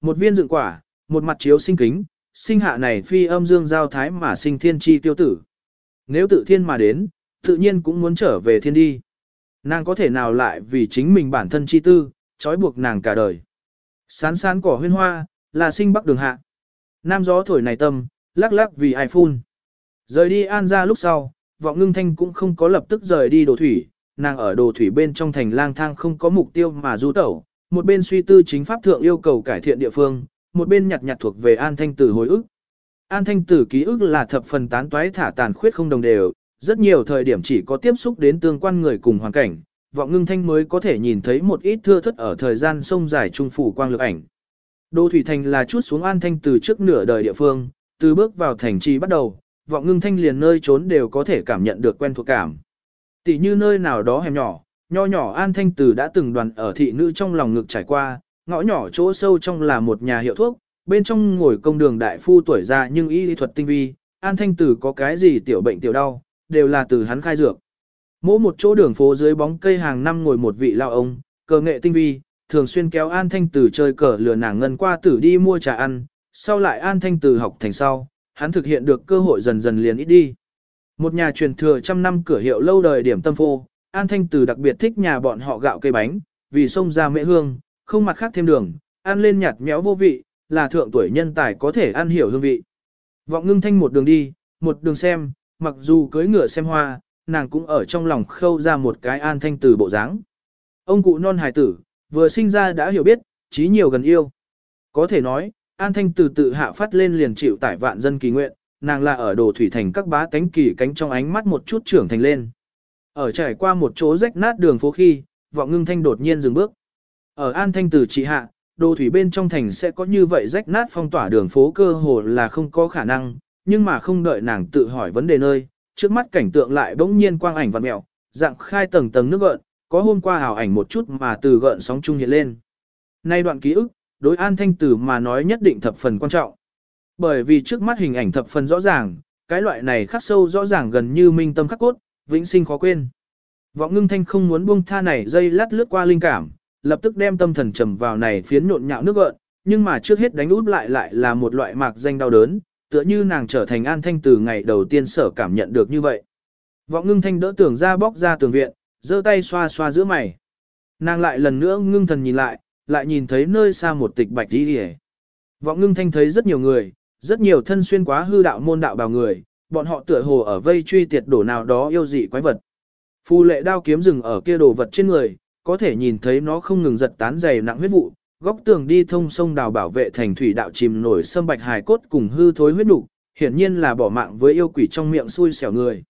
Một viên dựng quả, một mặt chiếu sinh kính, sinh hạ này phi âm dương giao thái mà sinh thiên chi tiêu tử. Nếu tự thiên mà đến, tự nhiên cũng muốn trở về thiên đi. Nàng có thể nào lại vì chính mình bản thân chi tư, trói buộc nàng cả đời. Sán sán cỏ huyên hoa, là sinh bắc đường hạ. Nam gió thổi này tâm, lắc lắc vì ai phun. Rời đi an ra lúc sau, vọng ngưng thanh cũng không có lập tức rời đi đồ thủy, nàng ở đồ thủy bên trong thành lang thang không có mục tiêu mà du tẩu, một bên suy tư chính pháp thượng yêu cầu cải thiện địa phương, một bên nhặt nhặt thuộc về an thanh tử hồi ức. An thanh tử ký ức là thập phần tán toái thả tàn khuyết không đồng đều, rất nhiều thời điểm chỉ có tiếp xúc đến tương quan người cùng hoàn cảnh, vọng ngưng thanh mới có thể nhìn thấy một ít thưa thất ở thời gian sông dài trung phủ quang lực ảnh. Đô Thủy Thành là chút xuống an thanh từ trước nửa đời địa phương, từ bước vào thành trì bắt đầu, vọng ngưng thanh liền nơi trốn đều có thể cảm nhận được quen thuộc cảm. Tỷ như nơi nào đó hẻm nhỏ, nho nhỏ an thanh từ đã từng đoàn ở thị nữ trong lòng ngực trải qua, ngõ nhỏ chỗ sâu trong là một nhà hiệu thuốc, bên trong ngồi công đường đại phu tuổi già nhưng y lý thuật tinh vi, an thanh từ có cái gì tiểu bệnh tiểu đau, đều là từ hắn khai dược. Mỗi một chỗ đường phố dưới bóng cây hàng năm ngồi một vị lao ông, cờ nghệ tinh vi, thường xuyên kéo An Thanh Tử chơi cờ lừa nàng ngân qua tử đi mua trà ăn, sau lại An Thanh Tử học thành sau, hắn thực hiện được cơ hội dần dần liền ít đi. Một nhà truyền thừa trăm năm cửa hiệu lâu đời điểm tâm phô, An Thanh Từ đặc biệt thích nhà bọn họ gạo cây bánh, vì sông ra mễ hương, không mặt khác thêm đường, ăn lên nhạt méo vô vị, là thượng tuổi nhân tài có thể ăn hiểu hương vị. Vọng ngưng thanh một đường đi, một đường xem, mặc dù cưới ngựa xem hoa, nàng cũng ở trong lòng khâu ra một cái an thanh từ bộ dáng. Ông cụ non hài tử, vừa sinh ra đã hiểu biết, trí nhiều gần yêu. Có thể nói, an thanh từ tự hạ phát lên liền chịu tải vạn dân kỳ nguyện, nàng là ở đồ thủy thành các bá tánh kỳ cánh trong ánh mắt một chút trưởng thành lên. Ở trải qua một chỗ rách nát đường phố khi, vọng ngưng thanh đột nhiên dừng bước. Ở an thanh từ trị hạ, đồ thủy bên trong thành sẽ có như vậy rách nát phong tỏa đường phố cơ hồ là không có khả năng, nhưng mà không đợi nàng tự hỏi vấn đề nơi, trước mắt cảnh tượng lại bỗng nhiên quang ảnh vặn mẹo, dạng khai tầng tầng nước gợn, có hôm qua ảo ảnh một chút mà từ gợn sóng trung hiện lên. Nay đoạn ký ức, đối an thanh tử mà nói nhất định thập phần quan trọng. Bởi vì trước mắt hình ảnh thập phần rõ ràng, cái loại này khắc sâu rõ ràng gần như minh tâm khắc cốt, vĩnh sinh khó quên. Vọng ngưng thanh không muốn buông tha này dây lát lướt qua linh cảm, lập tức đem tâm thần trầm vào này phiến nhộn nhạo nước gợn, nhưng mà trước hết đánh út lại lại là một loại mạc danh đau đớn, tựa như nàng trở thành an thanh từ ngày đầu tiên sở cảm nhận được như vậy. Vọng ngưng thanh đỡ tưởng ra bóc ra tường viện, giơ tay xoa xoa giữa mày. Nàng lại lần nữa ngưng thần nhìn lại, lại nhìn thấy nơi xa một tịch bạch đi hề. Vọng ngưng thanh thấy rất nhiều người, rất nhiều thân xuyên quá hư đạo môn đạo bào người, bọn họ tựa hồ ở vây truy tiệt đổ nào đó yêu dị quái vật. Phu lệ đao kiếm rừng ở kia đồ vật trên người, có thể nhìn thấy nó không ngừng giật tán dày nặng huyết vụ, góc tường đi thông sông đào bảo vệ thành thủy đạo chìm nổi sâm bạch hài cốt cùng hư thối huyết đủ, hiển nhiên là bỏ mạng với yêu quỷ trong miệng xui xẻo người.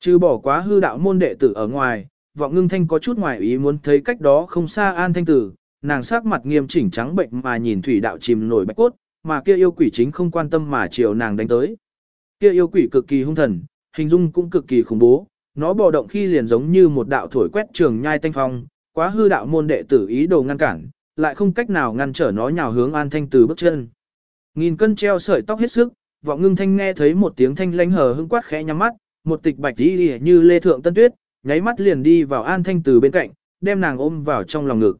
Trừ bỏ quá hư đạo môn đệ tử ở ngoài, vọng ngưng thanh có chút ngoài ý muốn thấy cách đó không xa an thanh tử, nàng sắc mặt nghiêm chỉnh trắng bệnh mà nhìn thủy đạo chìm nổi bạch cốt, mà kia yêu quỷ chính không quan tâm mà chiều nàng đánh tới. Kia yêu quỷ cực kỳ hung thần, hình dung cũng cực kỳ khủng bố, nó bò động khi liền giống như một đạo thổi quét trường nhai tanh phong, quá hư đạo môn đệ tử ý đồ ngăn cản, lại không cách nào ngăn trở nó nhào hướng An Thanh từ bước chân. Nghìn cân treo sợi tóc hết sức, vọng ngưng thanh nghe thấy một tiếng thanh lanh hờ hững quát khẽ nhắm mắt, một tịch bạch đi như lê thượng tân tuyết, nháy mắt liền đi vào An Thanh từ bên cạnh, đem nàng ôm vào trong lòng ngực.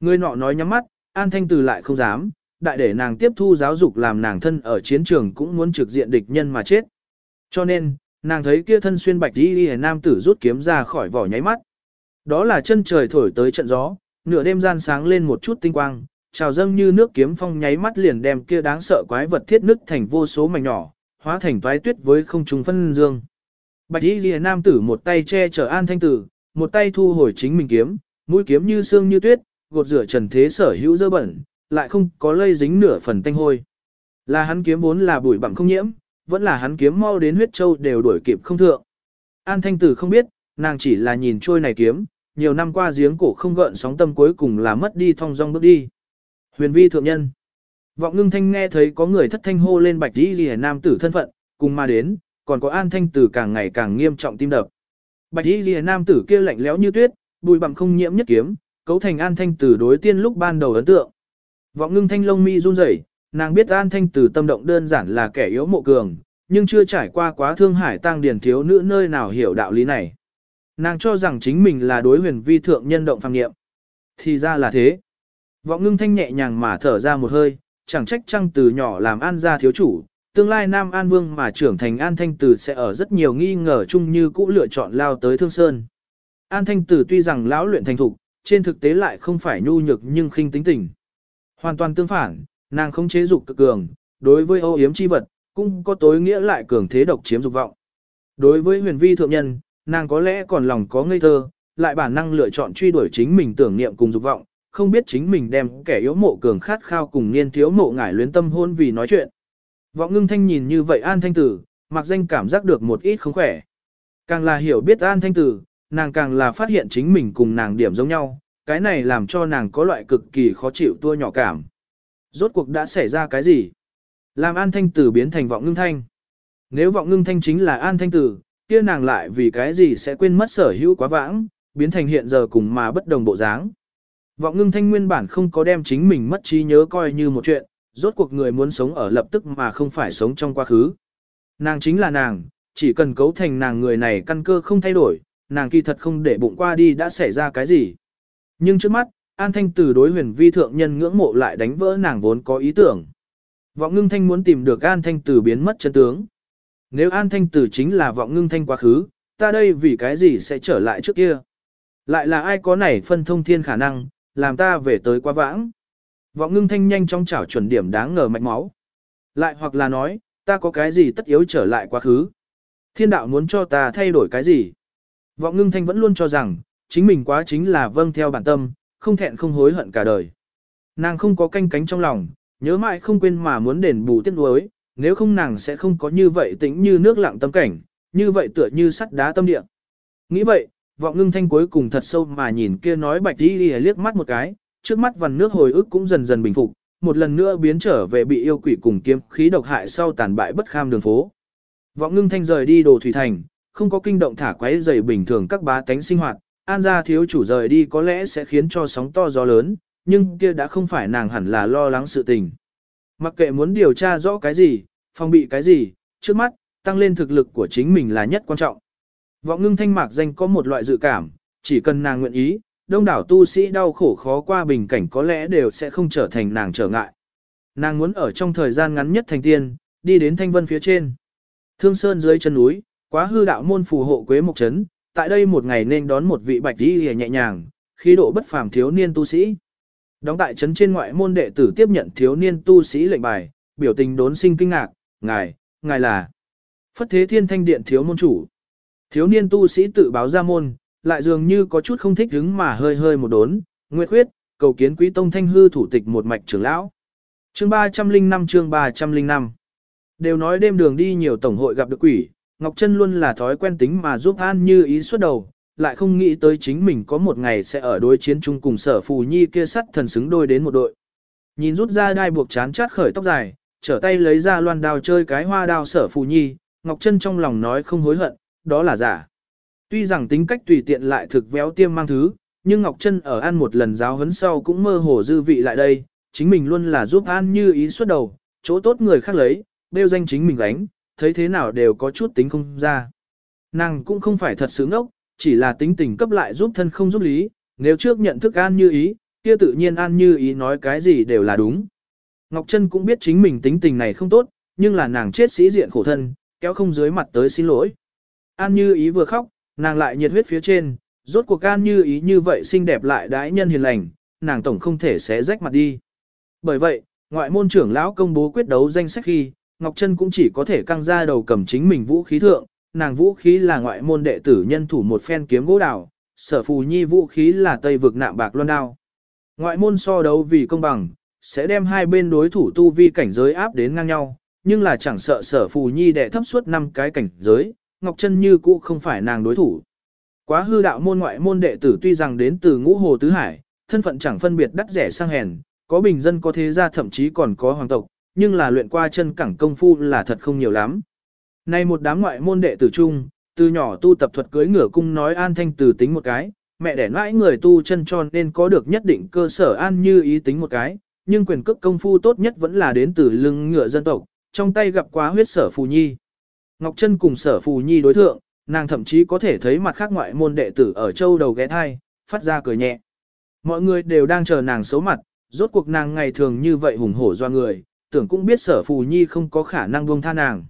Người nọ nói nhắm mắt, An Thanh từ lại không dám, đại để nàng tiếp thu giáo dục làm nàng thân ở chiến trường cũng muốn trực diện địch nhân mà chết. Cho nên, nàng thấy kia thân xuyên bạch đi nam tử rút kiếm ra khỏi vỏ nháy mắt. Đó là chân trời thổi tới trận gió, nửa đêm gian sáng lên một chút tinh quang, trào dâng như nước kiếm phong nháy mắt liền đem kia đáng sợ quái vật thiết nứt thành vô số mảnh nhỏ, hóa thành toái tuyết với không trung phân dương. Bạch Y Liễu nam tử một tay che chở An Thanh tử, một tay thu hồi chính mình kiếm, mũi kiếm như xương như tuyết, gột rửa trần thế sở hữu dơ bẩn, lại không có lây dính nửa phần tanh hôi. Là hắn kiếm vốn là bụi bặm không nhiễm, vẫn là hắn kiếm mau đến huyết châu đều đuổi kịp không thượng. An Thanh tử không biết, nàng chỉ là nhìn trôi này kiếm, nhiều năm qua giếng cổ không gợn sóng tâm cuối cùng là mất đi thong dong bước đi. Huyền vi thượng nhân. Vọng ngưng thanh nghe thấy có người thất thanh hô lên bạch đi ghi nam tử thân phận, cùng mà đến, còn có an thanh tử càng ngày càng nghiêm trọng tim đập. Bạch đi ghi nam tử kia lạnh lẽo như tuyết, bùi bặm không nhiễm nhất kiếm, cấu thành an thanh tử đối tiên lúc ban đầu ấn tượng. Vọng ngưng thanh lông mi run rẩy, nàng biết an thanh Từ tâm động đơn giản là kẻ yếu mộ cường, nhưng chưa trải qua quá thương hải tăng điển thiếu nữ nơi nào hiểu đạo lý này. Nàng cho rằng chính mình là đối huyền vi thượng nhân động phàm nghiệm. Thì ra là thế. Vọng ngưng thanh nhẹ nhàng mà thở ra một hơi, chẳng trách trăng từ nhỏ làm an gia thiếu chủ, tương lai Nam An Vương mà trưởng thành An Thanh Tử sẽ ở rất nhiều nghi ngờ chung như cũ lựa chọn lao tới Thương Sơn. An Thanh Tử tuy rằng lão luyện thành thục, trên thực tế lại không phải nhu nhược nhưng khinh tính tình. Hoàn toàn tương phản, nàng không chế dục cực cường, đối với ô yếm chi vật, cũng có tối nghĩa lại cường thế độc chiếm dục vọng. Đối với huyền vi thượng nhân, nàng có lẽ còn lòng có ngây thơ, lại bản năng lựa chọn truy đuổi chính mình tưởng niệm cùng dục vọng, không biết chính mình đem kẻ yếu mộ cường khát khao cùng niên thiếu mộ ngải luyến tâm hôn vì nói chuyện. Vọng ngưng thanh nhìn như vậy an thanh tử, mặc danh cảm giác được một ít không khỏe. Càng là hiểu biết an thanh tử, nàng càng là phát hiện chính mình cùng nàng điểm giống nhau, cái này làm cho nàng có loại cực kỳ khó chịu tua nhỏ cảm. Rốt cuộc đã xảy ra cái gì? Làm an thanh tử biến thành vọng ngưng thanh. Nếu vọng ngưng thanh chính là an thanh tử, kia nàng lại vì cái gì sẽ quên mất sở hữu quá vãng, biến thành hiện giờ cùng mà bất đồng bộ dáng. Vọng ngưng thanh nguyên bản không có đem chính mình mất trí nhớ coi như một chuyện, rốt cuộc người muốn sống ở lập tức mà không phải sống trong quá khứ. Nàng chính là nàng, chỉ cần cấu thành nàng người này căn cơ không thay đổi, nàng kỳ thật không để bụng qua đi đã xảy ra cái gì. Nhưng trước mắt, An Thanh từ đối huyền vi thượng nhân ngưỡng mộ lại đánh vỡ nàng vốn có ý tưởng. Vọng ngưng thanh muốn tìm được An Thanh từ biến mất chân tướng. Nếu An Thanh từ chính là vọng ngưng thanh quá khứ, ta đây vì cái gì sẽ trở lại trước kia? Lại là ai có này phân thông thiên khả năng, làm ta về tới quá vãng? Vọng ngưng thanh nhanh trong chảo chuẩn điểm đáng ngờ mạch máu. Lại hoặc là nói, ta có cái gì tất yếu trở lại quá khứ? Thiên đạo muốn cho ta thay đổi cái gì? Vọng ngưng thanh vẫn luôn cho rằng, chính mình quá chính là vâng theo bản tâm, không thẹn không hối hận cả đời. Nàng không có canh cánh trong lòng, nhớ mãi không quên mà muốn đền bù tiếc nuối, nếu không nàng sẽ không có như vậy tĩnh như nước lặng tâm cảnh, như vậy tựa như sắt đá tâm địa. Nghĩ vậy, vọng ngưng thanh cuối cùng thật sâu mà nhìn kia nói bạch đi đi liếc mắt một cái, trước mắt vằn nước hồi ức cũng dần dần bình phục, một lần nữa biến trở về bị yêu quỷ cùng kiếm khí độc hại sau tàn bại bất kham đường phố. Vọng ngưng thanh rời đi đồ thủy thành, không có kinh động thả quấy dày bình thường các bá tánh sinh hoạt, an gia thiếu chủ rời đi có lẽ sẽ khiến cho sóng to gió lớn, nhưng kia đã không phải nàng hẳn là lo lắng sự tình. Mặc kệ muốn điều tra rõ cái gì, phòng bị cái gì, trước mắt, tăng lên thực lực của chính mình là nhất quan trọng. Vọng ngưng thanh mạc danh có một loại dự cảm, chỉ cần nàng nguyện ý, đông đảo tu sĩ đau khổ khó qua bình cảnh có lẽ đều sẽ không trở thành nàng trở ngại. Nàng muốn ở trong thời gian ngắn nhất thành tiên, đi đến thanh vân phía trên. Thương sơn dưới chân núi, quá hư đạo môn phù hộ quế mộc trấn, tại đây một ngày nên đón một vị bạch đi nhẹ nhàng, khí độ bất phàm thiếu niên tu sĩ. Đóng tại trấn trên ngoại môn đệ tử tiếp nhận thiếu niên tu sĩ lệnh bài, biểu tình đốn sinh kinh ngạc, ngài, ngài là Phất Thế Thiên Thanh Điện thiếu môn chủ. Thiếu niên tu sĩ tự báo ra môn, lại dường như có chút không thích đứng mà hơi hơi một đốn, Nguyệt Khuyết, cầu kiến quý tông thanh hư thủ tịch một mạch trưởng lão. Chương 305 chương 305 Đều nói đêm đường đi nhiều tổng hội gặp được quỷ, Ngọc Trân luôn là thói quen tính mà giúp An như ý suốt đầu, lại không nghĩ tới chính mình có một ngày sẽ ở đối chiến chung cùng sở phù nhi kia sắt thần xứng đôi đến một đội. Nhìn rút ra đai buộc chán chát khởi tóc dài, trở tay lấy ra loan đao chơi cái hoa đao sở phù nhi, Ngọc Trân trong lòng nói không hối hận, đó là giả. Tuy rằng tính cách tùy tiện lại thực véo tiêm mang thứ, nhưng Ngọc Trân ở ăn một lần giáo huấn sau cũng mơ hồ dư vị lại đây, chính mình luôn là giúp An như ý suốt đầu, chỗ tốt người khác lấy, đeo danh chính mình gánh, thấy thế nào đều có chút tính không ra. Nàng cũng không phải thật sự ngốc, chỉ là tính tình cấp lại giúp thân không giúp lý, nếu trước nhận thức An như ý, kia tự nhiên An như ý nói cái gì đều là đúng. Ngọc Trân cũng biết chính mình tính tình này không tốt, nhưng là nàng chết sĩ diện khổ thân, kéo không dưới mặt tới xin lỗi. An như ý vừa khóc, nàng lại nhiệt huyết phía trên, rốt cuộc An như ý như vậy xinh đẹp lại đãi nhân hiền lành, nàng tổng không thể xé rách mặt đi. Bởi vậy, ngoại môn trưởng lão công bố quyết đấu danh sách khi, Ngọc Trân cũng chỉ có thể căng ra đầu cầm chính mình vũ khí thượng, nàng vũ khí là ngoại môn đệ tử nhân thủ một phen kiếm gỗ đào, sở phù nhi vũ khí là tây vực nạm bạc loan đao. Ngoại môn so đấu vì công bằng, sẽ đem hai bên đối thủ tu vi cảnh giới áp đến ngang nhau, nhưng là chẳng sợ sở phù nhi đệ thấp suốt năm cái cảnh giới, Ngọc Trân như cũ không phải nàng đối thủ. Quá hư đạo môn ngoại môn đệ tử tuy rằng đến từ ngũ hồ tứ hải, thân phận chẳng phân biệt đắt rẻ sang hèn, có bình dân có thế gia thậm chí còn có hoàng tộc, nhưng là luyện qua chân cẳng công phu là thật không nhiều lắm. Nay một đám ngoại môn đệ tử chung, từ nhỏ tu tập thuật cưới ngửa cung nói an thanh từ tính một cái, mẹ đẻ mãi người tu chân tròn nên có được nhất định cơ sở an như ý tính một cái, nhưng quyền cước công phu tốt nhất vẫn là đến từ lưng ngựa dân tộc, trong tay gặp quá huyết sở phù nhi. Ngọc Trân cùng sở phù nhi đối thượng, nàng thậm chí có thể thấy mặt khác ngoại môn đệ tử ở châu đầu ghé thai, phát ra cười nhẹ. Mọi người đều đang chờ nàng xấu mặt, Rốt cuộc nàng ngày thường như vậy hùng hổ do người, tưởng cũng biết sở phù nhi không có khả năng buông tha nàng.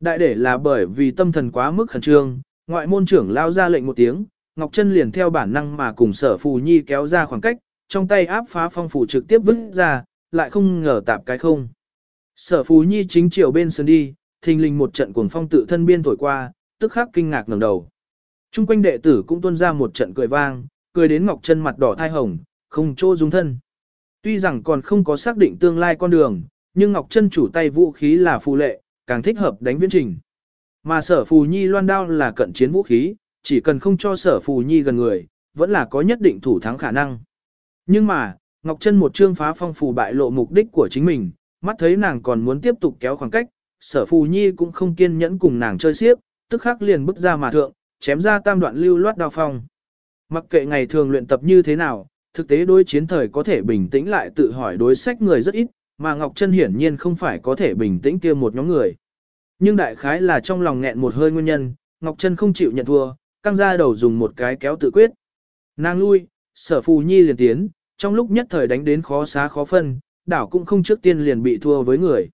Đại để là bởi vì tâm thần quá mức khẩn trương, ngoại môn trưởng lao ra lệnh một tiếng, Ngọc Trân liền theo bản năng mà cùng sở phù nhi kéo ra khoảng cách, trong tay áp phá phong phủ trực tiếp vứt ra, lại không ngờ tạp cái không. Sở phù nhi chính chiều bên sân đi, thình lình một trận cuồng phong tự thân biên thổi qua, tức khắc kinh ngạc ngẩng đầu. Trung quanh đệ tử cũng tuôn ra một trận cười vang, cười đến Ngọc Trân mặt đỏ thai hồng, không chỗ dung thân. Tuy rằng còn không có xác định tương lai con đường, nhưng Ngọc Trân chủ tay vũ khí là phù lệ, càng thích hợp đánh viễn trình. Mà sở phù nhi loan đao là cận chiến vũ khí, chỉ cần không cho sở phù nhi gần người, vẫn là có nhất định thủ thắng khả năng. Nhưng mà, Ngọc Trân một chương phá phong phù bại lộ mục đích của chính mình, mắt thấy nàng còn muốn tiếp tục kéo khoảng cách, sở phù nhi cũng không kiên nhẫn cùng nàng chơi xiếc, tức khắc liền bước ra mà thượng, chém ra tam đoạn lưu loát đao phong. Mặc kệ ngày thường luyện tập như thế nào, thực tế đối chiến thời có thể bình tĩnh lại tự hỏi đối sách người rất ít, mà Ngọc Trân hiển nhiên không phải có thể bình tĩnh kia một nhóm người. Nhưng đại khái là trong lòng nghẹn một hơi nguyên nhân, Ngọc Trân không chịu nhận thua, căng ra đầu dùng một cái kéo tự quyết. Nàng lui, sở phù nhi liền tiến, trong lúc nhất thời đánh đến khó xá khó phân, đảo cũng không trước tiên liền bị thua với người.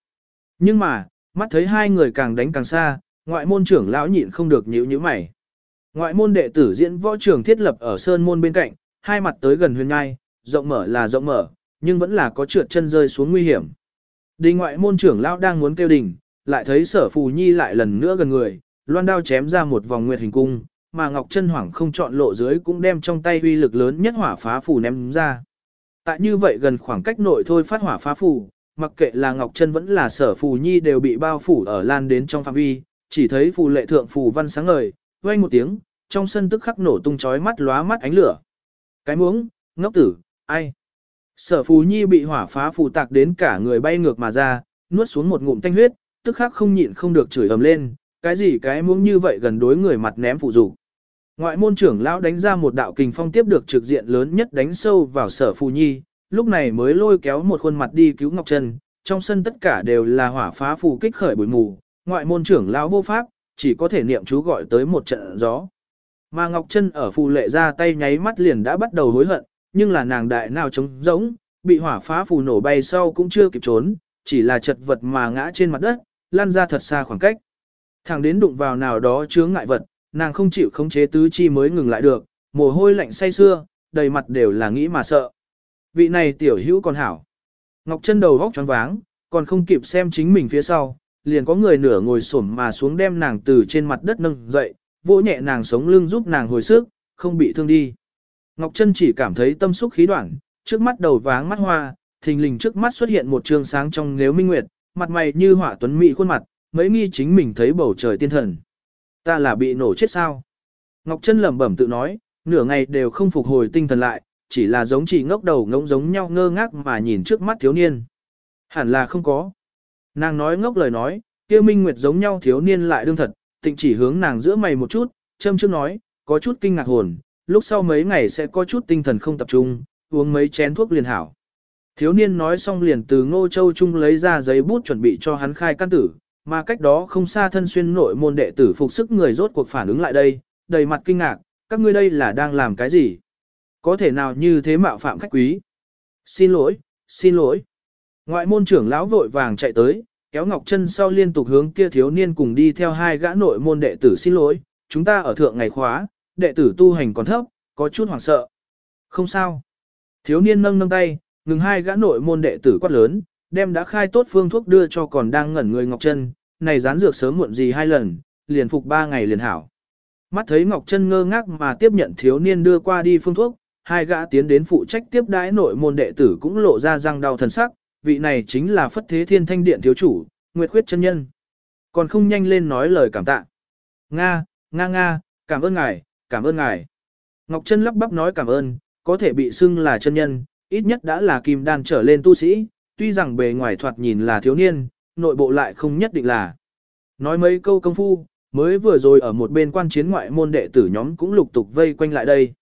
Nhưng mà, mắt thấy hai người càng đánh càng xa, ngoại môn trưởng lão nhịn không được nhíu nhíu mày. Ngoại môn đệ tử diễn võ trường thiết lập ở sơn môn bên cạnh, hai mặt tới gần huyền nhai, rộng mở là rộng mở, nhưng vẫn là có trượt chân rơi xuống nguy hiểm. Đình ngoại môn trưởng lão đang muốn kêu đình, lại thấy sở phù nhi lại lần nữa gần người, loan đao chém ra một vòng nguyệt hình cung, mà Ngọc Chân Hoảng không chọn lộ dưới cũng đem trong tay uy lực lớn nhất hỏa phá phù ném ra. Tại như vậy gần khoảng cách nội thôi phát hỏa phá phù, mặc kệ là Ngọc Chân vẫn là sở phù nhi đều bị bao phủ ở lan đến trong phạm vi, chỉ thấy phù lệ thượng phù văn sáng ngời, vang một tiếng, trong sân tức khắc nổ tung chói mắt lóa mắt ánh lửa. Cái muống, ngốc tử, ai? Sở phù nhi bị hỏa phá phù tạc đến cả người bay ngược mà ra, nuốt xuống một ngụm tanh huyết, tức khắc không nhịn không được chửi ầm lên, cái gì cái muống như vậy gần đối người mặt ném phụ dục. Ngoại môn trưởng lão đánh ra một đạo kình phong tiếp được trực diện lớn nhất đánh sâu vào sở phù nhi, lúc này mới lôi kéo một khuôn mặt đi cứu Ngọc Trân, trong sân tất cả đều là hỏa phá phù kích khởi bụi mù, ngoại môn trưởng lão vô pháp, chỉ có thể niệm chú gọi tới một trận gió. Mà Ngọc Trân ở phù lệ ra tay nháy mắt liền đã bắt đầu hối hận, nhưng là nàng đại nào trống giống, bị hỏa phá phù nổ bay sau cũng chưa kịp trốn, chỉ là chật vật mà ngã trên mặt đất, lan ra thật xa khoảng cách. Thẳng đến đụng vào nào đó chướng ngại vật, nàng không chịu khống chế tứ chi mới ngừng lại được, mồ hôi lạnh say xưa, đầy mặt đều là nghĩ mà sợ. Vị này tiểu hữu còn hảo. Ngọc chân đầu vóc choáng váng, còn không kịp xem chính mình phía sau, liền có người nửa ngồi xổm mà xuống đem nàng từ trên mặt đất nâng dậy, vỗ nhẹ nàng sống lưng giúp nàng hồi sức, không bị thương đi. Ngọc Trân chỉ cảm thấy tâm xúc khí đoạn, trước mắt đầu váng mắt hoa, thình lình trước mắt xuất hiện một trường sáng trong nếu minh nguyệt, mặt mày như hỏa tuấn mỹ khuôn mặt, mấy nghi chính mình thấy bầu trời tiên thần. Ta là bị nổ chết sao? Ngọc Trân lẩm bẩm tự nói, nửa ngày đều không phục hồi tinh thần lại, chỉ là giống chỉ ngốc đầu ngỗng giống nhau ngơ ngác mà nhìn trước mắt thiếu niên. Hẳn là không có. Nàng nói ngốc lời nói, kia minh nguyệt giống nhau thiếu niên lại đương thật, tịnh chỉ hướng nàng giữa mày một chút, châm trước nói, có chút kinh ngạc hồn, lúc sau mấy ngày sẽ có chút tinh thần không tập trung, uống mấy chén thuốc liền hảo. Thiếu niên nói xong liền từ ngô châu trung lấy ra giấy bút chuẩn bị cho hắn khai căn tử, mà cách đó không xa thân xuyên nội môn đệ tử phục sức người rốt cuộc phản ứng lại đây, đầy mặt kinh ngạc, các ngươi đây là đang làm cái gì? Có thể nào như thế mạo phạm khách quý? Xin lỗi, xin lỗi. Ngoại môn trưởng lão vội vàng chạy tới, kéo Ngọc Chân sau liên tục hướng kia thiếu niên cùng đi theo hai gã nội môn đệ tử xin lỗi, chúng ta ở thượng ngày khóa, đệ tử tu hành còn thấp, có chút hoảng sợ. Không sao. Thiếu niên nâng nâng tay, ngừng hai gã nội môn đệ tử quát lớn, đem đã khai tốt phương thuốc đưa cho còn đang ngẩn người Ngọc Chân, này dán dược sớm muộn gì hai lần, liền phục ba ngày liền hảo. Mắt thấy Ngọc Chân ngơ ngác mà tiếp nhận thiếu niên đưa qua đi phương thuốc, hai gã tiến đến phụ trách tiếp đãi nội môn đệ tử cũng lộ ra răng đau thần sắc, vị này chính là Phất Thế Thiên Thanh Điện thiếu chủ, Nguyệt Khuyết chân nhân. Còn không nhanh lên nói lời cảm tạ. Nga, nga nga, cảm ơn ngài, cảm ơn ngài. Ngọc Chân lắp bắp nói cảm ơn, có thể bị xưng là chân nhân, ít nhất đã là kim đan trở lên tu sĩ, tuy rằng bề ngoài thoạt nhìn là thiếu niên, nội bộ lại không nhất định là. Nói mấy câu công phu, mới vừa rồi ở một bên quan chiến ngoại môn đệ tử nhóm cũng lục tục vây quanh lại đây.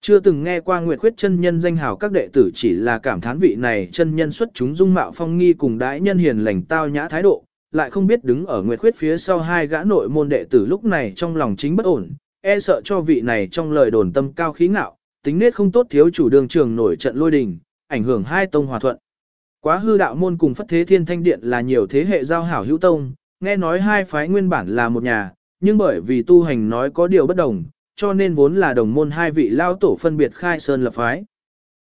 Chưa từng nghe qua Nguyệt Khuyết chân nhân danh hào các đệ tử chỉ là cảm thán vị này chân nhân xuất chúng dung mạo phong nghi cùng đãi nhân hiền lành tao nhã thái độ, lại không biết đứng ở Nguyệt Khuyết phía sau hai gã nội môn đệ tử lúc này trong lòng chính bất ổn, e sợ cho vị này trong lời đồn tâm cao khí ngạo, tính nết không tốt thiếu chủ đường trường nổi trận lôi đình, ảnh hưởng hai tông hòa thuận. Quá hư đạo môn cùng phất thế thiên thanh điện là nhiều thế hệ giao hảo hữu tông, nghe nói hai phái nguyên bản là một nhà, nhưng bởi vì tu hành nói có điều bất đồng, cho nên vốn là đồng môn hai vị lao tổ phân biệt khai sơn lập phái.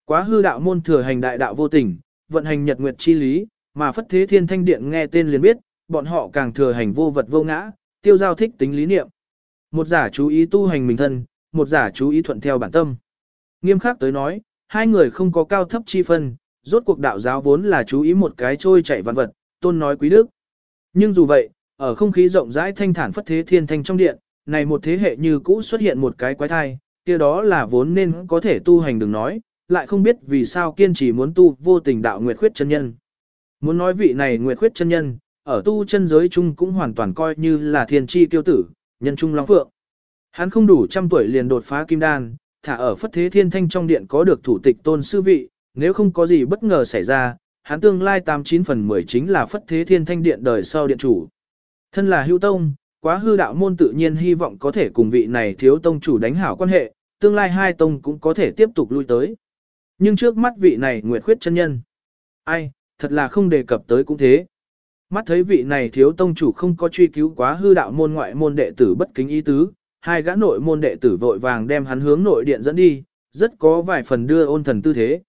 Quá hư đạo môn thừa hành đại đạo vô tình, vận hành nhật nguyệt chi lý, mà phất thế thiên thanh điện nghe tên liền biết, bọn họ càng thừa hành vô vật vô ngã, tiêu giao thích tính lý niệm. Một giả chú ý tu hành mình thân, một giả chú ý thuận theo bản tâm. Nghiêm khắc tới nói, hai người không có cao thấp chi phân, rốt cuộc đạo giáo vốn là chú ý một cái trôi chạy văn vật, tôn nói quý đức. Nhưng dù vậy, ở không khí rộng rãi thanh thản phất thế thiên thanh trong điện, này một thế hệ như cũ xuất hiện một cái quái thai, kia đó là vốn nên có thể tu hành đừng nói, lại không biết vì sao kiên trì muốn tu vô tình đạo nguyệt khuyết chân nhân. Muốn nói vị này nguyệt khuyết chân nhân, ở tu chân giới chung cũng hoàn toàn coi như là thiên tri tiêu tử, nhân trung long phượng. Hắn không đủ trăm tuổi liền đột phá kim đan, thả ở phất thế thiên thanh trong điện có được thủ tịch tôn sư vị, nếu không có gì bất ngờ xảy ra, hắn tương lai 89 phần 10 chính là phất thế thiên thanh điện đời sau điện chủ. Thân là hưu tông, quá hư đạo môn tự nhiên hy vọng có thể cùng vị này thiếu tông chủ đánh hảo quan hệ, tương lai hai tông cũng có thể tiếp tục lui tới. Nhưng trước mắt vị này nguyệt khuyết chân nhân. Ai, thật là không đề cập tới cũng thế. Mắt thấy vị này thiếu tông chủ không có truy cứu quá hư đạo môn ngoại môn đệ tử bất kính ý tứ, hai gã nội môn đệ tử vội vàng đem hắn hướng nội điện dẫn đi, rất có vài phần đưa ôn thần tư thế.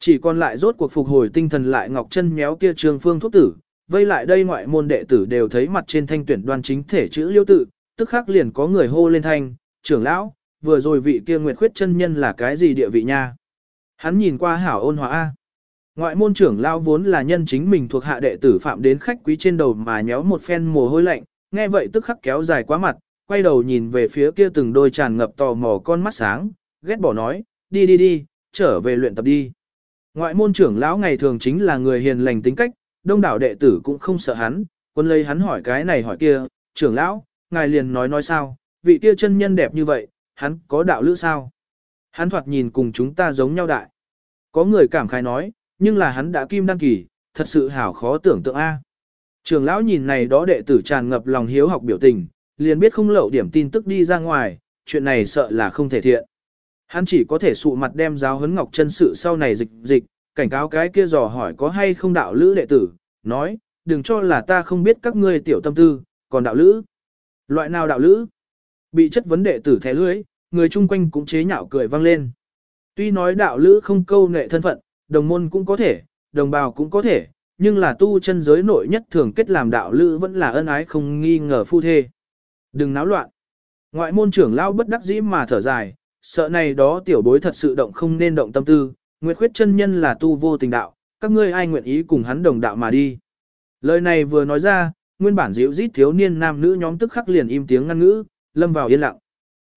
Chỉ còn lại rốt cuộc phục hồi tinh thần lại ngọc chân méo kia trường phương thuốc tử, vây lại đây ngoại môn đệ tử đều thấy mặt trên thanh tuyển đoan chính thể chữ liêu tự, tức khắc liền có người hô lên thanh, trưởng lão, vừa rồi vị kia nguyệt khuyết chân nhân là cái gì địa vị nha. Hắn nhìn qua hảo ôn hòa A. Ngoại môn trưởng lão vốn là nhân chính mình thuộc hạ đệ tử phạm đến khách quý trên đầu mà nhéo một phen mồ hôi lạnh, nghe vậy tức khắc kéo dài quá mặt, quay đầu nhìn về phía kia từng đôi tràn ngập tò mò con mắt sáng, ghét bỏ nói, đi đi đi, trở về luyện tập đi. Ngoại môn trưởng lão ngày thường chính là người hiền lành tính cách, đông đảo đệ tử cũng không sợ hắn, quân lấy hắn hỏi cái này hỏi kia, trưởng lão, ngài liền nói nói sao, vị kia chân nhân đẹp như vậy, hắn có đạo lữ sao? Hắn thoạt nhìn cùng chúng ta giống nhau đại. Có người cảm khái nói, nhưng là hắn đã kim đăng kỳ, thật sự hảo khó tưởng tượng A. Trường lão nhìn này đó đệ tử tràn ngập lòng hiếu học biểu tình, liền biết không lậu điểm tin tức đi ra ngoài, chuyện này sợ là không thể thiện. Hắn chỉ có thể sụ mặt đem giáo huấn ngọc chân sự sau này dịch dịch, cảnh cáo cái kia dò hỏi có hay không đạo lữ đệ tử, nói, đừng cho là ta không biết các ngươi tiểu tâm tư, còn đạo lữ. Loại nào đạo lữ? Bị chất vấn đệ tử thẻ lưới, người chung quanh cũng chế nhạo cười vang lên. Tuy nói đạo lữ không câu nệ thân phận, đồng môn cũng có thể, đồng bào cũng có thể, nhưng là tu chân giới nội nhất thường kết làm đạo lữ vẫn là ân ái không nghi ngờ phu thê. Đừng náo loạn. Ngoại môn trưởng lao bất đắc dĩ mà thở dài, sợ này đó tiểu bối thật sự động không nên động tâm tư, Nguyệt khuyết chân nhân là tu vô tình đạo, các ngươi ai nguyện ý cùng hắn đồng đạo mà đi. Lời này vừa nói ra, nguyên bản dịu rít thiếu niên nam nữ nhóm tức khắc liền im tiếng ngăn ngữ, lâm vào yên lặng.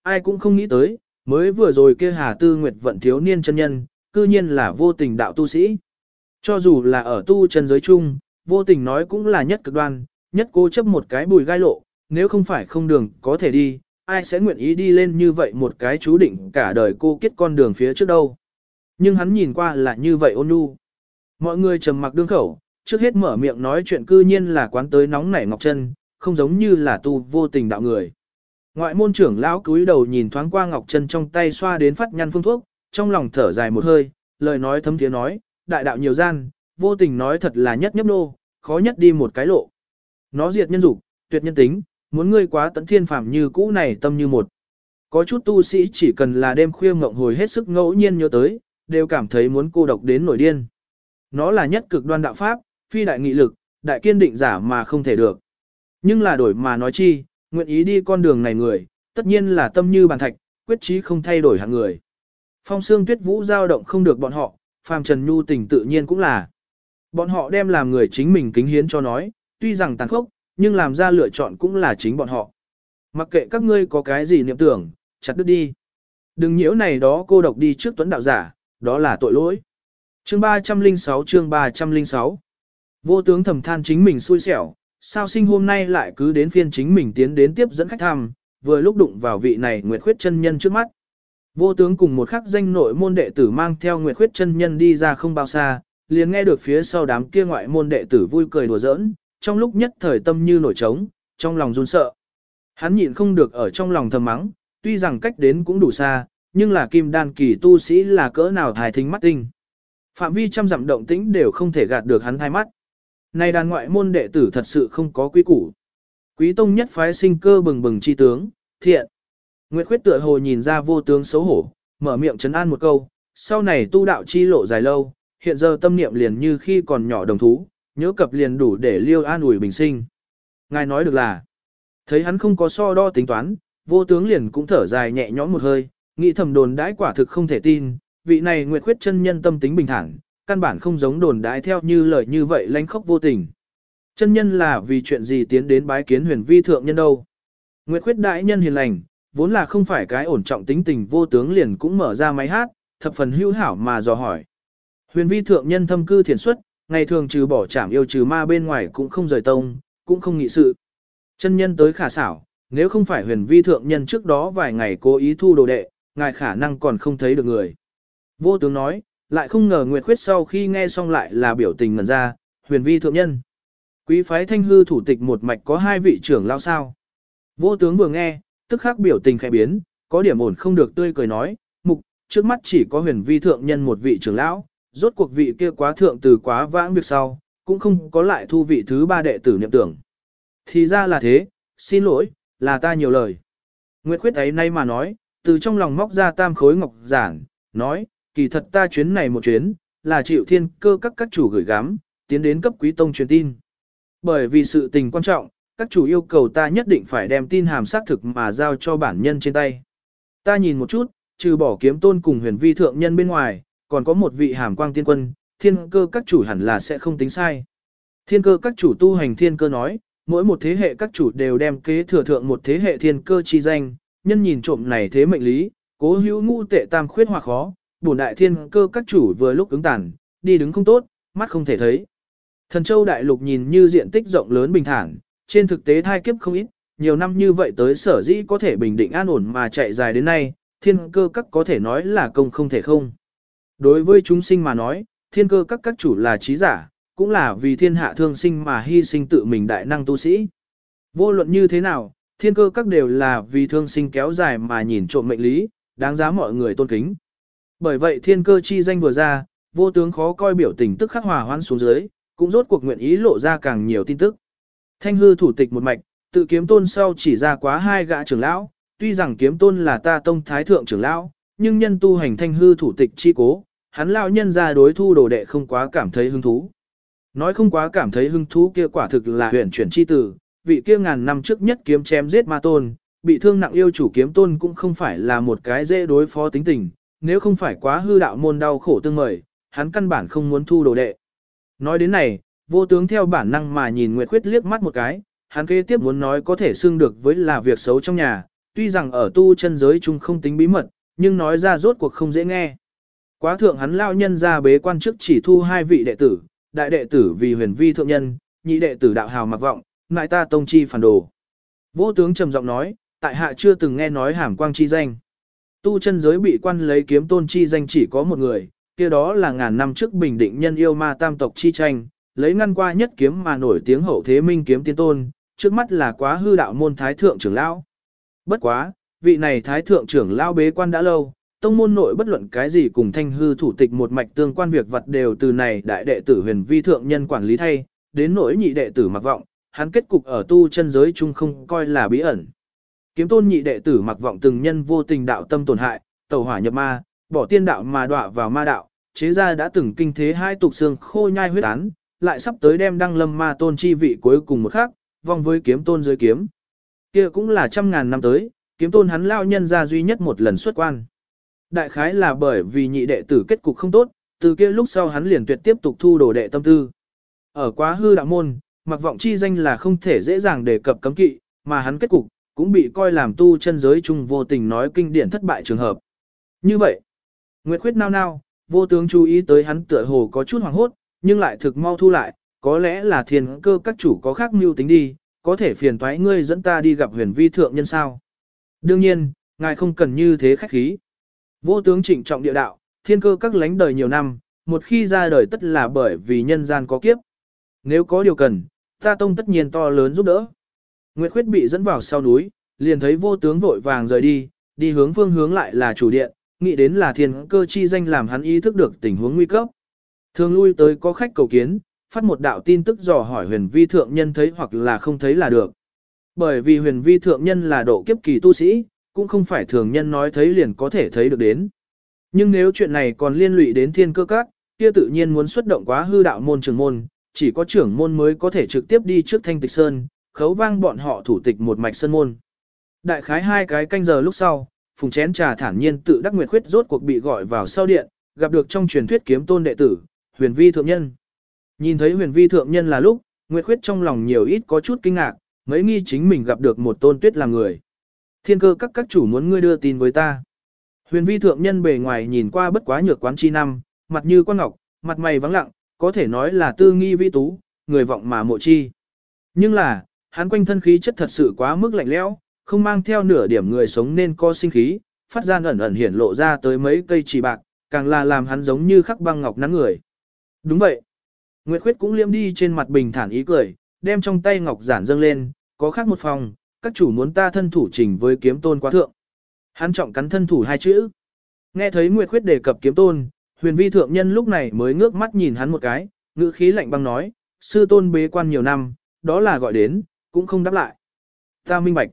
Ai cũng không nghĩ tới, mới vừa rồi kia Hà Tư Nguyệt vận thiếu niên chân nhân, cư nhiên là vô tình đạo tu sĩ. Cho dù là ở tu chân giới chung, vô tình nói cũng là nhất cực đoan, nhất cố chấp một cái bùi gai lộ, nếu không phải không đường có thể đi, ai sẽ nguyện ý đi lên như vậy một cái chú định cả đời cô kết con đường phía trước đâu. Nhưng hắn nhìn qua là như vậy ôn nhu. Mọi người trầm mặc đương khẩu, trước hết mở miệng nói chuyện cư nhiên là quán tới nóng nảy ngọc chân, không giống như là tu vô tình đạo người. Ngoại môn trưởng lão cúi đầu nhìn thoáng qua ngọc chân trong tay xoa đến phát nhăn phương thuốc, trong lòng thở dài một hơi, lời nói thấm thiế nói, đại đạo nhiều gian, vô tình nói thật là nhất nhấp nô, khó nhất đi một cái lộ. Nó diệt nhân dục, tuyệt nhân tính, muốn ngươi quá tận thiên phàm như cũ này tâm như một. Có chút tu sĩ chỉ cần là đêm khuya ngộng hồi hết sức ngẫu nhiên nhớ tới, đều cảm thấy muốn cô độc đến nổi điên. Nó là nhất cực đoan đạo pháp, phi đại nghị lực, đại kiên định giả mà không thể được. Nhưng là đổi mà nói chi, nguyện ý đi con đường này người, tất nhiên là tâm như bàn thạch, quyết chí không thay đổi hạng người. Phong xương tuyết vũ giao động không được bọn họ, phàm trần nhu tình tự nhiên cũng là. Bọn họ đem làm người chính mình kính hiến cho nói, tuy rằng tàn khốc, nhưng làm ra lựa chọn cũng là chính bọn họ. Mặc kệ các ngươi có cái gì niệm tưởng, chặt đứt đi. Đừng nhiễu này đó cô độc đi trước tuấn đạo giả, đó là tội lỗi. Chương 306 chương 306 Vô tướng thầm than chính mình xui xẻo, sao sinh hôm nay lại cứ đến phiên chính mình tiến đến tiếp dẫn khách thăm, vừa lúc đụng vào vị này Nguyệt Khuyết chân nhân trước mắt. Vô tướng cùng một khắc danh nội môn đệ tử mang theo Nguyệt Khuyết chân nhân đi ra không bao xa, liền nghe được phía sau đám kia ngoại môn đệ tử vui cười đùa giỡn, trong lúc nhất thời tâm như nổi trống, trong lòng run sợ. Hắn nhịn không được ở trong lòng thầm mắng, tuy rằng cách đến cũng đủ xa, nhưng là kim đan kỳ tu sĩ là cỡ nào thải thính mắt tinh. Phạm vi trăm dặm động tĩnh đều không thể gạt được hắn thay mắt. Này đàn ngoại môn đệ tử thật sự không có quý củ. Quý tông nhất phái sinh cơ bừng bừng chi tướng, thiện. Nguyệt khuyết tựa hồ nhìn ra vô tướng xấu hổ, mở miệng trấn an một câu, sau này tu đạo chi lộ dài lâu, hiện giờ tâm niệm liền như khi còn nhỏ đồng thú, nhớ cập liền đủ để liêu an ủi bình sinh. Ngài nói được là, thấy hắn không có so đo tính toán, vô tướng liền cũng thở dài nhẹ nhõm một hơi, nghĩ thầm đồn đãi quả thực không thể tin, vị này nguyệt khuyết chân nhân tâm tính bình thản, căn bản không giống đồn đãi theo như lời như vậy lánh khóc vô tình. Chân nhân là vì chuyện gì tiến đến bái kiến huyền vi thượng nhân đâu. Nguyệt khuyết đại nhân hiền lành, vốn là không phải cái ổn trọng tính tình vô tướng liền cũng mở ra máy hát, thập phần hữu hảo mà dò hỏi. Huyền vi thượng nhân thâm cư thiền xuất, ngày thường trừ bỏ chảm yêu trừ ma bên ngoài cũng không rời tông, cũng không nghị sự. Chân nhân tới khả xảo, nếu không phải huyền vi thượng nhân trước đó vài ngày cố ý thu đồ đệ, ngài khả năng còn không thấy được người. Vô tướng nói, lại không ngờ Nguyệt Khuyết sau khi nghe xong lại là biểu tình ngần ra, huyền vi thượng nhân. Quý phái thanh hư thủ tịch một mạch có hai vị trưởng lao sao. Vô tướng vừa nghe, tức khắc biểu tình khẽ biến, có điểm ổn không được tươi cười nói, mục, trước mắt chỉ có huyền vi thượng nhân một vị trưởng lão, rốt cuộc vị kia quá thượng từ quá vãng việc sau, cũng không có lại thu vị thứ ba đệ tử niệm tưởng. Thì ra là thế, xin lỗi, là ta nhiều lời. Nguyệt khuyết ấy nay mà nói, từ trong lòng móc ra tam khối ngọc giản, nói, kỳ thật ta chuyến này một chuyến, là chịu thiên cơ các các chủ gửi gắm, tiến đến cấp quý tông truyền tin. Bởi vì sự tình quan trọng, các chủ yêu cầu ta nhất định phải đem tin hàm xác thực mà giao cho bản nhân trên tay. Ta nhìn một chút, trừ bỏ kiếm tôn cùng huyền vi thượng nhân bên ngoài, còn có một vị hàm quang tiên quân, thiên cơ các chủ hẳn là sẽ không tính sai. Thiên cơ các chủ tu hành thiên cơ nói, mỗi một thế hệ các chủ đều đem kế thừa thượng một thế hệ thiên cơ chi danh, nhân nhìn trộm này thế mệnh lý, cố hữu ngũ tệ tam khuyết hoặc khó, bổn đại thiên cơ các chủ vừa lúc ứng tàn, đi đứng không tốt, mắt không thể thấy. Thần châu đại lục nhìn như diện tích rộng lớn bình thản, trên thực tế thai kiếp không ít, nhiều năm như vậy tới sở dĩ có thể bình định an ổn mà chạy dài đến nay, thiên cơ các có thể nói là công không thể không. Đối với chúng sinh mà nói, thiên cơ các các chủ là trí giả, cũng là vì thiên hạ thương sinh mà hy sinh tự mình đại năng tu sĩ. Vô luận như thế nào, thiên cơ các đều là vì thương sinh kéo dài mà nhìn trộm mệnh lý, đáng giá mọi người tôn kính. Bởi vậy thiên cơ chi danh vừa ra, vô tướng khó coi biểu tình tức khắc hòa hoãn xuống dưới, cũng rốt cuộc nguyện ý lộ ra càng nhiều tin tức. Thanh hư thủ tịch một mạch, tự kiếm tôn sau chỉ ra quá hai gã trưởng lão, tuy rằng kiếm tôn là ta tông thái thượng trưởng lão, nhưng nhân tu hành thanh hư thủ tịch chi cố, hắn lão nhân ra đối thu đồ đệ không quá cảm thấy hứng thú. Nói không quá cảm thấy hứng thú kia quả thực là huyền chuyển chi tử, vị kia ngàn năm trước nhất kiếm chém giết ma tôn, bị thương nặng yêu chủ kiếm tôn cũng không phải là một cái dễ đối phó tính tình, nếu không phải quá hư đạo môn đau khổ tương mời, hắn căn bản không muốn thu đồ đệ. Nói đến này, vô tướng theo bản năng mà nhìn Nguyệt Khuyết liếc mắt một cái, hắn kế tiếp muốn nói có thể xưng được với là việc xấu trong nhà, tuy rằng ở tu chân giới chung không tính bí mật, nhưng nói ra rốt cuộc không dễ nghe. Quá thượng hắn lao nhân ra bế quan trước chỉ thu hai vị đệ tử, đại đệ tử vì huyền vi thượng nhân, nhị đệ tử đạo hào mặc vọng, ngại ta tông chi phản đồ. Vô tướng trầm giọng nói, tại hạ chưa từng nghe nói hàm quang chi danh. Tu chân giới bị quan lấy kiếm tôn chi danh chỉ có một người, kia đó là ngàn năm trước bình định nhân yêu ma tam tộc chi tranh, lấy ngăn qua nhất kiếm mà nổi tiếng hậu thế minh kiếm tiên tôn, trước mắt là quá hư đạo môn thái thượng trưởng lão. Bất quá, vị này thái thượng trưởng lão bế quan đã lâu, tông môn nội bất luận cái gì cùng thanh hư thủ tịch một mạch tương quan việc vật đều từ này đại đệ tử huyền vi thượng nhân quản lý thay, đến nỗi nhị đệ tử mặc vọng, hắn kết cục ở tu chân giới chung không coi là bí ẩn. Kiếm tôn nhị đệ tử mặc vọng từng nhân vô tình đạo tâm tổn hại, tẩu hỏa nhập ma, bỏ tiên đạo mà đọa vào ma đạo, chế ra đã từng kinh thế hai tục xương khô nhai huyết án, lại sắp tới đem đăng lâm ma tôn chi vị cuối cùng một khắc, vong với kiếm tôn dưới kiếm. Kia cũng là trăm ngàn năm tới, kiếm tôn hắn lao nhân ra duy nhất một lần xuất quan. Đại khái là bởi vì nhị đệ tử kết cục không tốt, từ kia lúc sau hắn liền tuyệt tiếp tục thu đồ đệ tâm tư. Ở quá hư đạo môn, mặc vọng chi danh là không thể dễ dàng đề cập cấm kỵ, mà hắn kết cục, cũng bị coi làm tu chân giới chung vô tình nói kinh điển thất bại trường hợp. Như vậy, Nguyệt Khuyết nao nao, vô tướng chú ý tới hắn tựa hồ có chút hoảng hốt, nhưng lại thực mau thu lại, có lẽ là thiên cơ các chủ có khác mưu tính đi, có thể phiền toái ngươi dẫn ta đi gặp huyền vi thượng nhân sao. Đương nhiên, ngài không cần như thế khách khí. Vô tướng trịnh trọng địa đạo, thiên cơ các lánh đời nhiều năm, một khi ra đời tất là bởi vì nhân gian có kiếp. Nếu có điều cần, ta tông tất nhiên to lớn giúp đỡ. Nguyệt Khuyết bị dẫn vào sau núi, liền thấy vô tướng vội vàng rời đi, đi hướng phương hướng lại là chủ điện, nghĩ đến là thiên cơ chi danh làm hắn ý thức được tình huống nguy cấp. Thường lui tới có khách cầu kiến, phát một đạo tin tức dò hỏi huyền vi thượng nhân thấy hoặc là không thấy là được. Bởi vì huyền vi thượng nhân là độ kiếp kỳ tu sĩ, cũng không phải thường nhân nói thấy liền có thể thấy được đến. Nhưng nếu chuyện này còn liên lụy đến thiên cơ các, kia tự nhiên muốn xuất động quá hư đạo môn trưởng môn, chỉ có trưởng môn mới có thể trực tiếp đi trước thanh tịch sơn, khấu vang bọn họ thủ tịch một mạch sơn môn. Đại khái hai cái canh giờ lúc sau, phùng chén trà thản nhiên tự đắc nguyệt khuyết rốt cuộc bị gọi vào sau điện, gặp được trong truyền thuyết kiếm tôn đệ tử, huyền vi thượng nhân. Nhìn thấy huyền vi thượng nhân là lúc, nguyệt khuyết trong lòng nhiều ít có chút kinh ngạc, mấy nghi chính mình gặp được một tôn tuyết làm người. Thiên cơ các các chủ muốn ngươi đưa tin với ta. Huyền vi thượng nhân bề ngoài nhìn qua bất quá nhược quán chi năm, mặt như quan ngọc, mặt mày vắng lặng, có thể nói là tư nghi vi tú, người vọng mà mộ chi. Nhưng là, hắn quanh thân khí chất thật sự quá mức lạnh lẽo, không mang theo nửa điểm người sống nên có sinh khí, phát ra ẩn ẩn hiển lộ ra tới mấy cây chỉ bạc, càng là làm hắn giống như khắc băng ngọc nắng người. Đúng vậy. Nguyệt Khuyết cũng liêm đi trên mặt bình thản ý cười, đem trong tay ngọc giản dâng lên, có khác một phòng, các chủ muốn ta thân thủ trình với kiếm tôn quá thượng. Hắn trọng cắn thân thủ hai chữ. Nghe thấy Nguyệt Khuyết đề cập kiếm tôn, huyền vi thượng nhân lúc này mới ngước mắt nhìn hắn một cái, ngữ khí lạnh băng nói, sư tôn bế quan nhiều năm, đó là gọi đến, cũng không đáp lại. Ta minh bạch.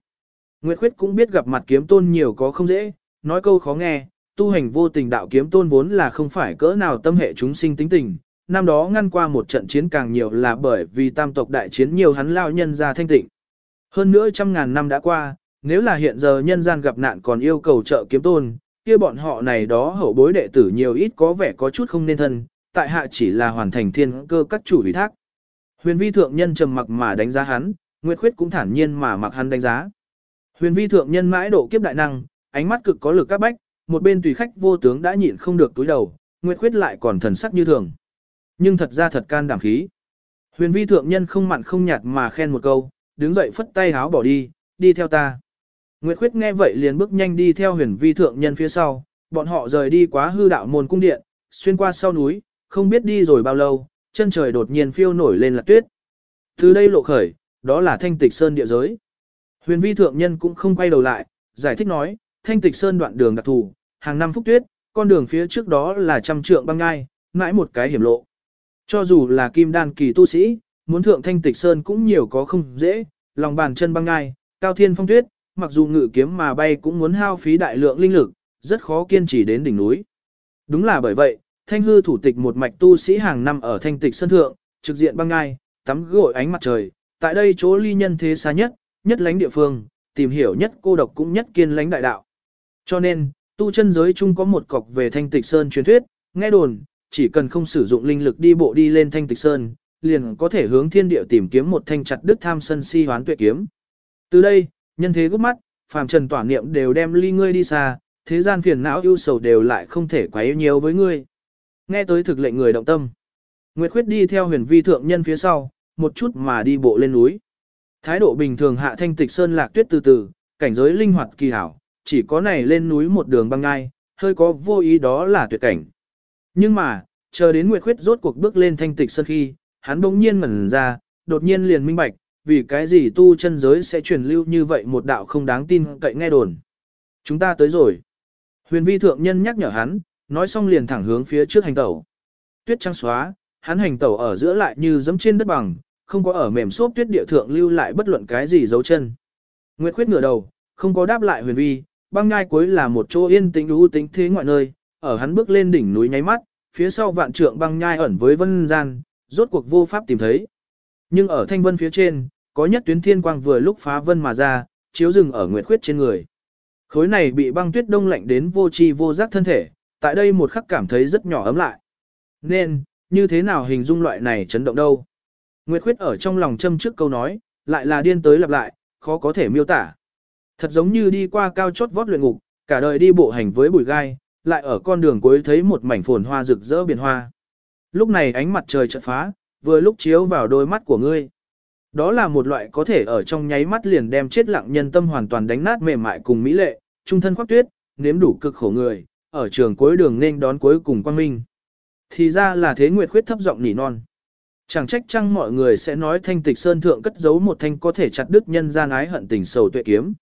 Nguyệt Khuyết cũng biết gặp mặt kiếm tôn nhiều có không dễ, nói câu khó nghe, tu hành vô tình đạo kiếm tôn vốn là không phải cỡ nào tâm hệ chúng sinh tính tình. Năm đó ngăn qua một trận chiến càng nhiều là bởi vì tam tộc đại chiến nhiều hắn lao nhân ra thanh tịnh. Hơn nữa trăm ngàn năm đã qua, nếu là hiện giờ nhân gian gặp nạn còn yêu cầu trợ kiếm tôn, kia bọn họ này đó hậu bối đệ tử nhiều ít có vẻ có chút không nên thân, tại hạ chỉ là hoàn thành thiên cơ các chủ ủy thác. Huyền vi thượng nhân trầm mặc mà đánh giá hắn, Nguyệt Khuyết cũng thản nhiên mà mặc hắn đánh giá. Huyền vi thượng nhân mãi độ kiếp đại năng, ánh mắt cực có lực các bách, một bên tùy khách vô tướng đã nhịn không được túi đầu, Nguyệt Khuyết lại còn thần sắc như thường. Nhưng thật ra thật can đảm khí. Huyền vi thượng nhân không mặn không nhạt mà khen một câu, đứng dậy phất tay háo bỏ đi, đi theo ta. Nguyệt Khuyết nghe vậy liền bước nhanh đi theo huyền vi thượng nhân phía sau, bọn họ rời đi quá hư đạo môn cung điện, xuyên qua sau núi, không biết đi rồi bao lâu, chân trời đột nhiên phiêu nổi lên là tuyết. Từ đây lộ khởi, đó là thanh tịch sơn địa giới. Huyền vi thượng nhân cũng không quay đầu lại, giải thích nói, thanh tịch sơn đoạn đường đặc thù, hàng năm phúc tuyết, con đường phía trước đó là trăm trượng băng ngai, mãi một cái hiểm lộ. Cho dù là kim đan kỳ tu sĩ, muốn thượng thanh tịch sơn cũng nhiều có không dễ, lòng bàn chân băng ngai, cao thiên phong tuyết, mặc dù ngự kiếm mà bay cũng muốn hao phí đại lượng linh lực, rất khó kiên trì đến đỉnh núi. Đúng là bởi vậy, thanh hư thủ tịch một mạch tu sĩ hàng năm ở thanh tịch sơn thượng, trực diện băng ngai, tắm gội ánh mặt trời, tại đây chỗ ly nhân thế xa nhất, nhất lánh địa phương, tìm hiểu nhất cô độc cũng nhất kiên lánh đại đạo. Cho nên, tu chân giới chung có một cọc về thanh tịch sơn truyền thuyết, nghe đồn, chỉ cần không sử dụng linh lực đi bộ đi lên thanh tịch sơn, liền có thể hướng thiên địa tìm kiếm một thanh chặt đứt tham sân si hoán tuệ kiếm. Từ đây, nhân thế gấp mắt, phàm trần tỏa niệm đều đem ly ngươi đi xa, thế gian phiền não ưu sầu đều lại không thể quá yêu nhiều với ngươi. Nghe tới thực lệnh người động tâm. Nguyệt Khuyết đi theo huyền vi thượng nhân phía sau, một chút mà đi bộ lên núi. Thái độ bình thường hạ thanh tịch sơn lạc tuyết từ từ, cảnh giới linh hoạt kỳ hảo, chỉ có này lên núi một đường băng ngai, hơi có vô ý đó là tuyệt cảnh. Nhưng mà, chờ đến Nguyệt Khuyết rốt cuộc bước lên thanh tịch sơn khi, hắn bỗng nhiên ngẩn ra, đột nhiên liền minh bạch, vì cái gì tu chân giới sẽ truyền lưu như vậy một đạo không đáng tin cậy nghe đồn. Chúng ta tới rồi. Huyền vi thượng nhân nhắc nhở hắn, nói xong liền thẳng hướng phía trước hành tẩu. Tuyết trắng xóa, hắn hành tẩu ở giữa lại như dẫm trên đất bằng, không có ở mềm xốp tuyết địa thượng lưu lại bất luận cái gì dấu chân. Nguyệt khuyết ngửa đầu, không có đáp lại huyền vi, băng ngai cuối là một chỗ yên tĩnh đú tính thế ngoại nơi, ở hắn bước lên đỉnh núi nháy mắt, phía sau vạn trượng băng nhai ẩn với vân gian, rốt cuộc vô pháp tìm thấy. Nhưng ở thanh vân phía trên, có nhất tuyến thiên quang vừa lúc phá vân mà ra, chiếu rừng ở nguyệt khuyết trên người. Khối này bị băng tuyết đông lạnh đến vô tri vô giác thân thể, tại đây một khắc cảm thấy rất nhỏ ấm lại. Nên, như thế nào hình dung loại này chấn động đâu? Nguyệt khuyết ở trong lòng châm trước câu nói, lại là điên tới lặp lại, khó có thể miêu tả. Thật giống như đi qua cao chót vót luyện ngục, cả đời đi bộ hành với bụi gai, lại ở con đường cuối thấy một mảnh phồn hoa rực rỡ biển hoa. Lúc này ánh mặt trời chợt phá, vừa lúc chiếu vào đôi mắt của ngươi. Đó là một loại có thể ở trong nháy mắt liền đem chết lặng nhân tâm hoàn toàn đánh nát mềm mại cùng mỹ lệ, trung thân khoác tuyết, nếm đủ cực khổ người, ở trường cuối đường nên đón cuối cùng quang minh. Thì ra là thế nguyệt khuyết thấp giọng nỉ non. Chẳng trách chăng mọi người sẽ nói thanh tịch sơn thượng cất giấu một thanh có thể chặt đứt nhân gian ái hận tình sầu tuệ kiếm.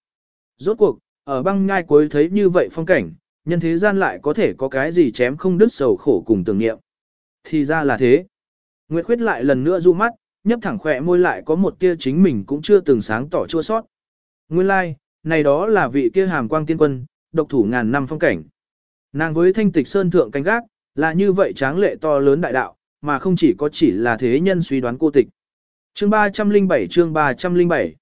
Rốt cuộc, ở băng ngai cuối thấy như vậy phong cảnh, nhân thế gian lại có thể có cái gì chém không đứt sầu khổ cùng tưởng niệm. Thì ra là thế. Nguyệt Khuyết lại lần nữa du mắt, nhấp thẳng khỏe môi lại có một tia chính mình cũng chưa từng sáng tỏ chua sót. Nguyên lai, like, này đó là vị kia hàm quang tiên quân, độc thủ ngàn năm phong cảnh. Nàng với thanh tịch sơn thượng canh gác, là như vậy tráng lệ to lớn đại đạo, mà không chỉ có chỉ là thế nhân suy đoán cô tịch. Chương 307 chương 307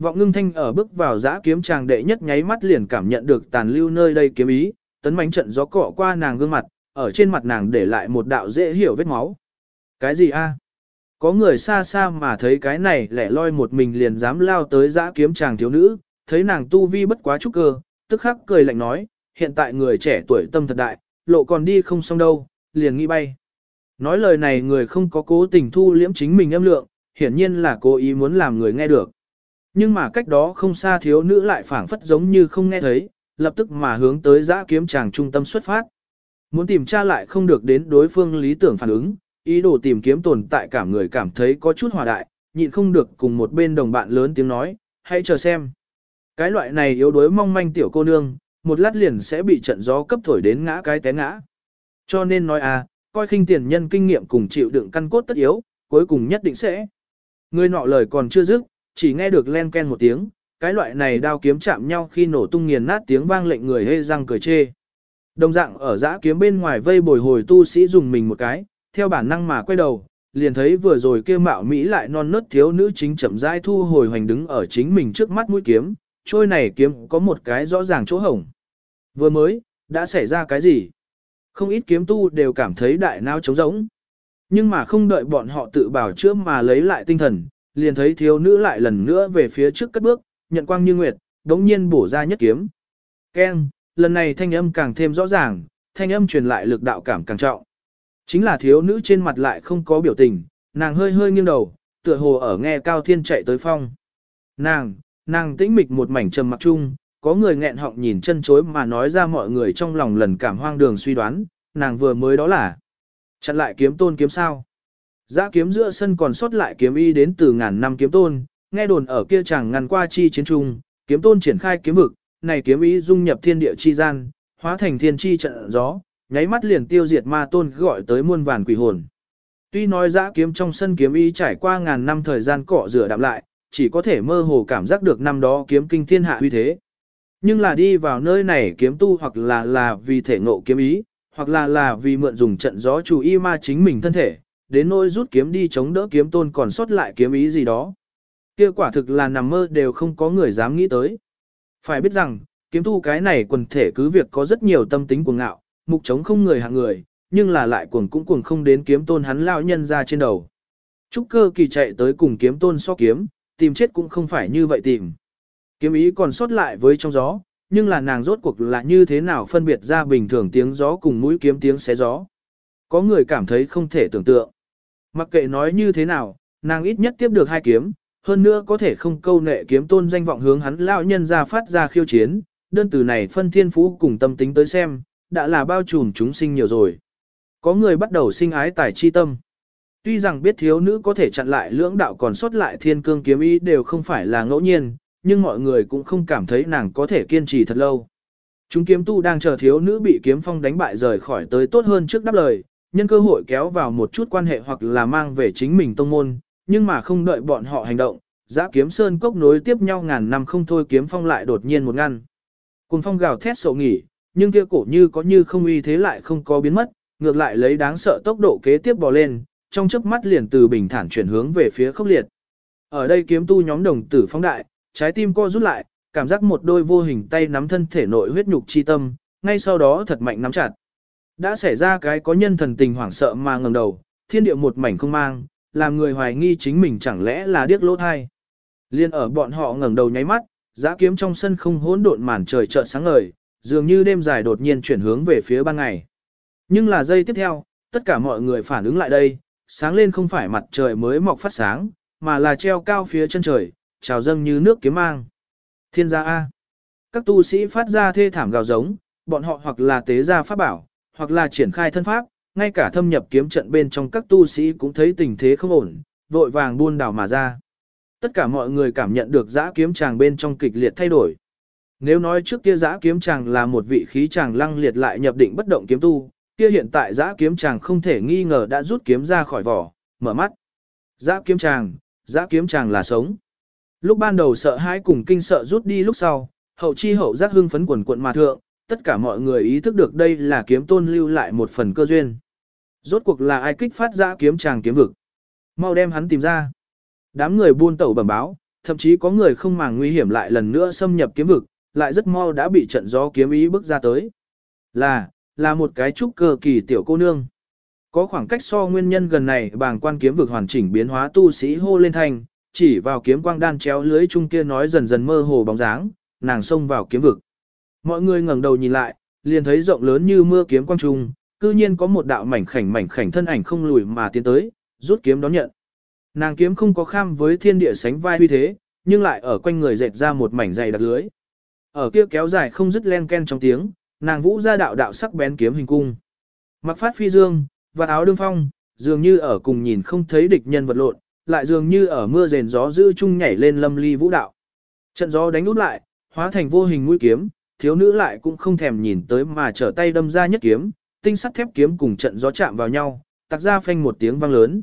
Vọng ngưng thanh ở bước vào giã kiếm tràng đệ nhất nháy mắt liền cảm nhận được tàn lưu nơi đây kiếm ý, tấn bánh trận gió cọ qua nàng gương mặt, ở trên mặt nàng để lại một đạo dễ hiểu vết máu. Cái gì a? Có người xa xa mà thấy cái này lẻ loi một mình liền dám lao tới giã kiếm chàng thiếu nữ, thấy nàng tu vi bất quá trúc cơ, tức khắc cười lạnh nói, hiện tại người trẻ tuổi tâm thật đại, lộ còn đi không xong đâu, liền nghĩ bay. Nói lời này người không có cố tình thu liễm chính mình âm lượng, hiển nhiên là cố ý muốn làm người nghe được. Nhưng mà cách đó không xa thiếu nữ lại phảng phất giống như không nghe thấy, lập tức mà hướng tới giã kiếm chàng trung tâm xuất phát. Muốn tìm tra lại không được đến đối phương lý tưởng phản ứng, ý đồ tìm kiếm tồn tại cảm người cảm thấy có chút hòa đại, nhịn không được cùng một bên đồng bạn lớn tiếng nói, hãy chờ xem. Cái loại này yếu đuối mong manh tiểu cô nương, một lát liền sẽ bị trận gió cấp thổi đến ngã cái té ngã. Cho nên nói à, coi khinh tiền nhân kinh nghiệm cùng chịu đựng căn cốt tất yếu, cuối cùng nhất định sẽ. Người nọ lời còn chưa dứt, chỉ nghe được len ken một tiếng, cái loại này đao kiếm chạm nhau khi nổ tung nghiền nát tiếng vang lệnh người hê răng cười chê. Đồng dạng ở giã kiếm bên ngoài vây bồi hồi tu sĩ dùng mình một cái, theo bản năng mà quay đầu, liền thấy vừa rồi kia mạo Mỹ lại non nớt thiếu nữ chính chậm rãi thu hồi hoành đứng ở chính mình trước mắt mũi kiếm, trôi này kiếm có một cái rõ ràng chỗ hổng. Vừa mới, đã xảy ra cái gì? Không ít kiếm tu đều cảm thấy đại não trống rỗng. Nhưng mà không đợi bọn họ tự bảo chữa mà lấy lại tinh thần, liền thấy thiếu nữ lại lần nữa về phía trước cất bước, nhận quang như nguyệt, đống nhiên bổ ra nhất kiếm. Keng, lần này thanh âm càng thêm rõ ràng, thanh âm truyền lại lực đạo cảm càng trọng. Chính là thiếu nữ trên mặt lại không có biểu tình, nàng hơi hơi nghiêng đầu, tựa hồ ở nghe cao thiên chạy tới phong. Nàng, nàng tĩnh mịch một mảnh trầm mặc chung, có người nghẹn họng nhìn chân chối mà nói ra mọi người trong lòng lần cảm hoang đường suy đoán, nàng vừa mới đó là chặn lại kiếm tôn kiếm sao. Giã kiếm giữa sân còn sót lại kiếm y đến từ ngàn năm kiếm tôn, nghe đồn ở kia chẳng ngàn qua chi chiến trung, kiếm tôn triển khai kiếm vực, này kiếm ý dung nhập thiên địa chi gian, hóa thành thiên chi trận gió, nháy mắt liền tiêu diệt ma tôn gọi tới muôn vàn quỷ hồn. Tuy nói giã kiếm trong sân kiếm ý trải qua ngàn năm thời gian cọ rửa đạm lại, chỉ có thể mơ hồ cảm giác được năm đó kiếm kinh thiên hạ uy thế. Nhưng là đi vào nơi này kiếm tu hoặc là là vì thể ngộ kiếm ý, hoặc là là vì mượn dùng trận gió chủ y ma chính mình thân thể, đến nỗi rút kiếm đi chống đỡ kiếm tôn còn sót lại kiếm ý gì đó. Kia quả thực là nằm mơ đều không có người dám nghĩ tới. Phải biết rằng, kiếm tu cái này quần thể cứ việc có rất nhiều tâm tính cuồng ngạo, mục chống không người hạng người, nhưng là lại cuồng cũng cuồng không đến kiếm tôn hắn lao nhân ra trên đầu. Trúc cơ kỳ chạy tới cùng kiếm tôn so kiếm, tìm chết cũng không phải như vậy tìm. Kiếm ý còn sót lại với trong gió, nhưng là nàng rốt cuộc là như thế nào phân biệt ra bình thường tiếng gió cùng mũi kiếm tiếng xé gió. Có người cảm thấy không thể tưởng tượng. Mặc kệ nói như thế nào, nàng ít nhất tiếp được hai kiếm, hơn nữa có thể không câu nệ kiếm tôn danh vọng hướng hắn lão nhân ra phát ra khiêu chiến, đơn từ này phân thiên phú cùng tâm tính tới xem, đã là bao trùm chúng sinh nhiều rồi. Có người bắt đầu sinh ái tài chi tâm. Tuy rằng biết thiếu nữ có thể chặn lại lưỡng đạo còn sót lại thiên cương kiếm ý đều không phải là ngẫu nhiên, nhưng mọi người cũng không cảm thấy nàng có thể kiên trì thật lâu. Chúng kiếm tu đang chờ thiếu nữ bị kiếm phong đánh bại rời khỏi tới tốt hơn trước đáp lời, nhân cơ hội kéo vào một chút quan hệ hoặc là mang về chính mình tông môn, nhưng mà không đợi bọn họ hành động, giã kiếm sơn cốc nối tiếp nhau ngàn năm không thôi kiếm phong lại đột nhiên một ngăn. Cùng phong gào thét sầu nghỉ, nhưng kia cổ như có như không uy thế lại không có biến mất, ngược lại lấy đáng sợ tốc độ kế tiếp bò lên, trong chớp mắt liền từ bình thản chuyển hướng về phía khốc liệt. Ở đây kiếm tu nhóm đồng tử phong đại, trái tim co rút lại, cảm giác một đôi vô hình tay nắm thân thể nội huyết nhục chi tâm, ngay sau đó thật mạnh nắm chặt. Đã xảy ra cái có nhân thần tình hoảng sợ mà ngẩng đầu, thiên địa một mảnh không mang, làm người hoài nghi chính mình chẳng lẽ là điếc lỗ thai. Liên ở bọn họ ngẩng đầu nháy mắt, giã kiếm trong sân không hỗn độn màn trời chợt sáng ngời, dường như đêm dài đột nhiên chuyển hướng về phía ban ngày. Nhưng là giây tiếp theo, tất cả mọi người phản ứng lại đây, sáng lên không phải mặt trời mới mọc phát sáng, mà là treo cao phía chân trời, trào dâng như nước kiếm mang. Thiên gia A. Các tu sĩ phát ra thê thảm gào giống, bọn họ hoặc là tế gia pháp bảo, hoặc là triển khai thân pháp, ngay cả thâm nhập kiếm trận bên trong các tu sĩ cũng thấy tình thế không ổn, vội vàng buôn đảo mà ra. Tất cả mọi người cảm nhận được giã kiếm chàng bên trong kịch liệt thay đổi. Nếu nói trước kia giã kiếm chàng là một vị khí chàng lăng liệt lại nhập định bất động kiếm tu, kia hiện tại giã kiếm chàng không thể nghi ngờ đã rút kiếm ra khỏi vỏ, mở mắt. Giã kiếm chàng, giã kiếm chàng là sống. Lúc ban đầu sợ hãi cùng kinh sợ rút đi lúc sau, hậu chi hậu giác hưng phấn quần quận mà thượng, tất cả mọi người ý thức được đây là kiếm tôn lưu lại một phần cơ duyên. Rốt cuộc là ai kích phát ra kiếm chàng kiếm vực. Mau đem hắn tìm ra. Đám người buôn tẩu bẩm báo, thậm chí có người không màng nguy hiểm lại lần nữa xâm nhập kiếm vực, lại rất mau đã bị trận gió kiếm ý bước ra tới. Là, là một cái trúc cơ kỳ tiểu cô nương. Có khoảng cách so nguyên nhân gần này bàng quan kiếm vực hoàn chỉnh biến hóa tu sĩ hô lên thành, chỉ vào kiếm quang đan chéo lưới chung kia nói dần dần mơ hồ bóng dáng, nàng xông vào kiếm vực. Mọi người ngẩng đầu nhìn lại, liền thấy rộng lớn như mưa kiếm quang trung, cư nhiên có một đạo mảnh khảnh mảnh khảnh thân ảnh không lùi mà tiến tới, rút kiếm đón nhận. Nàng kiếm không có kham với thiên địa sánh vai uy thế, nhưng lại ở quanh người dệt ra một mảnh dày đặc lưới. Ở kia kéo dài không dứt len ken trong tiếng, nàng vũ ra đạo đạo sắc bén kiếm hình cung. Mặc phát phi dương, và áo đương phong, dường như ở cùng nhìn không thấy địch nhân vật lộn, lại dường như ở mưa rền gió dữ chung nhảy lên lâm ly vũ đạo. Trận gió đánh út lại, hóa thành vô hình mũi kiếm, thiếu nữ lại cũng không thèm nhìn tới mà trở tay đâm ra nhất kiếm, tinh sắt thép kiếm cùng trận gió chạm vào nhau, tạc ra phanh một tiếng vang lớn.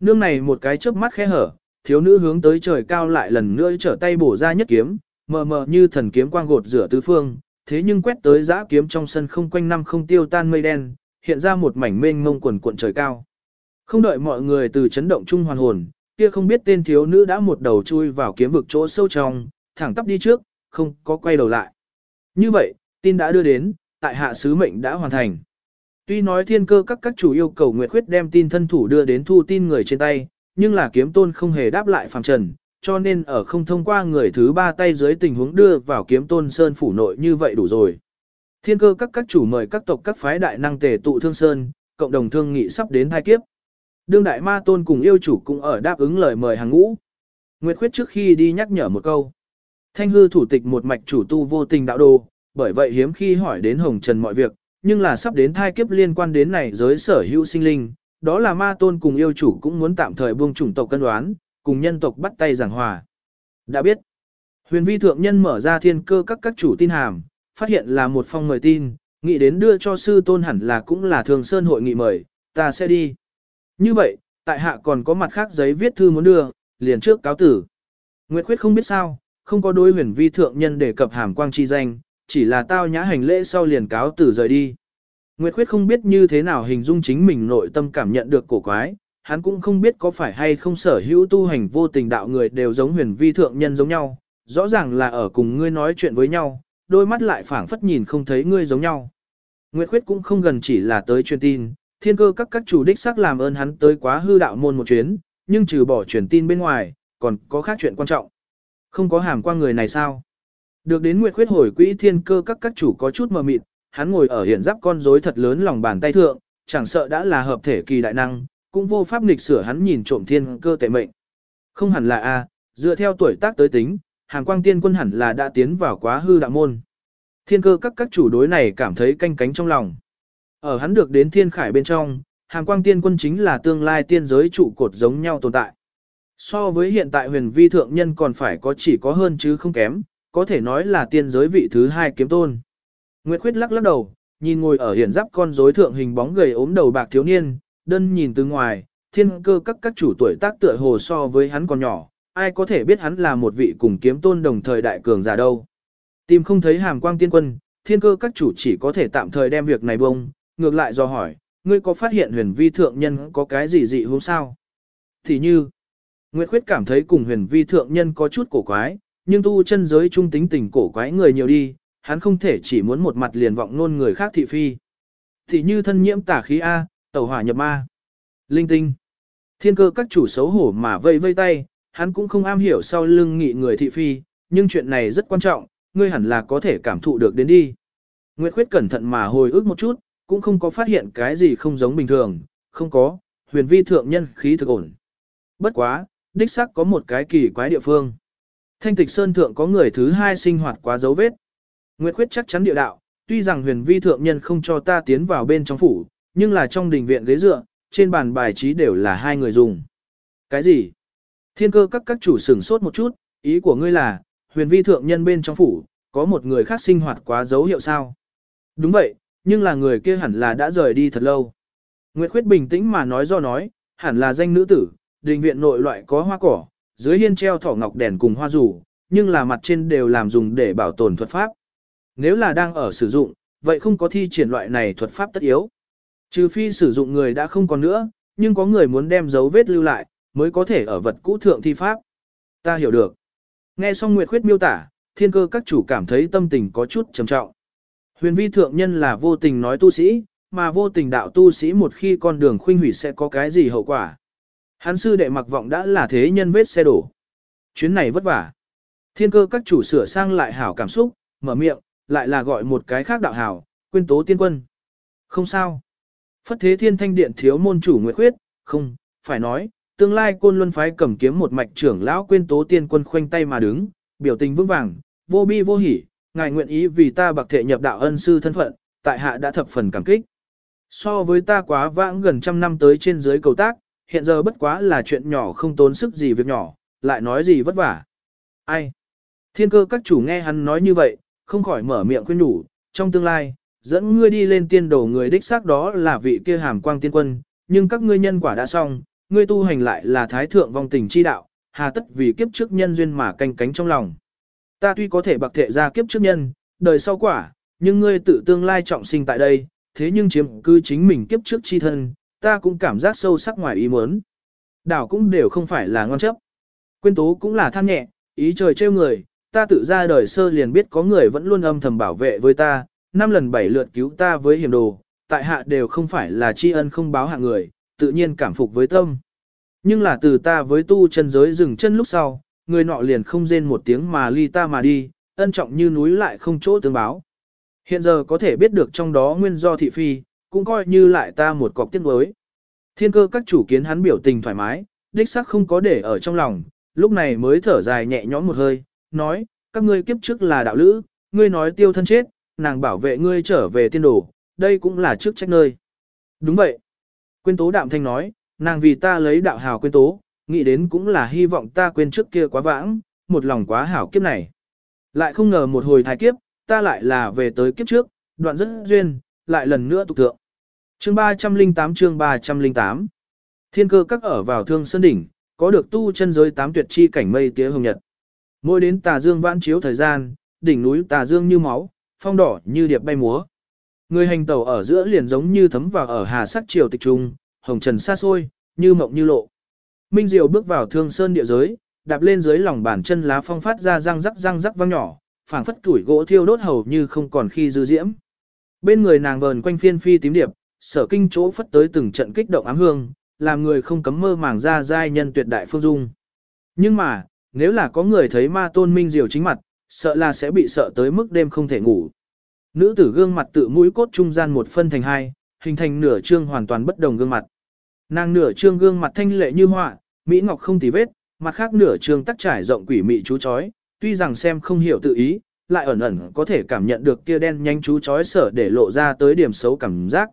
Nương này một cái chớp mắt khẽ hở, thiếu nữ hướng tới trời cao lại lần nữa trở tay bổ ra nhất kiếm, mờ mờ như thần kiếm quang gột rửa tứ phương, thế nhưng quét tới giã kiếm trong sân không quanh năm không tiêu tan mây đen, hiện ra một mảnh mênh mông quần cuộn trời cao. Không đợi mọi người từ chấn động chung hoàn hồn, kia không biết tên thiếu nữ đã một đầu chui vào kiếm vực chỗ sâu trong, thẳng tắp đi trước, không có quay đầu lại. Như vậy, tin đã đưa đến, tại hạ sứ mệnh đã hoàn thành. Tuy nói thiên cơ các các chủ yêu cầu Nguyệt Khuyết đem tin thân thủ đưa đến thu tin người trên tay, nhưng là kiếm tôn không hề đáp lại phàm trần, cho nên ở không thông qua người thứ ba tay dưới tình huống đưa vào kiếm tôn sơn phủ nội như vậy đủ rồi. Thiên cơ các các chủ mời các tộc các phái đại năng tề tụ thương sơn, cộng đồng thương nghị sắp đến thai kiếp. Đương đại ma tôn cùng yêu chủ cũng ở đáp ứng lời mời hàng ngũ. Nguyệt Khuyết trước khi đi nhắc nhở một câu. Thanh hư thủ tịch một mạch chủ tu vô tình đạo đồ, bởi vậy hiếm khi hỏi đến hồng trần mọi việc, nhưng là sắp đến thai kiếp liên quan đến này giới sở hữu sinh linh, đó là ma tôn cùng yêu chủ cũng muốn tạm thời buông chủng tộc cân đoán, cùng nhân tộc bắt tay giảng hòa. Đã biết, huyền vi thượng nhân mở ra thiên cơ các các chủ tin hàm, phát hiện là một phong mời tin, nghĩ đến đưa cho sư tôn hẳn là cũng là thường sơn hội nghị mời, ta sẽ đi. Như vậy, tại hạ còn có mặt khác giấy viết thư muốn đưa, liền trước cáo tử. Nguyệt Khuyết không biết sao, không có đối huyền vi thượng nhân đề cập hàm quang chi danh, chỉ là tao nhã hành lễ sau liền cáo tử rời đi. Nguyệt Khuyết không biết như thế nào hình dung chính mình nội tâm cảm nhận được cổ quái, hắn cũng không biết có phải hay không sở hữu tu hành vô tình đạo người đều giống huyền vi thượng nhân giống nhau, rõ ràng là ở cùng ngươi nói chuyện với nhau, đôi mắt lại phảng phất nhìn không thấy ngươi giống nhau. Nguyệt Khuyết cũng không gần chỉ là tới truyền tin, thiên cơ các các chủ đích xác làm ơn hắn tới quá hư đạo môn một chuyến, nhưng trừ bỏ truyền tin bên ngoài, còn có khác chuyện quan trọng. Không có hàm qua người này sao? Được đến Nguyệt Khuyết hồi quỹ thiên cơ các các chủ có chút mờ mịt, hắn ngồi ở hiện giáp con rối thật lớn lòng bàn tay thượng, chẳng sợ đã là hợp thể kỳ đại năng, cũng vô pháp nghịch sửa hắn nhìn trộm thiên cơ tệ mệnh. Không hẳn là A, dựa theo tuổi tác tới tính, hàng quang tiên quân hẳn là đã tiến vào quá hư đạo môn. Thiên cơ các các chủ đối này cảm thấy canh cánh trong lòng. Ở hắn được đến thiên khải bên trong, hàng quang tiên quân chính là tương lai tiên giới trụ cột giống nhau tồn tại. So với hiện tại huyền vi thượng nhân còn phải có chỉ có hơn chứ không kém, có thể nói là tiên giới vị thứ hai kiếm tôn. Nguyệt Khuyết lắc lắc đầu, nhìn ngồi ở hiển giáp con rối thượng hình bóng gầy ốm đầu bạc thiếu niên, đơn nhìn từ ngoài, thiên cơ các các chủ tuổi tác tựa hồ so với hắn còn nhỏ, ai có thể biết hắn là một vị cùng kiếm tôn đồng thời đại cường giả đâu. Tìm không thấy hàm quang tiên quân, thiên cơ các chủ chỉ có thể tạm thời đem việc này bông, ngược lại do hỏi, ngươi có phát hiện huyền vi thượng nhân có cái gì dị hôm sao? Thì như, Nguyệt Khuyết cảm thấy cùng huyền vi thượng nhân có chút cổ quái, nhưng tu chân giới trung tính tình cổ quái người nhiều đi, hắn không thể chỉ muốn một mặt liền vọng nôn người khác thị phi. Thì như thân nhiễm tả khí A, tẩu hỏa nhập ma. Linh tinh. Thiên cơ các chủ xấu hổ mà vây vây tay, hắn cũng không am hiểu sau lưng nghị người thị phi, nhưng chuyện này rất quan trọng, ngươi hẳn là có thể cảm thụ được đến đi. Nguyệt Khuyết cẩn thận mà hồi ức một chút, cũng không có phát hiện cái gì không giống bình thường, không có, huyền vi thượng nhân khí thực ổn. Bất quá, đích xác có một cái kỳ quái địa phương. Thanh tịch sơn thượng có người thứ hai sinh hoạt quá dấu vết. Nguyệt Khuyết chắc chắn địa đạo, tuy rằng huyền vi thượng nhân không cho ta tiến vào bên trong phủ, nhưng là trong đình viện ghế dựa, trên bàn bài trí đều là hai người dùng. Cái gì? Thiên cơ các các chủ sửng sốt một chút, ý của ngươi là, huyền vi thượng nhân bên trong phủ, có một người khác sinh hoạt quá dấu hiệu sao? Đúng vậy, nhưng là người kia hẳn là đã rời đi thật lâu. Nguyệt Khuyết bình tĩnh mà nói do nói, hẳn là danh nữ tử, đình viện nội loại có hoa cỏ, dưới hiên treo thỏ ngọc đèn cùng hoa rủ, nhưng là mặt trên đều làm dùng để bảo tồn thuật pháp. Nếu là đang ở sử dụng, vậy không có thi triển loại này thuật pháp tất yếu. Trừ phi sử dụng người đã không còn nữa, nhưng có người muốn đem dấu vết lưu lại, mới có thể ở vật cũ thượng thi pháp. Ta hiểu được. Nghe xong Nguyệt Khuyết miêu tả, thiên cơ các chủ cảm thấy tâm tình có chút trầm trọng. Huyền vi thượng nhân là vô tình nói tu sĩ, mà vô tình đạo tu sĩ một khi con đường khuynh hủy sẽ có cái gì hậu quả. Hắn sư đệ mặc vọng đã là thế nhân vết xe đổ. Chuyến này vất vả. Thiên cơ các chủ sửa sang lại hảo cảm xúc, mở miệng, lại là gọi một cái khác đạo hảo, quên tố tiên quân. Không sao. Phất thế thiên thanh điện thiếu môn chủ nguyệt khuyết, không, phải nói, tương lai côn luân phái cầm kiếm một mạch trưởng lão quên tố tiên quân khoanh tay mà đứng, biểu tình vững vàng, vô bi vô hỉ, ngài nguyện ý vì ta bạc thệ nhập đạo ân sư thân phận, tại hạ đã thập phần cảm kích. So với ta quá vãng gần trăm năm tới trên dưới cầu tác, hiện giờ bất quá là chuyện nhỏ không tốn sức gì việc nhỏ, lại nói gì vất vả. Ai? Thiên cơ các chủ nghe hắn nói như vậy, không khỏi mở miệng khuyên nhủ, trong tương lai, dẫn ngươi đi lên tiên đồ người đích xác đó là vị kia hàm quang tiên quân, nhưng các ngươi nhân quả đã xong, ngươi tu hành lại là thái thượng vong tình chi đạo, hà tất vì kiếp trước nhân duyên mà canh cánh trong lòng. Ta tuy có thể bạc thệ ra kiếp trước nhân, đời sau quả, nhưng ngươi tự tương lai trọng sinh tại đây, thế nhưng chiếm cư chính mình kiếp trước chi thân, ta cũng cảm giác sâu sắc ngoài ý muốn. Đảo cũng đều không phải là ngon chấp. Quyên tố cũng là than nhẹ, ý trời trêu người, ta tự ra đời sơ liền biết có người vẫn luôn âm thầm bảo vệ với ta, năm lần bảy lượt cứu ta với hiểm đồ, tại hạ đều không phải là tri ân không báo hạ người, tự nhiên cảm phục với tâm. Nhưng là từ ta với tu chân giới dừng chân lúc sau, người nọ liền không rên một tiếng mà ly ta mà đi, ân trọng như núi lại không chỗ tương báo. Hiện giờ có thể biết được trong đó nguyên do thị phi, cũng coi như lại ta một cọc tiếc nuối. Thiên cơ các chủ kiến hắn biểu tình thoải mái, đích xác không có để ở trong lòng, lúc này mới thở dài nhẹ nhõm một hơi, nói, các ngươi kiếp trước là đạo lữ, ngươi nói tiêu thân chết, nàng bảo vệ ngươi trở về tiên đồ, đây cũng là trước trách nơi. Đúng vậy. Quyên tố đạm thanh nói, nàng vì ta lấy đạo hào quyên tố, nghĩ đến cũng là hy vọng ta quên trước kia quá vãng, một lòng quá hảo kiếp này. Lại không ngờ một hồi thái kiếp, ta lại là về tới kiếp trước, đoạn rất duyên, lại lần nữa tục thượng. Chương 308 chương 308 Thiên cơ các ở vào thương sơn đỉnh, có được tu chân giới tám tuyệt chi cảnh mây tía hồng nhật. Mỗi đến tà dương vãn chiếu thời gian, đỉnh núi tà dương như máu, phong đỏ như điệp bay múa. Người hành tàu ở giữa liền giống như thấm vào ở hà sắc triều tịch trung, hồng trần xa xôi, như mộng như lộ. Minh Diệu bước vào thương sơn địa giới, đạp lên dưới lòng bàn chân lá phong phát ra răng rắc răng rắc vang nhỏ, phảng phất củi gỗ thiêu đốt hầu như không còn khi dư diễm. Bên người nàng vờn quanh phiên phi tím điệp, sở kinh chỗ phất tới từng trận kích động ám hương, làm người không cấm mơ màng ra giai nhân tuyệt đại phương dung. Nhưng mà, nếu là có người thấy ma tôn minh diều chính mặt, sợ là sẽ bị sợ tới mức đêm không thể ngủ. Nữ tử gương mặt tự mũi cốt trung gian một phân thành hai, hình thành nửa trương hoàn toàn bất đồng gương mặt. Nàng nửa trương gương mặt thanh lệ như họa, mỹ ngọc không tì vết, mặt khác nửa trương tắc trải rộng quỷ mị chú chói, tuy rằng xem không hiểu tự ý, lại ẩn ẩn có thể cảm nhận được kia đen nhanh chú chói sở để lộ ra tới điểm xấu cảm giác.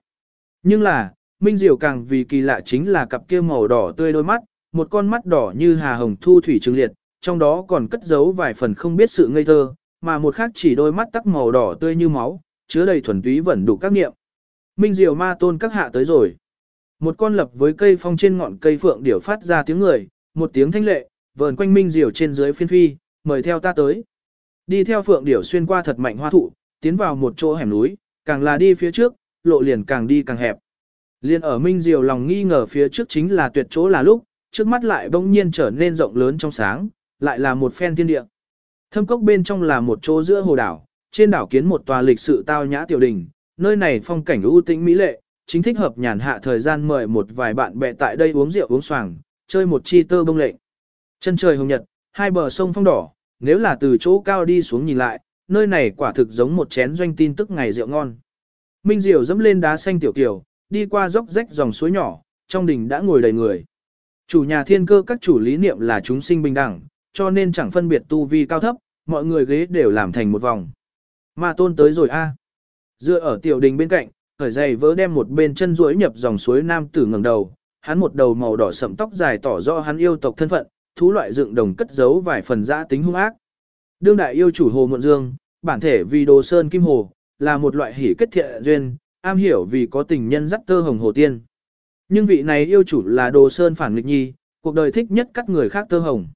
Nhưng là, Minh Diệu càng vì kỳ lạ chính là cặp kia màu đỏ tươi đôi mắt, một con mắt đỏ như hà hồng thu thủy trừng liệt, trong đó còn cất giấu vài phần không biết sự ngây thơ, mà một khác chỉ đôi mắt tắc màu đỏ tươi như máu, chứa đầy thuần túy vẫn đủ các niệm. Minh Diệu ma tôn các hạ tới rồi. Một con lập với cây phong trên ngọn cây phượng điểu phát ra tiếng người, một tiếng thanh lệ, vờn quanh Minh Diệu trên dưới phiên phi, mời theo ta tới. Đi theo phượng điểu xuyên qua thật mạnh hoa thụ, tiến vào một chỗ hẻm núi, càng là đi phía trước, lộ liền càng đi càng hẹp. Liên ở Minh Diều lòng nghi ngờ phía trước chính là tuyệt chỗ là lúc, trước mắt lại bỗng nhiên trở nên rộng lớn trong sáng, lại là một phen thiên địa. Thâm cốc bên trong là một chỗ giữa hồ đảo, trên đảo kiến một tòa lịch sự tao nhã tiểu đình, nơi này phong cảnh ưu tĩnh mỹ lệ, chính thích hợp nhàn hạ thời gian mời một vài bạn bè tại đây uống rượu uống xoàng, chơi một chi tơ bông lệnh. Chân trời hồng nhật, hai bờ sông phong đỏ, nếu là từ chỗ cao đi xuống nhìn lại, nơi này quả thực giống một chén doanh tin tức ngày rượu ngon. Minh Diệu dẫm lên đá xanh tiểu tiểu, đi qua dốc rách dòng suối nhỏ, trong đình đã ngồi đầy người. Chủ nhà thiên cơ các chủ lý niệm là chúng sinh bình đẳng, cho nên chẳng phân biệt tu vi cao thấp, mọi người ghế đều làm thành một vòng. Ma tôn tới rồi a. À. Dựa ở tiểu đình bên cạnh, khởi giày vỡ đem một bên chân duỗi nhập dòng suối nam tử ngẩng đầu, hắn một đầu màu đỏ sẫm tóc dài tỏ rõ hắn yêu tộc thân phận, thú loại dựng đồng cất giấu vài phần dã tính hung ác. Đương đại yêu chủ hồ muộn dương, bản thể vì đồ sơn kim hồ, là một loại hỉ kết thiện duyên, am hiểu vì có tình nhân dắt tơ hồng hồ tiên. Nhưng vị này yêu chủ là đồ sơn phản nghịch nhi, cuộc đời thích nhất các người khác tơ hồng.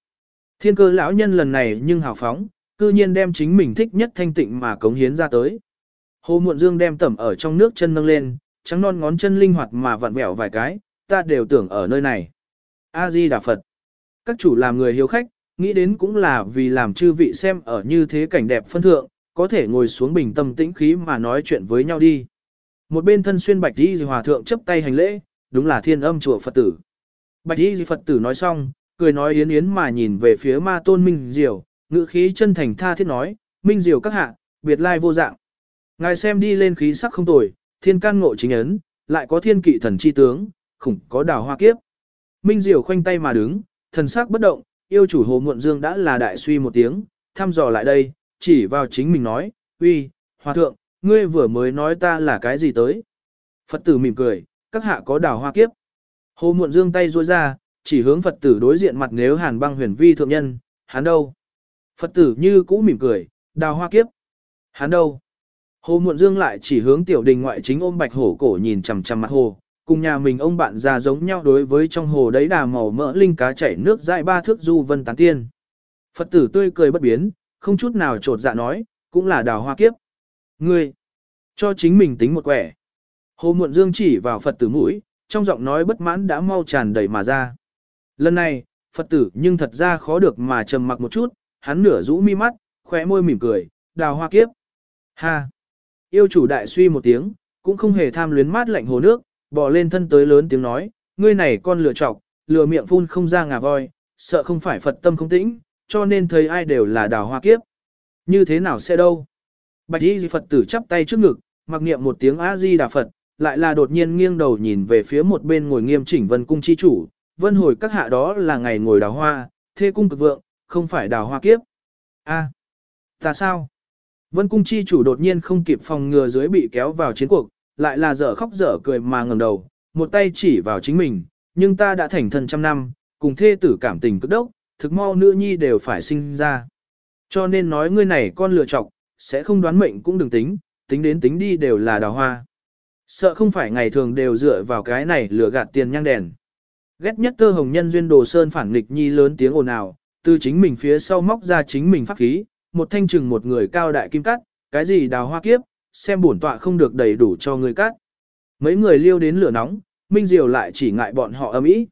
Thiên cơ lão nhân lần này nhưng hào phóng, cư nhiên đem chính mình thích nhất thanh tịnh mà cống hiến ra tới. Hồ Muộn Dương đem tẩm ở trong nước chân nâng lên, trắng non ngón chân linh hoạt mà vặn vẹo vài cái, ta đều tưởng ở nơi này. A Di Đà Phật. Các chủ làm người hiếu khách, nghĩ đến cũng là vì làm chư vị xem ở như thế cảnh đẹp phân thượng, có thể ngồi xuống bình tâm tĩnh khí mà nói chuyện với nhau đi. Một bên thân xuyên bạch đi hòa thượng chấp tay hành lễ, đúng là thiên âm chùa Phật tử. Bạch đi Phật tử nói xong, cười nói yến yến mà nhìn về phía ma tôn Minh Diệu, ngữ khí chân thành tha thiết nói, Minh Diệu các hạ, biệt lai vô dạng. Ngài xem đi lên khí sắc không tồi, thiên can ngộ chính ấn, lại có thiên kỵ thần chi tướng, khủng có đào hoa kiếp. Minh Diệu khoanh tay mà đứng, thần sắc bất động, yêu chủ hồ muộn dương đã là đại suy một tiếng, thăm dò lại đây, chỉ vào chính mình nói, uy, hòa thượng, ngươi vừa mới nói ta là cái gì tới. Phật tử mỉm cười, các hạ có đào hoa kiếp. Hồ muộn dương tay ruôi ra, chỉ hướng Phật tử đối diện mặt nếu hàn băng huyền vi thượng nhân, hắn đâu. Phật tử như cũ mỉm cười, đào hoa kiếp. Hắn đâu. Hồ muộn dương lại chỉ hướng tiểu đình ngoại chính ôm bạch hổ cổ nhìn chằm chằm mặt hồ, cùng nhà mình ông bạn già giống nhau đối với trong hồ đấy đà màu mỡ linh cá chảy nước dại ba thước du vân tán tiên. Phật tử tươi cười bất biến, không chút nào trột dạ nói, cũng là đào hoa kiếp. Ngươi, cho chính mình tính một quẻ. Hồ Muộn Dương chỉ vào Phật tử mũi, trong giọng nói bất mãn đã mau tràn đầy mà ra. Lần này, Phật tử nhưng thật ra khó được mà trầm mặc một chút, hắn nửa rũ mi mắt, khóe môi mỉm cười, đào hoa kiếp. Ha! Yêu chủ đại suy một tiếng, cũng không hề tham luyến mát lạnh hồ nước, bò lên thân tới lớn tiếng nói, ngươi này con lừa chọc, lừa miệng phun không ra ngà voi, sợ không phải Phật tâm không tĩnh, cho nên thấy ai đều là đào hoa kiếp. Như thế nào sẽ đâu? Bạch y Phật tử chắp tay trước ngực, mặc niệm một tiếng A-di Đà Phật, lại là đột nhiên nghiêng đầu nhìn về phía một bên ngồi nghiêm chỉnh vân cung chi chủ, vân hồi các hạ đó là ngày ngồi đào hoa, thê cung cực vượng, không phải đào hoa kiếp. A, ta sao? Vân cung chi chủ đột nhiên không kịp phòng ngừa dưới bị kéo vào chiến cuộc, lại là dở khóc dở cười mà ngẩng đầu, một tay chỉ vào chính mình, nhưng ta đã thành thân trăm năm, cùng thê tử cảm tình cực đốc, thực mau nữ nhi đều phải sinh ra. Cho nên nói ngươi này con lựa chọc, sẽ không đoán mệnh cũng đừng tính, tính đến tính đi đều là đào hoa. Sợ không phải ngày thường đều dựa vào cái này lừa gạt tiền nhang đèn. Ghét nhất tơ hồng nhân duyên đồ sơn phản nghịch nhi lớn tiếng ồn ào, từ chính mình phía sau móc ra chính mình pháp khí, một thanh trừng một người cao đại kim cắt, cái gì đào hoa kiếp, xem bổn tọa không được đầy đủ cho người cắt. Mấy người liêu đến lửa nóng, Minh Diều lại chỉ ngại bọn họ ấm ý.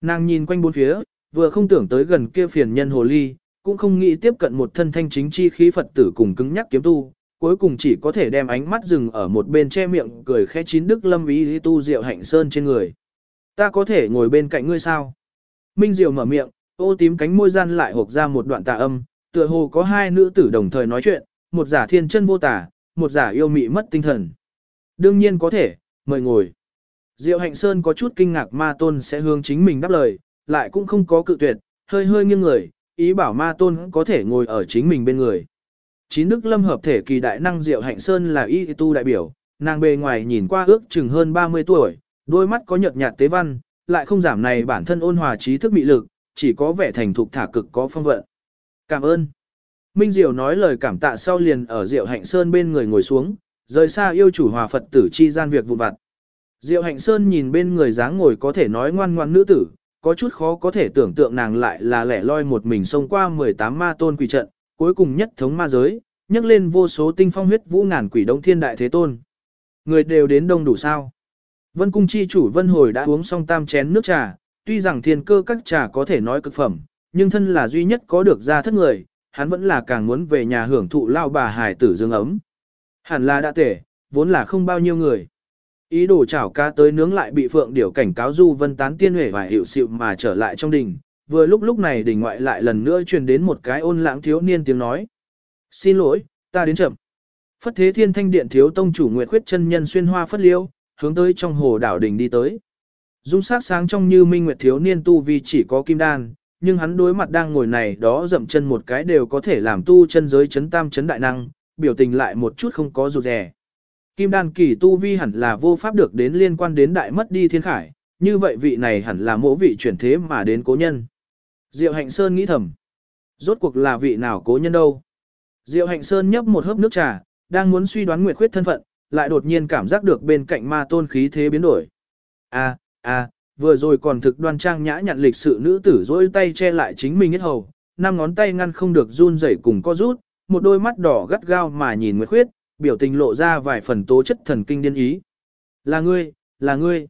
Nàng nhìn quanh bốn phía, vừa không tưởng tới gần kia phiền nhân hồ ly, cũng không nghĩ tiếp cận một thân thanh chính chi khí Phật tử cùng cứng nhắc kiếm tu, cuối cùng chỉ có thể đem ánh mắt dừng ở một bên che miệng cười khẽ chín đức lâm ý tu diệu hạnh sơn trên người. Ta có thể ngồi bên cạnh ngươi sao? Minh Diệu mở miệng, ô tím cánh môi gian lại hộp ra một đoạn tà âm, tựa hồ có hai nữ tử đồng thời nói chuyện, một giả thiên chân vô tả, một giả yêu mị mất tinh thần. Đương nhiên có thể, mời ngồi. Diệu hạnh sơn có chút kinh ngạc ma tôn sẽ hướng chính mình đáp lời, lại cũng không có cự tuyệt, hơi hơi nghiêng người, ý bảo ma tôn có thể ngồi ở chính mình bên người. Chín Đức Lâm hợp thể kỳ đại năng Diệu Hạnh Sơn là y tu đại biểu, nàng bề ngoài nhìn qua ước chừng hơn 30 tuổi, đôi mắt có nhợt nhạt tế văn, lại không giảm này bản thân ôn hòa trí thức mị lực, chỉ có vẻ thành thục thả cực có phong vận. Cảm ơn. Minh Diệu nói lời cảm tạ sau liền ở Diệu Hạnh Sơn bên người ngồi xuống, rời xa yêu chủ hòa Phật tử chi gian việc vụn vặt. Diệu Hạnh Sơn nhìn bên người dáng ngồi có thể nói ngoan ngoan nữ tử, có chút khó có thể tưởng tượng nàng lại là lẻ loi một mình xông qua 18 ma tôn quỷ trận, cuối cùng nhất thống ma giới, nhấc lên vô số tinh phong huyết vũ ngàn quỷ đông thiên đại thế tôn. Người đều đến đông đủ sao. Vân cung chi chủ vân hồi đã uống xong tam chén nước trà, tuy rằng thiên cơ các trà có thể nói cực phẩm, nhưng thân là duy nhất có được ra thất người, hắn vẫn là càng muốn về nhà hưởng thụ lao bà hải tử dương ấm. Hẳn là đã tể, vốn là không bao nhiêu người. Ý đồ chảo cá tới nướng lại bị phượng điểu cảnh cáo du vân tán tiên huệ và hiệu xịu mà trở lại trong đình. Vừa lúc lúc này đình ngoại lại lần nữa truyền đến một cái ôn lãng thiếu niên tiếng nói. Xin lỗi, ta đến chậm. Phất thế thiên thanh điện thiếu tông chủ nguyệt khuyết chân nhân xuyên hoa phất liêu, hướng tới trong hồ đảo đình đi tới. Dung sắc sáng trong như minh nguyệt thiếu niên tu vi chỉ có kim đan, nhưng hắn đối mặt đang ngồi này đó dậm chân một cái đều có thể làm tu chân giới chấn tam chấn đại năng, biểu tình lại một chút không có rụt rè. Kim đan kỳ tu vi hẳn là vô pháp được đến liên quan đến đại mất đi thiên khải, như vậy vị này hẳn là mỗ vị chuyển thế mà đến cố nhân. Diệu hạnh sơn nghĩ thầm. Rốt cuộc là vị nào cố nhân đâu? Diệu hạnh sơn nhấp một hớp nước trà, đang muốn suy đoán nguyệt khuyết thân phận, lại đột nhiên cảm giác được bên cạnh ma tôn khí thế biến đổi. A, a, vừa rồi còn thực đoan trang nhã nhặn lịch sự nữ tử dỗi tay che lại chính mình hết hầu, năm ngón tay ngăn không được run rẩy cùng co rút, một đôi mắt đỏ gắt gao mà nhìn Nguyệt Khuyết, biểu tình lộ ra vài phần tố chất thần kinh điên ý. Là ngươi, là ngươi.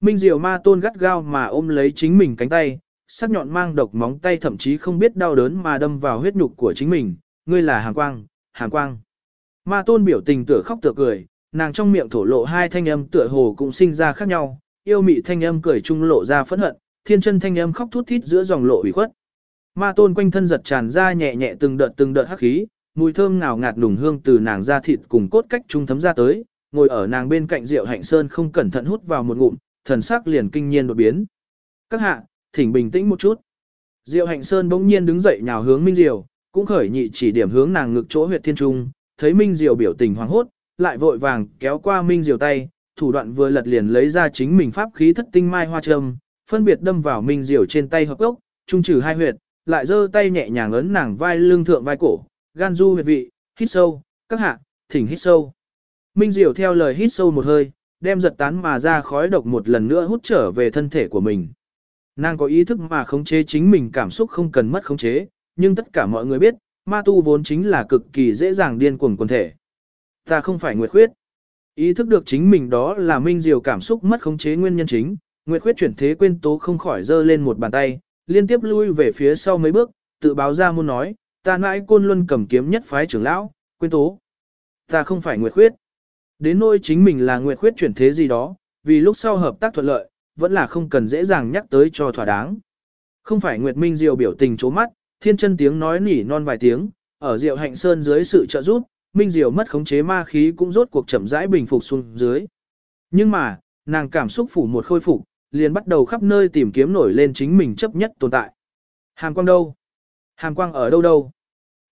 Minh Diệu ma tôn gắt gao mà ôm lấy chính mình cánh tay, sắc nhọn mang độc móng tay thậm chí không biết đau đớn mà đâm vào huyết nhục của chính mình, ngươi là hàng quang, hàng quang. Ma tôn biểu tình tựa khóc tựa cười, nàng trong miệng thổ lộ hai thanh âm tựa hồ cũng sinh ra khác nhau, yêu mị thanh âm cười trung lộ ra phẫn hận, thiên chân thanh âm khóc thút thít giữa dòng lộ ủy khuất. Ma tôn quanh thân giật tràn ra nhẹ nhẹ từng đợt từng đợt hắc khí, mùi thơm nào ngạt nùng hương từ nàng da thịt cùng cốt cách trung thấm ra tới, ngồi ở nàng bên cạnh rượu hạnh sơn không cẩn thận hút vào một ngụm, thần sắc liền kinh nhiên đột biến. Các hạ, thỉnh bình tĩnh một chút. Diệu hạnh sơn bỗng nhiên đứng dậy nhào hướng Minh Diệu, cũng khởi nhị chỉ điểm hướng nàng ngực chỗ huyệt thiên trung, thấy Minh Diệu biểu tình hoảng hốt, lại vội vàng kéo qua Minh Diệu tay, thủ đoạn vừa lật liền lấy ra chính mình pháp khí thất tinh mai hoa trâm, phân biệt đâm vào Minh Diệu trên tay hợp gốc, trung trừ hai huyệt, lại giơ tay nhẹ nhàng ấn nàng vai lưng thượng vai cổ, gan du huyệt vị, hít sâu, các hạ, thỉnh hít sâu. Minh Diệu theo lời hít sâu một hơi, đem giật tán mà ra khói độc một lần nữa hút trở về thân thể của mình. Nàng có ý thức mà khống chế chính mình cảm xúc không cần mất khống chế, nhưng tất cả mọi người biết, ma tu vốn chính là cực kỳ dễ dàng điên cuồng quần thể. Ta không phải nguyệt khuyết. Ý thức được chính mình đó là minh Diệu cảm xúc mất khống chế nguyên nhân chính, nguyệt khuyết chuyển thế quên tố không khỏi giơ lên một bàn tay, liên tiếp lui về phía sau mấy bước, tự báo ra muốn nói, ta nãi côn luân cầm kiếm nhất phái trưởng lão, quên tố. Ta không phải nguyệt khuyết. Đến nỗi chính mình là nguyệt khuyết chuyển thế gì đó, vì lúc sau hợp tác thuận lợi, vẫn là không cần dễ dàng nhắc tới cho thỏa đáng. Không phải Nguyệt Minh Diệu biểu tình chố mắt, thiên chân tiếng nói nỉ non vài tiếng, ở Diệu Hạnh Sơn dưới sự trợ giúp, Minh Diệu mất khống chế ma khí cũng rốt cuộc chậm rãi bình phục xuống dưới. Nhưng mà, nàng cảm xúc phủ một khôi phục, liền bắt đầu khắp nơi tìm kiếm nổi lên chính mình chấp nhất tồn tại. Hàm quang đâu? Hàm quang ở đâu đâu?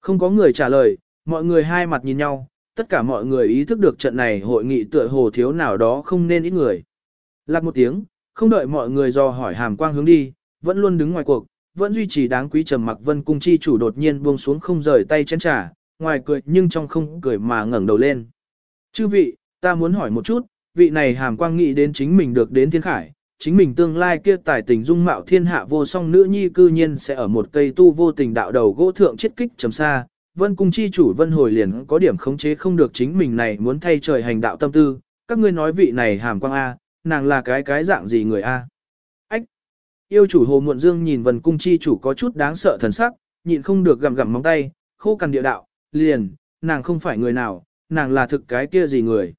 Không có người trả lời, mọi người hai mặt nhìn nhau, tất cả mọi người ý thức được trận này hội nghị tựa hồ thiếu nào đó không nên ít người. Lạc một tiếng, không đợi mọi người do hỏi hàm quang hướng đi, vẫn luôn đứng ngoài cuộc, vẫn duy trì đáng quý trầm mặc vân cung chi chủ đột nhiên buông xuống không rời tay chén trà, ngoài cười nhưng trong không cười mà ngẩng đầu lên. Chư vị, ta muốn hỏi một chút, vị này hàm quang nghĩ đến chính mình được đến thiên khải, chính mình tương lai kia tài tình dung mạo thiên hạ vô song nữ nhi cư nhiên sẽ ở một cây tu vô tình đạo đầu gỗ thượng chết kích chấm xa. Vân cung chi chủ vân hồi liền có điểm khống chế không được chính mình này muốn thay trời hành đạo tâm tư, các ngươi nói vị này hàm quang A, nàng là cái cái dạng gì người A. Ách! Yêu chủ hồ muộn dương nhìn vân cung chi chủ có chút đáng sợ thần sắc, nhịn không được gặm gặm móng tay, khô cằn địa đạo, liền, nàng không phải người nào, nàng là thực cái kia gì người.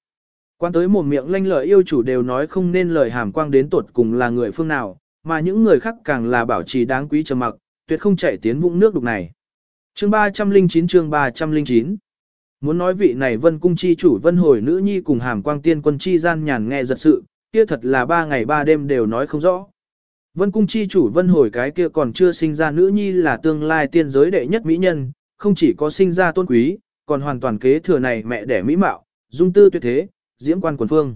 Quan tới một miệng lanh lợi yêu chủ đều nói không nên lời hàm quang đến tột cùng là người phương nào, mà những người khác càng là bảo trì đáng quý trầm mặc, tuyệt không chạy tiến vũng nước đục này. Chương 309 chương 309 Muốn nói vị này vân cung chi chủ vân hồi nữ nhi cùng hàm quang tiên quân chi gian nhàn nghe giật sự, kia thật là ba ngày ba đêm đều nói không rõ. Vân cung chi chủ vân hồi cái kia còn chưa sinh ra nữ nhi là tương lai tiên giới đệ nhất mỹ nhân, không chỉ có sinh ra tôn quý, còn hoàn toàn kế thừa này mẹ đẻ mỹ mạo, dung tư tuyệt thế, diễm quan quần phương.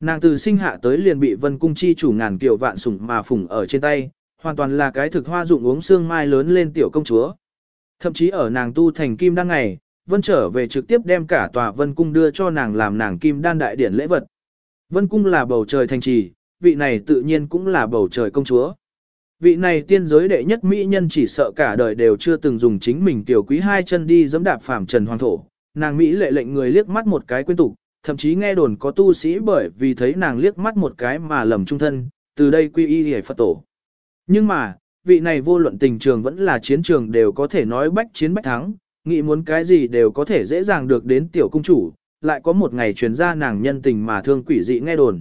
Nàng từ sinh hạ tới liền bị vân cung chi chủ ngàn kiều vạn sủng mà phủng ở trên tay, hoàn toàn là cái thực hoa dụng uống xương mai lớn lên tiểu công chúa. Thậm chí ở nàng tu thành kim đan ngày, vân trở về trực tiếp đem cả tòa vân cung đưa cho nàng làm nàng kim đan đại điển lễ vật. Vân cung là bầu trời thành trì, vị này tự nhiên cũng là bầu trời công chúa. Vị này tiên giới đệ nhất mỹ nhân chỉ sợ cả đời đều chưa từng dùng chính mình tiểu quý hai chân đi giẫm đạp phàm trần hoàng thổ. Nàng Mỹ lệ lệnh người liếc mắt một cái quên tục, thậm chí nghe đồn có tu sĩ bởi vì thấy nàng liếc mắt một cái mà lầm trung thân, từ đây quy y hề Phật tổ. Nhưng mà, vị này vô luận tình trường vẫn là chiến trường đều có thể nói bách chiến bách thắng, nghĩ muốn cái gì đều có thể dễ dàng được đến tiểu cung chủ, lại có một ngày truyền ra nàng nhân tình mà thương quỷ dị nghe đồn.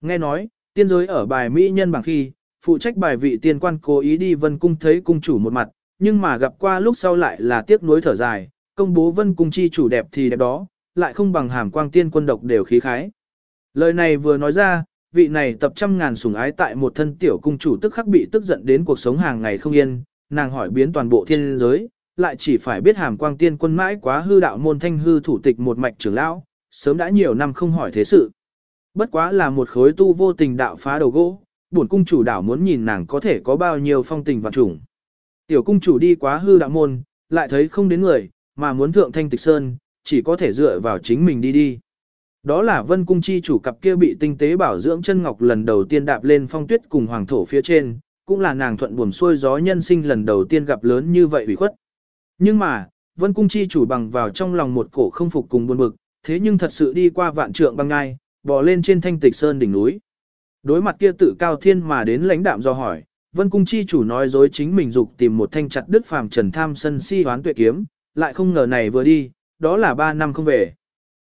Nghe nói, tiên giới ở bài Mỹ nhân bằng khi, phụ trách bài vị tiên quan cố ý đi vân cung thấy cung chủ một mặt, nhưng mà gặp qua lúc sau lại là tiếc nuối thở dài, công bố vân cung chi chủ đẹp thì đẹp đó, lại không bằng hàm quang tiên quân độc đều khí khái. Lời này vừa nói ra, vị này tập trăm ngàn sủng ái tại một thân tiểu cung chủ tức khắc bị tức giận đến cuộc sống hàng ngày không yên, nàng hỏi biến toàn bộ thiên giới, lại chỉ phải biết hàm quang tiên quân mãi quá hư đạo môn thanh hư thủ tịch một mạch trưởng lão, sớm đã nhiều năm không hỏi thế sự. Bất quá là một khối tu vô tình đạo phá đầu gỗ, bổn cung chủ đảo muốn nhìn nàng có thể có bao nhiêu phong tình và trùng. Tiểu cung chủ đi quá hư đạo môn, lại thấy không đến người, mà muốn thượng thanh tịch sơn, chỉ có thể dựa vào chính mình đi đi. Đó là vân cung chi chủ cặp kia bị tinh tế bảo dưỡng chân ngọc lần đầu tiên đạp lên phong tuyết cùng hoàng thổ phía trên, cũng là nàng thuận buồm xuôi gió nhân sinh lần đầu tiên gặp lớn như vậy ủy khuất. Nhưng mà, vân cung chi chủ bằng vào trong lòng một cổ không phục cùng buồn bực, thế nhưng thật sự đi qua vạn trượng băng ngai, bò lên trên thanh tịch sơn đỉnh núi. Đối mặt kia tự cao thiên mà đến lãnh đạm do hỏi, vân cung chi chủ nói dối chính mình dục tìm một thanh chặt đức phàm trần tham sân si hoán tuệ kiếm, lại không ngờ này vừa đi, đó là ba năm không về.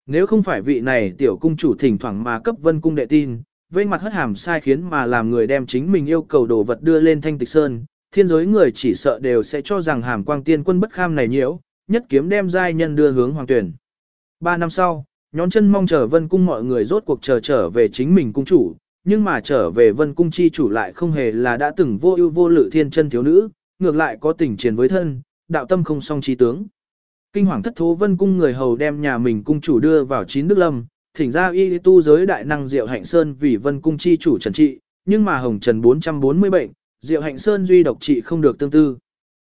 Nếu không phải vị này tiểu cung chủ thỉnh thoảng mà cấp vân cung đệ tin, vây mặt hất hàm sai khiến mà làm người đem chính mình yêu cầu đồ vật đưa lên thanh tịch sơn, thiên giới người chỉ sợ đều sẽ cho rằng hàm quang tiên quân bất kham này nhiễu, nhất kiếm đem giai nhân đưa hướng hoàng tuyển. Ba năm sau, nhón chân mong chờ vân cung mọi người rốt cuộc chờ trở về chính mình cung chủ, nhưng mà trở về vân cung chi chủ lại không hề là đã từng vô ưu vô lự thiên chân thiếu nữ, ngược lại có tình chiến với thân, đạo tâm không song trí tướng. Kinh hoàng thất thố vân cung người hầu đem nhà mình cung chủ đưa vào chín đức lâm, thỉnh ra y tu giới đại năng Diệu Hạnh Sơn vì vân cung chi chủ trần trị, nhưng mà hồng trần 440 bệnh, Diệu Hạnh Sơn duy độc trị không được tương tư.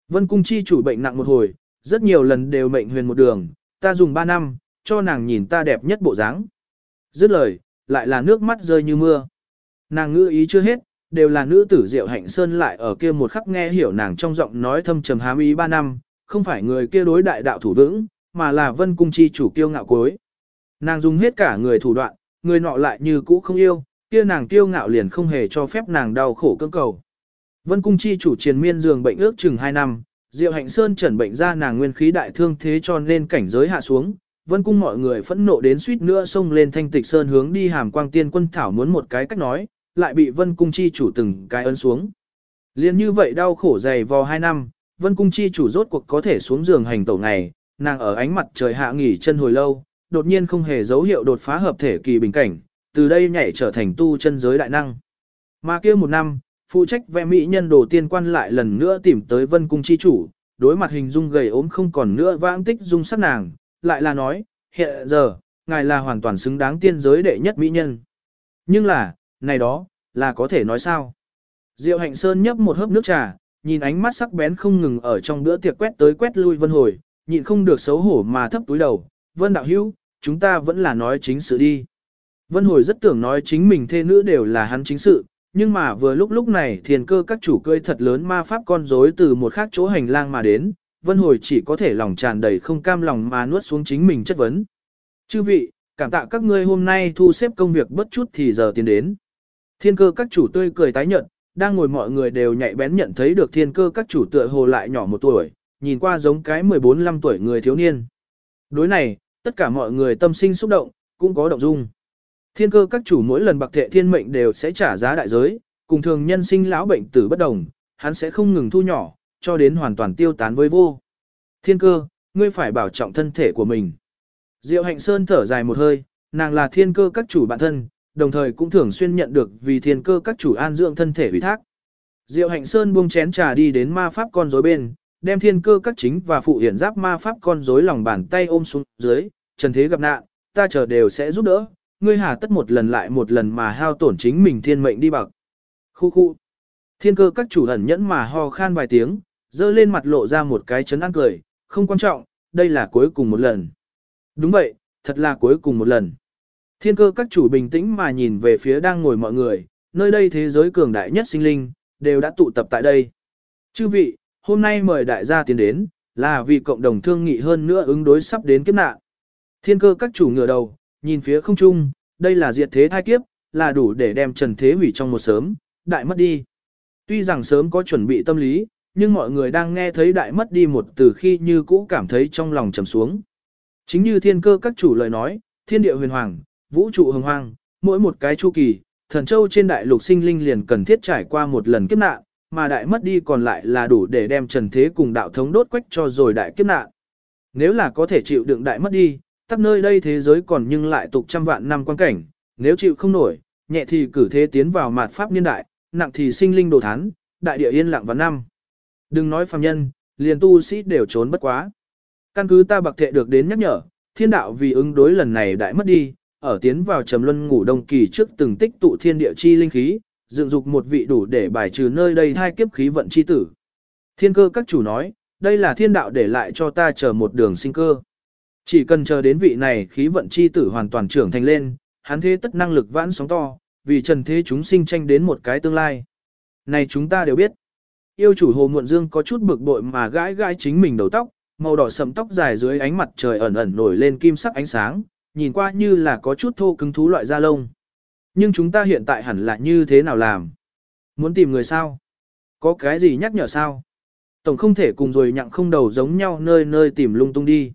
Vân cung chi chủ bệnh nặng một hồi, rất nhiều lần đều mệnh huyền một đường, ta dùng 3 năm, cho nàng nhìn ta đẹp nhất bộ dáng. Dứt lời, lại là nước mắt rơi như mưa. Nàng ngữ ý chưa hết, đều là nữ tử Diệu Hạnh Sơn lại ở kia một khắc nghe hiểu nàng trong giọng nói thâm trầm hám ý 3 năm, không phải người kia đối đại đạo thủ vững, mà là vân cung chi chủ kiêu ngạo cuối. Nàng dùng hết cả người thủ đoạn, người nọ lại như cũ không yêu, kia nàng kiêu ngạo liền không hề cho phép nàng đau khổ cơ cầu. Vân cung chi chủ triền miên giường bệnh ước chừng 2 năm, Diệu Hạnh Sơn trần bệnh ra nàng nguyên khí đại thương thế cho nên cảnh giới hạ xuống. Vân cung mọi người phẫn nộ đến suýt nữa xông lên thanh tịch sơn hướng đi hàm quang tiên quân thảo muốn một cái cách nói, lại bị vân cung chi chủ từng cái ấn xuống. Liên như vậy đau khổ dày vò 2 năm, vân cung chi chủ rốt cuộc có thể xuống giường hành tẩu ngày, nàng ở ánh mặt trời hạ nghỉ chân hồi lâu, đột nhiên không hề dấu hiệu đột phá hợp thể kỳ bình cảnh, từ đây nhảy trở thành tu chân giới đại năng. Mà kia một năm, phụ trách vẽ mỹ nhân đồ tiên quan lại lần nữa tìm tới vân cung chi chủ, đối mặt hình dung gầy ốm không còn nữa vãng tích dung sắc nàng, lại là nói, hiện giờ, ngài là hoàn toàn xứng đáng tiên giới đệ nhất mỹ nhân. Nhưng là, này đó, là có thể nói sao? Diệu hạnh sơn nhấp một hớp nước trà, nhìn ánh mắt sắc bén không ngừng ở trong bữa tiệc quét tới quét lui vân hồi, nhịn không được xấu hổ mà thấp túi đầu, vân đạo hữu, chúng ta vẫn là nói chính sự đi. Vân hồi rất tưởng nói chính mình thê nữ đều là hắn chính sự, nhưng mà vừa lúc lúc này thiền cơ các chủ cơi thật lớn ma pháp con rối từ một khác chỗ hành lang mà đến, vân hồi chỉ có thể lòng tràn đầy không cam lòng mà nuốt xuống chính mình chất vấn. Chư vị, cảm tạ các ngươi hôm nay thu xếp công việc bất chút thì giờ tiến đến. Thiên cơ các chủ tươi cười tái nhận, đang ngồi mọi người đều nhạy bén nhận thấy được thiên cơ các chủ tựa hồ lại nhỏ một tuổi, nhìn qua giống cái 14-15 tuổi người thiếu niên. Đối này, tất cả mọi người tâm sinh xúc động, cũng có động dung. Thiên cơ các chủ mỗi lần bạc thệ thiên mệnh đều sẽ trả giá đại giới, cùng thường nhân sinh lão bệnh tử bất đồng, hắn sẽ không ngừng thu nhỏ, cho đến hoàn toàn tiêu tán với vô. Thiên cơ, ngươi phải bảo trọng thân thể của mình. Diệu hạnh sơn thở dài một hơi, nàng là thiên cơ các chủ bản thân, đồng thời cũng thường xuyên nhận được vì thiên cơ các chủ an dưỡng thân thể ủy thác. Diệu hạnh sơn buông chén trà đi đến ma pháp con rối bên, đem thiên cơ các chính và phụ hiển giáp ma pháp con rối lòng bàn tay ôm xuống dưới, trần thế gặp nạn, ta chờ đều sẽ giúp đỡ, ngươi hà tất một lần lại một lần mà hao tổn chính mình thiên mệnh đi bạc. Khu khu. Thiên cơ các chủ ẩn nhẫn mà ho khan vài tiếng, dơ lên mặt lộ ra một cái chấn ăn cười, không quan trọng, đây là cuối cùng một lần. Đúng vậy, thật là cuối cùng một lần. Thiên cơ các chủ bình tĩnh mà nhìn về phía đang ngồi mọi người, nơi đây thế giới cường đại nhất sinh linh, đều đã tụ tập tại đây. Chư vị, hôm nay mời đại gia tiến đến, là vì cộng đồng thương nghị hơn nữa ứng đối sắp đến kiếp nạn. Thiên cơ các chủ ngửa đầu, nhìn phía không trung, đây là diệt thế thai kiếp, là đủ để đem trần thế hủy trong một sớm, đại mất đi. Tuy rằng sớm có chuẩn bị tâm lý, nhưng mọi người đang nghe thấy đại mất đi một từ khi như cũ cảm thấy trong lòng trầm xuống. Chính như thiên cơ các chủ lời nói, thiên địa huyền hoàng, vũ trụ hồng hoang, mỗi một cái chu kỳ, thần châu trên đại lục sinh linh liền cần thiết trải qua một lần kiếp nạn, mà đại mất đi còn lại là đủ để đem trần thế cùng đạo thống đốt quách cho rồi đại kiếp nạn. Nếu là có thể chịu đựng đại mất đi, tắc nơi đây thế giới còn nhưng lại tục trăm vạn năm quan cảnh, nếu chịu không nổi, nhẹ thì cử thế tiến vào mạt pháp niên đại, nặng thì sinh linh đồ thán, đại địa yên lặng vào năm. Đừng nói phàm nhân, liền tu sĩ đều trốn bất quá. Căn cứ ta bạc thệ được đến nhắc nhở, thiên đạo vì ứng đối lần này đại mất đi, ở tiến vào trầm luân ngủ đông kỳ trước từng tích tụ thiên địa chi linh khí, dựng dục một vị đủ để bài trừ nơi đây hai kiếp khí vận chi tử. Thiên cơ các chủ nói, đây là thiên đạo để lại cho ta chờ một đường sinh cơ. Chỉ cần chờ đến vị này khí vận chi tử hoàn toàn trưởng thành lên, hắn thế tất năng lực vãn sóng to, vì trần thế chúng sinh tranh đến một cái tương lai. Này chúng ta đều biết. Yêu chủ Hồ Muộn Dương có chút bực bội mà gãi gãi chính mình đầu tóc, màu đỏ sẫm tóc dài dưới ánh mặt trời ẩn ẩn nổi lên kim sắc ánh sáng, nhìn qua như là có chút thô cứng thú loại da lông. Nhưng chúng ta hiện tại hẳn là như thế nào làm? Muốn tìm người sao? Có cái gì nhắc nhở sao? Tổng không thể cùng rồi nhặng không đầu giống nhau nơi nơi tìm lung tung đi.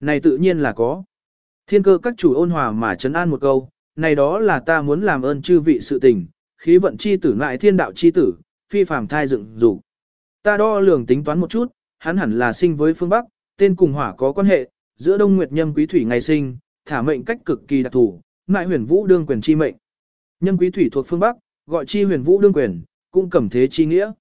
Này tự nhiên là có. Thiên cơ các chủ ôn hòa mà trấn an một câu, này đó là ta muốn làm ơn chư vị sự tình, khí vận chi tử lại thiên đạo chi tử, phi phàm thai dựng dục. Ta đo lường tính toán một chút, hắn hẳn là sinh với phương Bắc, tên cùng hỏa có quan hệ, giữa Đông Nguyệt Nhâm Quý Thủy ngày sinh, thả mệnh cách cực kỳ đặc thù, ngại huyền vũ đương quyền chi mệnh. Nhân Quý Thủy thuộc phương Bắc, gọi chi huyền vũ đương quyền, cũng cầm thế chi nghĩa.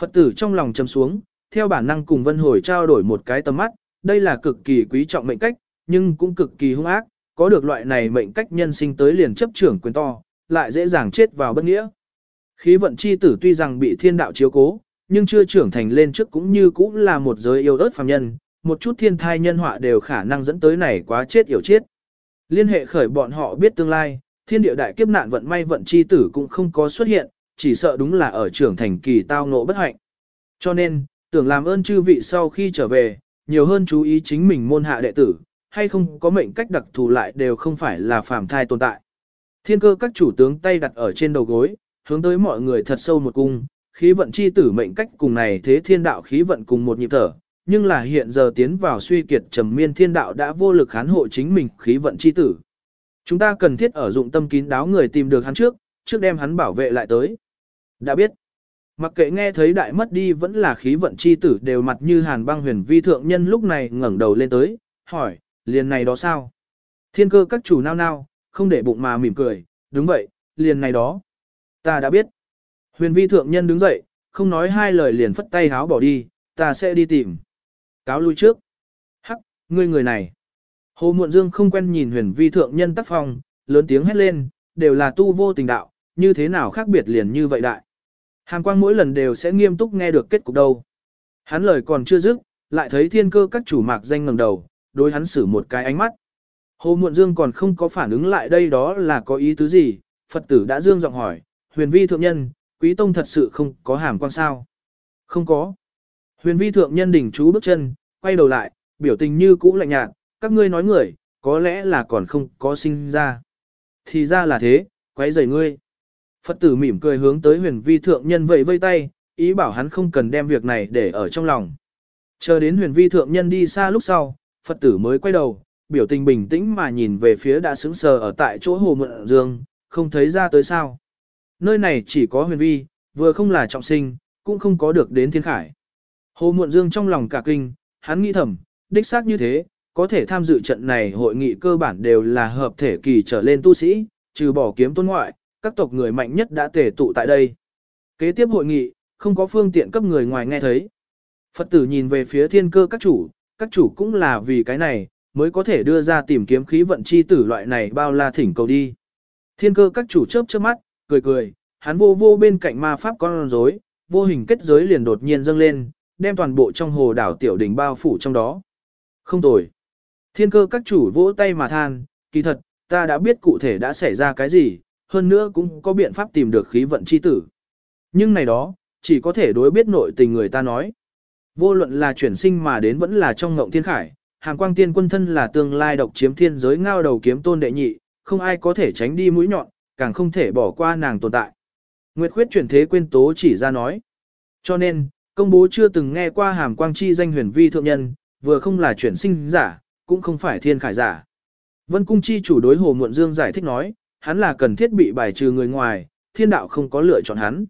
Phật tử trong lòng trầm xuống, theo bản năng cùng Vân Hồi trao đổi một cái tầm mắt, đây là cực kỳ quý trọng mệnh cách, nhưng cũng cực kỳ hung ác, có được loại này mệnh cách nhân sinh tới liền chấp trưởng quyền to, lại dễ dàng chết vào bất nghĩa. Khí vận chi tử tuy rằng bị thiên đạo chiếu cố, nhưng chưa trưởng thành lên trước cũng như cũng là một giới yêu ớt phàm nhân, một chút thiên thai nhân họa đều khả năng dẫn tới này quá chết yểu chết. Liên hệ khởi bọn họ biết tương lai, thiên địa đại kiếp nạn vận may vận chi tử cũng không có xuất hiện, chỉ sợ đúng là ở trưởng thành kỳ tao ngộ bất hạnh. Cho nên, tưởng làm ơn chư vị sau khi trở về, nhiều hơn chú ý chính mình môn hạ đệ tử, hay không có mệnh cách đặc thù lại đều không phải là phàm thai tồn tại. Thiên cơ các chủ tướng tay đặt ở trên đầu gối, hướng tới mọi người thật sâu một cung, khí vận chi tử mệnh cách cùng này thế thiên đạo khí vận cùng một nhịp thở, nhưng là hiện giờ tiến vào suy kiệt trầm miên thiên đạo đã vô lực khán hộ chính mình khí vận chi tử. Chúng ta cần thiết ở dụng tâm kín đáo người tìm được hắn trước, trước đem hắn bảo vệ lại tới. Đã biết, mặc kệ nghe thấy đại mất đi vẫn là khí vận chi tử đều mặt như hàn băng huyền vi thượng nhân lúc này ngẩng đầu lên tới, hỏi, liền này đó sao? Thiên cơ các chủ nao nao, không để bụng mà mỉm cười, đúng vậy, liền này đó. Ta đã biết. Huyền vi thượng nhân đứng dậy, không nói hai lời liền phất tay háo bỏ đi, ta sẽ đi tìm. Cáo lui trước. Hắc, ngươi người này. Hồ Muộn Dương không quen nhìn huyền vi thượng nhân tác phong, lớn tiếng hét lên, đều là tu vô tình đạo, như thế nào khác biệt liền như vậy đại. hàng quang mỗi lần đều sẽ nghiêm túc nghe được kết cục đâu. Hắn lời còn chưa dứt, lại thấy thiên cơ các chủ mạc danh ngẩng đầu, đối hắn xử một cái ánh mắt. Hồ Muộn Dương còn không có phản ứng lại đây đó là có ý tứ gì, Phật tử đã dương giọng hỏi, huyền vi thượng nhân, quý tông thật sự không có hàm quan sao? Không có. Huyền vi thượng nhân đỉnh chú bước chân, quay đầu lại, biểu tình như cũ lạnh nhạt, các ngươi nói người, có lẽ là còn không có sinh ra. Thì ra là thế, quấy rầy ngươi. Phật tử mỉm cười hướng tới huyền vi thượng nhân vẫy vây tay, ý bảo hắn không cần đem việc này để ở trong lòng. Chờ đến huyền vi thượng nhân đi xa lúc sau, Phật tử mới quay đầu, biểu tình bình tĩnh mà nhìn về phía đã sững sờ ở tại chỗ hồ mượn dương, không thấy ra tới sao. Nơi này chỉ có huyền vi, vừa không là trọng sinh, cũng không có được đến thiên khải. Hồ Muộn Dương trong lòng cả kinh, hắn nghĩ thầm, đích xác như thế, có thể tham dự trận này hội nghị cơ bản đều là hợp thể kỳ trở lên tu sĩ, trừ bỏ kiếm tôn ngoại, các tộc người mạnh nhất đã tề tụ tại đây. Kế tiếp hội nghị, không có phương tiện cấp người ngoài nghe thấy. Phật tử nhìn về phía thiên cơ các chủ, các chủ cũng là vì cái này, mới có thể đưa ra tìm kiếm khí vận chi tử loại này bao la thỉnh cầu đi. Thiên cơ các chủ chớp chớp mắt, cười cười, hắn vô vô bên cạnh ma pháp con rối, vô hình kết giới liền đột nhiên dâng lên, đem toàn bộ trong hồ đảo tiểu đỉnh bao phủ trong đó. Không tồi. Thiên cơ các chủ vỗ tay mà than, kỳ thật, ta đã biết cụ thể đã xảy ra cái gì, hơn nữa cũng có biện pháp tìm được khí vận chi tử. Nhưng này đó, chỉ có thể đối biết nội tình người ta nói. Vô luận là chuyển sinh mà đến vẫn là trong ngộng thiên khải, hàng quang tiên quân thân là tương lai độc chiếm thiên giới ngao đầu kiếm tôn đệ nhị, không ai có thể tránh đi mũi nhọn, càng không thể bỏ qua nàng tồn tại. Nguyệt khuyết chuyển thế quên tố chỉ ra nói. Cho nên, công bố chưa từng nghe qua hàm quang chi danh huyền vi thượng nhân, vừa không là chuyển sinh giả, cũng không phải thiên khải giả. Vân cung chi chủ đối hồ muộn dương giải thích nói, hắn là cần thiết bị bài trừ người ngoài, thiên đạo không có lựa chọn hắn.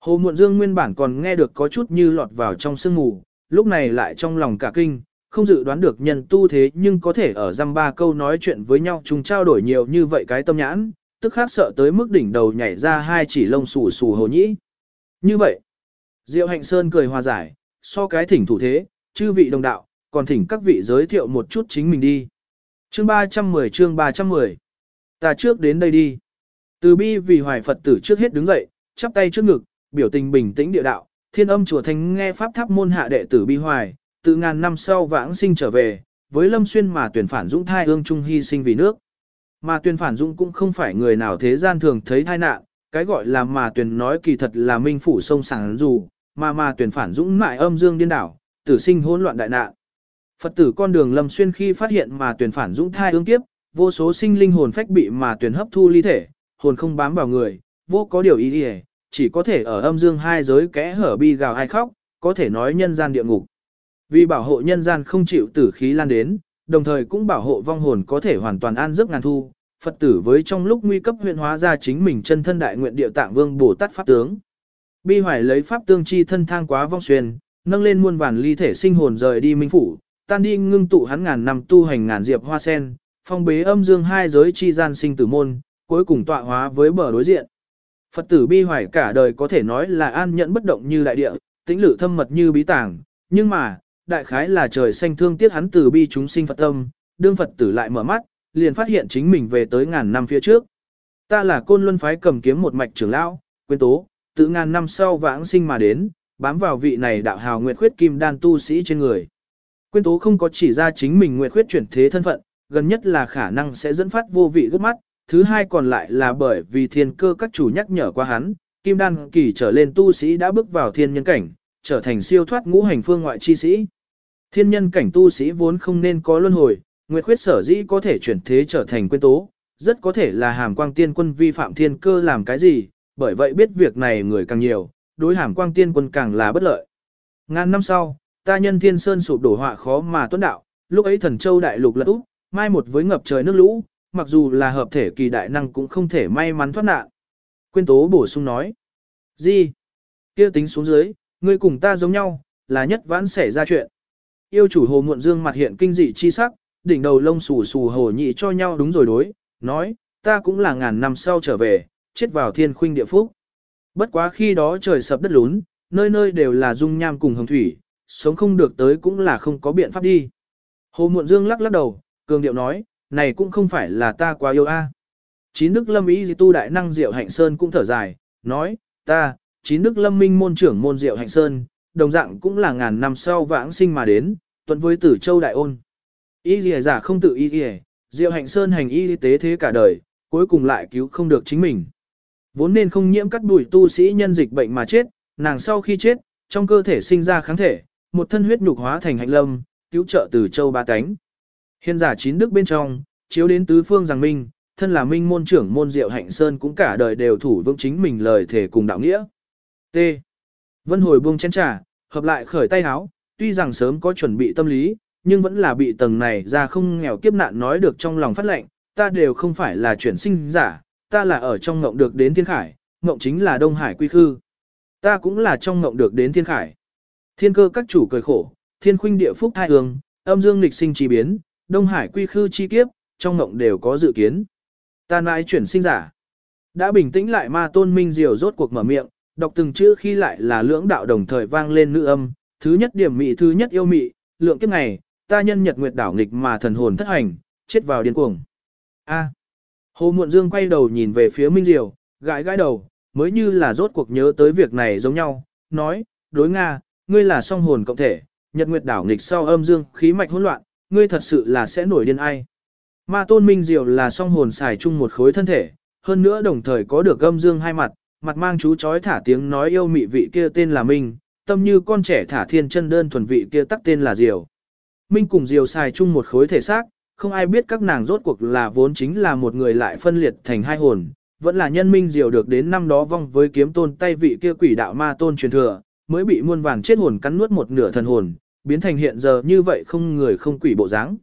Hồ muộn dương nguyên bản còn nghe được có chút như lọt vào trong sương mù, lúc này lại trong lòng cả kinh, không dự đoán được nhân tu thế nhưng có thể ở răm ba câu nói chuyện với nhau chung trao đổi nhiều như vậy cái tâm nhãn, tức khác sợ tới mức đỉnh đầu nhảy ra hai chỉ lông xù xù hồ nhĩ. Như vậy, Diệu Hạnh Sơn cười hòa giải, so cái thỉnh thủ thế, chư vị đồng đạo, còn thỉnh các vị giới thiệu một chút chính mình đi. Chương 310 chương 310 Ta trước đến đây đi. Từ bi vì hoài Phật tử trước hết đứng dậy, chắp tay trước ngực, biểu tình bình tĩnh địa đạo, thiên âm chùa thành nghe pháp tháp môn hạ đệ tử bi hoài, từ ngàn năm sau vãng sinh trở về, với Lâm Xuyên mà tuyển phản dũng thai ương trung hy sinh vì nước. Mà tuyển phản dũng cũng không phải người nào thế gian thường thấy thai nạn, cái gọi là mà tuyển nói kỳ thật là minh phủ sông sàng dù, mà mà tuyển phản dũng mại âm dương điên đảo, tử sinh hỗn loạn đại nạn. Phật tử con đường Lâm Xuyên khi phát hiện mà tuyển phản dũng thai ương kiếp, vô số sinh linh hồn phách bị mà tuyển hấp thu ly thể, hồn không bám vào người, vô có điều ý đi chỉ có thể ở âm dương hai giới kẽ hở bi gào ai khóc, có thể nói nhân gian địa ngục. Vì bảo hộ nhân gian không chịu tử khí lan đến, đồng thời cũng bảo hộ vong hồn có thể hoàn toàn an giấc ngàn thu, Phật tử với trong lúc nguy cấp huyện hóa ra chính mình chân thân đại nguyện địa tạng vương Bồ Tát Pháp tướng. Bi hoài lấy Pháp tương chi thân thang quá vong xuyên, nâng lên muôn vàn ly thể sinh hồn rời đi minh phủ, tan đi ngưng tụ hắn ngàn năm tu hành ngàn diệp hoa sen, phong bế âm dương hai giới chi gian sinh tử môn, cuối cùng tọa hóa với bờ đối diện. Phật tử bi hoài cả đời có thể nói là an nhẫn bất động như đại địa, tĩnh lự thâm mật như bí tàng, nhưng mà, đại khái là trời xanh thương tiếc hắn từ bi chúng sinh Phật tâm, đương Phật tử lại mở mắt, liền phát hiện chính mình về tới ngàn năm phía trước. Ta là côn luân phái cầm kiếm một mạch trưởng lão, quyên tố, tự ngàn năm sau vãng sinh mà đến, bám vào vị này đạo hào nguyệt khuyết kim đan tu sĩ trên người. Quyên tố không có chỉ ra chính mình nguyệt khuyết chuyển thế thân phận, gần nhất là khả năng sẽ dẫn phát vô vị gấp mắt, thứ hai còn lại là bởi vì thiên cơ các chủ nhắc nhở qua hắn, kim đan kỳ trở lên tu sĩ đã bước vào thiên nhân cảnh, trở thành siêu thoát ngũ hành phương ngoại chi sĩ. Thiên nhân cảnh tu sĩ vốn không nên có luân hồi, nguyệt khuyết sở dĩ có thể chuyển thế trở thành quyên tố, rất có thể là hàm quang tiên quân vi phạm thiên cơ làm cái gì, bởi vậy biết việc này người càng nhiều, đối hàm quang tiên quân càng là bất lợi. Ngàn năm sau, ta nhân thiên sơn sụp đổ họa khó mà tuấn đạo, lúc ấy thần châu đại lục lật úp, mai một với ngập trời nước lũ, mặc dù là hợp thể kỳ đại năng cũng không thể may mắn thoát nạn. Quyên tố bổ sung nói. Gì? kia tính xuống dưới, ngươi cùng ta giống nhau, là nhất vãn xảy ra chuyện. Yêu chủ hồ muộn dương mặt hiện kinh dị chi sắc, đỉnh đầu lông xù xù hồ nhị cho nhau đúng rồi đối, nói, ta cũng là ngàn năm sau trở về, chết vào thiên khuynh địa phúc. Bất quá khi đó trời sập đất lún, nơi nơi đều là dung nham cùng hồng thủy, sống không được tới cũng là không có biện pháp đi. Hồ Muộn Dương lắc lắc đầu, cường điệu nói, này cũng không phải là ta quá yêu a. À. Chín Đức Lâm Ý tu đại năng Diệu Hạnh Sơn cũng thở dài, nói, ta, chín Đức Lâm Minh môn trưởng môn Diệu Hạnh Sơn, đồng dạng cũng là ngàn năm sau vãng sinh mà đến, tuần với tử châu đại ôn. Y Di giả không tự y Di Diệu Hạnh Sơn hành y tế thế cả đời, cuối cùng lại cứu không được chính mình. Vốn nên không nhiễm cắt đuổi tu sĩ nhân dịch bệnh mà chết, nàng sau khi chết, trong cơ thể sinh ra kháng thể, một thân huyết nhục hóa thành hạnh lâm, cứu trợ từ châu ba cánh. Hiện giả chín đức bên trong, chiếu đến tứ phương rằng minh, thân là minh môn trưởng môn diệu hạnh sơn cũng cả đời đều thủ vững chính mình lời thể cùng đạo nghĩa. T. Vân hồi buông chén trà, hợp lại khởi tay háo, tuy rằng sớm có chuẩn bị tâm lý, nhưng vẫn là bị tầng này ra không nghèo kiếp nạn nói được trong lòng phát lệnh, ta đều không phải là chuyển sinh giả, ta là ở trong ngộng được đến thiên khải, ngộng chính là Đông Hải quy khư. Ta cũng là trong ngộng được đến thiên khải. Thiên cơ các chủ cười khổ, thiên khuynh địa phúc thai hương, âm dương lịch sinh chi biến, Đông Hải quy khư chi kiếp, trong ngộng đều có dự kiến. Ta nãi chuyển sinh giả. Đã bình tĩnh lại ma tôn minh diều rốt cuộc mở miệng, đọc từng chữ khi lại là lưỡng đạo đồng thời vang lên nữ âm, thứ nhất điểm mị thứ nhất yêu mị, lượng kiếp này, ta nhân nhật nguyệt đảo nghịch mà thần hồn thất hành, chết vào điên cuồng. A. Hồ Muộn Dương quay đầu nhìn về phía Minh Diều, gãi gãi đầu, mới như là rốt cuộc nhớ tới việc này giống nhau, nói, đối Nga, ngươi là song hồn cộng thể, nhật nguyệt đảo nghịch sau âm dương, khí mạch hỗn loạn, ngươi thật sự là sẽ nổi điên ai. Ma tôn Minh Diều là song hồn xài chung một khối thân thể, hơn nữa đồng thời có được âm dương hai mặt, mặt mang chú chói thả tiếng nói yêu mị vị kia tên là Minh, tâm như con trẻ thả thiên chân đơn thuần vị kia tắc tên là Diều. Minh cùng Diều xài chung một khối thể xác, không ai biết các nàng rốt cuộc là vốn chính là một người lại phân liệt thành hai hồn, vẫn là nhân minh diệu được đến năm đó vong với kiếm tôn tay vị kia quỷ đạo ma tôn truyền thừa, mới bị muôn vàn chết hồn cắn nuốt một nửa thần hồn, biến thành hiện giờ như vậy không người không quỷ bộ dáng.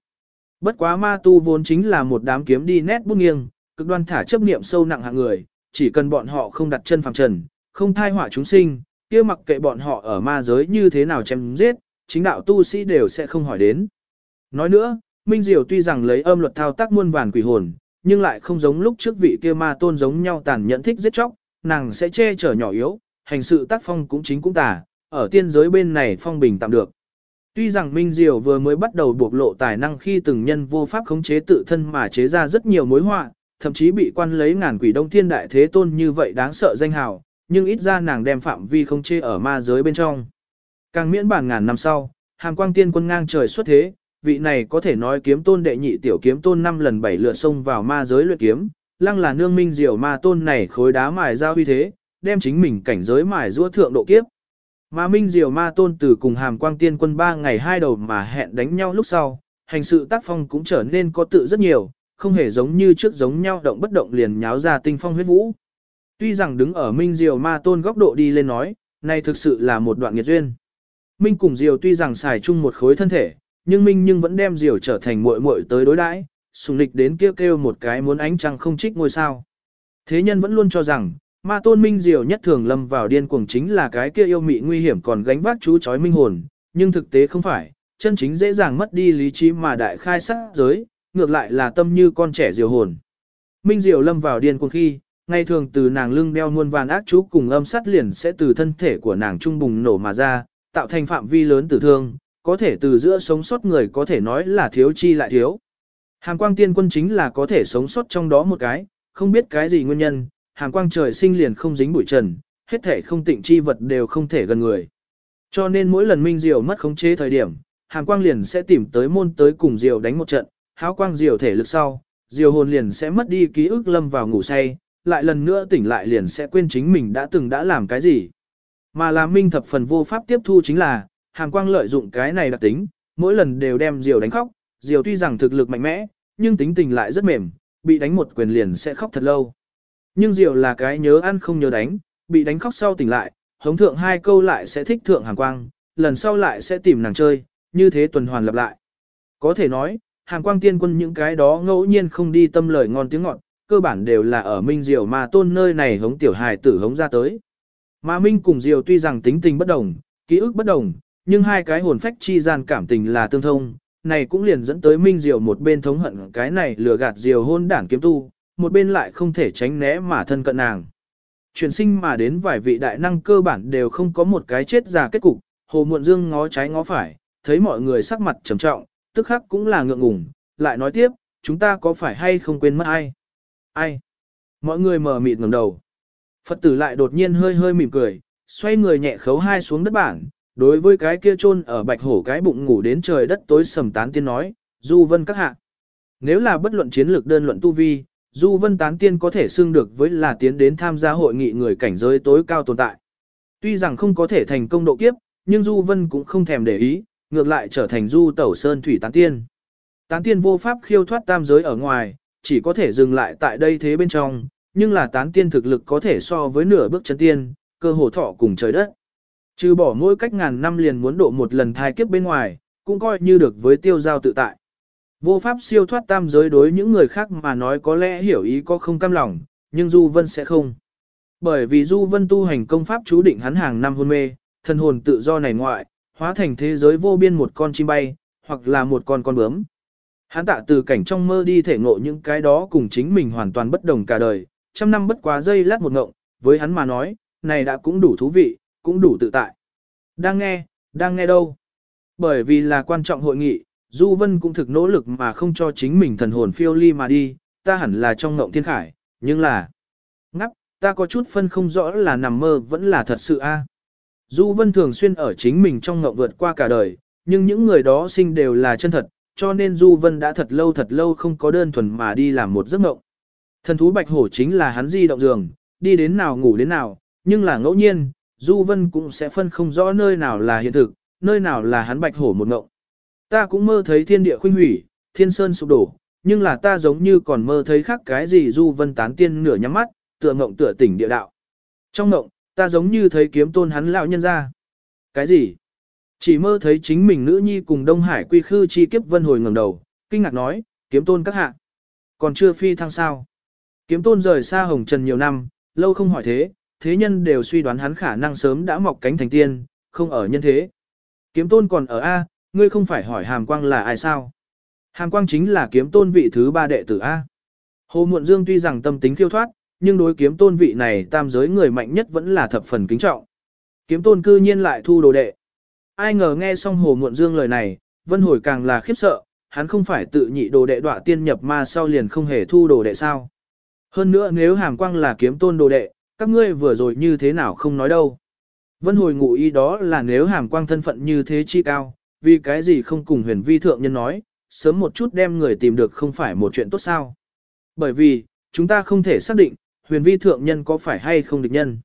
Bất quá ma tu vốn chính là một đám kiếm đi nét bút nghiêng, cực đoan thả chấp niệm sâu nặng hạng người, chỉ cần bọn họ không đặt chân phàm trần, không thai họa chúng sinh, kia mặc kệ bọn họ ở ma giới như thế nào chém giết, chính đạo tu sĩ đều sẽ không hỏi đến. Nói nữa, Minh Diệu tuy rằng lấy âm luật thao tác muôn vàn quỷ hồn, nhưng lại không giống lúc trước vị kia ma tôn giống nhau tàn nhẫn thích giết chóc, nàng sẽ che chở nhỏ yếu, hành sự tác phong cũng chính cũng tà, ở tiên giới bên này phong bình tạm được. Tuy rằng Minh Diệu vừa mới bắt đầu bộc lộ tài năng khi từng nhân vô pháp khống chế tự thân mà chế ra rất nhiều mối họa, thậm chí bị quan lấy ngàn quỷ đông thiên đại thế tôn như vậy đáng sợ danh hào, nhưng ít ra nàng đem phạm vi không chế ở ma giới bên trong. Càng miễn bản ngàn năm sau, hàm quang tiên quân ngang trời xuất thế, vị này có thể nói kiếm tôn đệ nhị tiểu kiếm tôn năm lần bảy lượt xông vào ma giới luyện kiếm, lăng là nương minh diều ma tôn này khối đá mài ra uy thế, đem chính mình cảnh giới mài giữa thượng độ kiếp. Mà minh diều ma tôn từ cùng hàm quang tiên quân ba ngày hai đầu mà hẹn đánh nhau lúc sau, hành sự tác phong cũng trở nên có tự rất nhiều, không hề giống như trước giống nhau động bất động liền nháo ra tinh phong huyết vũ. Tuy rằng đứng ở minh diều ma tôn góc độ đi lên nói, này thực sự là một đoạn nghiệt duyên. Minh cùng Diều tuy rằng xài chung một khối thân thể, nhưng Minh nhưng vẫn đem Diều trở thành muội muội tới đối đãi, sùng lịch đến kêu kêu một cái muốn ánh trăng không trích ngôi sao. Thế nhân vẫn luôn cho rằng, ma tôn Minh Diều nhất thường lâm vào điên cuồng chính là cái kia yêu mị nguy hiểm còn gánh vác chú chói minh hồn, nhưng thực tế không phải, chân chính dễ dàng mất đi lý trí mà đại khai sát giới, ngược lại là tâm như con trẻ diều hồn. Minh Diều lâm vào điên cuồng khi, ngày thường từ nàng lưng đeo muôn vàn ác chú cùng âm sát liền sẽ từ thân thể của nàng trung bùng nổ mà ra, tạo thành phạm vi lớn tử thương, có thể từ giữa sống sót người có thể nói là thiếu chi lại thiếu. Hàm quang tiên quân chính là có thể sống sót trong đó một cái, không biết cái gì nguyên nhân, hàm quang trời sinh liền không dính bụi trần, hết thể không tịnh chi vật đều không thể gần người. Cho nên mỗi lần Minh Diệu mất khống chế thời điểm, hàm quang liền sẽ tìm tới môn tới cùng Diệu đánh một trận, háo quang Diệu thể lực sau, Diệu hồn liền sẽ mất đi ký ức lâm vào ngủ say, lại lần nữa tỉnh lại liền sẽ quên chính mình đã từng đã làm cái gì. Mà là minh thập phần vô pháp tiếp thu chính là, Hàng quang lợi dụng cái này đặc tính, mỗi lần đều đem Diều đánh khóc, Diều tuy rằng thực lực mạnh mẽ, nhưng tính tình lại rất mềm, bị đánh một quyền liền sẽ khóc thật lâu. Nhưng Diều là cái nhớ ăn không nhớ đánh, bị đánh khóc sau tỉnh lại, hống thượng hai câu lại sẽ thích thượng hàng quang, lần sau lại sẽ tìm nàng chơi, như thế tuần hoàn lặp lại. Có thể nói, hàng quang tiên quân những cái đó ngẫu nhiên không đi tâm lời ngon tiếng ngọt, cơ bản đều là ở Minh Diều mà tôn nơi này hống tiểu hài tử hống ra tới. Mà Minh cùng Diều tuy rằng tính tình bất đồng, ký ức bất đồng, nhưng hai cái hồn phách chi gian cảm tình là tương thông, này cũng liền dẫn tới Minh Diều một bên thống hận cái này lừa gạt Diều hôn đảng kiếm tu, một bên lại không thể tránh né mà thân cận nàng. Chuyển sinh mà đến vài vị đại năng cơ bản đều không có một cái chết già kết cục, Hồ Muộn Dương ngó trái ngó phải, thấy mọi người sắc mặt trầm trọng, tức khắc cũng là ngượng ngùng, lại nói tiếp, chúng ta có phải hay không quên mất ai? Ai? Mọi người mở mịt ngẩng đầu. Phật tử lại đột nhiên hơi hơi mỉm cười, xoay người nhẹ khấu hai xuống đất bản, đối với cái kia chôn ở bạch hổ cái bụng ngủ đến trời đất tối sầm tán tiên nói, Du Vân các hạ. Nếu là bất luận chiến lược đơn luận tu vi, Du Vân tán tiên có thể xưng được với là tiến đến tham gia hội nghị người cảnh giới tối cao tồn tại. Tuy rằng không có thể thành công độ kiếp, nhưng Du Vân cũng không thèm để ý, ngược lại trở thành Du Tẩu Sơn Thủy Tán Tiên. Tán Tiên vô pháp khiêu thoát tam giới ở ngoài, chỉ có thể dừng lại tại đây thế bên trong, nhưng là tán tiên thực lực có thể so với nửa bước chân tiên, cơ hồ thọ cùng trời đất. Trừ bỏ mỗi cách ngàn năm liền muốn độ một lần thai kiếp bên ngoài, cũng coi như được với tiêu giao tự tại. Vô pháp siêu thoát tam giới đối những người khác mà nói có lẽ hiểu ý có không cam lòng, nhưng Du Vân sẽ không. Bởi vì Du Vân tu hành công pháp chú định hắn hàng năm hôn mê, thân hồn tự do này ngoại, hóa thành thế giới vô biên một con chim bay, hoặc là một con con bướm. Hắn tạ từ cảnh trong mơ đi thể ngộ những cái đó cùng chính mình hoàn toàn bất đồng cả đời, trăm năm bất quá giây lát một ngộng, với hắn mà nói, này đã cũng đủ thú vị, cũng đủ tự tại. Đang nghe, đang nghe đâu? Bởi vì là quan trọng hội nghị, Du Vân cũng thực nỗ lực mà không cho chính mình thần hồn phiêu ly mà đi, ta hẳn là trong ngộng thiên khải, nhưng là... Ngắp, ta có chút phân không rõ là nằm mơ vẫn là thật sự a. Du Vân thường xuyên ở chính mình trong ngộng vượt qua cả đời, nhưng những người đó sinh đều là chân thật, cho nên Du Vân đã thật lâu thật lâu không có đơn thuần mà đi làm một giấc ngộng. Thần thú bạch hổ chính là hắn di động giường, đi đến nào ngủ đến nào, nhưng là ngẫu nhiên, Du Vân cũng sẽ phân không rõ nơi nào là hiện thực, nơi nào là hắn bạch hổ một ngộng. Ta cũng mơ thấy thiên địa khuynh hủy, thiên sơn sụp đổ, nhưng là ta giống như còn mơ thấy khác cái gì Du Vân tán tiên nửa nhắm mắt, tựa ngộng tựa tỉnh địa đạo. Trong ngộng, ta giống như thấy kiếm tôn hắn lão nhân ra. Cái gì? Chỉ mơ thấy chính mình nữ nhi cùng Đông Hải quy khư chi kiếp vân hồi ngẩng đầu, kinh ngạc nói, kiếm tôn các hạ. Còn chưa phi thăng sao? Kiếm tôn rời xa hồng trần nhiều năm, lâu không hỏi thế, thế nhân đều suy đoán hắn khả năng sớm đã mọc cánh thành tiên, không ở nhân thế. Kiếm tôn còn ở A, ngươi không phải hỏi hàm quang là ai sao? Hàm quang chính là kiếm tôn vị thứ ba đệ tử A. Hồ Muộn Dương tuy rằng tâm tính khiêu thoát, nhưng đối kiếm tôn vị này tam giới người mạnh nhất vẫn là thập phần kính trọng. Kiếm tôn cư nhiên lại thu đồ đệ. Ai ngờ nghe xong Hồ Muộn Dương lời này, Vân Hồi càng là khiếp sợ, hắn không phải tự nhị đồ đệ đọa tiên nhập ma sau liền không hề thu đồ đệ sao. Hơn nữa nếu hàm quang là kiếm tôn đồ đệ, các ngươi vừa rồi như thế nào không nói đâu. Vân hồi ngụ ý đó là nếu hàm quang thân phận như thế chi cao, vì cái gì không cùng huyền vi thượng nhân nói, sớm một chút đem người tìm được không phải một chuyện tốt sao. Bởi vì, chúng ta không thể xác định, huyền vi thượng nhân có phải hay không địch nhân.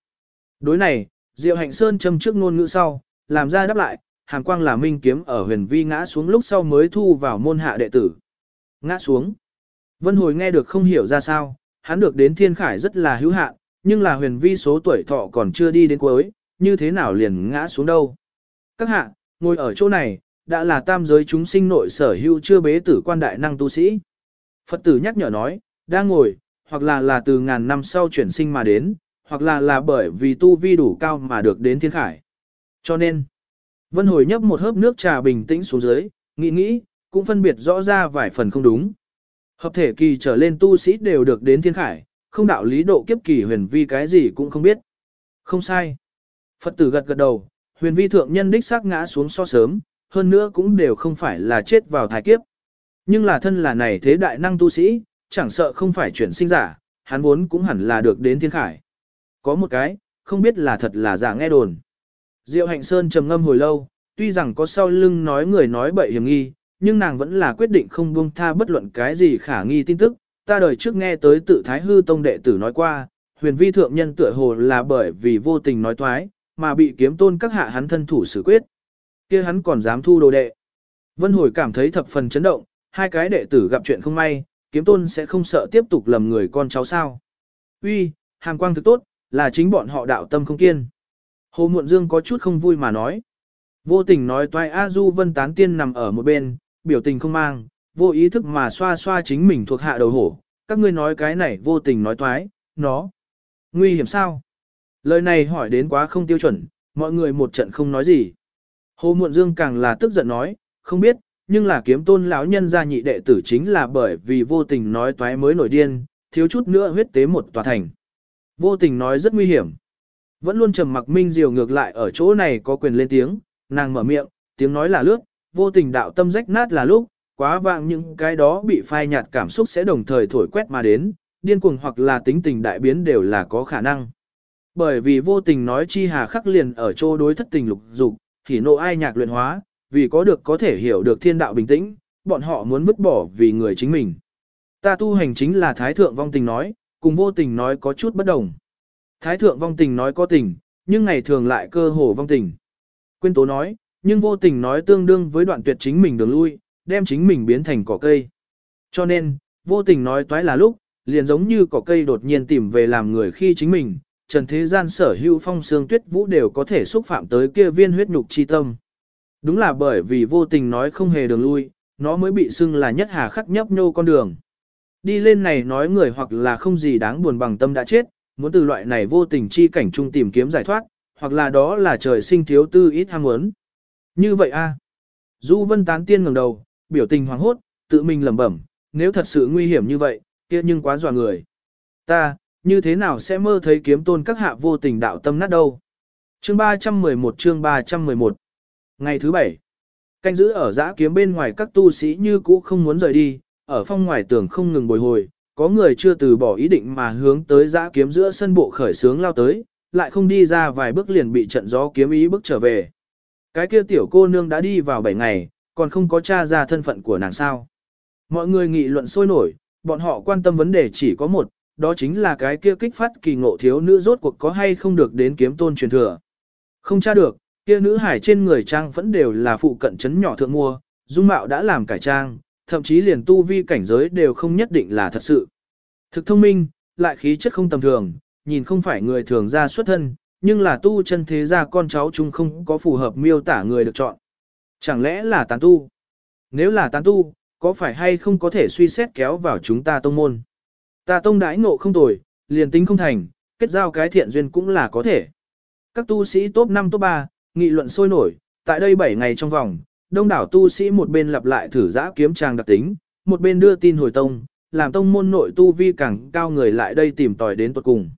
Đối này, Diệu Hạnh Sơn châm trước ngôn ngữ sau, làm ra đáp lại, hàm quang là minh kiếm ở huyền vi ngã xuống lúc sau mới thu vào môn hạ đệ tử. Ngã xuống. Vân hồi nghe được không hiểu ra sao, hắn được đến thiên khải rất là hữu hạn, nhưng là huyền vi số tuổi thọ còn chưa đi đến cuối, như thế nào liền ngã xuống đâu. Các hạ, ngồi ở chỗ này, đã là tam giới chúng sinh nội sở hữu chưa bế tử quan đại năng tu sĩ. Phật tử nhắc nhở nói, đang ngồi, hoặc là là từ ngàn năm sau chuyển sinh mà đến, hoặc là là bởi vì tu vi đủ cao mà được đến thiên khải. Cho nên, Vân Hồi nhấp một hớp nước trà bình tĩnh xuống dưới, nghĩ nghĩ, cũng phân biệt rõ ra vài phần không đúng. Hợp thể kỳ trở lên tu sĩ đều được đến thiên khải, không đạo lý độ kiếp kỳ huyền vi cái gì cũng không biết. Không sai. Phật tử gật gật đầu, huyền vi thượng nhân đích xác ngã xuống so sớm, hơn nữa cũng đều không phải là chết vào thái kiếp. Nhưng là thân là này thế đại năng tu sĩ, chẳng sợ không phải chuyển sinh giả, hắn vốn cũng hẳn là được đến thiên khải. Có một cái, không biết là thật là giả nghe đồn. Diệu hạnh sơn trầm ngâm hồi lâu, tuy rằng có sau lưng nói người nói bậy hiểm nghi, nhưng nàng vẫn là quyết định không buông tha bất luận cái gì khả nghi tin tức. Ta đời trước nghe tới tự thái hư tông đệ tử nói qua, huyền vi thượng nhân tựa hồ là bởi vì vô tình nói thoái, mà bị kiếm tôn các hạ hắn thân thủ xử quyết. kia hắn còn dám thu đồ đệ. Vân hồi cảm thấy thập phần chấn động, hai cái đệ tử gặp chuyện không may, kiếm tôn sẽ không sợ tiếp tục lầm người con cháu sao. Uy, hàng quang thực tốt, là chính bọn họ đạo tâm không kiên. Hồ Muộn Dương có chút không vui mà nói. Vô tình nói toai A Du Vân Tán Tiên nằm ở một bên, biểu tình không mang, vô ý thức mà xoa xoa chính mình thuộc hạ đầu hổ. Các ngươi nói cái này vô tình nói toái, nó. Nguy hiểm sao? Lời này hỏi đến quá không tiêu chuẩn, mọi người một trận không nói gì. Hồ Muộn Dương càng là tức giận nói, không biết, nhưng là kiếm tôn lão nhân gia nhị đệ tử chính là bởi vì vô tình nói toái mới nổi điên, thiếu chút nữa huyết tế một tòa thành. Vô tình nói rất nguy hiểm. Vẫn luôn trầm mặc minh diều ngược lại ở chỗ này có quyền lên tiếng, nàng mở miệng, tiếng nói là lướt, vô tình đạo tâm rách nát là lúc, quá vạng những cái đó bị phai nhạt cảm xúc sẽ đồng thời thổi quét mà đến, điên cuồng hoặc là tính tình đại biến đều là có khả năng. Bởi vì vô tình nói chi hà khắc liền ở chỗ đối thất tình lục dục, thì nộ ai nhạc luyện hóa, vì có được có thể hiểu được thiên đạo bình tĩnh, bọn họ muốn vứt bỏ vì người chính mình. Ta tu hành chính là thái thượng vong tình nói, cùng vô tình nói có chút bất đồng. Thái thượng vong tình nói có tình, nhưng ngày thường lại cơ hồ vong tình. Quyên tố nói, nhưng vô tình nói tương đương với đoạn tuyệt chính mình đường lui, đem chính mình biến thành cỏ cây. Cho nên, vô tình nói toái là lúc, liền giống như cỏ cây đột nhiên tìm về làm người khi chính mình, trần thế gian sở hữu phong sương tuyết vũ đều có thể xúc phạm tới kia viên huyết nhục chi tâm. Đúng là bởi vì vô tình nói không hề đường lui, nó mới bị xưng là nhất hà khắc nhấp nhô con đường. Đi lên này nói người hoặc là không gì đáng buồn bằng tâm đã chết, muốn từ loại này vô tình chi cảnh trung tìm kiếm giải thoát, hoặc là đó là trời sinh thiếu tư ít ham muốn. Như vậy a à. Du Vân Tán Tiên ngẩng đầu, biểu tình hoảng hốt, tự mình lẩm bẩm, nếu thật sự nguy hiểm như vậy, kia nhưng quá dọa người. Ta, như thế nào sẽ mơ thấy kiếm tôn các hạ vô tình đạo tâm nát đâu. Chương 311 chương 311 Ngày thứ bảy Canh giữ ở giã kiếm bên ngoài các tu sĩ như cũ không muốn rời đi, ở phong ngoài tường không ngừng bồi hồi, có người chưa từ bỏ ý định mà hướng tới giã kiếm giữa sân bộ khởi sướng lao tới, lại không đi ra vài bước liền bị trận gió kiếm ý bước trở về. Cái kia tiểu cô nương đã đi vào 7 ngày, còn không có tra ra thân phận của nàng sao. Mọi người nghị luận sôi nổi, bọn họ quan tâm vấn đề chỉ có một, đó chính là cái kia kích phát kỳ ngộ thiếu nữ rốt cuộc có hay không được đến kiếm tôn truyền thừa. Không tra được, kia nữ hải trên người trang vẫn đều là phụ cận chấn nhỏ thượng mua, dung mạo đã làm cải trang, thậm chí liền tu vi cảnh giới đều không nhất định là thật sự. Thực thông minh, lại khí chất không tầm thường, nhìn không phải người thường ra xuất thân, nhưng là tu chân thế gia con cháu chung không có phù hợp miêu tả người được chọn. Chẳng lẽ là tán tu? Nếu là tán tu, có phải hay không có thể suy xét kéo vào chúng ta tông môn? Ta tông đãi ngộ không tồi, liền tính không thành, kết giao cái thiện duyên cũng là có thể. Các tu sĩ top 5 top 3, nghị luận sôi nổi, tại đây 7 ngày trong vòng, đông đảo tu sĩ một bên lặp lại thử giã kiếm trang đặc tính, một bên đưa tin hồi tông, làm tông môn nội tu vi càng cao người lại đây tìm tòi đến tuật cùng.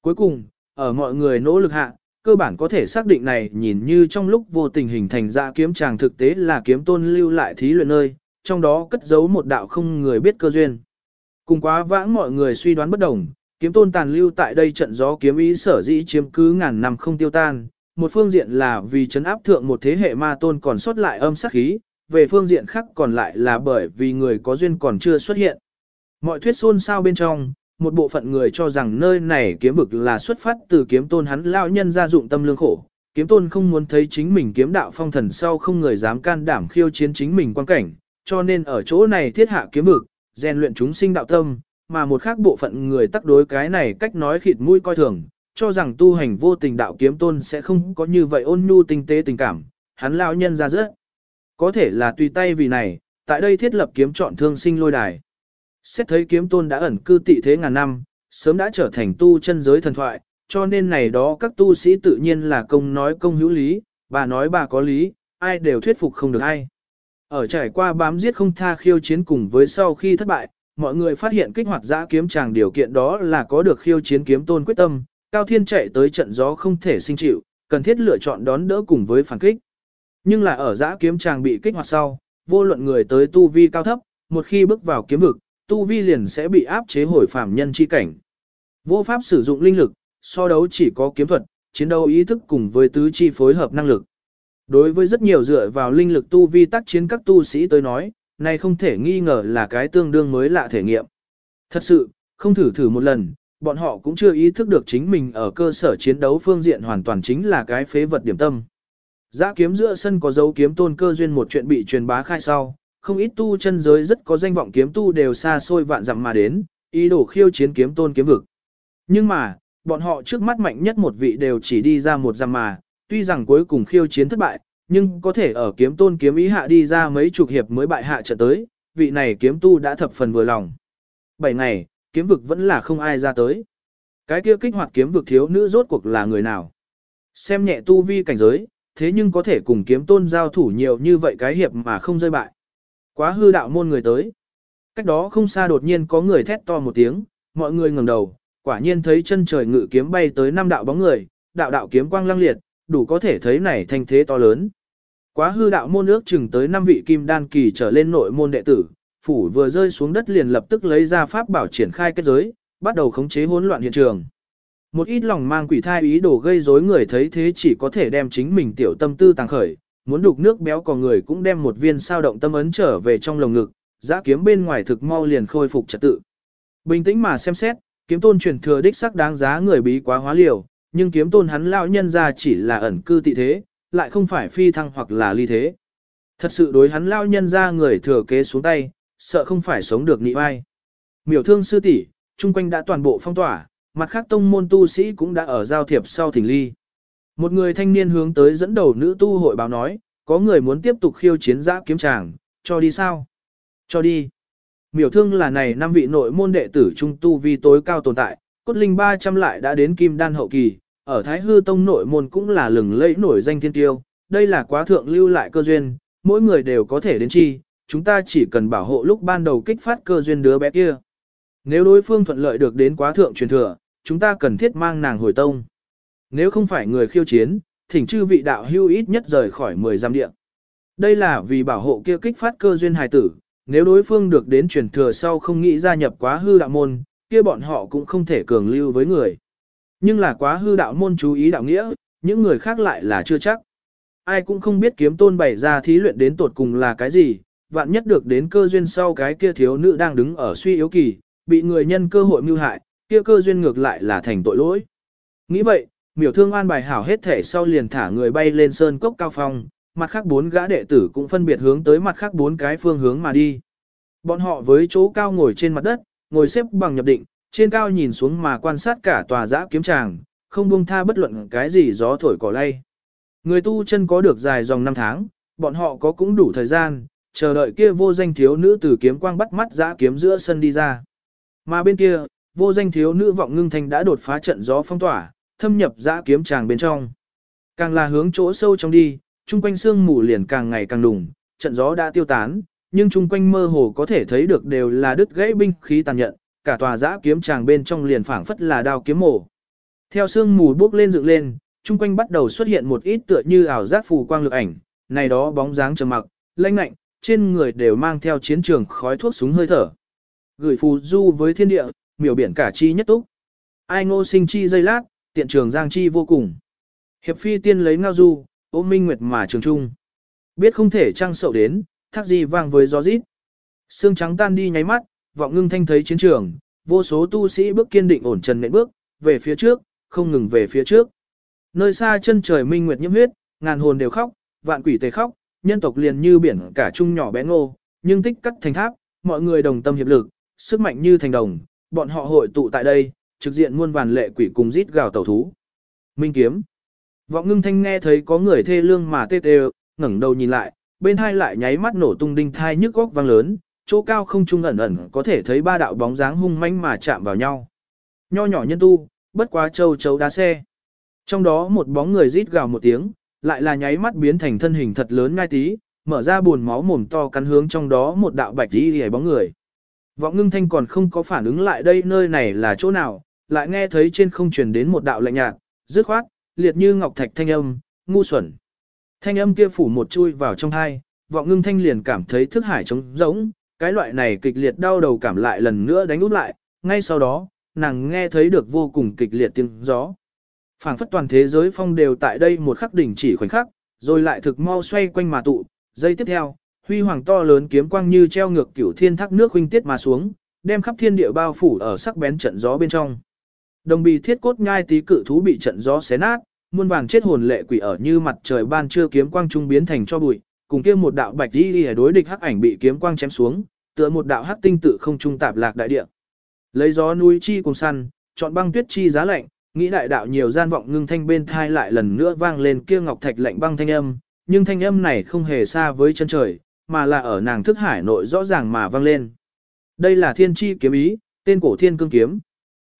Cuối cùng, ở mọi người nỗ lực hạ, cơ bản có thể xác định này nhìn như trong lúc vô tình hình thành ra kiếm tràng thực tế là kiếm tôn lưu lại thí luyện nơi, trong đó cất giấu một đạo không người biết cơ duyên. Cùng quá vãng mọi người suy đoán bất đồng, kiếm tôn tàn lưu tại đây trận gió kiếm ý sở dĩ chiếm cứ ngàn năm không tiêu tan, một phương diện là vì chấn áp thượng một thế hệ ma tôn còn sót lại âm sát khí, về phương diện khác còn lại là bởi vì người có duyên còn chưa xuất hiện. Mọi thuyết xôn xao bên trong, một bộ phận người cho rằng nơi này kiếm vực là xuất phát từ kiếm tôn hắn lão nhân gia dụng tâm lương khổ. Kiếm tôn không muốn thấy chính mình kiếm đạo phong thần sau không người dám can đảm khiêu chiến chính mình quan cảnh, cho nên ở chỗ này thiết hạ kiếm vực, rèn luyện chúng sinh đạo tâm, mà một khác bộ phận người tắc đối cái này cách nói khịt mũi coi thường, cho rằng tu hành vô tình đạo kiếm tôn sẽ không có như vậy ôn nhu tinh tế tình cảm, hắn lão nhân ra rất. Có thể là tùy tay vì này, tại đây thiết lập kiếm chọn thương sinh lôi đài. Xét thấy kiếm tôn đã ẩn cư tị thế ngàn năm, sớm đã trở thành tu chân giới thần thoại, cho nên này đó các tu sĩ tự nhiên là công nói công hữu lý, bà nói bà có lý, ai đều thuyết phục không được ai. Ở trải qua bám giết không tha khiêu chiến cùng với sau khi thất bại, mọi người phát hiện kích hoạt giã kiếm chàng điều kiện đó là có được khiêu chiến kiếm tôn quyết tâm, Cao Thiên chạy tới trận gió không thể sinh chịu, cần thiết lựa chọn đón đỡ cùng với phản kích. Nhưng là ở giã kiếm chàng bị kích hoạt sau, vô luận người tới tu vi cao thấp, một khi bước vào kiếm vực, tu vi liền sẽ bị áp chế hồi phàm nhân chi cảnh. Vô pháp sử dụng linh lực, so đấu chỉ có kiếm thuật, chiến đấu ý thức cùng với tứ chi phối hợp năng lực. Đối với rất nhiều dựa vào linh lực tu vi tác chiến các tu sĩ tới nói, này không thể nghi ngờ là cái tương đương mới lạ thể nghiệm. Thật sự, không thử thử một lần, bọn họ cũng chưa ý thức được chính mình ở cơ sở chiến đấu phương diện hoàn toàn chính là cái phế vật điểm tâm. Giã kiếm giữa sân có dấu kiếm tôn cơ duyên một chuyện bị truyền bá khai sau, không ít tu chân giới rất có danh vọng kiếm tu đều xa xôi vạn dặm mà đến, ý đồ khiêu chiến kiếm tôn kiếm vực. Nhưng mà, bọn họ trước mắt mạnh nhất một vị đều chỉ đi ra một dặm mà, tuy rằng cuối cùng khiêu chiến thất bại, nhưng có thể ở kiếm tôn kiếm ý hạ đi ra mấy chục hiệp mới bại hạ trận tới, vị này kiếm tu đã thập phần vừa lòng. Bảy ngày, kiếm vực vẫn là không ai ra tới. Cái kia kích hoạt kiếm vực thiếu nữ rốt cuộc là người nào? Xem nhẹ tu vi cảnh giới, thế nhưng có thể cùng kiếm tôn giao thủ nhiều như vậy cái hiệp mà không rơi bại. Quá hư đạo môn người tới. Cách đó không xa đột nhiên có người thét to một tiếng, mọi người ngẩng đầu, quả nhiên thấy chân trời ngự kiếm bay tới năm đạo bóng người, đạo đạo kiếm quang lăng liệt, đủ có thể thấy này thanh thế to lớn. Quá hư đạo môn ước chừng tới năm vị kim đan kỳ trở lên nội môn đệ tử, phủ vừa rơi xuống đất liền lập tức lấy ra pháp bảo triển khai kết giới, bắt đầu khống chế hỗn loạn hiện trường. Một ít lòng mang quỷ thai ý đồ gây rối người thấy thế chỉ có thể đem chính mình tiểu tâm tư tàng khởi, muốn đục nước béo có người cũng đem một viên sao động tâm ấn trở về trong lồng ngực, giã kiếm bên ngoài thực mau liền khôi phục trật tự. Bình tĩnh mà xem xét, kiếm tôn truyền thừa đích sắc đáng giá người bí quá hóa liều, nhưng kiếm tôn hắn lão nhân ra chỉ là ẩn cư tị thế, lại không phải phi thăng hoặc là ly thế. Thật sự đối hắn lão nhân ra người thừa kế xuống tay, sợ không phải sống được nị vai. Miểu thương sư tỷ, chung quanh đã toàn bộ phong tỏa, mặt khác tông môn tu sĩ cũng đã ở giao thiệp sau thỉnh ly. Một người thanh niên hướng tới dẫn đầu nữ tu hội báo nói, có người muốn tiếp tục khiêu chiến giã kiếm tràng, cho đi sao? Cho đi. Miểu thương là này năm vị nội môn đệ tử trung tu vi tối cao tồn tại, cốt linh 300 lại đã đến kim đan hậu kỳ, ở Thái Hư Tông nội môn cũng là lừng lẫy nổi danh thiên tiêu, đây là quá thượng lưu lại cơ duyên, mỗi người đều có thể đến chi, chúng ta chỉ cần bảo hộ lúc ban đầu kích phát cơ duyên đứa bé kia. Nếu đối phương thuận lợi được đến quá thượng truyền thừa, chúng ta cần thiết mang nàng hồi tông. Nếu không phải người khiêu chiến, thỉnh chư vị đạo hưu ít nhất rời khỏi 10 giam địa. Đây là vì bảo hộ kia kích phát cơ duyên hài tử, nếu đối phương được đến truyền thừa sau không nghĩ gia nhập quá hư đạo môn, kia bọn họ cũng không thể cường lưu với người. Nhưng là quá hư đạo môn chú ý đạo nghĩa, những người khác lại là chưa chắc. Ai cũng không biết kiếm tôn bày ra thí luyện đến tột cùng là cái gì, vạn nhất được đến cơ duyên sau cái kia thiếu nữ đang đứng ở suy yếu kỳ, bị người nhân cơ hội mưu hại, kia cơ duyên ngược lại là thành tội lỗi. Nghĩ vậy, miểu thương an bài hảo hết thể sau liền thả người bay lên sơn cốc cao phong, mặt khác bốn gã đệ tử cũng phân biệt hướng tới mặt khác bốn cái phương hướng mà đi. Bọn họ với chỗ cao ngồi trên mặt đất, ngồi xếp bằng nhập định, trên cao nhìn xuống mà quan sát cả tòa giã kiếm tràng, không buông tha bất luận cái gì gió thổi cỏ lay. Người tu chân có được dài dòng năm tháng, bọn họ có cũng đủ thời gian, chờ đợi kia vô danh thiếu nữ từ kiếm quang bắt mắt giã kiếm giữa sân đi ra. Mà bên kia, vô danh thiếu nữ vọng ngưng thanh đã đột phá trận gió phong tỏa, thâm nhập giã kiếm tràng bên trong. Càng là hướng chỗ sâu trong đi, chung quanh sương mù liền càng ngày càng đùng, trận gió đã tiêu tán, nhưng chung quanh mơ hồ có thể thấy được đều là đứt gãy binh khí tàn nhận, cả tòa giã kiếm tràng bên trong liền phảng phất là đao kiếm mổ. Theo sương mù bốc lên dựng lên, chung quanh bắt đầu xuất hiện một ít tựa như ảo giác phù quang lực ảnh, này đó bóng dáng trầm mặc, lãnh lạnh, trên người đều mang theo chiến trường khói thuốc súng hơi thở. Gửi phù du với thiên địa, miểu biển cả chi nhất túc. Ai ngô sinh chi dây lát, tiện trường giang chi vô cùng. Hiệp phi tiên lấy ngao du, ôm minh nguyệt mà trường trung. Biết không thể trăng sậu đến, thác gì vang với gió rít. Sương trắng tan đi nháy mắt, vọng ngưng thanh thấy chiến trường, vô số tu sĩ bước kiên định ổn trần nện bước, về phía trước, không ngừng về phía trước. Nơi xa chân trời minh nguyệt nhiễm huyết, ngàn hồn đều khóc, vạn quỷ tề khóc, nhân tộc liền như biển cả trung nhỏ bé ngô, nhưng tích cắt thành tháp, mọi người đồng tâm hiệp lực, sức mạnh như thành đồng, bọn họ hội tụ tại đây, trực diện muôn vàn lệ quỷ cùng rít gào tẩu thú. Minh kiếm. Vọng ngưng thanh nghe thấy có người thê lương mà tê tê, ngẩng đầu nhìn lại, bên hai lại nháy mắt nổ tung đinh thai nhức góc vang lớn, chỗ cao không trung ẩn ẩn có thể thấy ba đạo bóng dáng hung manh mà chạm vào nhau. Nho nhỏ nhân tu, bất quá châu chấu đá xe. Trong đó một bóng người rít gào một tiếng, lại là nháy mắt biến thành thân hình thật lớn ngay tí, mở ra buồn máu mồm to cắn hướng trong đó một đạo bạch đi hề bóng người. Vọng ngưng thanh còn không có phản ứng lại đây nơi này là chỗ nào, lại nghe thấy trên không truyền đến một đạo lạnh nhạt, dứt khoát, liệt như ngọc thạch thanh âm, ngu xuẩn. Thanh âm kia phủ một chui vào trong hai, vọng ngưng thanh liền cảm thấy thức hải trống rỗng, cái loại này kịch liệt đau đầu cảm lại lần nữa đánh út lại, ngay sau đó, nàng nghe thấy được vô cùng kịch liệt tiếng gió. phảng phất toàn thế giới phong đều tại đây một khắc đỉnh chỉ khoảnh khắc, rồi lại thực mau xoay quanh mà tụ, giây tiếp theo, huy hoàng to lớn kiếm quang như treo ngược cửu thiên thác nước huynh tiết mà xuống, đem khắp thiên địa bao phủ ở sắc bén trận gió bên trong. Đồng bì thiết cốt nhai tí cự thú bị trận gió xé nát, muôn vàng chết hồn lệ quỷ ở như mặt trời ban trưa kiếm quang trung biến thành cho bụi, cùng kia một đạo bạch đi đối địch hắc ảnh bị kiếm quang chém xuống, tựa một đạo hắc tinh tự không trung tạp lạc đại địa. Lấy gió núi chi cùng săn, chọn băng tuyết chi giá lạnh, nghĩ đại đạo nhiều gian vọng ngưng thanh bên thai lại lần nữa vang lên kia ngọc thạch lạnh băng thanh âm, nhưng thanh âm này không hề xa với chân trời, mà là ở nàng thức hải nội rõ ràng mà vang lên. Đây là thiên chi kiếm ý, tên cổ thiên cương kiếm.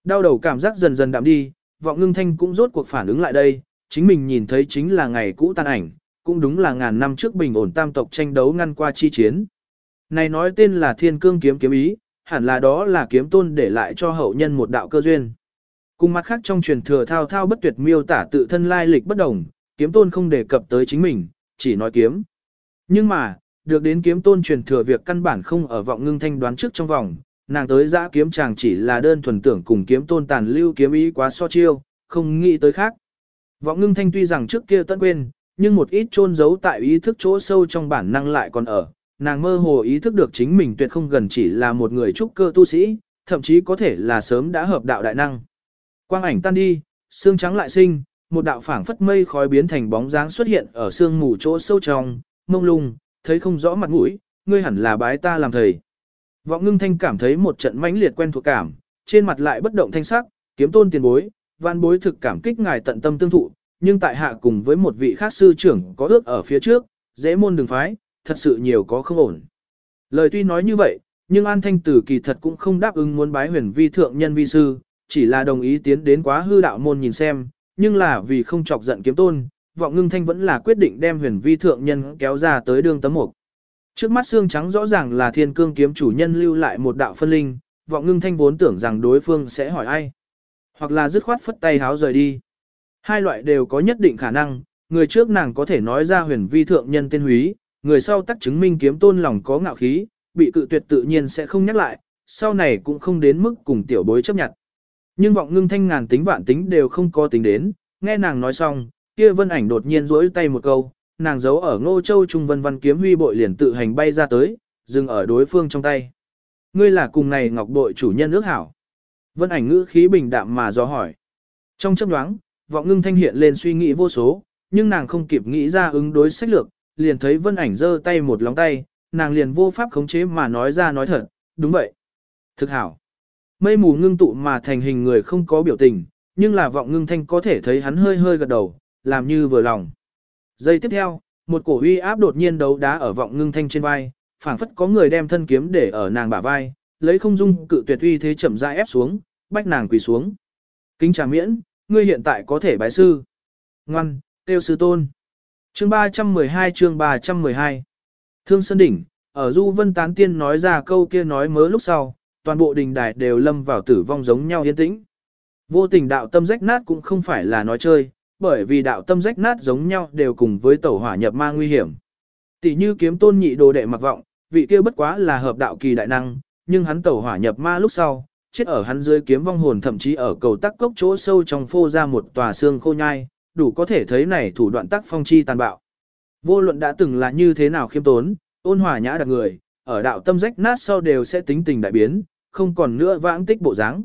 Đau đầu cảm giác dần dần đạm đi, vọng ngưng thanh cũng rốt cuộc phản ứng lại đây, chính mình nhìn thấy chính là ngày cũ tan ảnh, cũng đúng là ngàn năm trước bình ổn tam tộc tranh đấu ngăn qua chi chiến. Này nói tên là thiên cương kiếm kiếm ý, hẳn là đó là kiếm tôn để lại cho hậu nhân một đạo cơ duyên. Cùng mặt khác trong truyền thừa thao thao bất tuyệt miêu tả tự thân lai lịch bất đồng, kiếm tôn không đề cập tới chính mình, chỉ nói kiếm. Nhưng mà, được đến kiếm tôn truyền thừa việc căn bản không ở vọng ngưng thanh đoán trước trong vòng, nàng tới giã kiếm chàng chỉ là đơn thuần tưởng cùng kiếm tôn tàn lưu kiếm ý quá so chiêu, không nghĩ tới khác. Vọng ngưng thanh tuy rằng trước kia tận quên, nhưng một ít chôn giấu tại ý thức chỗ sâu trong bản năng lại còn ở, nàng mơ hồ ý thức được chính mình tuyệt không gần chỉ là một người trúc cơ tu sĩ, thậm chí có thể là sớm đã hợp đạo đại năng. Quang ảnh tan đi, xương trắng lại sinh, một đạo phảng phất mây khói biến thành bóng dáng xuất hiện ở xương mù chỗ sâu trong, mông lung, thấy không rõ mặt mũi, ngươi hẳn là bái ta làm thầy. Vọng ngưng thanh cảm thấy một trận mãnh liệt quen thuộc cảm, trên mặt lại bất động thanh sắc, kiếm tôn tiền bối, văn bối thực cảm kích ngài tận tâm tương thụ, nhưng tại hạ cùng với một vị khác sư trưởng có ước ở phía trước, dễ môn đường phái, thật sự nhiều có không ổn. Lời tuy nói như vậy, nhưng An Thanh Tử kỳ thật cũng không đáp ứng muốn bái huyền vi thượng nhân vi sư, chỉ là đồng ý tiến đến quá hư đạo môn nhìn xem, nhưng là vì không chọc giận kiếm tôn, vọng ngưng thanh vẫn là quyết định đem huyền vi thượng nhân kéo ra tới đường tấm mục. Trước mắt xương trắng rõ ràng là thiên cương kiếm chủ nhân lưu lại một đạo phân linh, vọng ngưng thanh vốn tưởng rằng đối phương sẽ hỏi ai. Hoặc là dứt khoát phất tay háo rời đi. Hai loại đều có nhất định khả năng, người trước nàng có thể nói ra huyền vi thượng nhân tên húy, người sau tắc chứng minh kiếm tôn lòng có ngạo khí, bị cự tuyệt tự nhiên sẽ không nhắc lại, sau này cũng không đến mức cùng tiểu bối chấp nhận. Nhưng vọng ngưng thanh ngàn tính vạn tính đều không có tính đến, nghe nàng nói xong, kia vân ảnh đột nhiên rỗi tay một câu, nàng giấu ở ngô châu trung vân văn kiếm huy bội liền tự hành bay ra tới, dừng ở đối phương trong tay. Ngươi là cùng này ngọc bội chủ nhân ước hảo. Vân ảnh ngữ khí bình đạm mà do hỏi. Trong chấp đoáng, vọng ngưng thanh hiện lên suy nghĩ vô số, nhưng nàng không kịp nghĩ ra ứng đối sách lược, liền thấy vân ảnh giơ tay một lóng tay, nàng liền vô pháp khống chế mà nói ra nói thật, đúng vậy. Thực hảo. Mây mù ngưng tụ mà thành hình người không có biểu tình, nhưng là vọng ngưng thanh có thể thấy hắn hơi hơi gật đầu, làm như vừa lòng. Giây tiếp theo, một cổ uy áp đột nhiên đấu đá ở vọng ngưng thanh trên vai, phảng phất có người đem thân kiếm để ở nàng bả vai, lấy không dung cự tuyệt uy thế chậm rãi ép xuống, bách nàng quỳ xuống. Kính trà miễn, ngươi hiện tại có thể bái sư. Ngoan, tiêu sư tôn. Chương 312 chương 312 Thương Sơn Đỉnh, ở Du Vân Tán Tiên nói ra câu kia nói mớ lúc sau, toàn bộ đình đài đều lâm vào tử vong giống nhau yên tĩnh. Vô tình đạo tâm rách nát cũng không phải là nói chơi, bởi vì đạo tâm rách nát giống nhau đều cùng với tẩu hỏa nhập ma nguy hiểm. Tỷ như kiếm tôn nhị đồ đệ mặc vọng, vị kia bất quá là hợp đạo kỳ đại năng, nhưng hắn tẩu hỏa nhập ma lúc sau, chết ở hắn dưới kiếm vong hồn thậm chí ở cầu tắc cốc chỗ sâu trong phô ra một tòa xương khô nhai, đủ có thể thấy này thủ đoạn tác phong chi tàn bạo. Vô luận đã từng là như thế nào khiêm tốn, ôn hòa nhã đặc người, ở đạo tâm rách nát sau đều sẽ tính tình đại biến, không còn nữa vãng tích bộ dáng.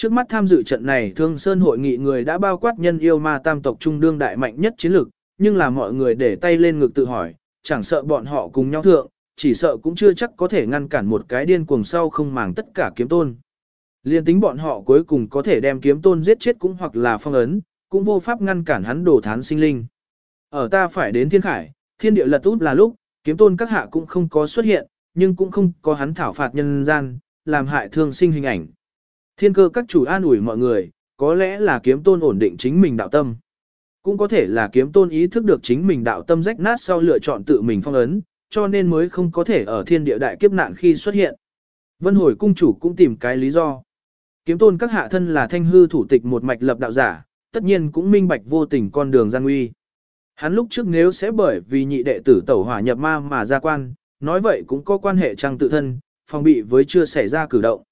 Trước mắt tham dự trận này Thương Sơn hội nghị người đã bao quát nhân yêu ma tam tộc trung đương đại mạnh nhất chiến lược, nhưng là mọi người để tay lên ngực tự hỏi, chẳng sợ bọn họ cùng nhau thượng, chỉ sợ cũng chưa chắc có thể ngăn cản một cái điên cuồng sau không màng tất cả kiếm tôn. Liên tính bọn họ cuối cùng có thể đem kiếm tôn giết chết cũng hoặc là phong ấn, cũng vô pháp ngăn cản hắn đổ thán sinh linh. Ở ta phải đến thiên khải, thiên địa lật út là lúc, kiếm tôn các hạ cũng không có xuất hiện, nhưng cũng không có hắn thảo phạt nhân gian, làm hại thương sinh hình ảnh. Thiên cơ các chủ an ủi mọi người, có lẽ là kiếm tôn ổn định chính mình đạo tâm. Cũng có thể là kiếm tôn ý thức được chính mình đạo tâm rách nát sau lựa chọn tự mình phong ấn, cho nên mới không có thể ở thiên địa đại kiếp nạn khi xuất hiện. Vân hồi cung chủ cũng tìm cái lý do. Kiếm tôn các hạ thân là thanh hư thủ tịch một mạch lập đạo giả, tất nhiên cũng minh bạch vô tình con đường gian nguy. Hắn lúc trước nếu sẽ bởi vì nhị đệ tử tẩu hỏa nhập ma mà ra quan, nói vậy cũng có quan hệ trang tự thân, phòng bị với chưa xảy ra cử động.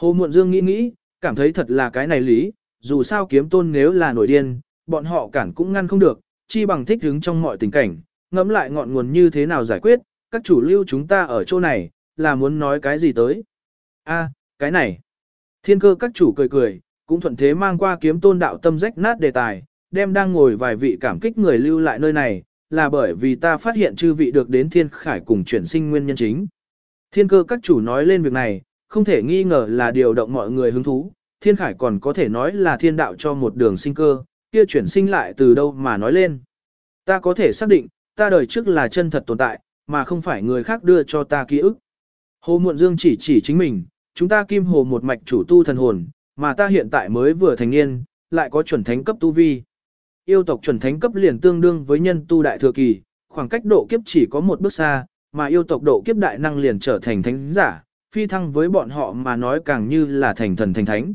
Hồ Muộn Dương nghĩ nghĩ, cảm thấy thật là cái này lý, dù sao kiếm tôn nếu là nổi điên, bọn họ cản cũng ngăn không được, chi bằng thích hứng trong mọi tình cảnh, ngẫm lại ngọn nguồn như thế nào giải quyết, các chủ lưu chúng ta ở chỗ này, là muốn nói cái gì tới. a cái này. Thiên cơ các chủ cười cười, cũng thuận thế mang qua kiếm tôn đạo tâm rách nát đề tài, đem đang ngồi vài vị cảm kích người lưu lại nơi này, là bởi vì ta phát hiện chư vị được đến thiên khải cùng chuyển sinh nguyên nhân chính. Thiên cơ các chủ nói lên việc này, không thể nghi ngờ là điều động mọi người hứng thú, thiên khải còn có thể nói là thiên đạo cho một đường sinh cơ, kia chuyển sinh lại từ đâu mà nói lên. Ta có thể xác định, ta đời trước là chân thật tồn tại, mà không phải người khác đưa cho ta ký ức. Hồ Muộn Dương chỉ chỉ chính mình, chúng ta kim hồ một mạch chủ tu thần hồn, mà ta hiện tại mới vừa thành niên, lại có chuẩn thánh cấp tu vi. Yêu tộc chuẩn thánh cấp liền tương đương với nhân tu đại thừa kỳ, khoảng cách độ kiếp chỉ có một bước xa, mà yêu tộc độ kiếp đại năng liền trở thành thánh giả, phi thăng với bọn họ mà nói càng như là thành thần thành thánh.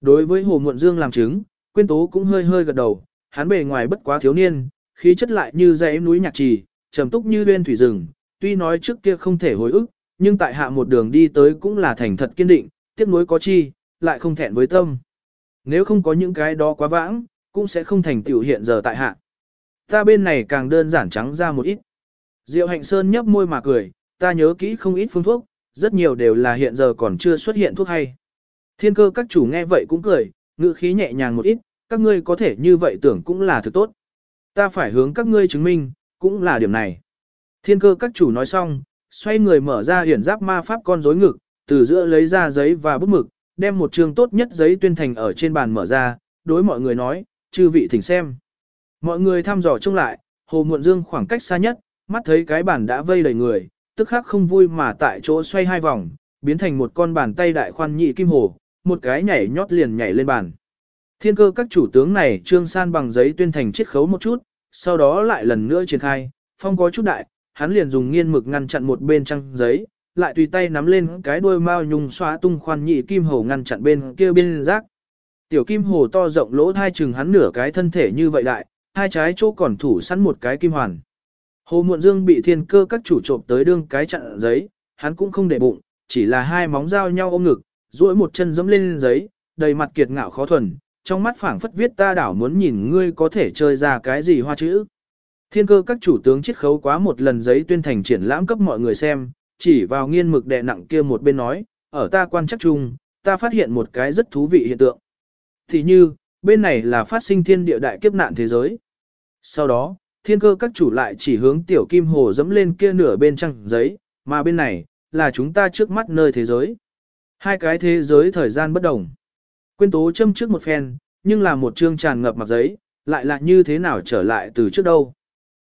Đối với Hồ Muộn Dương làm chứng, Quyên Tố cũng hơi hơi gật đầu, hắn bề ngoài bất quá thiếu niên, khí chất lại như dãy núi nhạc trì, trầm túc như uyên thủy rừng, tuy nói trước kia không thể hồi ức, nhưng tại hạ một đường đi tới cũng là thành thật kiên định, tiếc nuối có chi, lại không thẹn với tâm. Nếu không có những cái đó quá vãng, cũng sẽ không thành tiểu hiện giờ tại hạ. Ta bên này càng đơn giản trắng ra một ít. Diệu hạnh sơn nhấp môi mà cười, ta nhớ kỹ không ít phương thuốc, rất nhiều đều là hiện giờ còn chưa xuất hiện thuốc hay. Thiên cơ các chủ nghe vậy cũng cười, ngữ khí nhẹ nhàng một ít, các ngươi có thể như vậy tưởng cũng là thực tốt. Ta phải hướng các ngươi chứng minh, cũng là điểm này. Thiên cơ các chủ nói xong, xoay người mở ra hiển giáp ma pháp con rối ngực, từ giữa lấy ra giấy và bút mực, đem một trường tốt nhất giấy tuyên thành ở trên bàn mở ra, đối mọi người nói, chư vị thỉnh xem. Mọi người thăm dò trông lại, hồ muộn dương khoảng cách xa nhất, mắt thấy cái bàn đã vây đầy người, tức khắc không vui mà tại chỗ xoay hai vòng, biến thành một con bàn tay đại khoan nhị kim hồ, một cái nhảy nhót liền nhảy lên bàn. Thiên cơ các chủ tướng này trương san bằng giấy tuyên thành chiết khấu một chút, sau đó lại lần nữa triển khai, phong có chút đại, hắn liền dùng nghiên mực ngăn chặn một bên trang giấy, lại tùy tay nắm lên cái đuôi mao nhung xóa tung khoan nhị kim hồ ngăn chặn bên kia bên rác. Tiểu kim hồ to rộng lỗ hai chừng hắn nửa cái thân thể như vậy đại, hai trái chỗ còn thủ sẵn một cái kim hoàn. Hồ Muộn Dương bị thiên cơ các chủ trộm tới đương cái chặn giấy, hắn cũng không để bụng, chỉ là hai móng dao nhau ôm ngực, duỗi một chân dẫm lên giấy, đầy mặt kiệt ngạo khó thuần, trong mắt phảng phất viết ta đảo muốn nhìn ngươi có thể chơi ra cái gì hoa chữ. Thiên cơ các chủ tướng chiết khấu quá một lần giấy tuyên thành triển lãm cấp mọi người xem, chỉ vào nghiên mực đè nặng kia một bên nói, ở ta quan chắc chung, ta phát hiện một cái rất thú vị hiện tượng. Thì như, bên này là phát sinh thiên địa đại kiếp nạn thế giới. Sau đó, thiên cơ các chủ lại chỉ hướng tiểu kim hồ dẫm lên kia nửa bên trăng giấy, mà bên này, là chúng ta trước mắt nơi thế giới. Hai cái thế giới thời gian bất đồng. Quyên tố châm trước một phen, nhưng là một chương tràn ngập mặt giấy, lại là như thế nào trở lại từ trước đâu.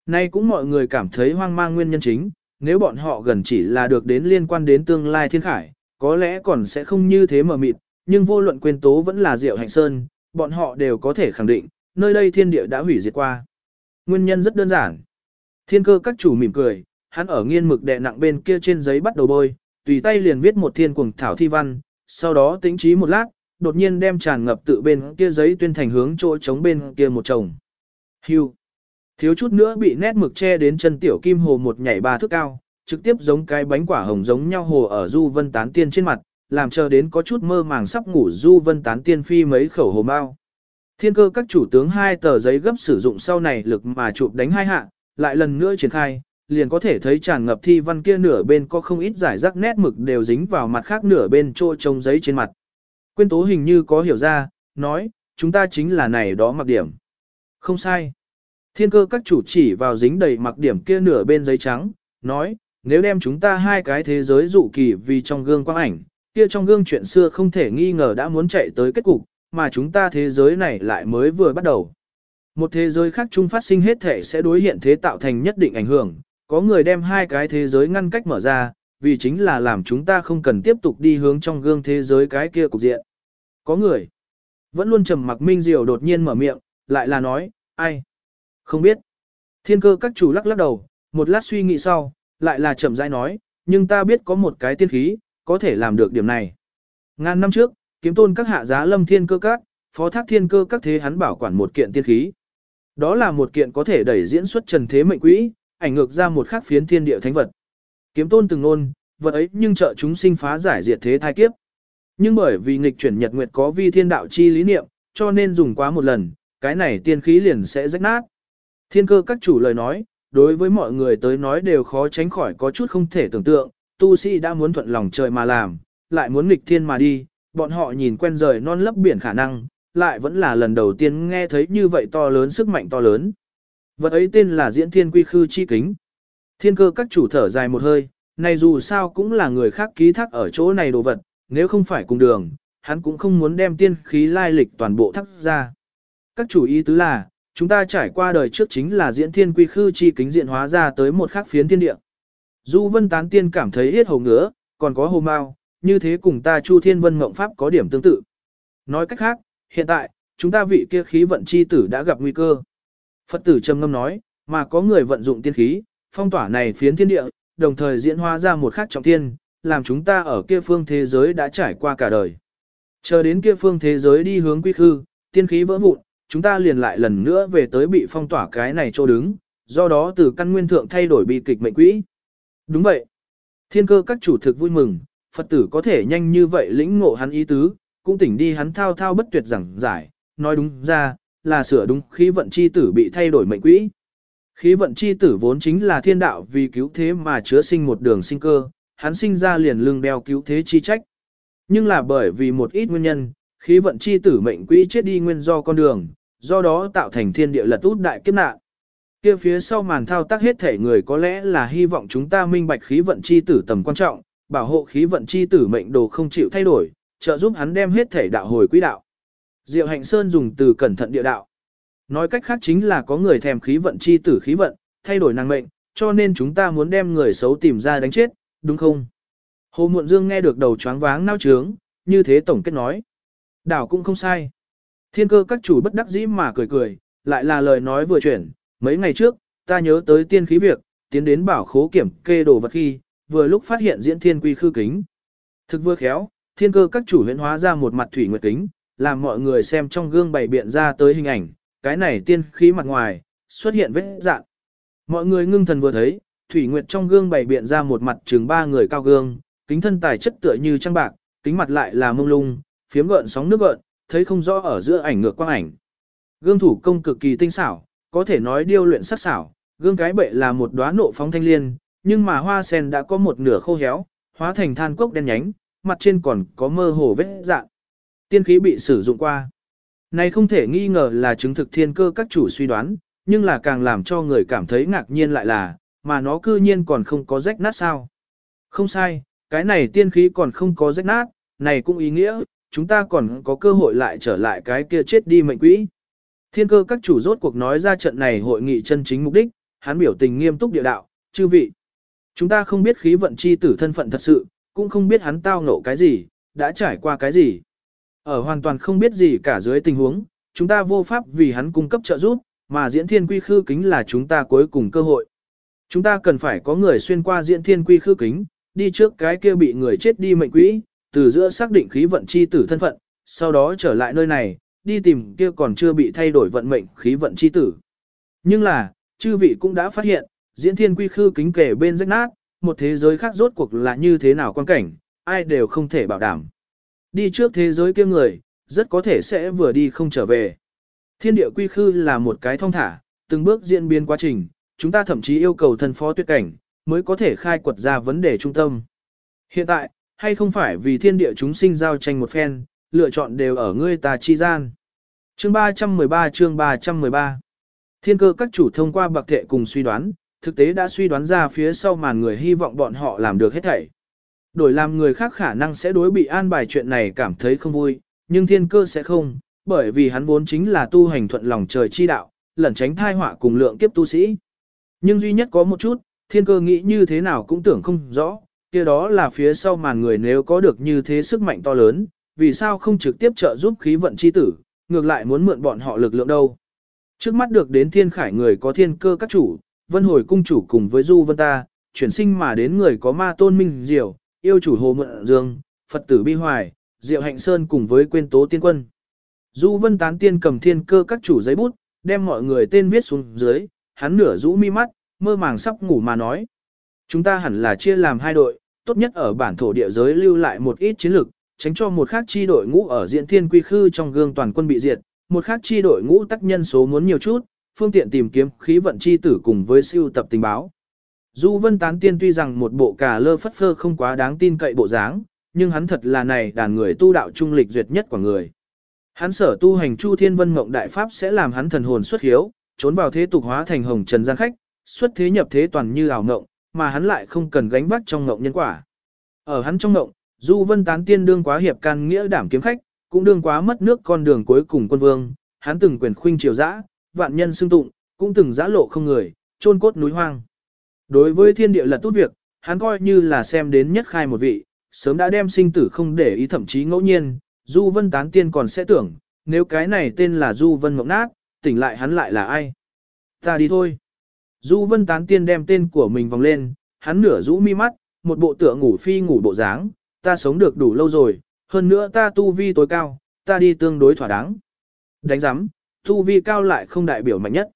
Nay cũng mọi người cảm thấy hoang mang nguyên nhân chính, nếu bọn họ gần chỉ là được đến liên quan đến tương lai thiên khải, có lẽ còn sẽ không như thế mờ mịt, nhưng vô luận quyên tố vẫn là diệu hạnh sơn, bọn họ đều có thể khẳng định, nơi đây thiên địa đã hủy diệt qua. Nguyên nhân rất đơn giản. Thiên cơ các chủ mỉm cười, hắn ở nghiên mực đè nặng bên kia trên giấy bắt đầu bôi, tùy tay liền viết một thiên cuồng thảo thi văn, sau đó tính trí một lát, đột nhiên đem tràn ngập tự bên kia giấy tuyên thành hướng chỗ chống bên kia một chồng. Hưu. Thiếu chút nữa bị nét mực che đến chân tiểu kim hồ một nhảy ba thước cao, trực tiếp giống cái bánh quả hồng giống nhau hồ ở Du Vân Tán Tiên trên mặt, làm chờ đến có chút mơ màng sắp ngủ Du Vân Tán Tiên phi mấy khẩu hồ mau. Thiên cơ các chủ tướng hai tờ giấy gấp sử dụng sau này lực mà chụp đánh hai hạ, lại lần nữa triển khai, liền có thể thấy tràn ngập thi văn kia nửa bên có không ít giải rác nét mực đều dính vào mặt khác nửa bên trôi trông giấy trên mặt. Quyên tố hình như có hiểu ra, nói, chúng ta chính là này đó mặc điểm. Không sai. Thiên cơ các chủ chỉ vào dính đầy mặc điểm kia nửa bên giấy trắng, nói, nếu đem chúng ta hai cái thế giới dụ kỳ vì trong gương quang ảnh, kia trong gương chuyện xưa không thể nghi ngờ đã muốn chạy tới kết cục, mà chúng ta thế giới này lại mới vừa bắt đầu. Một thế giới khác chung phát sinh hết thể sẽ đối hiện thế tạo thành nhất định ảnh hưởng, có người đem hai cái thế giới ngăn cách mở ra, vì chính là làm chúng ta không cần tiếp tục đi hướng trong gương thế giới cái kia cục diện. Có người, vẫn luôn trầm mặc minh diều đột nhiên mở miệng, lại là nói, ai? Không biết. Thiên cơ các chủ lắc lắc đầu, một lát suy nghĩ sau, lại là chậm rãi nói, nhưng ta biết có một cái tiên khí, có thể làm được điểm này. Ngàn năm trước, kiếm tôn các hạ giá lâm thiên cơ các, phó thác thiên cơ các thế hắn bảo quản một kiện tiên khí. Đó là một kiện có thể đẩy diễn xuất trần thế mệnh quỹ, ảnh ngược ra một khắc phiến thiên địa thánh vật. Kiếm tôn từng nôn, vật ấy nhưng trợ chúng sinh phá giải diệt thế thai kiếp. Nhưng bởi vì nghịch chuyển nhật nguyệt có vi thiên đạo chi lý niệm, cho nên dùng quá một lần, cái này tiên khí liền sẽ rách nát. Thiên cơ các chủ lời nói, đối với mọi người tới nói đều khó tránh khỏi có chút không thể tưởng tượng, tu sĩ đã muốn thuận lòng trời mà làm, lại muốn nghịch thiên mà đi, bọn họ nhìn quen rời non lấp biển khả năng, lại vẫn là lần đầu tiên nghe thấy như vậy to lớn sức mạnh to lớn. Vật ấy tên là diễn thiên quy khư chi kính. Thiên cơ các chủ thở dài một hơi, này dù sao cũng là người khác ký thác ở chỗ này đồ vật, nếu không phải cùng đường, hắn cũng không muốn đem tiên khí lai lịch toàn bộ thắc ra. Các chủ ý tứ là, chúng ta trải qua đời trước chính là diễn thiên quy khư chi kính diện hóa ra tới một khắc phiến thiên địa. Du vân tán tiên cảm thấy hết hồ ngứa, còn có hồ mau, như thế cùng ta chu thiên vân Ngộng pháp có điểm tương tự. Nói cách khác, hiện tại, chúng ta vị kia khí vận chi tử đã gặp nguy cơ. Phật tử trầm ngâm nói, mà có người vận dụng tiên khí, phong tỏa này phiến thiên địa, đồng thời diễn hóa ra một khắc trọng thiên, làm chúng ta ở kia phương thế giới đã trải qua cả đời. Chờ đến kia phương thế giới đi hướng quy khư, tiên khí vỡ vụn, chúng ta liền lại lần nữa về tới bị phong tỏa cái này chỗ đứng, do đó từ căn nguyên thượng thay đổi bi kịch mệnh quỹ. Đúng vậy. Thiên cơ các chủ thực vui mừng, Phật tử có thể nhanh như vậy lĩnh ngộ hắn ý tứ, cũng tỉnh đi hắn thao thao bất tuyệt giảng giải, nói đúng ra, là sửa đúng khí vận chi tử bị thay đổi mệnh quỹ. Khí vận chi tử vốn chính là thiên đạo vì cứu thế mà chứa sinh một đường sinh cơ, hắn sinh ra liền lưng đeo cứu thế chi trách. Nhưng là bởi vì một ít nguyên nhân, khí vận chi tử mệnh quỹ chết đi nguyên do con đường, do đó tạo thành thiên địa lật út đại kiếp nạn. Kia phía sau màn thao tác hết thể người có lẽ là hy vọng chúng ta minh bạch khí vận chi tử tầm quan trọng, bảo hộ khí vận chi tử mệnh đồ không chịu thay đổi, trợ giúp hắn đem hết thể đạo hồi quỹ đạo. Diệu Hạnh Sơn dùng từ cẩn thận địa đạo. Nói cách khác chính là có người thèm khí vận chi tử khí vận, thay đổi năng mệnh, cho nên chúng ta muốn đem người xấu tìm ra đánh chết, đúng không? Hồ Muộn Dương nghe được đầu choáng váng nao trướng, như thế tổng kết nói. Đảo cũng không sai. Thiên cơ các chủ bất đắc dĩ mà cười cười, lại là lời nói vừa chuyển, mấy ngày trước, ta nhớ tới tiên khí việc, tiến đến bảo khố kiểm kê đồ vật khi, vừa lúc phát hiện diễn thiên quy khư kính. Thực vừa khéo, thiên cơ các chủ huyễn hóa ra một mặt thủy nguyệt kính, làm mọi người xem trong gương bày biện ra tới hình ảnh, cái này tiên khí mặt ngoài, xuất hiện vết dạng. Mọi người ngưng thần vừa thấy, thủy nguyệt trong gương bày biện ra một mặt trường ba người cao gương, kính thân tài chất tựa như trăng bạc, kính mặt lại là mông lung, phiếm gợn sóng nước gợn, thấy không rõ ở giữa ảnh ngược quang ảnh. Gương thủ công cực kỳ tinh xảo, có thể nói điêu luyện sắc xảo, gương cái bệ là một đóa nộ phóng thanh liên, nhưng mà hoa sen đã có một nửa khô héo, hóa thành than cốc đen nhánh, mặt trên còn có mơ hồ vết dạng. Tiên khí bị sử dụng qua. Này không thể nghi ngờ là chứng thực thiên cơ các chủ suy đoán, nhưng là càng làm cho người cảm thấy ngạc nhiên lại là, mà nó cư nhiên còn không có rách nát sao. Không sai, cái này tiên khí còn không có rách nát, này cũng ý nghĩa, chúng ta còn có cơ hội lại trở lại cái kia chết đi mệnh quỹ. Thiên cơ các chủ rốt cuộc nói ra trận này hội nghị chân chính mục đích, hắn biểu tình nghiêm túc địa đạo, chư vị. Chúng ta không biết khí vận chi tử thân phận thật sự, cũng không biết hắn tao ngộ cái gì, đã trải qua cái gì. Ở hoàn toàn không biết gì cả dưới tình huống, chúng ta vô pháp vì hắn cung cấp trợ giúp, mà diễn thiên quy khư kính là chúng ta cuối cùng cơ hội. Chúng ta cần phải có người xuyên qua diễn thiên quy khư kính, đi trước cái kia bị người chết đi mệnh quỹ, từ giữa xác định khí vận chi tử thân phận, sau đó trở lại nơi này, đi tìm kia còn chưa bị thay đổi vận mệnh khí vận chi tử. Nhưng là, chư vị cũng đã phát hiện, diễn thiên quy khư kính kể bên rách nát, một thế giới khác rốt cuộc là như thế nào quan cảnh, ai đều không thể bảo đảm. Đi trước thế giới kia người, rất có thể sẽ vừa đi không trở về. Thiên địa quy khư là một cái thông thả, từng bước diễn biến quá trình, chúng ta thậm chí yêu cầu thần phó tuyệt cảnh, mới có thể khai quật ra vấn đề trung tâm. Hiện tại, hay không phải vì thiên địa chúng sinh giao tranh một phen, lựa chọn đều ở ngươi ta chi gian. Chương 313 chương 313 Thiên cơ các chủ thông qua bậc thệ cùng suy đoán, thực tế đã suy đoán ra phía sau màn người hy vọng bọn họ làm được hết thảy. Đổi làm người khác khả năng sẽ đối bị an bài chuyện này cảm thấy không vui, nhưng thiên cơ sẽ không, bởi vì hắn vốn chính là tu hành thuận lòng trời chi đạo, lẩn tránh thai họa cùng lượng kiếp tu sĩ. Nhưng duy nhất có một chút, thiên cơ nghĩ như thế nào cũng tưởng không rõ, kia đó là phía sau màn người nếu có được như thế sức mạnh to lớn, vì sao không trực tiếp trợ giúp khí vận chi tử, ngược lại muốn mượn bọn họ lực lượng đâu. Trước mắt được đến thiên khải người có thiên cơ các chủ, vân hồi cung chủ cùng với du vân ta, chuyển sinh mà đến người có ma tôn minh diệu, yêu chủ hồ mượn dương, Phật tử bi hoài, diệu hạnh sơn cùng với quên tố tiên quân. Du vân tán tiên cầm thiên cơ các chủ giấy bút, đem mọi người tên viết xuống dưới, hắn nửa rũ mi mắt, mơ màng sắp ngủ mà nói. Chúng ta hẳn là chia làm hai đội, tốt nhất ở bản thổ địa giới lưu lại một ít chiến lực, tránh cho một khác chi đội ngũ ở diện thiên quy khư trong gương toàn quân bị diệt, một khác chi đội ngũ tác nhân số muốn nhiều chút, phương tiện tìm kiếm khí vận chi tử cùng với siêu tập tình báo. Du Vân Tán Tiên tuy rằng một bộ cà lơ phất phơ không quá đáng tin cậy bộ dáng, nhưng hắn thật là này đàn người tu đạo trung lịch duyệt nhất của người. Hắn sở tu hành Chu Thiên Vân Mộng Đại Pháp sẽ làm hắn thần hồn xuất hiếu, trốn vào thế tục hóa thành hồng trần gian khách, xuất thế nhập thế toàn như ảo ngộng, mà hắn lại không cần gánh vác trong ngộng nhân quả. Ở hắn trong ngộng, Du Vân Tán Tiên đương quá hiệp can nghĩa đảm kiếm khách, cũng đương quá mất nước con đường cuối cùng quân vương, hắn từng quyền khuynh triều dã, vạn nhân xưng tụng, cũng từng giã lộ không người, chôn cốt núi hoang. Đối với thiên địa lật tốt việc, hắn coi như là xem đến nhất khai một vị, sớm đã đem sinh tử không để ý thậm chí ngẫu nhiên, Du Vân Tán Tiên còn sẽ tưởng, nếu cái này tên là Du Vân Mộng Nát, tỉnh lại hắn lại là ai? Ta đi thôi. Du Vân Tán Tiên đem tên của mình vòng lên, hắn nửa rũ mi mắt, một bộ tựa ngủ phi ngủ bộ dáng, ta sống được đủ lâu rồi, hơn nữa ta tu vi tối cao, ta đi tương đối thỏa đáng. Đánh giám, tu vi cao lại không đại biểu mạnh nhất.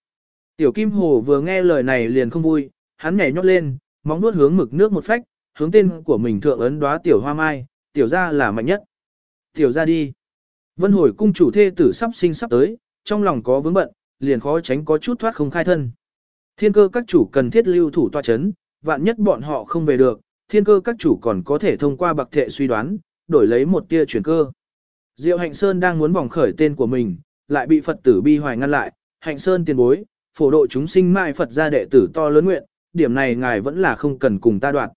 Tiểu Kim Hồ vừa nghe lời này liền không vui, hắn nhảy nhót lên, móng nuốt hướng mực nước một phách, hướng tên của mình thượng ấn đóa tiểu hoa mai, tiểu ra là mạnh nhất. Tiểu ra đi. Vân hồi cung chủ thê tử sắp sinh sắp tới, trong lòng có vướng bận, liền khó tránh có chút thoát không khai thân. Thiên cơ các chủ cần thiết lưu thủ tòa chấn, vạn nhất bọn họ không về được, thiên cơ các chủ còn có thể thông qua bậc thệ suy đoán, đổi lấy một tia chuyển cơ. Diệu Hạnh Sơn đang muốn vòng khởi tên của mình, lại bị Phật tử bi hoài ngăn lại, Hạnh Sơn tiền bối, phổ độ chúng sinh mãi Phật gia đệ tử to lớn nguyện, điểm này ngài vẫn là không cần cùng ta đoạt.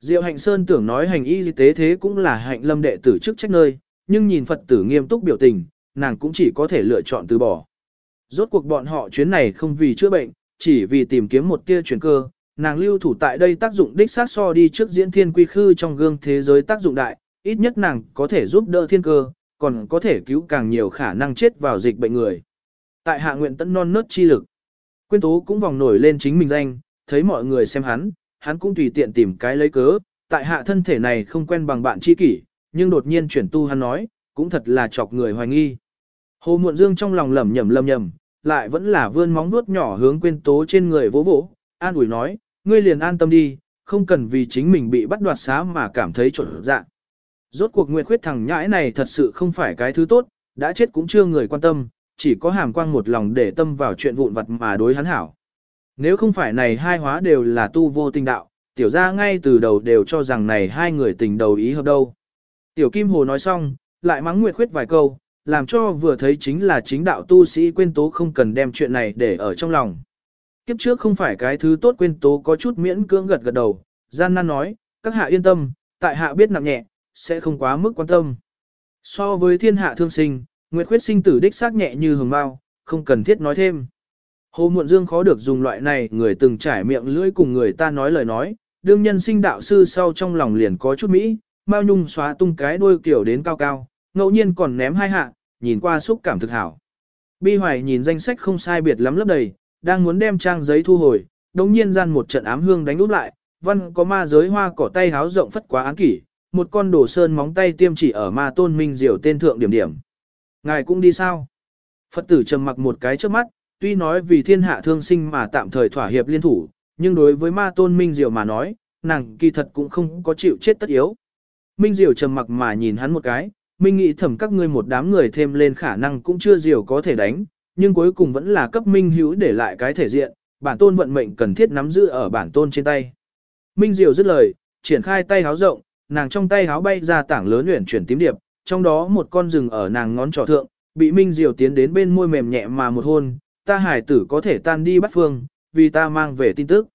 Diệu Hạnh Sơn tưởng nói hành y tế thế cũng là hạnh lâm đệ tử chức trách nơi, nhưng nhìn Phật tử nghiêm túc biểu tình, nàng cũng chỉ có thể lựa chọn từ bỏ. Rốt cuộc bọn họ chuyến này không vì chữa bệnh, chỉ vì tìm kiếm một tia chuyển cơ, nàng lưu thủ tại đây tác dụng đích sát so đi trước diễn thiên quy khư trong gương thế giới tác dụng đại, ít nhất nàng có thể giúp đỡ thiên cơ, còn có thể cứu càng nhiều khả năng chết vào dịch bệnh người. Tại hạ nguyện tận non nớt chi lực, quyên tố cũng vòng nổi lên chính mình danh, thấy mọi người xem hắn, hắn cũng tùy tiện tìm cái lấy cớ, tại hạ thân thể này không quen bằng bạn chi kỷ, nhưng đột nhiên chuyển tu hắn nói, cũng thật là chọc người hoài nghi. Hồ Muộn Dương trong lòng lẩm nhẩm lẩm nhẩm, lại vẫn là vươn móng vuốt nhỏ hướng quên tố trên người vỗ vỗ, an ủi nói, ngươi liền an tâm đi, không cần vì chính mình bị bắt đoạt xá mà cảm thấy trộn dạ. Rốt cuộc nguyệt khuyết thằng nhãi này thật sự không phải cái thứ tốt, đã chết cũng chưa người quan tâm, chỉ có hàm quang một lòng để tâm vào chuyện vụn vặt mà đối hắn hảo. Nếu không phải này hai hóa đều là tu vô tình đạo, tiểu ra ngay từ đầu đều cho rằng này hai người tình đầu ý hợp đâu. Tiểu Kim Hồ nói xong, lại mắng Nguyệt Khuyết vài câu, làm cho vừa thấy chính là chính đạo tu sĩ quên tố không cần đem chuyện này để ở trong lòng. Kiếp trước không phải cái thứ tốt quên tố có chút miễn cưỡng gật gật đầu, gian nan nói, các hạ yên tâm, tại hạ biết nặng nhẹ, sẽ không quá mức quan tâm. So với thiên hạ thương sinh, Nguyệt Khuyết sinh tử đích xác nhẹ như hồng bao, không cần thiết nói thêm. Hồ Muộn Dương khó được dùng loại này người từng trải miệng lưỡi cùng người ta nói lời nói, đương nhân sinh đạo sư sau trong lòng liền có chút mỹ, Mao Nhung xóa tung cái đuôi kiểu đến cao cao, ngẫu nhiên còn ném hai hạ, nhìn qua xúc cảm thực hảo. Bi Hoài nhìn danh sách không sai biệt lắm lấp đầy, đang muốn đem trang giấy thu hồi, đống nhiên gian một trận ám hương đánh úp lại, văn có ma giới hoa cỏ tay háo rộng phất quá án kỷ, một con đồ sơn móng tay tiêm chỉ ở ma tôn minh diệu tên thượng điểm điểm. Ngài cũng đi sao? Phật tử trầm mặc một cái trước mắt, tuy nói vì thiên hạ thương sinh mà tạm thời thỏa hiệp liên thủ, nhưng đối với ma tôn minh diệu mà nói, nàng kỳ thật cũng không có chịu chết tất yếu. Minh diệu trầm mặc mà nhìn hắn một cái, Minh nghĩ thầm các ngươi một đám người thêm lên khả năng cũng chưa diệu có thể đánh, nhưng cuối cùng vẫn là cấp Minh Hữu để lại cái thể diện, bản tôn vận mệnh cần thiết nắm giữ ở bản tôn trên tay. Minh Diệu dứt lời, triển khai tay háo rộng, nàng trong tay háo bay ra tảng lớn luyện chuyển tím điệp, trong đó một con rừng ở nàng ngón trỏ thượng, bị Minh Diệu tiến đến bên môi mềm nhẹ mà một hôn, ta hải tử có thể tan đi bắt phương, vì ta mang về tin tức.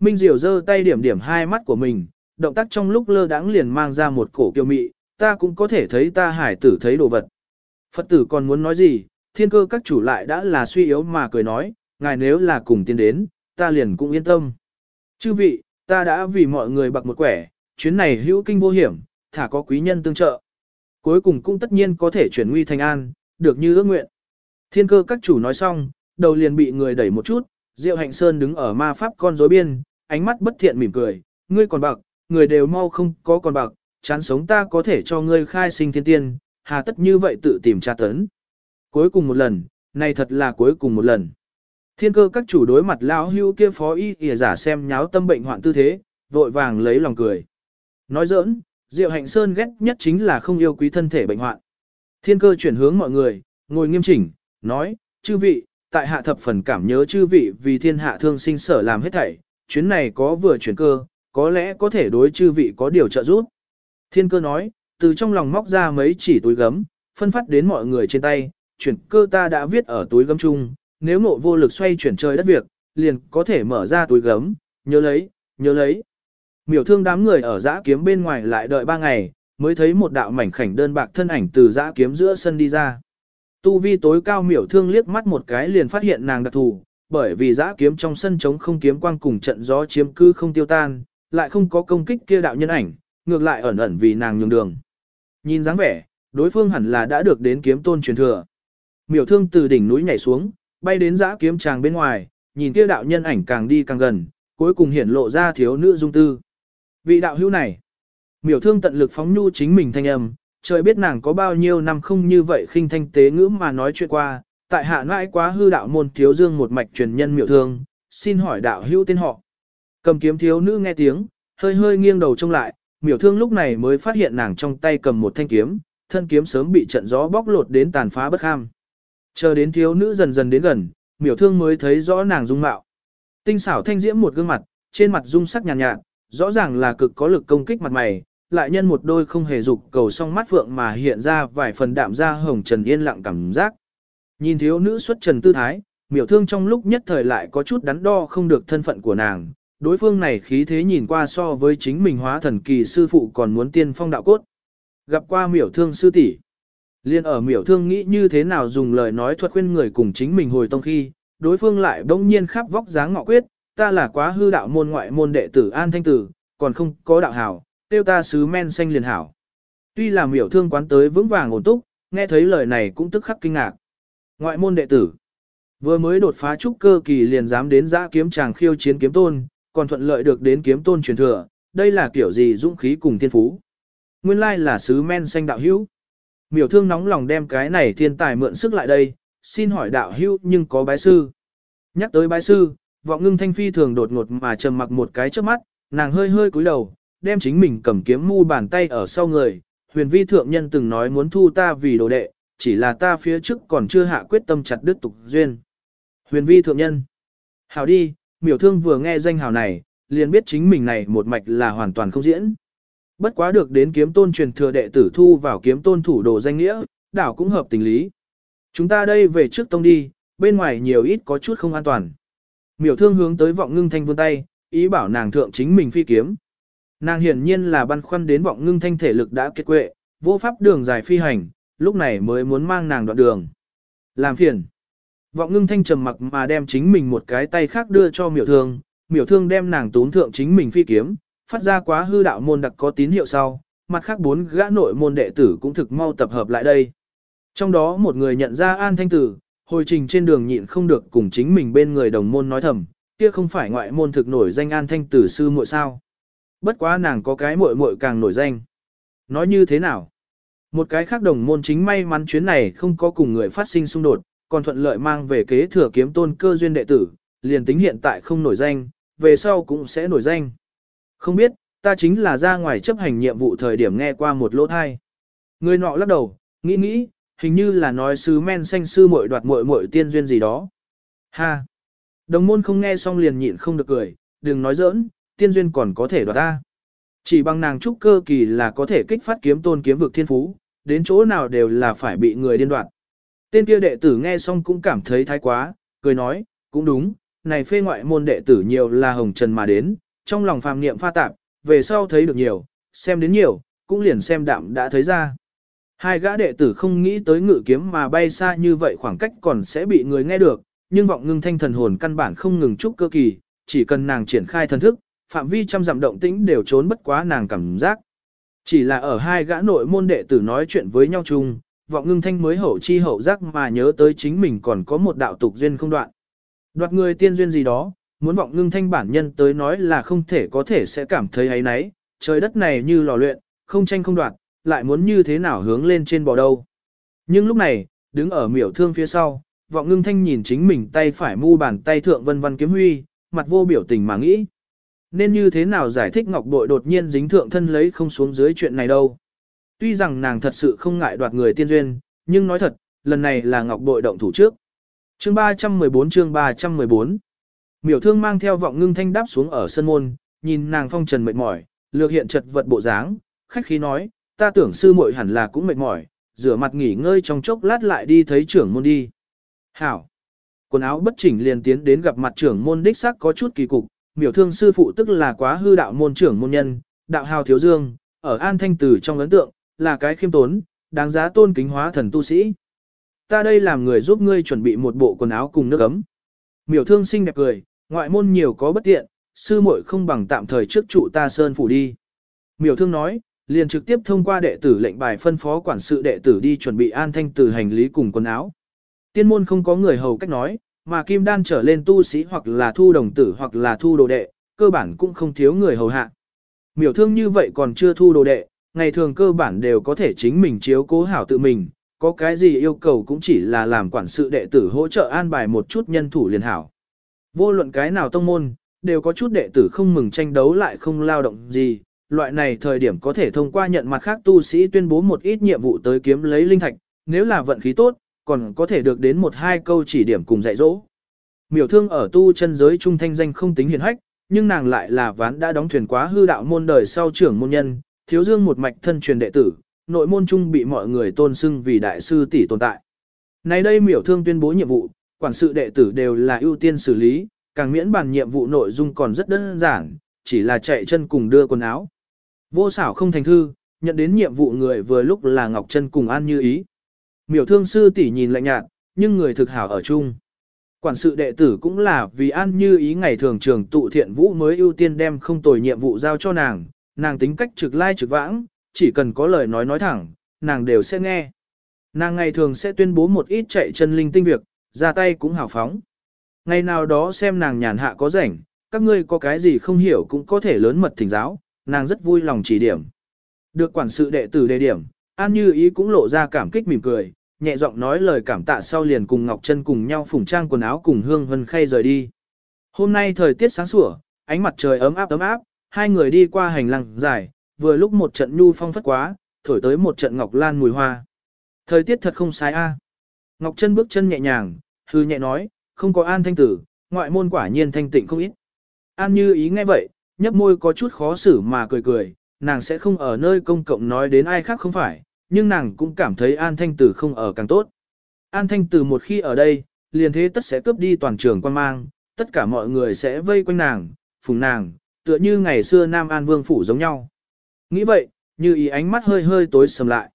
Minh Diệu giơ tay điểm điểm hai mắt của mình, động tác trong lúc lơ đãng liền mang ra một cổ kiêu mị, ta cũng có thể thấy ta hải tử thấy đồ vật. Phật tử còn muốn nói gì, thiên cơ các chủ lại đã là suy yếu mà cười nói, ngài nếu là cùng tiến đến, ta liền cũng yên tâm. Chư vị, ta đã vì mọi người bạc một quẻ, chuyến này hữu kinh vô hiểm, thả có quý nhân tương trợ. Cuối cùng cũng tất nhiên có thể chuyển nguy thành an, được như ước nguyện. Thiên cơ các chủ nói xong, đầu liền bị người đẩy một chút, Diệu Hạnh Sơn đứng ở ma pháp con rối biên, ánh mắt bất thiện mỉm cười, ngươi còn bạc, người đều mau không có còn bạc, chán sống ta có thể cho ngươi khai sinh thiên tiên, hà tất như vậy tự tìm tra tấn. Cuối cùng một lần, này thật là cuối cùng một lần. Thiên cơ các chủ đối mặt lão hưu kia phó y ỉa giả xem nháo tâm bệnh hoạn tư thế, vội vàng lấy lòng cười. Nói giỡn, Diệu Hạnh Sơn ghét nhất chính là không yêu quý thân thể bệnh hoạn. Thiên cơ chuyển hướng mọi người, ngồi nghiêm chỉnh, nói, chư vị, tại hạ thập phần cảm nhớ chư vị vì thiên hạ thương sinh sở làm hết thảy, chuyến này có vừa chuyển cơ, có lẽ có thể đối chư vị có điều trợ giúp. Thiên cơ nói, từ trong lòng móc ra mấy chỉ túi gấm, phân phát đến mọi người trên tay, chuyển cơ ta đã viết ở túi gấm chung, nếu ngộ vô lực xoay chuyển trời đất việc, liền có thể mở ra túi gấm, nhớ lấy, nhớ lấy. Miểu thương đám người ở giã kiếm bên ngoài lại đợi ba ngày, mới thấy một đạo mảnh khảnh đơn bạc thân ảnh từ giã kiếm giữa sân đi ra. Tu vi tối cao miểu thương liếc mắt một cái liền phát hiện nàng đặc thù, bởi vì giã kiếm trong sân trống không kiếm quang cùng trận gió chiếm cư không tiêu tan, lại không có công kích kia đạo nhân ảnh, ngược lại ẩn ẩn vì nàng nhường đường. Nhìn dáng vẻ, đối phương hẳn là đã được đến kiếm tôn truyền thừa. Miểu thương từ đỉnh núi nhảy xuống, bay đến giã kiếm tràng bên ngoài, nhìn kia đạo nhân ảnh càng đi càng gần, cuối cùng hiển lộ ra thiếu nữ dung tư. Vị đạo hữu này, miểu thương tận lực phóng nhu chính mình thanh âm, trời biết nàng có bao nhiêu năm không như vậy khinh thanh tế ngữ mà nói chuyện qua, tại hạ nãi quá hư đạo môn thiếu dương một mạch truyền nhân miểu thương, xin hỏi đạo hữu tên họ. Cầm kiếm thiếu nữ nghe tiếng, hơi hơi nghiêng đầu trông lại, miểu thương lúc này mới phát hiện nàng trong tay cầm một thanh kiếm, thân kiếm sớm bị trận gió bóc lột đến tàn phá bất ham. Chờ đến thiếu nữ dần dần đến gần, miểu thương mới thấy rõ nàng dung mạo. Tinh xảo thanh diễm một gương mặt, trên mặt dung sắc nhàn nhạt, nhạt, rõ ràng là cực có lực công kích mặt mày, lại nhân một đôi không hề dục cầu song mắt phượng mà hiện ra vài phần đạm ra hồng trần yên lặng cảm giác. Nhìn thiếu nữ xuất trần tư thái, miểu thương trong lúc nhất thời lại có chút đắn đo không được thân phận của nàng, đối phương này khí thế nhìn qua so với chính mình hóa thần kỳ sư phụ còn muốn tiên phong đạo cốt. Gặp qua miểu thương sư tỷ Liên ở miểu thương nghĩ như thế nào dùng lời nói thuật khuyên người cùng chính mình hồi tông khi, đối phương lại bỗng nhiên khắp vóc dáng ngọ quyết, ta là quá hư đạo môn ngoại môn đệ tử An Thanh Tử, còn không có đạo hảo, tiêu ta sứ men xanh liền hảo. Tuy là miểu thương quán tới vững vàng ổn túc, nghe thấy lời này cũng tức khắc kinh ngạc. Ngoại môn đệ tử, vừa mới đột phá trúc cơ kỳ liền dám đến giã kiếm chàng khiêu chiến kiếm tôn, còn thuận lợi được đến kiếm tôn truyền thừa, đây là kiểu gì dũng khí cùng thiên phú. Nguyên lai là sứ men xanh đạo hữu. Miểu thương nóng lòng đem cái này thiên tài mượn sức lại đây, xin hỏi đạo hữu nhưng có bái sư. Nhắc tới bái sư, vọng ngưng thanh phi thường đột ngột mà trầm mặc một cái trước mắt, nàng hơi hơi cúi đầu, đem chính mình cầm kiếm mu bàn tay ở sau người. Huyền vi thượng nhân từng nói muốn thu ta vì đồ đệ, chỉ là ta phía trước còn chưa hạ quyết tâm chặt đứt tục duyên. Huyền vi thượng nhân. Hảo đi, miểu thương vừa nghe danh hào này, liền biết chính mình này một mạch là hoàn toàn không diễn. Bất quá được đến kiếm tôn truyền thừa đệ tử thu vào kiếm tôn thủ đồ danh nghĩa, đảo cũng hợp tình lý. Chúng ta đây về trước tông đi, bên ngoài nhiều ít có chút không an toàn. Miểu thương hướng tới vọng ngưng thanh vươn tay, ý bảo nàng thượng chính mình phi kiếm. Nàng hiển nhiên là băn khoăn đến vọng ngưng thanh thể lực đã kết quệ, vô pháp đường dài phi hành, lúc này mới muốn mang nàng đoạn đường. Làm phiền. Vọng ngưng thanh trầm mặc mà đem chính mình một cái tay khác đưa cho miểu thương, miểu thương đem nàng tốn thượng chính mình phi kiếm, phát ra quá hư đạo môn đặc có tín hiệu sau, mặt khác bốn gã nội môn đệ tử cũng thực mau tập hợp lại đây. Trong đó một người nhận ra An Thanh Tử, hồi trình trên đường nhịn không được cùng chính mình bên người đồng môn nói thầm, kia không phải ngoại môn thực nổi danh An Thanh Tử sư muội sao. Bất quá nàng có cái muội muội càng nổi danh. Nói như thế nào? Một cái khác đồng môn chính may mắn chuyến này không có cùng người phát sinh xung đột, còn thuận lợi mang về kế thừa kiếm tôn cơ duyên đệ tử, liền tính hiện tại không nổi danh, về sau cũng sẽ nổi danh. Không biết, ta chính là ra ngoài chấp hành nhiệm vụ thời điểm nghe qua một lỗ thai. Người nọ lắc đầu, nghĩ nghĩ, hình như là nói sứ men xanh sư muội đoạt muội muội tiên duyên gì đó. Ha! Đồng môn không nghe xong liền nhịn không được cười, đừng nói giỡn, tiên duyên còn có thể đoạt ta. Chỉ bằng nàng trúc cơ kỳ là có thể kích phát kiếm tôn kiếm vực thiên phú, đến chỗ nào đều là phải bị người điên đoạt. Tên kia đệ tử nghe xong cũng cảm thấy thái quá, cười nói, cũng đúng, này phê ngoại môn đệ tử nhiều là hồng trần mà đến, trong lòng phàm niệm pha tạp, về sau thấy được nhiều, xem đến nhiều, cũng liền xem đạm đã thấy ra. Hai gã đệ tử không nghĩ tới ngự kiếm mà bay xa như vậy khoảng cách còn sẽ bị người nghe được, nhưng vọng ngưng thanh thần hồn căn bản không ngừng chúc cơ kỳ, chỉ cần nàng triển khai thần thức, phạm vi trăm dặm động tĩnh đều trốn bất quá nàng cảm giác. Chỉ là ở hai gã nội môn đệ tử nói chuyện với nhau chung, vọng ngưng thanh mới hậu chi hậu giác mà nhớ tới chính mình còn có một đạo tục duyên không đoạn. Đoạt người tiên duyên gì đó, muốn vọng ngưng thanh bản nhân tới nói là không thể có thể sẽ cảm thấy ấy nấy, trời đất này như lò luyện, không tranh không đoạt, lại muốn như thế nào hướng lên trên bò đâu. Nhưng lúc này, đứng ở miểu thương phía sau, vọng ngưng thanh nhìn chính mình tay phải mu bàn tay thượng vân vân kiếm huy, mặt vô biểu tình mà nghĩ. Nên như thế nào giải thích ngọc bội đột nhiên dính thượng thân lấy không xuống dưới chuyện này đâu. Tuy rằng nàng thật sự không ngại đoạt người tiên duyên, nhưng nói thật, lần này là ngọc bội động thủ trước. Chương 314 chương 314 Miểu thương mang theo vọng ngưng thanh đáp xuống ở sân môn, nhìn nàng phong trần mệt mỏi, lược hiện chật vật bộ dáng, khách khí nói, ta tưởng sư muội hẳn là cũng mệt mỏi, rửa mặt nghỉ ngơi trong chốc lát lại đi thấy trưởng môn đi. Hảo. Quần áo bất chỉnh liền tiến đến gặp mặt trưởng môn đích sắc có chút kỳ cục, miểu thương sư phụ tức là quá hư đạo môn trưởng môn nhân, đạo hào thiếu dương, ở an thanh tử trong ấn tượng, là cái khiêm tốn, đáng giá tôn kính hóa thần tu sĩ. Ta đây làm người giúp ngươi chuẩn bị một bộ quần áo cùng nước ấm. Miểu thương xinh đẹp cười, ngoại môn nhiều có bất tiện, sư muội không bằng tạm thời trước trụ ta sơn phủ đi. Miểu thương nói, liền trực tiếp thông qua đệ tử lệnh bài phân phó quản sự đệ tử đi chuẩn bị an thanh từ hành lý cùng quần áo. Tiên môn không có người hầu cách nói, mà kim đan trở lên tu sĩ hoặc là thu đồng tử hoặc là thu đồ đệ, cơ bản cũng không thiếu người hầu hạ. Miểu thương như vậy còn chưa thu đồ đệ, ngày thường cơ bản đều có thể chính mình chiếu cố hảo tự mình, có cái gì yêu cầu cũng chỉ là làm quản sự đệ tử hỗ trợ an bài một chút nhân thủ liền hảo. Vô luận cái nào tông môn, đều có chút đệ tử không mừng tranh đấu lại không lao động gì, loại này thời điểm có thể thông qua nhận mặt khác tu sĩ tuyên bố một ít nhiệm vụ tới kiếm lấy linh thạch, nếu là vận khí tốt, còn có thể được đến một hai câu chỉ điểm cùng dạy dỗ. Miểu thương ở tu chân giới trung thanh danh không tính hiền hách, nhưng nàng lại là ván đã đóng thuyền quá hư đạo môn đời sau trưởng môn nhân, thiếu dương một mạch thân truyền đệ tử, nội môn trung bị mọi người tôn xưng vì đại sư tỷ tồn tại. Nay đây miểu thương tuyên bố nhiệm vụ, quản sự đệ tử đều là ưu tiên xử lý, càng miễn bàn nhiệm vụ nội dung còn rất đơn giản, chỉ là chạy chân cùng đưa quần áo. Vô xảo không thành thư, nhận đến nhiệm vụ người vừa lúc là Ngọc Trân cùng An Như Ý. Miểu thương sư tỷ nhìn lạnh nhạt, nhưng người thực hảo ở chung. Quản sự đệ tử cũng là vì An Như Ý ngày thường trường tụ thiện vũ mới ưu tiên đem không tồi nhiệm vụ giao cho nàng, nàng tính cách trực lai trực vãng, chỉ cần có lời nói nói thẳng, nàng đều sẽ nghe. Nàng ngày thường sẽ tuyên bố một ít chạy chân linh tinh việc, ra tay cũng hào phóng. Ngày nào đó xem nàng nhàn hạ có rảnh, các ngươi có cái gì không hiểu cũng có thể lớn mật thỉnh giáo, nàng rất vui lòng chỉ điểm. Được quản sự đệ tử đề điểm, An Như Ý cũng lộ ra cảm kích mỉm cười, nhẹ giọng nói lời cảm tạ sau liền cùng Ngọc Trân cùng nhau phủng trang quần áo cùng Hương Vân Khay rời đi. Hôm nay thời tiết sáng sủa, ánh mặt trời ấm áp ấm áp, hai người đi qua hành lang dài, vừa lúc một trận nhu phong phất quá, thổi tới một trận ngọc lan mùi hoa. Thời tiết thật không sai a. Ngọc Trân bước chân nhẹ nhàng, hư nhẹ nói, không có an thanh tử, ngoại môn quả nhiên thanh tịnh không ít. An như ý nghe vậy, nhấp môi có chút khó xử mà cười cười, nàng sẽ không ở nơi công cộng nói đến ai khác không phải, nhưng nàng cũng cảm thấy An Thanh Tử không ở càng tốt. An Thanh Tử một khi ở đây, liền thế tất sẽ cướp đi toàn trường quan mang, tất cả mọi người sẽ vây quanh nàng, phùng nàng, tựa như ngày xưa Nam An Vương Phủ giống nhau. Nghĩ vậy, như ý ánh mắt hơi hơi tối sầm lại.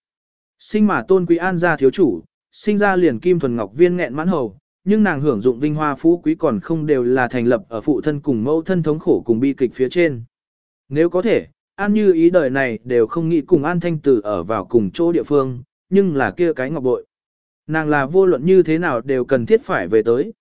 Sinh mà tôn quý An gia thiếu chủ, sinh ra liền kim thuần ngọc viên nghẹn mãn hầu, nhưng nàng hưởng dụng vinh hoa phú quý còn không đều là thành lập ở phụ thân cùng mẫu thân thống khổ cùng bi kịch phía trên. Nếu có thể, An như ý đời này đều không nghĩ cùng An Thanh Tử ở vào cùng chỗ địa phương, nhưng là kia cái ngọc bội. Nàng là vô luận như thế nào đều cần thiết phải về tới.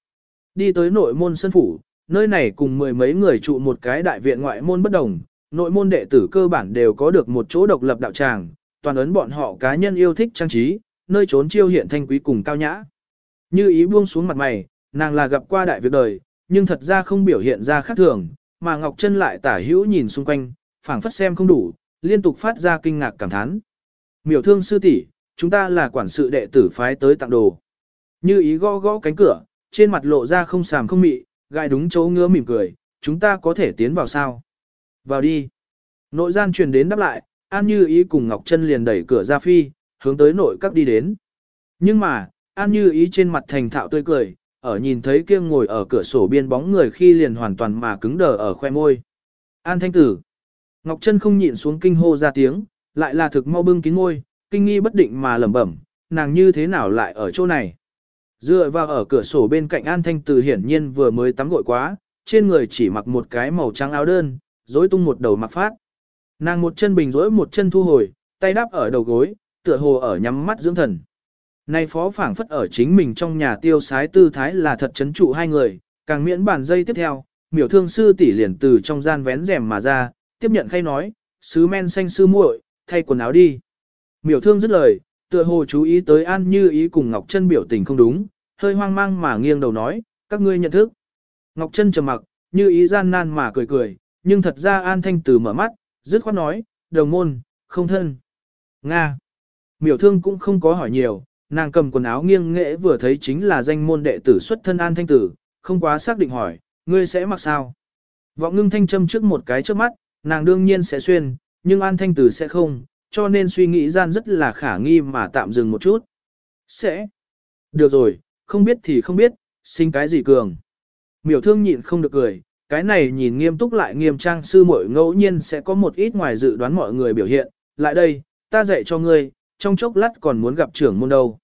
Đi tới nội môn sân phủ, nơi này cùng mười mấy người trụ một cái đại viện ngoại môn bất đồng, nội môn đệ tử cơ bản đều có được một chỗ độc lập đạo tràng, toàn ấn bọn họ cá nhân yêu thích trang trí, nơi trốn chiêu hiện thanh quý cùng cao nhã. Như ý buông xuống mặt mày, nàng là gặp qua đại việc đời, nhưng thật ra không biểu hiện ra khác thường, mà Ngọc Trân lại tả hữu nhìn xung quanh, phảng phất xem không đủ, liên tục phát ra kinh ngạc cảm thán. Miểu thương sư tỷ, chúng ta là quản sự đệ tử phái tới tặng đồ. Như ý gõ gõ cánh cửa, trên mặt lộ ra không sàm không mị, gai đúng chỗ ngứa mỉm cười, chúng ta có thể tiến vào sao? Vào đi. Nội gian truyền đến đáp lại, An Như ý cùng Ngọc Trân liền đẩy cửa ra phi, hướng tới nội các đi đến. Nhưng mà, An Như ý trên mặt thành thạo tươi cười, ở nhìn thấy kia ngồi ở cửa sổ biên bóng người khi liền hoàn toàn mà cứng đờ ở khoe môi. An Thanh Tử. Ngọc Trân không nhịn xuống kinh hô ra tiếng, lại là thực mau bưng kín môi, kinh nghi bất định mà lẩm bẩm, nàng như thế nào lại ở chỗ này. Dựa vào ở cửa sổ bên cạnh An Thanh Từ hiển nhiên vừa mới tắm gội quá, trên người chỉ mặc một cái màu trắng áo đơn, rối tung một đầu mặc phát. Nàng một chân bình rối một chân thu hồi, tay đắp ở đầu gối, tựa hồ ở nhắm mắt dưỡng thần. Nay phó phảng phất ở chính mình trong nhà tiêu sái tư thái là thật chấn trụ hai người, càng miễn bàn dây tiếp theo, miểu thương sư tỷ liền từ trong gian vén rèm mà ra, tiếp nhận khay nói, sứ men xanh sư muội, thay quần áo đi. Miểu thương dứt lời, tựa hồ chú ý tới An Như ý cùng Ngọc Trân biểu tình không đúng, hơi hoang mang mà nghiêng đầu nói, các ngươi nhận thức. Ngọc Trân trầm mặc, Như ý gian nan mà cười cười, nhưng thật ra An Thanh Từ mở mắt, dứt khoát nói, đồng môn, không thân. Nga. Miểu thương cũng không có hỏi nhiều, nàng cầm quần áo nghiêng nghệ vừa thấy chính là danh môn đệ tử xuất thân An Thanh Tử, không quá xác định hỏi, ngươi sẽ mặc sao? Vọng ngưng thanh châm trước một cái trước mắt, nàng đương nhiên sẽ xuyên, nhưng An Thanh Tử sẽ không, cho nên suy nghĩ gian rất là khả nghi mà tạm dừng một chút. Sẽ. Được rồi, không biết thì không biết, sinh cái gì cường. Miểu thương nhịn không được cười, cái này nhìn nghiêm túc lại nghiêm trang sư muội ngẫu nhiên sẽ có một ít ngoài dự đoán mọi người biểu hiện. Lại đây, ta dạy cho ngươi, trong chốc lát còn muốn gặp trưởng môn đâu.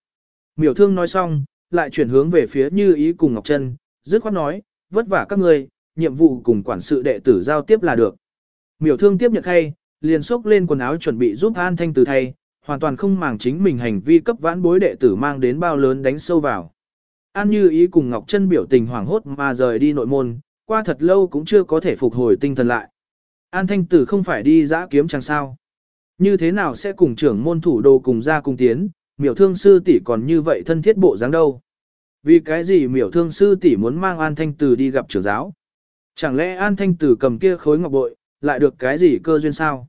Miểu thương nói xong, lại chuyển hướng về phía như ý cùng Ngọc Trân, dứt khoát nói, vất vả các ngươi, nhiệm vụ cùng quản sự đệ tử giao tiếp là được. Miểu thương tiếp nhận thay, liền xốc lên quần áo chuẩn bị giúp An Thanh Từ thay, hoàn toàn không màng chính mình hành vi cấp vãn bối đệ tử mang đến bao lớn đánh sâu vào. An Như ý cùng Ngọc Trân biểu tình hoảng hốt mà rời đi nội môn, qua thật lâu cũng chưa có thể phục hồi tinh thần lại. An Thanh Tử không phải đi giã kiếm chẳng sao. Như thế nào sẽ cùng trưởng môn thủ đồ cùng ra cùng tiến, miểu thương sư tỷ còn như vậy thân thiết bộ dáng đâu. Vì cái gì miểu thương sư tỷ muốn mang An Thanh Tử đi gặp trưởng giáo? Chẳng lẽ An Thanh Tử cầm kia khối ngọc bội, lại được cái gì cơ duyên sao?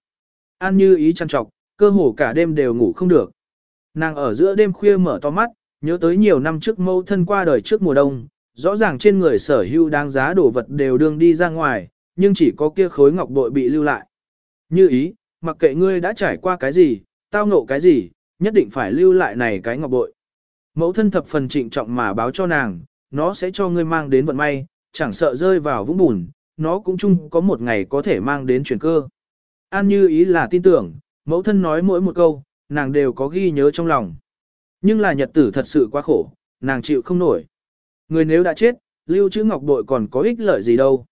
An như ý chăn trọc, cơ hồ cả đêm đều ngủ không được. Nàng ở giữa đêm khuya mở to mắt, nhớ tới nhiều năm trước mâu thân qua đời trước mùa đông, rõ ràng trên người sở hữu đáng giá đồ vật đều đương đi ra ngoài, nhưng chỉ có kia khối ngọc bội bị lưu lại. Như ý, mặc kệ ngươi đã trải qua cái gì, tao ngộ cái gì, nhất định phải lưu lại này cái ngọc bội. Mẫu thân thập phần trịnh trọng mà báo cho nàng, nó sẽ cho ngươi mang đến vận may, chẳng sợ rơi vào vũng bùn, nó cũng chung có một ngày có thể mang đến chuyển cơ. An như ý là tin tưởng, mẫu thân nói mỗi một câu, nàng đều có ghi nhớ trong lòng. Nhưng là nhật tử thật sự quá khổ, nàng chịu không nổi. Người nếu đã chết, lưu trữ ngọc bội còn có ích lợi gì đâu.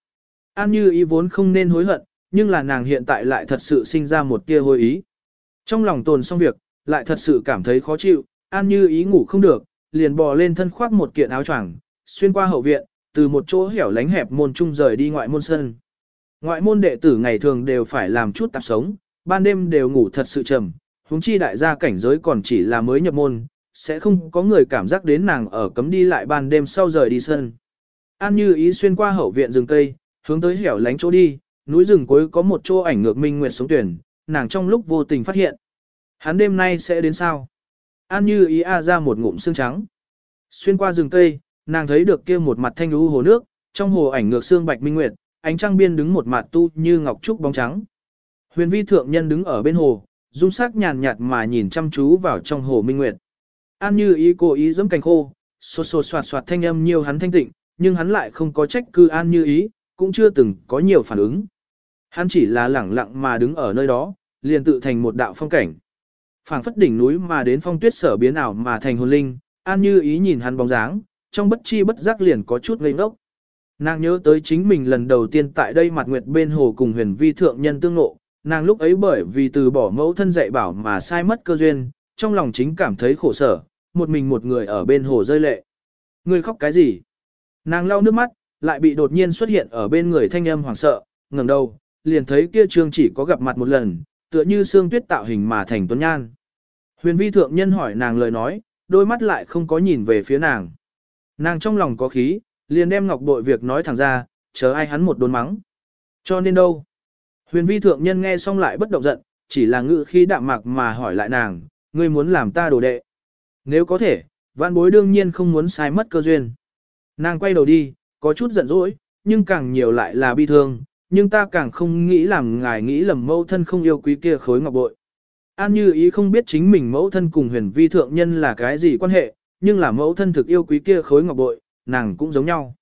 An như ý vốn không nên hối hận, nhưng là nàng hiện tại lại thật sự sinh ra một tia hối ý. Trong lòng tồn xong việc, lại thật sự cảm thấy khó chịu, An như ý ngủ không được, liền bò lên thân khoác một kiện áo choàng, xuyên qua hậu viện, từ một chỗ hẻo lánh hẹp môn trung rời đi ngoại môn sân. Ngoại môn đệ tử ngày thường đều phải làm chút tạp sống, ban đêm đều ngủ thật sự trầm, huống chi đại gia cảnh giới còn chỉ là mới nhập môn, sẽ không có người cảm giác đến nàng ở cấm đi lại ban đêm sau rời đi sân. An như ý xuyên qua hậu viện rừng cây, hướng tới hẻo lánh chỗ đi, núi rừng cuối có một chỗ ảnh ngược minh nguyệt sống tuyển, nàng trong lúc vô tình phát hiện. Hắn đêm nay sẽ đến sao? An như ý a ra một ngụm xương trắng. Xuyên qua rừng cây, nàng thấy được kia một mặt thanh lũ hồ nước, trong hồ ảnh ngược xương bạch minh nguyệt, ánh trăng biên đứng một mặt tu như ngọc trúc bóng trắng. Huyền vi thượng nhân đứng ở bên hồ, dung sắc nhàn nhạt mà nhìn chăm chú vào trong hồ minh nguyệt. An như ý cố ý giẫm cành khô, xô xô soạt soạt thanh âm nhiều hắn thanh tịnh, nhưng hắn lại không có trách cư an như ý, cũng chưa từng có nhiều phản ứng. Hắn chỉ là lẳng lặng mà đứng ở nơi đó, liền tự thành một đạo phong cảnh phảng phất đỉnh núi mà đến phong tuyết sở biến ảo mà thành hồn linh, an như ý nhìn hắn bóng dáng, trong bất chi bất giác liền có chút ngây ngốc. Nàng nhớ tới chính mình lần đầu tiên tại đây mặt nguyệt bên hồ cùng huyền vi thượng nhân tương ngộ, nàng lúc ấy bởi vì từ bỏ mẫu thân dạy bảo mà sai mất cơ duyên, trong lòng chính cảm thấy khổ sở, một mình một người ở bên hồ rơi lệ. Người khóc cái gì? Nàng lau nước mắt, lại bị đột nhiên xuất hiện ở bên người thanh âm hoảng sợ, ngẩng đầu, liền thấy kia trương chỉ có gặp mặt một lần, tựa như xương tuyết tạo hình mà thành tuấn nhan. Huyền vi thượng nhân hỏi nàng lời nói, đôi mắt lại không có nhìn về phía nàng. Nàng trong lòng có khí, liền đem ngọc bội việc nói thẳng ra, chờ ai hắn một đốn mắng. Cho nên đâu? Huyền vi thượng nhân nghe xong lại bất động giận, chỉ là ngự khí đạm mạc mà hỏi lại nàng, ngươi muốn làm ta đồ đệ. Nếu có thể, vạn bối đương nhiên không muốn sai mất cơ duyên. Nàng quay đầu đi, có chút giận dỗi, nhưng càng nhiều lại là bi thương, nhưng ta càng không nghĩ làm ngài nghĩ lầm mâu thân không yêu quý kia khối ngọc bội. An như ý không biết chính mình mẫu thân cùng huyền vi thượng nhân là cái gì quan hệ, nhưng là mẫu thân thực yêu quý kia khối ngọc bội, nàng cũng giống nhau.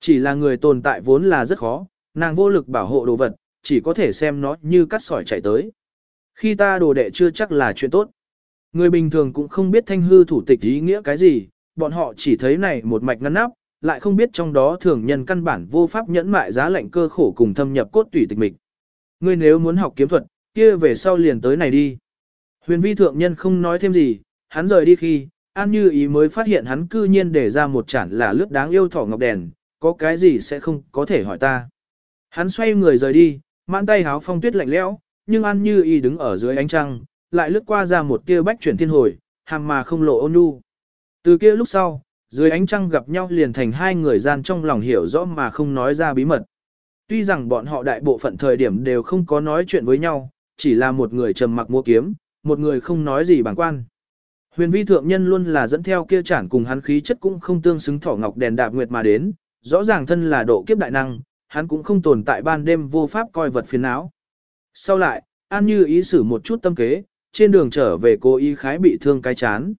Chỉ là người tồn tại vốn là rất khó, nàng vô lực bảo hộ đồ vật, chỉ có thể xem nó như cắt sỏi chạy tới. Khi ta đồ đệ chưa chắc là chuyện tốt. Người bình thường cũng không biết thanh hư thủ tịch ý nghĩa cái gì, bọn họ chỉ thấy này một mạch ngăn nắp, lại không biết trong đó thường nhân căn bản vô pháp nhẫn mại giá lạnh cơ khổ cùng thâm nhập cốt tủy tịch mịch. Ngươi nếu muốn học kiếm thuật, kia về sau liền tới này đi. Huyền vi thượng nhân không nói thêm gì, hắn rời đi khi, An Như ý mới phát hiện hắn cư nhiên để ra một chản là lướt đáng yêu thỏ ngọc đèn, có cái gì sẽ không có thể hỏi ta. Hắn xoay người rời đi, mãn tay háo phong tuyết lạnh lẽo, nhưng An Như ý đứng ở dưới ánh trăng, lại lướt qua ra một tia bách chuyển thiên hồi, hàm mà không lộ ôn nhu. Từ kia lúc sau, dưới ánh trăng gặp nhau liền thành hai người gian trong lòng hiểu rõ mà không nói ra bí mật. Tuy rằng bọn họ đại bộ phận thời điểm đều không có nói chuyện với nhau, chỉ là một người trầm mặc mua kiếm, một người không nói gì bằng quan. Huyền vi thượng nhân luôn là dẫn theo kia chản cùng hắn khí chất cũng không tương xứng thỏ ngọc đèn đạp nguyệt mà đến, rõ ràng thân là độ kiếp đại năng, hắn cũng không tồn tại ban đêm vô pháp coi vật phiền não. Sau lại, An Như ý xử một chút tâm kế, trên đường trở về cô y khái bị thương cái chán.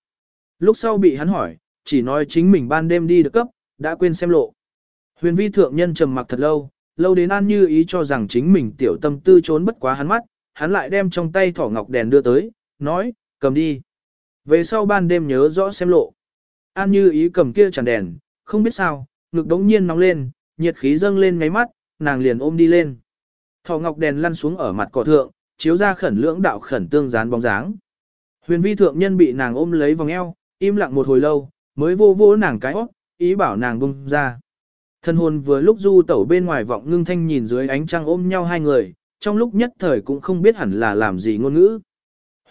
Lúc sau bị hắn hỏi, chỉ nói chính mình ban đêm đi được cấp, đã quên xem lộ. Huyền vi thượng nhân trầm mặc thật lâu, lâu đến An Như ý cho rằng chính mình tiểu tâm tư trốn bất quá hắn mắt, hắn lại đem trong tay thỏ ngọc đèn đưa tới, nói, cầm đi. Về sau ban đêm nhớ rõ xem lộ. An Như ý cầm kia chẳng đèn, không biết sao, ngực đống nhiên nóng lên, nhiệt khí dâng lên ngáy mắt, nàng liền ôm đi lên. Thỏ ngọc đèn lăn xuống ở mặt cỏ thượng, chiếu ra khẩn lưỡng đạo khẩn tương dán bóng dáng. Huyền vi thượng nhân bị nàng ôm lấy vòng eo, im lặng một hồi lâu, mới vô vô nàng cái óc, ý bảo nàng bung ra. Thân hồn vừa lúc du tẩu bên ngoài vọng ngưng thanh nhìn dưới ánh trăng ôm nhau hai người, trong lúc nhất thời cũng không biết hẳn là làm gì ngôn ngữ.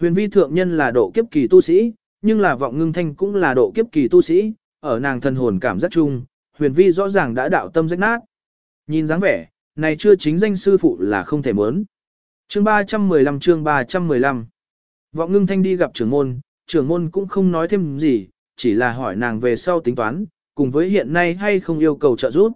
Huyền vi thượng nhân là độ kiếp kỳ tu sĩ, nhưng là vọng ngưng thanh cũng là độ kiếp kỳ tu sĩ, ở nàng thần hồn cảm giác chung, huyền vi rõ ràng đã đạo tâm rách nát. Nhìn dáng vẻ, này chưa chính danh sư phụ là không thể mớn. Chương 315 chương 315 Vọng ngưng thanh đi gặp trưởng môn, trưởng môn cũng không nói thêm gì, chỉ là hỏi nàng về sau tính toán, cùng với hiện nay hay không yêu cầu trợ giúp.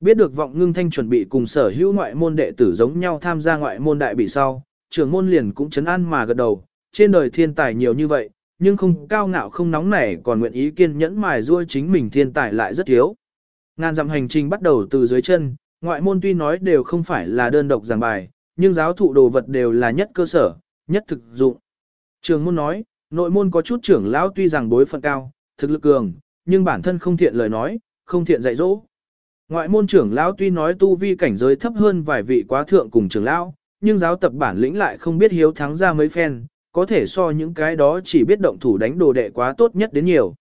Biết được vọng ngưng thanh chuẩn bị cùng sở hữu ngoại môn đệ tử giống nhau tham gia ngoại môn đại bị sau, trưởng môn liền cũng chấn an mà gật đầu, trên đời thiên tài nhiều như vậy, nhưng không cao ngạo không nóng nảy còn nguyện ý kiên nhẫn mài ruôi chính mình thiên tài lại rất thiếu. Ngàn dặm hành trình bắt đầu từ dưới chân, ngoại môn tuy nói đều không phải là đơn độc giảng bài, nhưng giáo thụ đồ vật đều là nhất cơ sở, nhất thực dụng. Trường môn nói, nội môn có chút trưởng lão tuy rằng bối phận cao, thực lực cường, nhưng bản thân không thiện lời nói, không thiện dạy dỗ. Ngoại môn trưởng lão tuy nói tu vi cảnh giới thấp hơn vài vị quá thượng cùng trưởng lão, nhưng giáo tập bản lĩnh lại không biết hiếu thắng ra mấy phen, có thể so những cái đó chỉ biết động thủ đánh đồ đệ quá tốt nhất đến nhiều.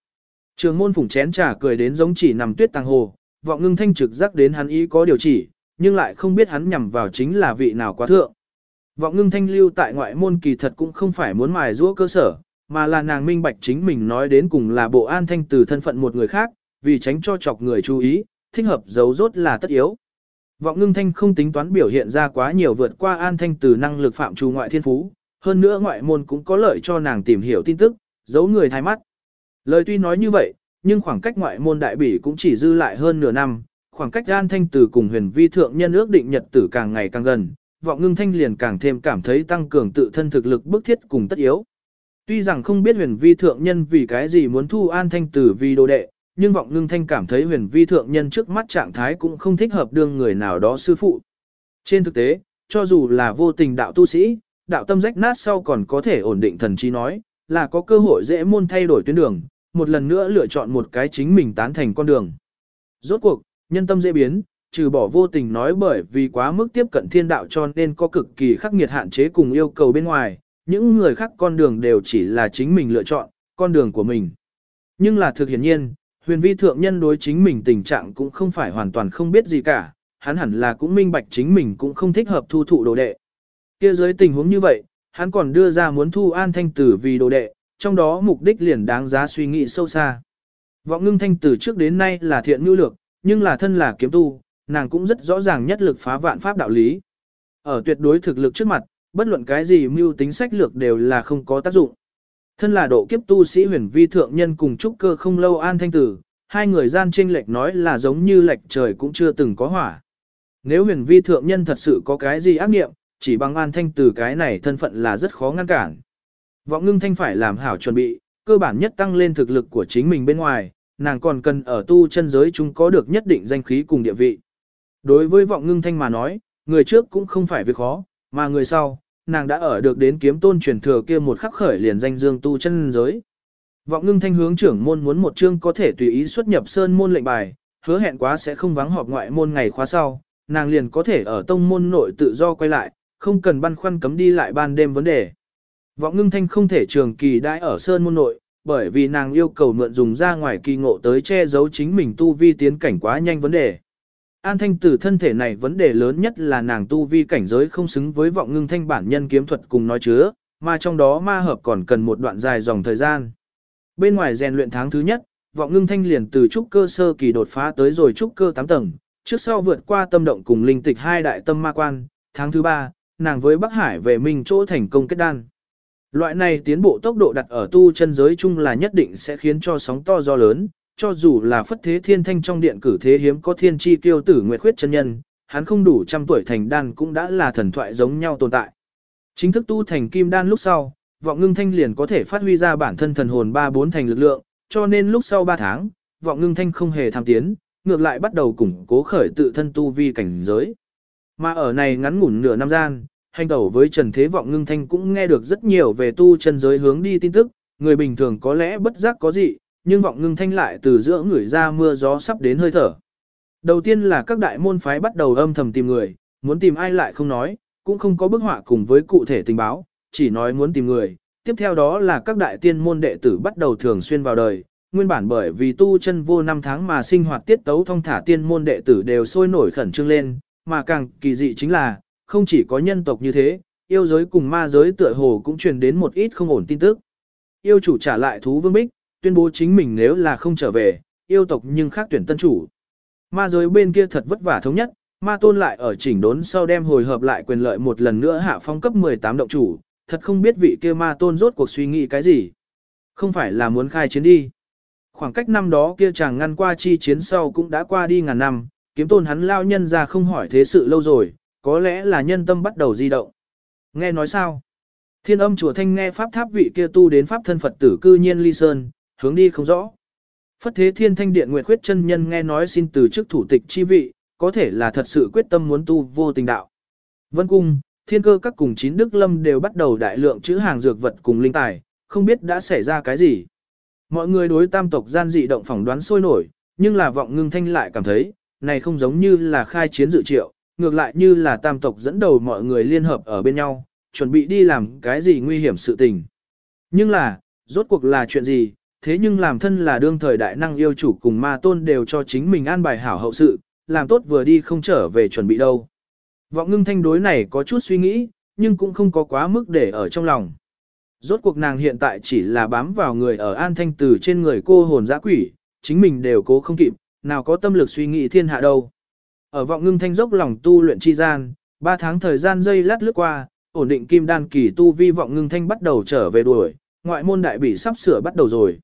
Trường môn phủng chén trà cười đến giống chỉ nằm tuyết tàng hồ, vọng ngưng thanh trực giác đến hắn ý có điều chỉ, nhưng lại không biết hắn nhằm vào chính là vị nào quá thượng. Vọng ngưng thanh lưu tại ngoại môn kỳ thật cũng không phải muốn mài giũa cơ sở, mà là nàng minh bạch chính mình nói đến cùng là bộ an thanh từ thân phận một người khác, vì tránh cho chọc người chú ý, thích hợp giấu rốt là tất yếu. Vọng ngưng thanh không tính toán biểu hiện ra quá nhiều vượt qua an thanh từ năng lực phạm trù ngoại thiên phú, hơn nữa ngoại môn cũng có lợi cho nàng tìm hiểu tin tức, giấu người thay mắt. Lời tuy nói như vậy, nhưng khoảng cách ngoại môn đại bỉ cũng chỉ dư lại hơn nửa năm, khoảng cách an thanh tử cùng huyền vi thượng nhân ước định nhật tử càng ngày càng gần, vọng ngưng thanh liền càng thêm cảm thấy tăng cường tự thân thực lực bức thiết cùng tất yếu. Tuy rằng không biết huyền vi thượng nhân vì cái gì muốn thu an thanh tử vì đồ đệ, nhưng vọng ngưng thanh cảm thấy huyền vi thượng nhân trước mắt trạng thái cũng không thích hợp đương người nào đó sư phụ. Trên thực tế, cho dù là vô tình đạo tu sĩ, đạo tâm rách nát sau còn có thể ổn định thần trí nói, là có cơ hội dễ môn thay đổi tuyến đường, một lần nữa lựa chọn một cái chính mình tán thành con đường. Rốt cuộc, nhân tâm dễ biến, trừ bỏ vô tình nói bởi vì quá mức tiếp cận thiên đạo cho nên có cực kỳ khắc nghiệt hạn chế cùng yêu cầu bên ngoài, những người khác con đường đều chỉ là chính mình lựa chọn, con đường của mình. Nhưng là thực hiển nhiên, huyền vi thượng nhân đối chính mình tình trạng cũng không phải hoàn toàn không biết gì cả, hắn hẳn là cũng minh bạch chính mình cũng không thích hợp thu thụ đồ đệ kia dưới tình huống như vậy, hắn còn đưa ra muốn thu an thanh tử vì đồ đệ, trong đó mục đích liền đáng giá suy nghĩ sâu xa. Vọng ngưng thanh tử trước đến nay là thiện nhu lược, nhưng là thân là kiếm tu, nàng cũng rất rõ ràng nhất lực phá vạn pháp đạo lý. Ở tuyệt đối thực lực trước mặt, bất luận cái gì mưu tính sách lược đều là không có tác dụng. Thân là độ kiếp tu sĩ huyền vi thượng nhân cùng trúc cơ không lâu an thanh tử, hai người gian tranh lệch nói là giống như lệch trời cũng chưa từng có hỏa. Nếu huyền vi thượng nhân thật sự có cái gì ác nghiệm, chỉ bằng an thanh từ cái này thân phận là rất khó ngăn cản. Vọng ngưng thanh phải làm hảo chuẩn bị, cơ bản nhất tăng lên thực lực của chính mình bên ngoài, nàng còn cần ở tu chân giới chúng có được nhất định danh khí cùng địa vị. Đối với vọng ngưng thanh mà nói, người trước cũng không phải việc khó, mà người sau, nàng đã ở được đến kiếm tôn truyền thừa kia một khắc khởi liền danh dương tu chân giới. Vọng ngưng thanh hướng trưởng môn muốn một chương có thể tùy ý xuất nhập sơn môn lệnh bài, hứa hẹn quá sẽ không vắng họp ngoại môn ngày khóa sau, nàng liền có thể ở tông môn nội tự do quay lại, không cần băn khoăn cấm đi lại ban đêm vấn đề. Vọng ngưng thanh không thể trường kỳ đãi ở sơn môn nội, bởi vì nàng yêu cầu mượn dùng ra ngoài kỳ ngộ tới che giấu chính mình tu vi tiến cảnh quá nhanh vấn đề. An thanh tử thân thể này vấn đề lớn nhất là nàng tu vi cảnh giới không xứng với vọng ngưng thanh bản nhân kiếm thuật cùng nói chứa, mà trong đó ma hợp còn cần một đoạn dài dòng thời gian. Bên ngoài rèn luyện tháng thứ nhất, vọng ngưng thanh liền từ trúc cơ sơ kỳ đột phá tới rồi trúc cơ 8 tầng, trước sau vượt qua tâm động cùng linh tịch hai đại tâm ma quan, tháng thứ ba, nàng với Bắc Hải về mình chỗ thành công kết đan. Loại này tiến bộ tốc độ đặt ở tu chân giới chung là nhất định sẽ khiến cho sóng to do lớn, cho dù là phất thế thiên thanh trong điện cử thế hiếm có thiên chi kiêu tử nguyệt khuyết chân nhân, hắn không đủ trăm tuổi thành đan cũng đã là thần thoại giống nhau tồn tại. Chính thức tu thành kim đan lúc sau, vọng ngưng thanh liền có thể phát huy ra bản thân thần hồn ba bốn thành lực lượng, cho nên lúc sau 3 tháng, vọng ngưng thanh không hề tham tiến, ngược lại bắt đầu củng cố khởi tự thân tu vi cảnh giới. Mà ở này ngắn ngủn nửa năm gian, hành tẩu với Trần Thế Vọng Ngưng Thanh cũng nghe được rất nhiều về tu chân giới hướng đi tin tức, người bình thường có lẽ bất giác có gì, nhưng Vọng Ngưng Thanh lại từ giữa người ra mưa gió sắp đến hơi thở. Đầu tiên là các đại môn phái bắt đầu âm thầm tìm người, muốn tìm ai lại không nói, cũng không có bức họa cùng với cụ thể tình báo, chỉ nói muốn tìm người. Tiếp theo đó là các đại tiên môn đệ tử bắt đầu thường xuyên vào đời, nguyên bản bởi vì tu chân vô năm tháng mà sinh hoạt tiết tấu thông thả tiên môn đệ tử đều sôi nổi khẩn trương lên, mà càng kỳ dị chính là, không chỉ có nhân tộc như thế, yêu giới cùng ma giới tựa hồ cũng truyền đến một ít không ổn tin tức. Yêu chủ trả lại thú vương bích, tuyên bố chính mình nếu là không trở về, yêu tộc nhưng khác tuyển tân chủ. Ma giới bên kia thật vất vả thống nhất, ma tôn lại ở chỉnh đốn sau đem hồi hợp lại quyền lợi một lần nữa hạ phong cấp 18 động chủ, thật không biết vị kia ma tôn rốt cuộc suy nghĩ cái gì. Không phải là muốn khai chiến đi. Khoảng cách năm đó kia chàng ngăn qua chi chiến sau cũng đã qua đi ngàn năm, kiếm tôn hắn lao nhân ra không hỏi thế sự lâu rồi, có lẽ là nhân tâm bắt đầu di động. Nghe nói sao? Thiên âm chùa thanh nghe pháp tháp vị kia tu đến pháp thân Phật tử cư nhiên ly sơn, hướng đi không rõ. Phất thế thiên thanh điện nguyệt khuyết chân nhân nghe nói xin từ chức thủ tịch chi vị, có thể là thật sự quyết tâm muốn tu vô tình đạo. Vân cung, thiên cơ các cùng chín đức lâm đều bắt đầu đại lượng chữ hàng dược vật cùng linh tài, không biết đã xảy ra cái gì. Mọi người đối tam tộc gian dị động phỏng đoán sôi nổi, nhưng là vọng ngưng thanh lại cảm thấy, này không giống như là khai chiến dự triệu, ngược lại như là tam tộc dẫn đầu mọi người liên hợp ở bên nhau, chuẩn bị đi làm cái gì nguy hiểm sự tình. Nhưng là, rốt cuộc là chuyện gì, thế nhưng làm thân là đương thời đại năng yêu chủ cùng ma tôn đều cho chính mình an bài hảo hậu sự, làm tốt vừa đi không trở về chuẩn bị đâu. Vọng ngưng thanh đối này có chút suy nghĩ, nhưng cũng không có quá mức để ở trong lòng. Rốt cuộc nàng hiện tại chỉ là bám vào người ở an thanh từ trên người cô hồn giã quỷ, chính mình đều cố không kịp, nào có tâm lực suy nghĩ thiên hạ đâu. Ở vọng ngưng thanh dốc lòng tu luyện chi gian, 3 tháng thời gian dây lát lướt qua, ổn định kim đan kỳ tu vi vọng ngưng thanh bắt đầu trở về đuổi, ngoại môn đại bị sắp sửa bắt đầu rồi.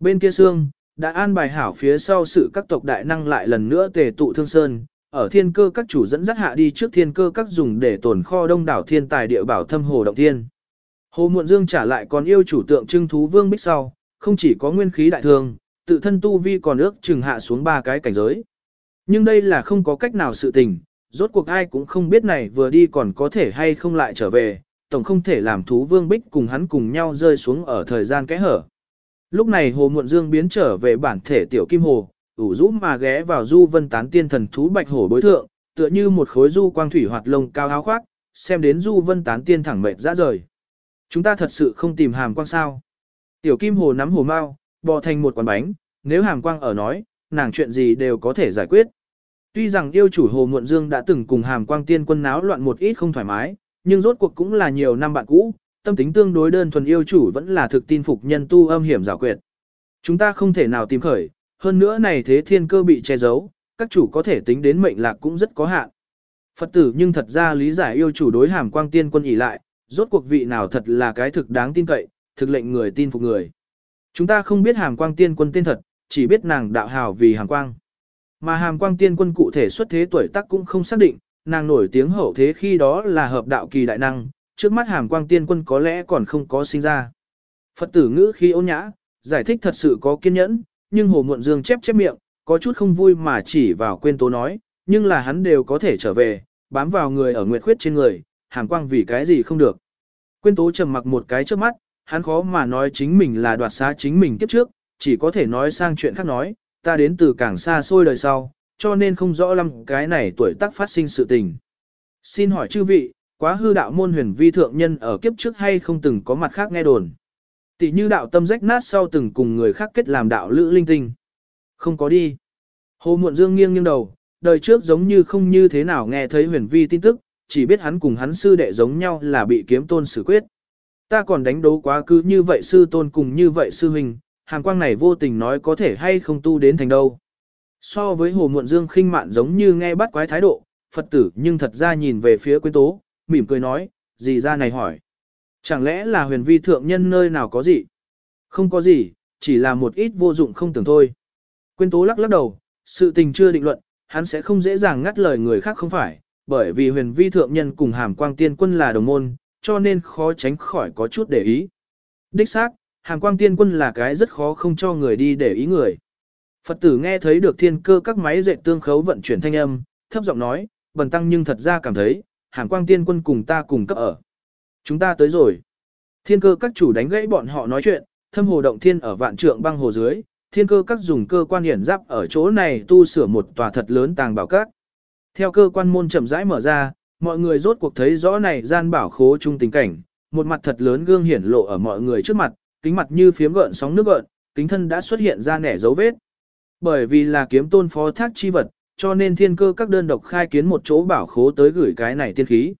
Bên kia xương, đã an bài hảo phía sau sự các tộc đại năng lại lần nữa tề tụ thương sơn, ở thiên cơ các chủ dẫn dắt hạ đi trước thiên cơ các dùng để tồn kho đông đảo thiên tài địa bảo thâm hồ động thiên. Hồ Muộn Dương trả lại còn yêu chủ tượng trưng thú vương bích sau, không chỉ có nguyên khí đại thương, tự thân tu vi còn ước chừng hạ xuống ba cái cảnh giới. Nhưng đây là không có cách nào sự tình, rốt cuộc ai cũng không biết này vừa đi còn có thể hay không lại trở về, tổng không thể làm thú vương bích cùng hắn cùng nhau rơi xuống ở thời gian kẽ hở. Lúc này hồ muộn dương biến trở về bản thể tiểu kim hồ, ủ rũ mà ghé vào du vân tán tiên thần thú bạch hổ bối thượng, tựa như một khối du quang thủy hoạt lông cao áo khoác, xem đến du vân tán tiên thẳng mệt ra rời. Chúng ta thật sự không tìm hàm quang sao. Tiểu kim hồ nắm hồ mau, bò thành một quán bánh, nếu hàm quang ở nói, nàng chuyện gì đều có thể giải quyết. Tuy rằng yêu chủ Hồ Muộn Dương đã từng cùng hàm quang tiên quân náo loạn một ít không thoải mái, nhưng rốt cuộc cũng là nhiều năm bạn cũ, tâm tính tương đối đơn thuần yêu chủ vẫn là thực tin phục nhân tu âm hiểm rào quyệt. Chúng ta không thể nào tìm khởi, hơn nữa này thế thiên cơ bị che giấu, các chủ có thể tính đến mệnh lạc cũng rất có hạn. Phật tử nhưng thật ra lý giải yêu chủ đối hàm quang tiên quân ỉ lại, rốt cuộc vị nào thật là cái thực đáng tin cậy, thực lệnh người tin phục người. Chúng ta không biết hàm quang tiên quân tên thật, chỉ biết nàng đạo hào vì hàm quang. Mà hàm quang tiên quân cụ thể xuất thế tuổi tác cũng không xác định, nàng nổi tiếng hậu thế khi đó là hợp đạo kỳ đại năng, trước mắt hàm quang tiên quân có lẽ còn không có sinh ra. Phật tử ngữ khi ôn nhã, giải thích thật sự có kiên nhẫn, nhưng hồ muộn dương chép chép miệng, có chút không vui mà chỉ vào quên tố nói, nhưng là hắn đều có thể trở về, bám vào người ở nguyệt khuyết trên người, hàm quang vì cái gì không được. Quyên tố trầm mặc một cái trước mắt, hắn khó mà nói chính mình là đoạt xá chính mình kiếp trước, chỉ có thể nói sang chuyện khác nói, ta đến từ càng xa xôi đời sau, cho nên không rõ lắm cái này tuổi tác phát sinh sự tình. Xin hỏi chư vị, quá hư đạo môn huyền vi thượng nhân ở kiếp trước hay không từng có mặt khác nghe đồn. Tỷ như đạo tâm rách nát sau từng cùng người khác kết làm đạo lữ linh tinh. Không có đi. Hồ Muộn Dương nghiêng nghiêng đầu, đời trước giống như không như thế nào nghe thấy huyền vi tin tức, chỉ biết hắn cùng hắn sư đệ giống nhau là bị kiếm tôn xử quyết. Ta còn đánh đấu quá cứ như vậy sư tôn cùng như vậy sư huynh, hàng quang này vô tình nói có thể hay không tu đến thành đâu. So với hồ muộn dương khinh mạn giống như nghe bắt quái thái độ, Phật tử nhưng thật ra nhìn về phía quyến tố, mỉm cười nói, gì ra này hỏi. Chẳng lẽ là huyền vi thượng nhân nơi nào có gì? Không có gì, chỉ là một ít vô dụng không tưởng thôi. Quyên tố lắc lắc đầu, sự tình chưa định luận, hắn sẽ không dễ dàng ngắt lời người khác không phải, bởi vì huyền vi thượng nhân cùng hàm quang tiên quân là đồng môn, cho nên khó tránh khỏi có chút để ý. Đích xác, Hàng quang tiên quân là cái rất khó không cho người đi để ý người. Phật tử nghe thấy được thiên cơ các máy dệt tương khấu vận chuyển thanh âm, thấp giọng nói, bần tăng nhưng thật ra cảm thấy, hàng quang tiên quân cùng ta cùng cấp ở. Chúng ta tới rồi. Thiên cơ các chủ đánh gãy bọn họ nói chuyện, thâm hồ động thiên ở vạn trượng băng hồ dưới, thiên cơ các dùng cơ quan hiển giáp ở chỗ này tu sửa một tòa thật lớn tàng bảo các. Theo cơ quan môn chậm rãi mở ra, mọi người rốt cuộc thấy rõ này gian bảo khố chung tình cảnh, một mặt thật lớn gương hiển lộ ở mọi người trước mặt, kính mặt như phiếm gợn sóng nước gợn, kính thân đã xuất hiện ra nẻ dấu vết. Bởi vì là kiếm tôn phó thác chi vật, cho nên thiên cơ các đơn độc khai kiến một chỗ bảo khố tới gửi cái này tiên khí.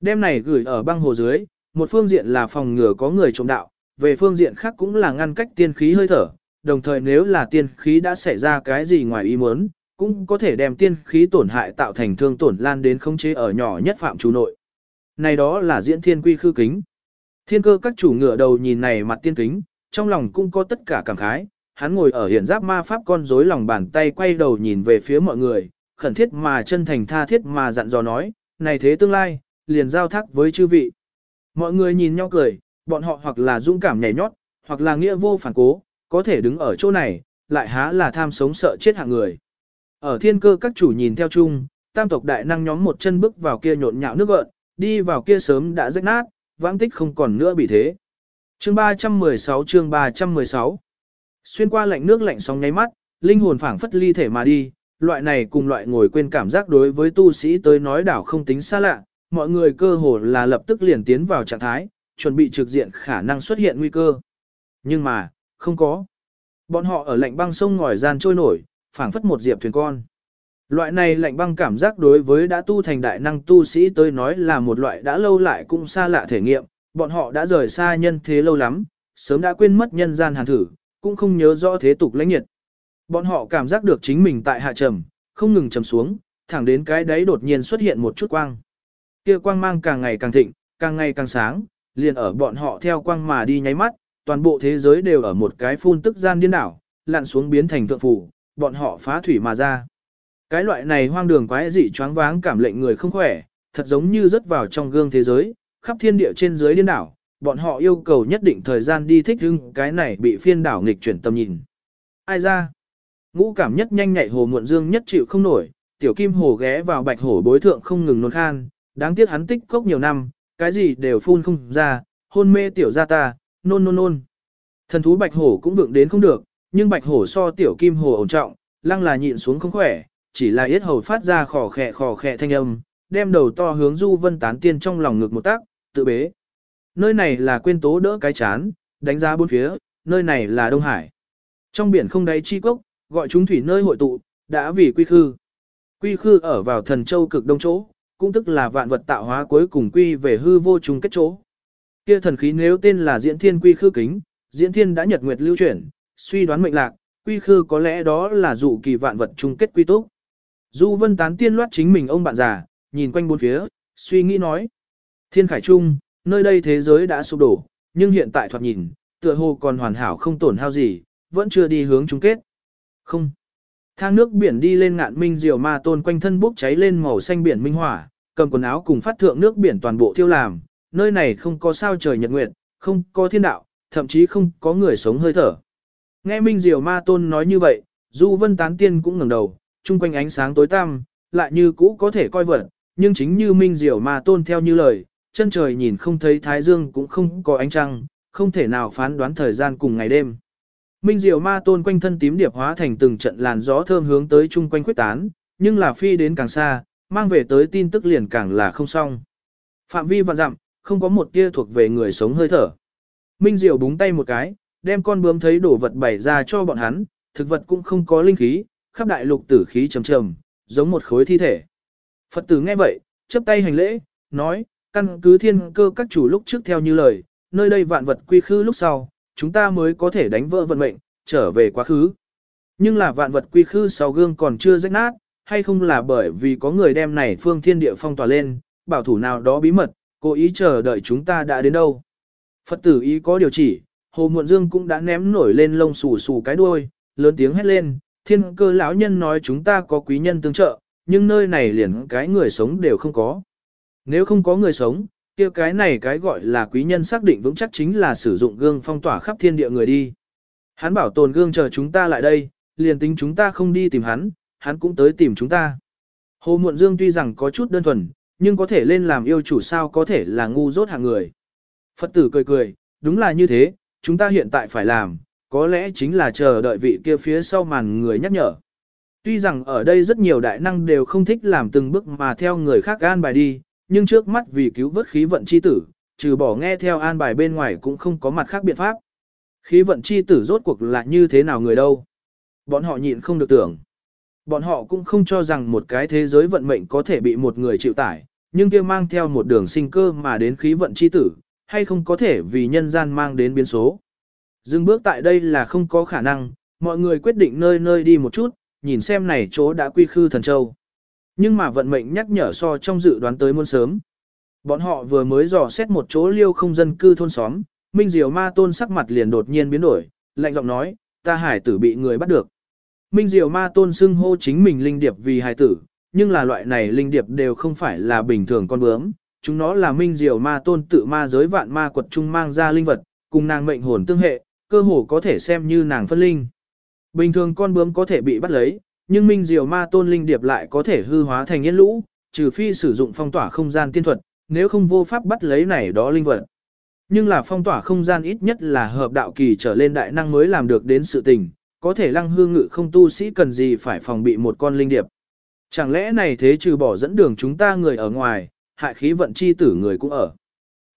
Đêm này gửi ở băng hồ dưới, một phương diện là phòng ngừa có người trộm đạo, về phương diện khác cũng là ngăn cách tiên khí hơi thở, đồng thời nếu là tiên khí đã xảy ra cái gì ngoài ý muốn, cũng có thể đem tiên khí tổn hại tạo thành thương tổn lan đến khống chế ở nhỏ nhất phạm chủ nội. Này đó là diễn thiên quy khư kính. Thiên cơ các chủ ngựa đầu nhìn này mặt tiên kính, trong lòng cũng có tất cả cảm khái, hắn ngồi ở hiện giáp ma pháp con rối lòng bàn tay quay đầu nhìn về phía mọi người, khẩn thiết mà chân thành tha thiết mà dặn dò nói, này thế tương lai, liền giao thác với chư vị. Mọi người nhìn nhau cười, bọn họ hoặc là dũng cảm nhảy nhót, hoặc là nghĩa vô phản cố, có thể đứng ở chỗ này, lại há là tham sống sợ chết hạng người. Ở thiên cơ các chủ nhìn theo chung, tam tộc đại năng nhóm một chân bước vào kia nhộn nhạo nước gợn, đi vào kia sớm đã rách nát, vãng tích không còn nữa bị thế. Chương 316 chương 316 Xuyên qua lạnh nước lạnh sóng nháy mắt, linh hồn phảng phất ly thể mà đi, loại này cùng loại ngồi quên cảm giác đối với tu sĩ tới nói đảo không tính xa lạ, mọi người cơ hồ là lập tức liền tiến vào trạng thái, chuẩn bị trực diện khả năng xuất hiện nguy cơ. Nhưng mà, không có. Bọn họ ở lạnh băng sông ngòi gian trôi nổi, phảng phất một diệp thuyền con. Loại này lạnh băng cảm giác đối với đã tu thành đại năng tu sĩ tới nói là một loại đã lâu lại cũng xa lạ thể nghiệm, bọn họ đã rời xa nhân thế lâu lắm, sớm đã quên mất nhân gian hàn thử, cũng không nhớ rõ thế tục lãnh nhiệt. Bọn họ cảm giác được chính mình tại hạ trầm, không ngừng trầm xuống, thẳng đến cái đấy đột nhiên xuất hiện một chút quang. Kia quang mang càng ngày càng thịnh, càng ngày càng sáng, liền ở bọn họ theo quang mà đi nháy mắt, toàn bộ thế giới đều ở một cái phun tức gian điên đảo, lặn xuống biến thành thượng phủ, bọn họ phá thủy mà ra. Cái loại này hoang đường quái dị choáng váng cảm lệnh người không khỏe, thật giống như rớt vào trong gương thế giới, khắp thiên địa trên dưới điên đảo, bọn họ yêu cầu nhất định thời gian đi thích hưng cái này bị phiên đảo nghịch chuyển tâm nhìn. Ai ra? Ngũ cảm nhất nhanh nhạy hồ muộn dương nhất chịu không nổi, tiểu kim hồ ghé vào bạch hổ bối thượng không ngừng nôn khan, đáng tiếc hắn tích cốc nhiều năm, cái gì đều phun không ra, hôn mê tiểu ra ta, nôn nôn nôn. Thần thú bạch hổ cũng vượng đến không được, nhưng bạch hổ so tiểu kim hồ ổn trọng, lăng là nhịn xuống không khỏe, chỉ là yết hầu phát ra khò khẹ khò khẹ thanh âm, đem đầu to hướng du vân tán tiên trong lòng ngực một tác, tự bế. Nơi này là quên tố đỡ cái chán, đánh giá bốn phía, nơi này là Đông Hải. Trong biển không đáy chi cốc, gọi chúng thủy nơi hội tụ, đã vì quy khư. Quy khư ở vào thần châu cực đông chỗ, cũng tức là vạn vật tạo hóa cuối cùng quy về hư vô chung kết chỗ. Kia thần khí nếu tên là diễn thiên quy khư kính, diễn thiên đã nhật nguyệt lưu chuyển, suy đoán mệnh lạc, quy khư có lẽ đó là dụ kỳ vạn vật chung kết quy túc. Du vân tán tiên loát chính mình ông bạn già, nhìn quanh bốn phía, suy nghĩ nói. Thiên khải trung, nơi đây thế giới đã sụp đổ, nhưng hiện tại thoạt nhìn, tựa hồ còn hoàn hảo không tổn hao gì, vẫn chưa đi hướng chung kết. Không. Thang nước biển đi lên ngạn minh diều ma tôn quanh thân bốc cháy lên màu xanh biển minh hỏa, cầm quần áo cùng phát thượng nước biển toàn bộ thiêu làm, nơi này không có sao trời nhật nguyệt, không có thiên đạo, thậm chí không có người sống hơi thở. Nghe minh diều ma tôn nói như vậy, Du Vân Tán Tiên cũng ngẩng đầu, chung quanh ánh sáng tối tăm, lại như cũ có thể coi vật, nhưng chính như minh Diệu ma tôn theo như lời, chân trời nhìn không thấy thái dương cũng không có ánh trăng, không thể nào phán đoán thời gian cùng ngày đêm. Minh Diệu ma tôn quanh thân tím điệp hóa thành từng trận làn gió thơm hướng tới chung quanh quyết tán, nhưng là phi đến càng xa, mang về tới tin tức liền càng là không xong. Phạm vi vạn dặm, không có một tia thuộc về người sống hơi thở. Minh Diệu búng tay một cái, đem con bướm thấy đổ vật bày ra cho bọn hắn, thực vật cũng không có linh khí, khắp đại lục tử khí trầm trầm, giống một khối thi thể. Phật tử nghe vậy, chấp tay hành lễ, nói, căn cứ thiên cơ các chủ lúc trước theo như lời, nơi đây vạn vật quy khư lúc sau, chúng ta mới có thể đánh vỡ vận mệnh, trở về quá khứ. Nhưng là vạn vật quy khư sau gương còn chưa rách nát, hay không là bởi vì có người đem này phương thiên địa phong tỏa lên, bảo thủ nào đó bí mật, cố ý chờ đợi chúng ta đã đến đâu. Phật tử ý có điều chỉ, Hồ Muộn Dương cũng đã ném nổi lên lông xù xù cái đuôi, lớn tiếng hét lên, thiên cơ lão nhân nói chúng ta có quý nhân tương trợ, nhưng nơi này liền cái người sống đều không có. Nếu không có người sống, kia cái này cái gọi là quý nhân xác định vững chắc chính là sử dụng gương phong tỏa khắp thiên địa người đi. Hắn bảo tồn gương chờ chúng ta lại đây, liền tính chúng ta không đi tìm hắn, hắn cũng tới tìm chúng ta. Hồ Muộn Dương tuy rằng có chút đơn thuần, nhưng có thể lên làm yêu chủ sao có thể là ngu dốt hạng người. Phật tử cười cười, đúng là như thế, chúng ta hiện tại phải làm, có lẽ chính là chờ đợi vị kia phía sau màn người nhắc nhở. Tuy rằng ở đây rất nhiều đại năng đều không thích làm từng bước mà theo người khác an bài đi, nhưng trước mắt vì cứu vớt khí vận chi tử, trừ bỏ nghe theo an bài bên ngoài cũng không có mặt khác biện pháp. Khí vận chi tử rốt cuộc là như thế nào người đâu. Bọn họ nhịn không được tưởng. Bọn họ cũng không cho rằng một cái thế giới vận mệnh có thể bị một người chịu tải, nhưng kia mang theo một đường sinh cơ mà đến khí vận chi tử, hay không có thể vì nhân gian mang đến biến số. Dừng bước tại đây là không có khả năng, mọi người quyết định nơi nơi đi một chút, nhìn xem này chỗ đã quy khư thần châu. Nhưng mà vận mệnh nhắc nhở so trong dự đoán tới muôn sớm. Bọn họ vừa mới dò xét một chỗ liêu không dân cư thôn xóm, Minh Diều Ma Tôn sắc mặt liền đột nhiên biến đổi, lạnh giọng nói, ta hải tử bị người bắt được. Minh Diều Ma Tôn xưng hô chính mình linh điệp vì hải tử, nhưng là loại này linh điệp đều không phải là bình thường con bướm, chúng nó là Minh Diều Ma Tôn tự ma giới vạn ma quật trung mang ra linh vật, cùng nàng mệnh hồn tương hệ, cơ hồ có thể xem như nàng phân linh. Bình thường con bướm có thể bị bắt lấy, nhưng Minh Diều Ma Tôn linh điệp lại có thể hư hóa thành yên lũ, trừ phi sử dụng phong tỏa không gian tiên thuật, nếu không vô pháp bắt lấy này đó linh vật. Nhưng là phong tỏa không gian ít nhất là hợp đạo kỳ trở lên đại năng mới làm được đến sự tình, có thể lăng hương ngự không tu sĩ cần gì phải phòng bị một con linh điệp. Chẳng lẽ này thế trừ bỏ dẫn đường chúng ta người ở ngoài, hại khí vận chi tử người cũng ở.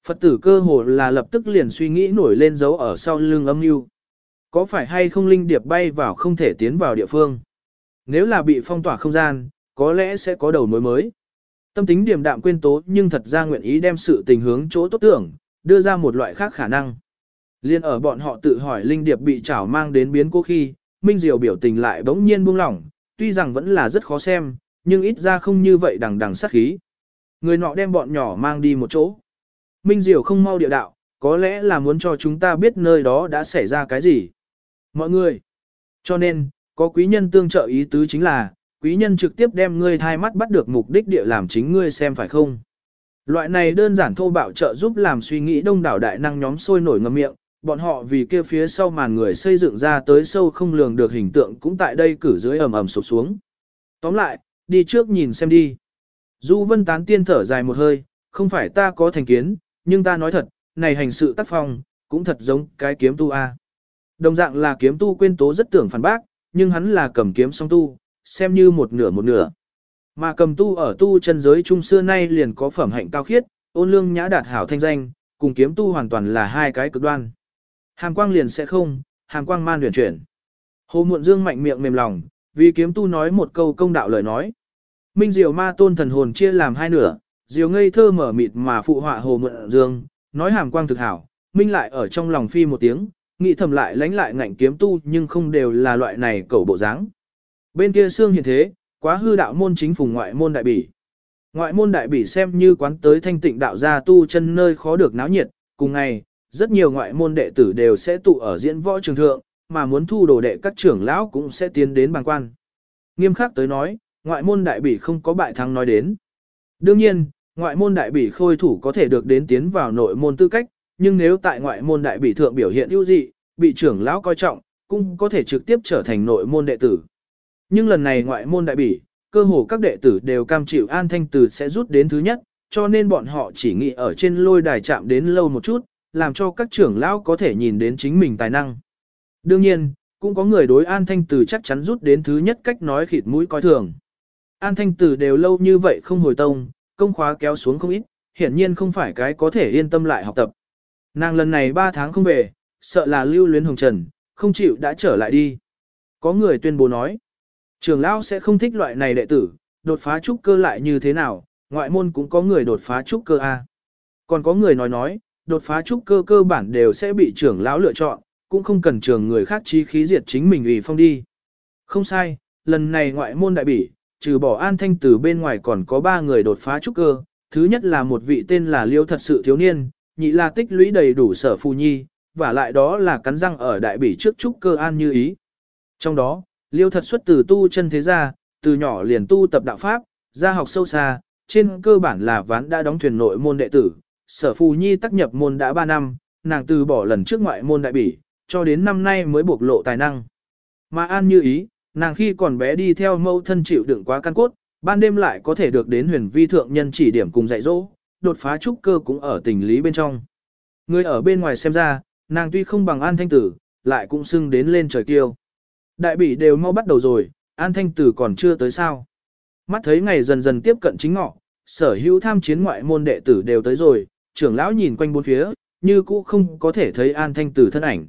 Phật tử cơ hồ là lập tức liền suy nghĩ nổi lên dấu ở sau lưng âm mưu. Có phải hay không linh điệp bay vào không thể tiến vào địa phương? Nếu là bị phong tỏa không gian, có lẽ sẽ có đầu mối mới. Tâm tính điềm đạm quên tố nhưng thật ra nguyện ý đem sự tình hướng chỗ tốt tưởng, đưa ra một loại khác khả năng. Liên ở bọn họ tự hỏi linh điệp bị chảo mang đến biến cố khi, Minh Diệu biểu tình lại bỗng nhiên buông lỏng, tuy rằng vẫn là rất khó xem, nhưng ít ra không như vậy đằng đằng sát khí. Người nọ đem bọn nhỏ mang đi một chỗ. Minh Diệu không mau địa đạo, có lẽ là muốn cho chúng ta biết nơi đó đã xảy ra cái gì. Mọi người. Cho nên, có quý nhân tương trợ ý tứ chính là, quý nhân trực tiếp đem ngươi thai mắt bắt được mục đích địa làm chính ngươi xem phải không. Loại này đơn giản thô bạo trợ giúp làm suy nghĩ đông đảo đại năng nhóm sôi nổi ngầm miệng, bọn họ vì kia phía sau màn người xây dựng ra tới sâu không lường được hình tượng cũng tại đây cử dưới ầm ầm sụp xuống. Tóm lại, đi trước nhìn xem đi. Du vân tán tiên thở dài một hơi, không phải ta có thành kiến, nhưng ta nói thật, này hành sự tác phong, cũng thật giống cái kiếm tu A. Đồng dạng là kiếm tu quên tố rất tưởng phản bác, nhưng hắn là cầm kiếm song tu, xem như một nửa một nửa. Mà cầm tu ở tu chân giới trung xưa nay liền có phẩm hạnh cao khiết, ôn lương nhã đạt hảo thanh danh, cùng kiếm tu hoàn toàn là hai cái cực đoan. Hàm quang liền sẽ không, hàm quang man luyện chuyển. Hồ Muộn Dương mạnh miệng mềm lòng, vì kiếm tu nói một câu công đạo lời nói. Minh Diệu Ma Tôn thần hồn chia làm hai nửa, Diều ngây thơ mở mịt mà phụ họa Hồ mượn Dương, nói hàm quang thực hảo, Minh lại ở trong lòng phi một tiếng, nghĩ thầm lại lánh lại ngạnh kiếm tu nhưng không đều là loại này cầu bộ dáng. Bên kia xương hiện thế, quá hư đạo môn chính phùng ngoại môn đại bỉ. Ngoại môn đại bỉ xem như quán tới thanh tịnh đạo gia tu chân nơi khó được náo nhiệt, cùng ngày, rất nhiều ngoại môn đệ tử đều sẽ tụ ở diễn võ trường thượng, mà muốn thu đồ đệ các trưởng lão cũng sẽ tiến đến bàn quan. Nghiêm khắc tới nói, ngoại môn đại bỉ không có bại thắng nói đến. Đương nhiên, ngoại môn đại bỉ khôi thủ có thể được đến tiến vào nội môn tư cách, nhưng nếu tại ngoại môn đại bỉ thượng biểu hiện ưu dị, bị trưởng lão coi trọng, cũng có thể trực tiếp trở thành nội môn đệ tử. Nhưng lần này ngoại môn đại bỉ, cơ hồ các đệ tử đều cam chịu an thanh từ sẽ rút đến thứ nhất, cho nên bọn họ chỉ nghĩ ở trên lôi đài chạm đến lâu một chút, làm cho các trưởng lão có thể nhìn đến chính mình tài năng. Đương nhiên, cũng có người đối an thanh từ chắc chắn rút đến thứ nhất cách nói khịt mũi coi thường. An thanh từ đều lâu như vậy không hồi tông, công khóa kéo xuống không ít, hiển nhiên không phải cái có thể yên tâm lại học tập. Nàng lần này 3 tháng không về, sợ là lưu luyến hồng trần, không chịu đã trở lại đi. Có người tuyên bố nói, trường lão sẽ không thích loại này đệ tử, đột phá trúc cơ lại như thế nào, ngoại môn cũng có người đột phá trúc cơ A. Còn có người nói nói, đột phá trúc cơ cơ bản đều sẽ bị trưởng lão lựa chọn, cũng không cần trường người khác chi khí diệt chính mình ủy phong đi. Không sai, lần này ngoại môn đại bỉ, trừ bỏ an thanh từ bên ngoài còn có ba người đột phá trúc cơ, thứ nhất là một vị tên là Liêu thật sự thiếu niên, nhị là tích lũy đầy đủ sở phù nhi, và lại đó là cắn răng ở đại bỉ trước trúc cơ an như ý. Trong đó, Liêu thật xuất từ tu chân thế gia, từ nhỏ liền tu tập đạo pháp, gia học sâu xa, trên cơ bản là ván đã đóng thuyền nội môn đệ tử, sở phù nhi tác nhập môn đã 3 năm, nàng từ bỏ lần trước ngoại môn đại bỉ, cho đến năm nay mới bộc lộ tài năng. Mà an như ý, nàng khi còn bé đi theo mâu thân chịu đựng quá căn cốt, ban đêm lại có thể được đến huyền vi thượng nhân chỉ điểm cùng dạy dỗ, đột phá trúc cơ cũng ở tình lý bên trong. Người ở bên ngoài xem ra, nàng tuy không bằng an thanh tử, lại cũng xưng đến lên trời kiêu. Đại bỉ đều mau bắt đầu rồi, an thanh tử còn chưa tới sao. Mắt thấy ngày dần dần tiếp cận chính ngọ, sở hữu tham chiến ngoại môn đệ tử đều tới rồi, trưởng lão nhìn quanh bốn phía, như cũ không có thể thấy an thanh tử thân ảnh.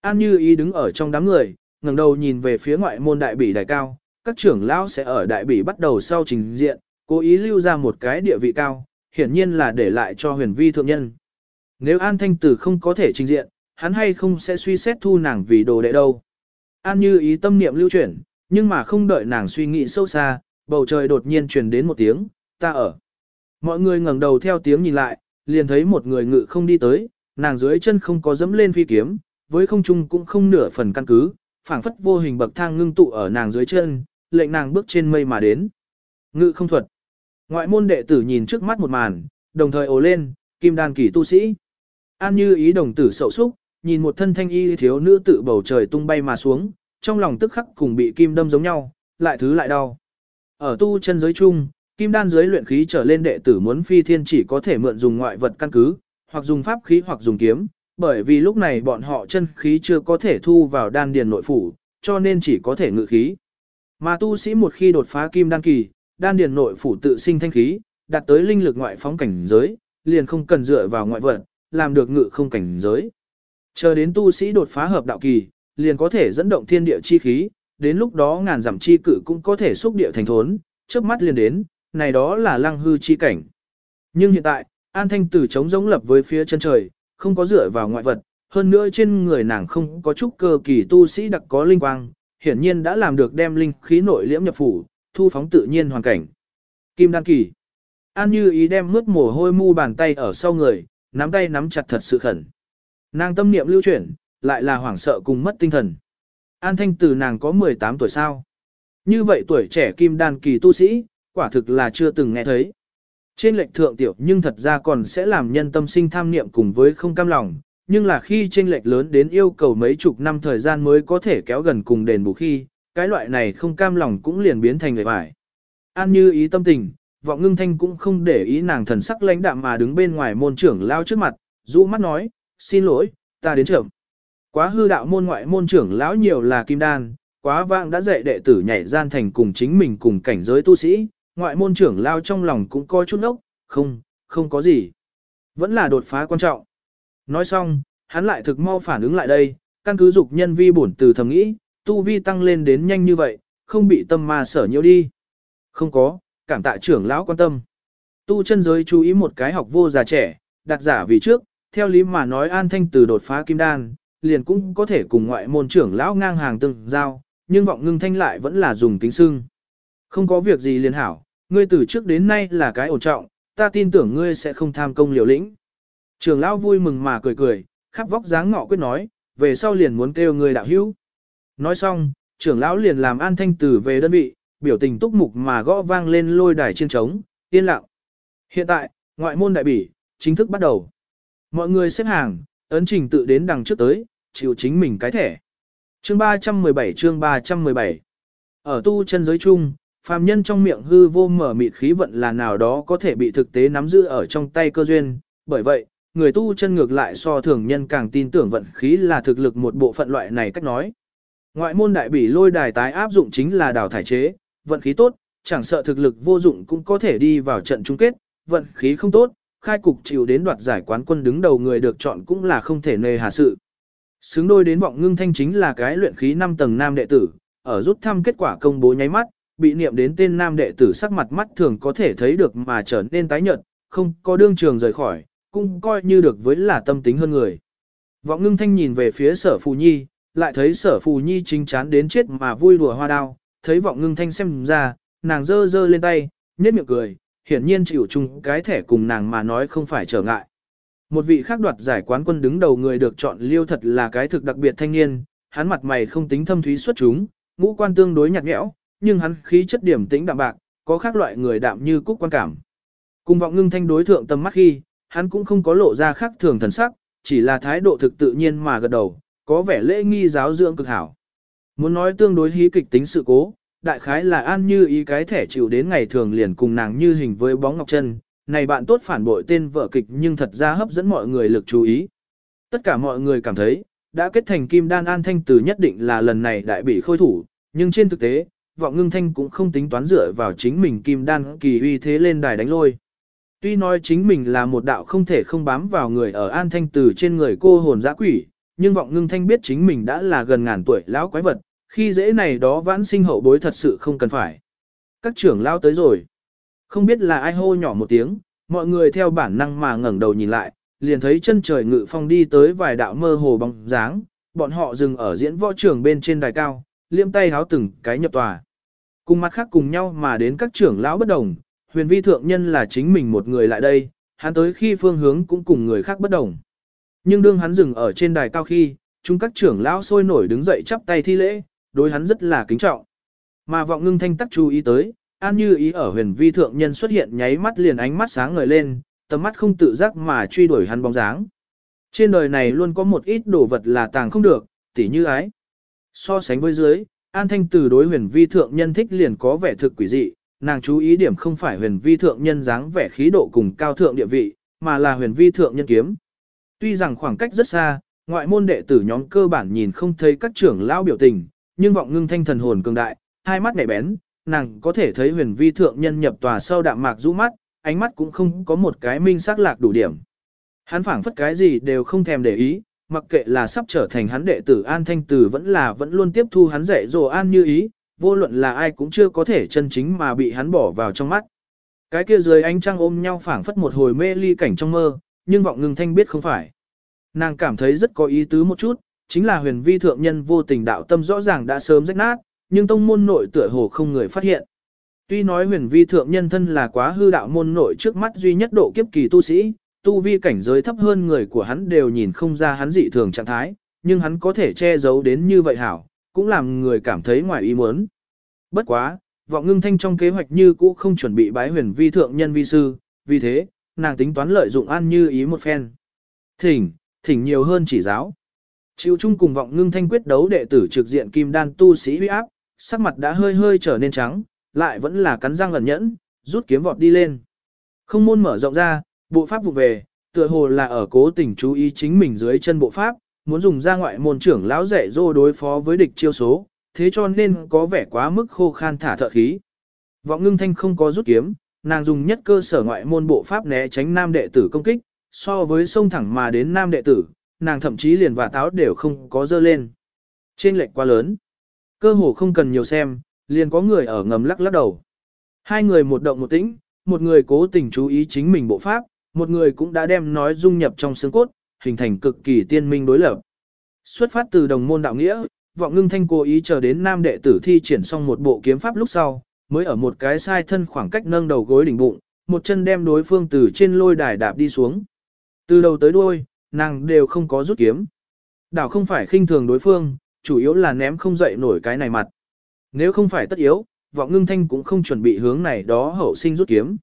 An như ý đứng ở trong đám người, ngẩng đầu nhìn về phía ngoại môn đại bỉ đại cao, các trưởng lão sẽ ở đại bỉ bắt đầu sau trình diện, cố ý lưu ra một cái địa vị cao, hiển nhiên là để lại cho huyền vi thượng nhân. Nếu An Thanh Tử không có thể trình diện, hắn hay không sẽ suy xét thu nàng vì đồ đệ đâu. An như ý tâm niệm lưu chuyển, nhưng mà không đợi nàng suy nghĩ sâu xa, bầu trời đột nhiên truyền đến một tiếng, ta ở. Mọi người ngẩng đầu theo tiếng nhìn lại, liền thấy một người ngự không đi tới, nàng dưới chân không có dẫm lên phi kiếm, với không trung cũng không nửa phần căn cứ, phảng phất vô hình bậc thang ngưng tụ ở nàng dưới chân, lệnh nàng bước trên mây mà đến. Ngự không thuật. Ngoại môn đệ tử nhìn trước mắt một màn, đồng thời ồ lên, kim đan kỳ tu sĩ. An như ý đồng tử sậu súc, nhìn một thân thanh y thiếu nữ tự bầu trời tung bay mà xuống, trong lòng tức khắc cùng bị kim đâm giống nhau, lại thứ lại đau. Ở tu chân giới chung, kim đan giới luyện khí trở lên đệ tử muốn phi thiên chỉ có thể mượn dùng ngoại vật căn cứ, hoặc dùng pháp khí hoặc dùng kiếm, bởi vì lúc này bọn họ chân khí chưa có thể thu vào đan điền nội phủ, cho nên chỉ có thể ngự khí. Mà tu sĩ một khi đột phá kim đan kỳ, đan điền nội phủ tự sinh thanh khí, đạt tới linh lực ngoại phóng cảnh giới, liền không cần dựa vào ngoại vật, làm được ngự không cảnh giới. Chờ đến tu sĩ đột phá hợp đạo kỳ, liền có thể dẫn động thiên địa chi khí, đến lúc đó ngàn giảm chi cử cũng có thể xúc địa thành thốn, chớp mắt liền đến, này đó là lăng hư chi cảnh. Nhưng hiện tại, An Thanh Tử chống giống lập với phía chân trời, không có dựa vào ngoại vật, hơn nữa trên người nàng không có chút cơ kỳ tu sĩ đặc có linh quang, hiển nhiên đã làm được đem linh khí nội liễm nhập phủ, thu phóng tự nhiên hoàn cảnh. Kim đan kỳ. An như ý đem mướt mồ hôi mu bàn tay ở sau người, nắm tay nắm chặt thật sự khẩn. Nàng tâm niệm lưu chuyển, lại là hoảng sợ cùng mất tinh thần. An thanh từ nàng có 18 tuổi sao. Như vậy tuổi trẻ kim đan kỳ tu sĩ, quả thực là chưa từng nghe thấy. Trên lệnh thượng tiểu nhưng thật ra còn sẽ làm nhân tâm sinh tham niệm cùng với không cam lòng, nhưng là khi trên lệch lớn đến yêu cầu mấy chục năm thời gian mới có thể kéo gần cùng đền bù khi, cái loại này không cam lòng cũng liền biến thành người vải. An như ý tâm tình, vọng ngưng thanh cũng không để ý nàng thần sắc lãnh đạm mà đứng bên ngoài môn trưởng lao trước mặt, rũ mắt nói, xin lỗi, ta đến trưởng. Quá hư đạo môn ngoại môn trưởng lão nhiều là kim đan, quá vang đã dạy đệ tử nhảy gian thành cùng chính mình cùng cảnh giới tu sĩ, ngoại môn trưởng lao trong lòng cũng coi chút nốc, không, không có gì. Vẫn là đột phá quan trọng. Nói xong, hắn lại thực mau phản ứng lại đây, căn cứ dục nhân vi bổn từ thầm nghĩ, tu vi tăng lên đến nhanh như vậy, không bị tâm ma sở nhiễu đi. Không có, cảm tạ trưởng lão quan tâm. Tu chân giới chú ý một cái học vô già trẻ, đặt giả vì trước, theo lý mà nói an thanh từ đột phá kim đan, liền cũng có thể cùng ngoại môn trưởng lão ngang hàng từng giao, nhưng vọng ngưng thanh lại vẫn là dùng kính sưng. Không có việc gì liền hảo, ngươi từ trước đến nay là cái ổn trọng, ta tin tưởng ngươi sẽ không tham công liều lĩnh. Trường lão vui mừng mà cười cười, khắp vóc dáng ngọ quyết nói, về sau liền muốn kêu người đạo hữu. Nói xong, trưởng lão liền làm an thanh tử về đơn vị, biểu tình túc mục mà gõ vang lên lôi đài chiên trống, yên lặng. Hiện tại, ngoại môn đại bỉ, chính thức bắt đầu. Mọi người xếp hàng, ấn trình tự đến đằng trước tới, chịu chính mình cái thẻ. Chương 317 chương 317 Ở tu chân giới chung, phàm nhân trong miệng hư vô mở mịt khí vận là nào đó có thể bị thực tế nắm giữ ở trong tay cơ duyên, bởi vậy, người tu chân ngược lại so thường nhân càng tin tưởng vận khí là thực lực một bộ phận loại này cách nói. Ngoại môn đại bỉ lôi đài tái áp dụng chính là đào thải chế, vận khí tốt, chẳng sợ thực lực vô dụng cũng có thể đi vào trận chung kết, vận khí không tốt, khai cục chịu đến đoạt giải quán quân đứng đầu người được chọn cũng là không thể nề hà sự. Xứng đôi đến vọng ngưng thanh chính là cái luyện khí 5 tầng nam đệ tử, ở rút thăm kết quả công bố nháy mắt, bị niệm đến tên nam đệ tử sắc mặt mắt thường có thể thấy được mà trở nên tái nhợt, không có đương trường rời khỏi, cũng coi như được với là tâm tính hơn người. Vọng ngưng thanh nhìn về phía sở phù nhi, lại thấy sở phù nhi chính chán đến chết mà vui đùa hoa đao, thấy vọng ngưng thanh xem ra, nàng dơ dơ lên tay, nhếch miệng cười, hiển nhiên chịu chung cái thẻ cùng nàng mà nói không phải trở ngại. Một vị khác đoạt giải quán quân đứng đầu người được chọn liêu thật là cái thực đặc biệt thanh niên, hắn mặt mày không tính thâm thúy xuất chúng, ngũ quan tương đối nhạt nhẽo, nhưng hắn khí chất điểm tĩnh đạm bạc, có khác loại người đạm như cúc quan cảm. Cùng vọng ngưng thanh đối thượng tầm mắt khi, hắn cũng không có lộ ra khác thường thần sắc, chỉ là thái độ thực tự nhiên mà gật đầu, có vẻ lễ nghi giáo dưỡng cực hảo. Muốn nói tương đối hí kịch tính sự cố, đại khái là an như ý cái thẻ chịu đến ngày thường liền cùng nàng như hình với bóng ngọc chân, này bạn tốt phản bội tên vợ kịch nhưng thật ra hấp dẫn mọi người lực chú ý. Tất cả mọi người cảm thấy, đã kết thành kim đan an thanh từ nhất định là lần này đại bị khôi thủ, nhưng trên thực tế, vọng ngưng thanh cũng không tính toán dựa vào chính mình kim đan kỳ uy thế lên đài đánh lôi. Tuy nói chính mình là một đạo không thể không bám vào người ở an thanh từ trên người cô hồn dã quỷ, nhưng vọng ngưng thanh biết chính mình đã là gần ngàn tuổi lão quái vật, khi dễ này đó vãn sinh hậu bối thật sự không cần phải. Các trưởng lao tới rồi. Không biết là ai hô nhỏ một tiếng, mọi người theo bản năng mà ngẩng đầu nhìn lại, liền thấy chân trời ngự phong đi tới vài đạo mơ hồ bóng dáng, bọn họ dừng ở diễn võ trường bên trên đài cao, liêm tay háo từng cái nhập tòa. Cùng mặt khác cùng nhau mà đến các trưởng lão bất đồng, huyền vi thượng nhân là chính mình một người lại đây, hắn tới khi phương hướng cũng cùng người khác bất đồng. Nhưng đương hắn dừng ở trên đài cao khi, chúng các trưởng lão sôi nổi đứng dậy chắp tay thi lễ, đối hắn rất là kính trọng. Mà vọng ngưng thanh tắc chú ý tới, an như ý ở huyền vi thượng nhân xuất hiện nháy mắt liền ánh mắt sáng ngời lên, tầm mắt không tự giác mà truy đuổi hắn bóng dáng. Trên đời này luôn có một ít đồ vật là tàng không được, tỉ như ái. So sánh với dưới, an thanh từ đối huyền vi thượng nhân thích liền có vẻ thực quỷ dị, nàng chú ý điểm không phải huyền vi thượng nhân dáng vẻ khí độ cùng cao thượng địa vị, mà là huyền vi thượng nhân kiếm. Tuy rằng khoảng cách rất xa, ngoại môn đệ tử nhóm cơ bản nhìn không thấy các trưởng lão biểu tình, nhưng vọng ngưng thanh thần hồn cường đại, hai mắt nhạy bén, nàng có thể thấy huyền vi thượng nhân nhập tòa sau đạm mạc rũ mắt, ánh mắt cũng không có một cái minh sắc lạc đủ điểm. Hắn phảng phất cái gì đều không thèm để ý, mặc kệ là sắp trở thành hắn đệ tử An Thanh Tử vẫn là vẫn luôn tiếp thu hắn dạy dỗ An như ý, vô luận là ai cũng chưa có thể chân chính mà bị hắn bỏ vào trong mắt. Cái kia dưới ánh trăng ôm nhau phảng phất một hồi mê ly cảnh trong mơ, nhưng vọng ngừng thanh biết không phải. Nàng cảm thấy rất có ý tứ một chút, chính là huyền vi thượng nhân vô tình đạo tâm rõ ràng đã sớm rách nát, nhưng tông môn nội tựa hồ không người phát hiện. Tuy nói huyền vi thượng nhân thân là quá hư đạo môn nội trước mắt duy nhất độ kiếp kỳ tu sĩ, tu vi cảnh giới thấp hơn người của hắn đều nhìn không ra hắn dị thường trạng thái, nhưng hắn có thể che giấu đến như vậy hảo, cũng làm người cảm thấy ngoài ý muốn. Bất quá, vọng ngưng thanh trong kế hoạch như cũ không chuẩn bị bái huyền vi thượng nhân vi sư, vì thế, nàng tính toán lợi dụng an như ý một phen. Thỉnh, thỉnh nhiều hơn chỉ giáo. Chịu chung cùng vọng ngưng thanh quyết đấu đệ tử trực diện kim đan tu sĩ huy áp, sắc mặt đã hơi hơi trở nên trắng, lại vẫn là cắn răng ẩn nhẫn, rút kiếm vọt đi lên. Không môn mở rộng ra, bộ pháp vụ về, tựa hồ là ở cố tình chú ý chính mình dưới chân bộ pháp, muốn dùng ra ngoại môn trưởng lão dạy dô đối phó với địch chiêu số, thế cho nên có vẻ quá mức khô khan thả thợ khí. Vọng ngưng thanh không có rút kiếm, nàng dùng nhất cơ sở ngoại môn bộ pháp né tránh nam đệ tử công kích, so với sông thẳng mà đến nam đệ tử, nàng thậm chí liền và táo đều không có dơ lên. Trên lệch quá lớn. Cơ hồ không cần nhiều xem, liền có người ở ngầm lắc lắc đầu. Hai người một động một tĩnh, một người cố tình chú ý chính mình bộ pháp, một người cũng đã đem nói dung nhập trong xương cốt, hình thành cực kỳ tiên minh đối lập. Xuất phát từ đồng môn đạo nghĩa, vọng ngưng thanh cố ý chờ đến nam đệ tử thi triển xong một bộ kiếm pháp lúc sau, mới ở một cái sai thân khoảng cách nâng đầu gối đỉnh bụng, một chân đem đối phương từ trên lôi đài đạp đi xuống. Từ đầu tới đuôi, nàng đều không có rút kiếm. Đảo không phải khinh thường đối phương, chủ yếu là ném không dậy nổi cái này mặt. Nếu không phải tất yếu, vọng ngưng thanh cũng không chuẩn bị hướng này đó hậu sinh rút kiếm.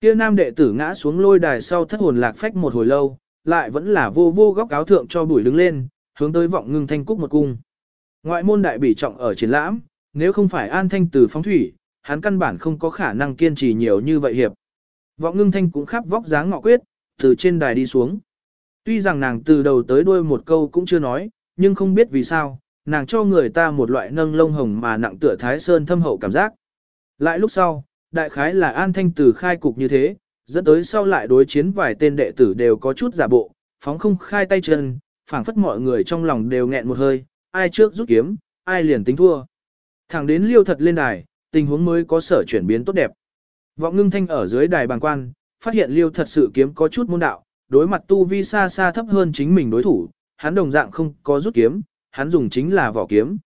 Kia nam đệ tử ngã xuống lôi đài sau thất hồn lạc phách một hồi lâu, lại vẫn là vô vô góc áo thượng cho bụi đứng lên, hướng tới vọng ngưng thanh cúc một cung. Ngoại môn đại bỉ trọng ở triển lãm, nếu không phải an thanh từ phóng thủy, hắn căn bản không có khả năng kiên trì nhiều như vậy hiệp. Vọng ngưng thanh cũng khắp vóc dáng ngọ quyết, từ trên đài đi xuống. Tuy rằng nàng từ đầu tới đuôi một câu cũng chưa nói, nhưng không biết vì sao, nàng cho người ta một loại nâng lông hồng mà nặng tựa thái sơn thâm hậu cảm giác. Lại lúc sau, đại khái là an thanh từ khai cục như thế, dẫn tới sau lại đối chiến vài tên đệ tử đều có chút giả bộ, phóng không khai tay chân, phảng phất mọi người trong lòng đều nghẹn một hơi, ai trước rút kiếm, ai liền tính thua. Thẳng đến liêu thật lên đài, tình huống mới có sở chuyển biến tốt đẹp. Vọng ngưng thanh ở dưới đài bàng quan, phát hiện liêu thật sự kiếm có chút môn đạo, đối mặt tu vi xa xa thấp hơn chính mình đối thủ, hắn đồng dạng không có rút kiếm, hắn dùng chính là vỏ kiếm.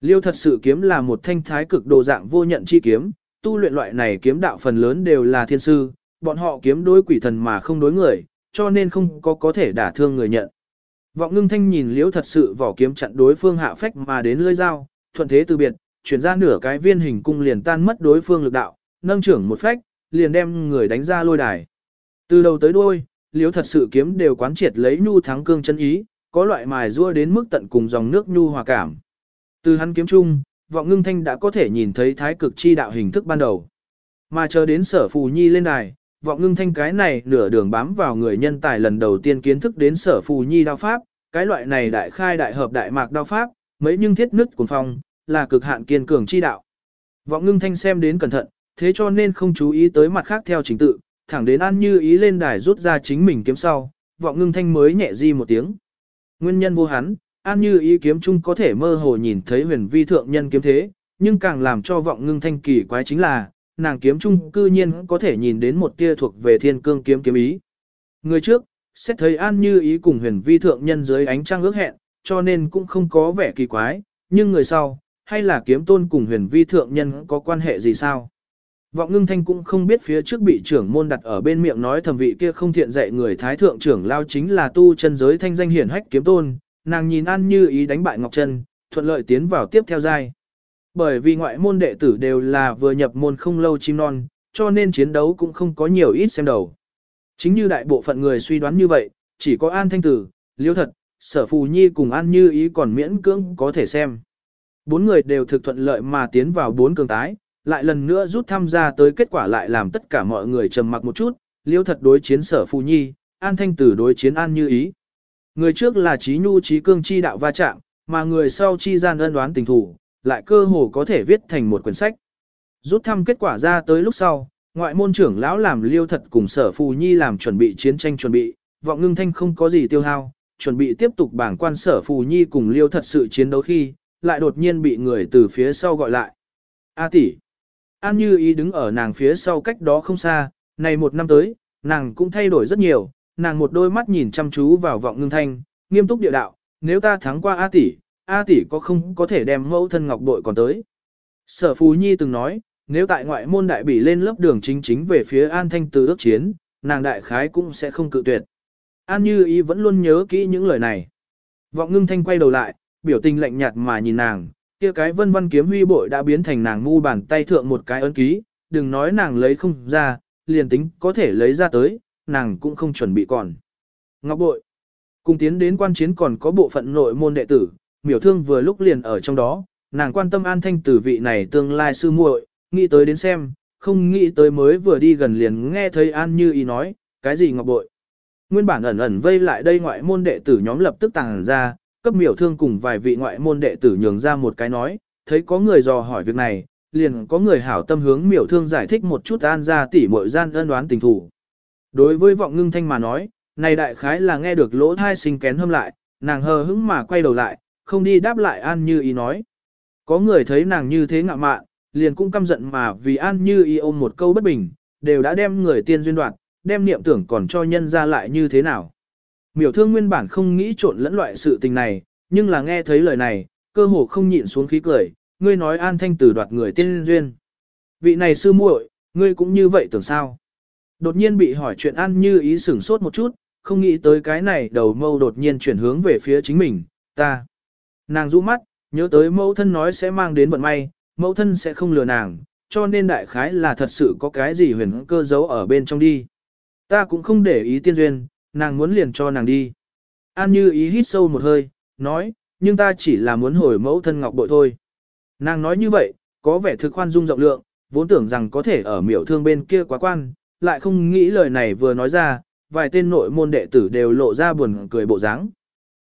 Liêu thật sự kiếm là một thanh thái cực đồ dạng vô nhận chi kiếm, tu luyện loại này kiếm đạo phần lớn đều là thiên sư, bọn họ kiếm đối quỷ thần mà không đối người, cho nên không có có thể đả thương người nhận. Vọng ngưng thanh nhìn liễu thật sự vỏ kiếm chặn đối phương hạ phách mà đến lưỡi dao, thuận thế từ biệt, chuyển ra nửa cái viên hình cung liền tan mất đối phương lực đạo, nâng trưởng một phách, liền đem người đánh ra lôi đài. Từ đầu tới đuôi, liễu thật sự kiếm đều quán triệt lấy nhu thắng cương chân ý, có loại mài rua đến mức tận cùng dòng nước nhu hòa cảm. Từ hắn kiếm chung, vọng ngưng thanh đã có thể nhìn thấy thái cực chi đạo hình thức ban đầu. Mà chờ đến sở phù nhi lên đài, vọng ngưng thanh cái này nửa đường bám vào người nhân tài lần đầu tiên kiến thức đến sở phù nhi đao pháp, cái loại này đại khai đại hợp đại mạc đao pháp, mấy nhưng thiết nứt cuồng phong, là cực hạn kiên cường chi đạo. Vọng ngưng thanh xem đến cẩn thận, thế cho nên không chú ý tới mặt khác theo trình tự, thẳng đến an như ý lên đài rút ra chính mình kiếm sau, vọng ngưng thanh mới nhẹ di một tiếng. Nguyên nhân vô hắn, an như ý kiếm chung có thể mơ hồ nhìn thấy huyền vi thượng nhân kiếm thế, nhưng càng làm cho vọng ngưng thanh kỳ quái chính là, nàng kiếm chung cư nhiên có thể nhìn đến một tia thuộc về thiên cương kiếm kiếm ý. Người trước, xét thấy an như ý cùng huyền vi thượng nhân dưới ánh trăng ước hẹn, cho nên cũng không có vẻ kỳ quái, nhưng người sau, hay là kiếm tôn cùng huyền vi thượng nhân có quan hệ gì sao? Vọng ngưng thanh cũng không biết phía trước bị trưởng môn đặt ở bên miệng nói thầm vị kia không thiện dạy người thái thượng trưởng lao chính là tu chân giới thanh danh hiển hách kiếm tôn, nàng nhìn an như ý đánh bại Ngọc Trân, thuận lợi tiến vào tiếp theo giai. Bởi vì ngoại môn đệ tử đều là vừa nhập môn không lâu chim non, cho nên chiến đấu cũng không có nhiều ít xem đầu. Chính như đại bộ phận người suy đoán như vậy, chỉ có An Thanh Tử, Liêu Thật, Sở Phù Nhi cùng An Như Ý còn miễn cưỡng có thể xem. Bốn người đều thực thuận lợi mà tiến vào bốn cường tái, lại lần nữa rút tham gia tới kết quả lại làm tất cả mọi người trầm mặc một chút, Liêu Thật đối chiến Sở Phù Nhi, An Thanh Tử đối chiến An Như Ý. Người trước là trí nhu trí cương chi đạo va chạm, mà người sau chi gian ân đoán tình thủ, lại cơ hồ có thể viết thành một quyển sách. Rút thăm kết quả ra tới lúc sau, ngoại môn trưởng lão làm liêu thật cùng sở phù nhi làm chuẩn bị chiến tranh chuẩn bị, vọng ngưng thanh không có gì tiêu hao, chuẩn bị tiếp tục bảng quan sở phù nhi cùng liêu thật sự chiến đấu khi, lại đột nhiên bị người từ phía sau gọi lại. A tỷ, An như ý đứng ở nàng phía sau cách đó không xa, này một năm tới, nàng cũng thay đổi rất nhiều, nàng một đôi mắt nhìn chăm chú vào vọng ngưng thanh, nghiêm túc địa đạo, nếu ta thắng qua A tỷ, A tỷ có không có thể đem mẫu thân ngọc bội còn tới. Sở Phú Nhi từng nói, nếu tại ngoại môn đại bỉ lên lớp đường chính chính về phía An Thanh từ ước chiến, nàng đại khái cũng sẽ không cự tuyệt. An Như Ý vẫn luôn nhớ kỹ những lời này. Vọng ngưng thanh quay đầu lại, biểu tình lạnh nhạt mà nhìn nàng, kia cái vân vân kiếm huy bội đã biến thành nàng ngu bàn tay thượng một cái ấn ký, đừng nói nàng lấy không ra, liền tính có thể lấy ra tới, nàng cũng không chuẩn bị còn. Ngọc bội, cùng tiến đến quan chiến còn có bộ phận nội môn đệ tử, miểu thương vừa lúc liền ở trong đó, nàng quan tâm an thanh tử vị này tương lai sư muội, nghĩ tới đến xem, không nghĩ tới mới vừa đi gần liền nghe thấy an như ý nói, cái gì ngọc bội. Nguyên bản ẩn ẩn vây lại đây ngoại môn đệ tử nhóm lập tức tàng ra, cấp miểu thương cùng vài vị ngoại môn đệ tử nhường ra một cái nói, thấy có người dò hỏi việc này, liền có người hảo tâm hướng miểu thương giải thích một chút an ra tỉ muội gian ân đoán tình thủ. Đối với vọng ngưng thanh mà nói, này đại khái là nghe được lỗ thai sinh kén hâm lại, nàng hờ hững mà quay đầu lại, không đi đáp lại An Như Ý nói. Có người thấy nàng như thế ngạ mạn, liền cũng căm giận mà vì An Như Ý ôm một câu bất bình, đều đã đem người tiên duyên đoạt, đem niệm tưởng còn cho nhân ra lại như thế nào. Miểu thương nguyên bản không nghĩ trộn lẫn loại sự tình này, nhưng là nghe thấy lời này, cơ hồ không nhịn xuống khí cười, ngươi nói An Thanh Tử đoạt người tiên duyên. Vị này sư muội, ngươi cũng như vậy tưởng sao? Đột nhiên bị hỏi chuyện An Như Ý sửng sốt một chút, không nghĩ tới cái này đầu mâu đột nhiên chuyển hướng về phía chính mình, ta. Nàng rũ mắt, nhớ tới mẫu thân nói sẽ mang đến vận may, mẫu thân sẽ không lừa nàng, cho nên đại khái là thật sự có cái gì huyền cơ giấu ở bên trong đi. Ta cũng không để ý tiên duyên, nàng muốn liền cho nàng đi. An như ý hít sâu một hơi, nói, nhưng ta chỉ là muốn hồi mẫu thân ngọc bội thôi. Nàng nói như vậy, có vẻ thực khoan dung rộng lượng, vốn tưởng rằng có thể ở miểu thương bên kia quá quan, lại không nghĩ lời này vừa nói ra, vài tên nội môn đệ tử đều lộ ra buồn cười bộ dáng.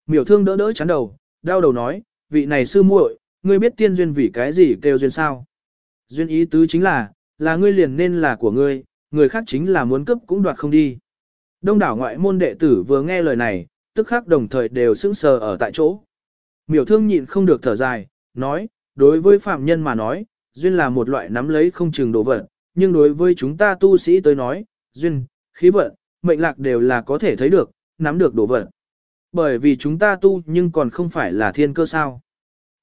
Miểu thương đỡ đỡ chán đầu, đau đầu nói, vị này sư muội, ngươi biết tiên duyên vì cái gì kêu duyên sao? Duyên ý tứ chính là, là ngươi liền nên là của ngươi, người khác chính là muốn cấp cũng đoạt không đi. Đông đảo ngoại môn đệ tử vừa nghe lời này, tức khắc đồng thời đều sững sờ ở tại chỗ. Miểu thương nhịn không được thở dài, nói, đối với phạm nhân mà nói, duyên là một loại nắm lấy không chừng đồ vật, nhưng đối với chúng ta tu sĩ tới nói, duyên, khí vận, mệnh lạc đều là có thể thấy được, nắm được đồ vật. Bởi vì chúng ta tu nhưng còn không phải là thiên cơ sao.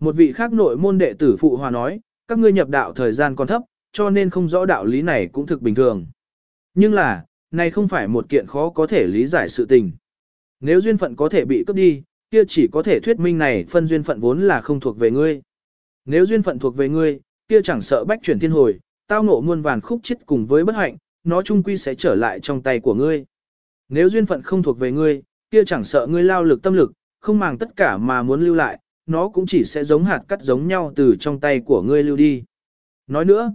Một vị khác nội môn đệ tử phụ hòa nói, các ngươi nhập đạo thời gian còn thấp, cho nên không rõ đạo lý này cũng thực bình thường. Nhưng là, này không phải một kiện khó có thể lý giải sự tình. Nếu duyên phận có thể bị cướp đi, kia chỉ có thể thuyết minh này phân duyên phận vốn là không thuộc về ngươi. Nếu duyên phận thuộc về ngươi, kia chẳng sợ bách chuyển thiên hồi, tao ngộ muôn vàn khúc chết cùng với bất hạnh, nó chung quy sẽ trở lại trong tay của ngươi. Nếu duyên phận không thuộc về ngươi, kia chẳng sợ ngươi lao lực tâm lực, không màng tất cả mà muốn lưu lại, nó cũng chỉ sẽ giống hạt cắt giống nhau từ trong tay của ngươi lưu đi. Nói nữa,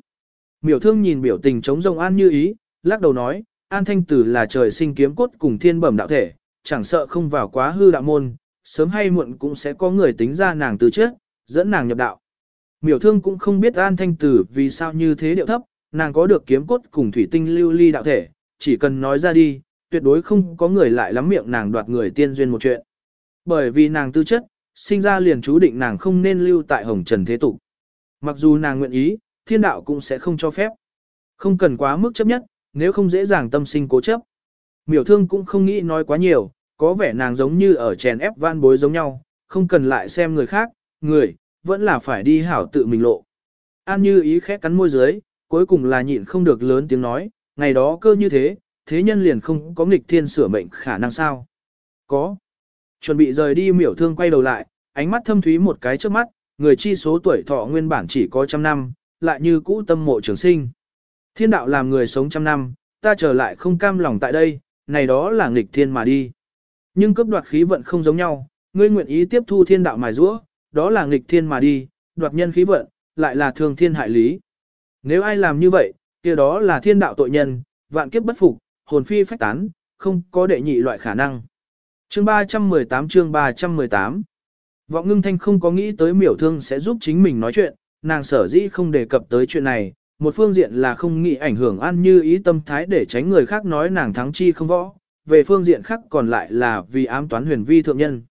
miểu thương nhìn biểu tình chống rồng an như ý, lắc đầu nói, an thanh tử là trời sinh kiếm cốt cùng thiên bẩm đạo thể, chẳng sợ không vào quá hư đạo môn, sớm hay muộn cũng sẽ có người tính ra nàng từ trước, dẫn nàng nhập đạo. Miểu thương cũng không biết an thanh tử vì sao như thế điệu thấp, nàng có được kiếm cốt cùng thủy tinh lưu ly đạo thể, chỉ cần nói ra đi, tuyệt đối không có người lại lắm miệng nàng đoạt người tiên duyên một chuyện. Bởi vì nàng tư chất, sinh ra liền chú định nàng không nên lưu tại hồng trần thế tục. Mặc dù nàng nguyện ý, thiên đạo cũng sẽ không cho phép. Không cần quá mức chấp nhất, nếu không dễ dàng tâm sinh cố chấp. Miểu thương cũng không nghĩ nói quá nhiều, có vẻ nàng giống như ở chèn ép van bối giống nhau, không cần lại xem người khác, người, vẫn là phải đi hảo tự mình lộ. An như ý khẽ cắn môi dưới, cuối cùng là nhịn không được lớn tiếng nói, ngày đó cơ như thế, thế nhân liền không có nghịch thiên sửa mệnh khả năng sao. Có. Chuẩn bị rời đi miểu thương quay đầu lại, ánh mắt thâm thúy một cái trước mắt, người chi số tuổi thọ nguyên bản chỉ có trăm năm, lại như cũ tâm mộ trường sinh. Thiên đạo làm người sống trăm năm, ta trở lại không cam lòng tại đây, này đó là nghịch thiên mà đi. Nhưng cấp đoạt khí vận không giống nhau, ngươi nguyện ý tiếp thu thiên đạo mài rũa, đó là nghịch thiên mà đi, đoạt nhân khí vận, lại là thường thiên hại lý. Nếu ai làm như vậy, kia đó là thiên đạo tội nhân, vạn kiếp bất phục, hồn phi phách tán, không có đệ nhị loại khả năng. Chương 318 chương 318 Vọng ngưng thanh không có nghĩ tới miểu thương sẽ giúp chính mình nói chuyện, nàng sở dĩ không đề cập tới chuyện này, một phương diện là không nghĩ ảnh hưởng an như ý tâm thái để tránh người khác nói nàng thắng chi không võ, về phương diện khác còn lại là vì ám toán huyền vi thượng nhân.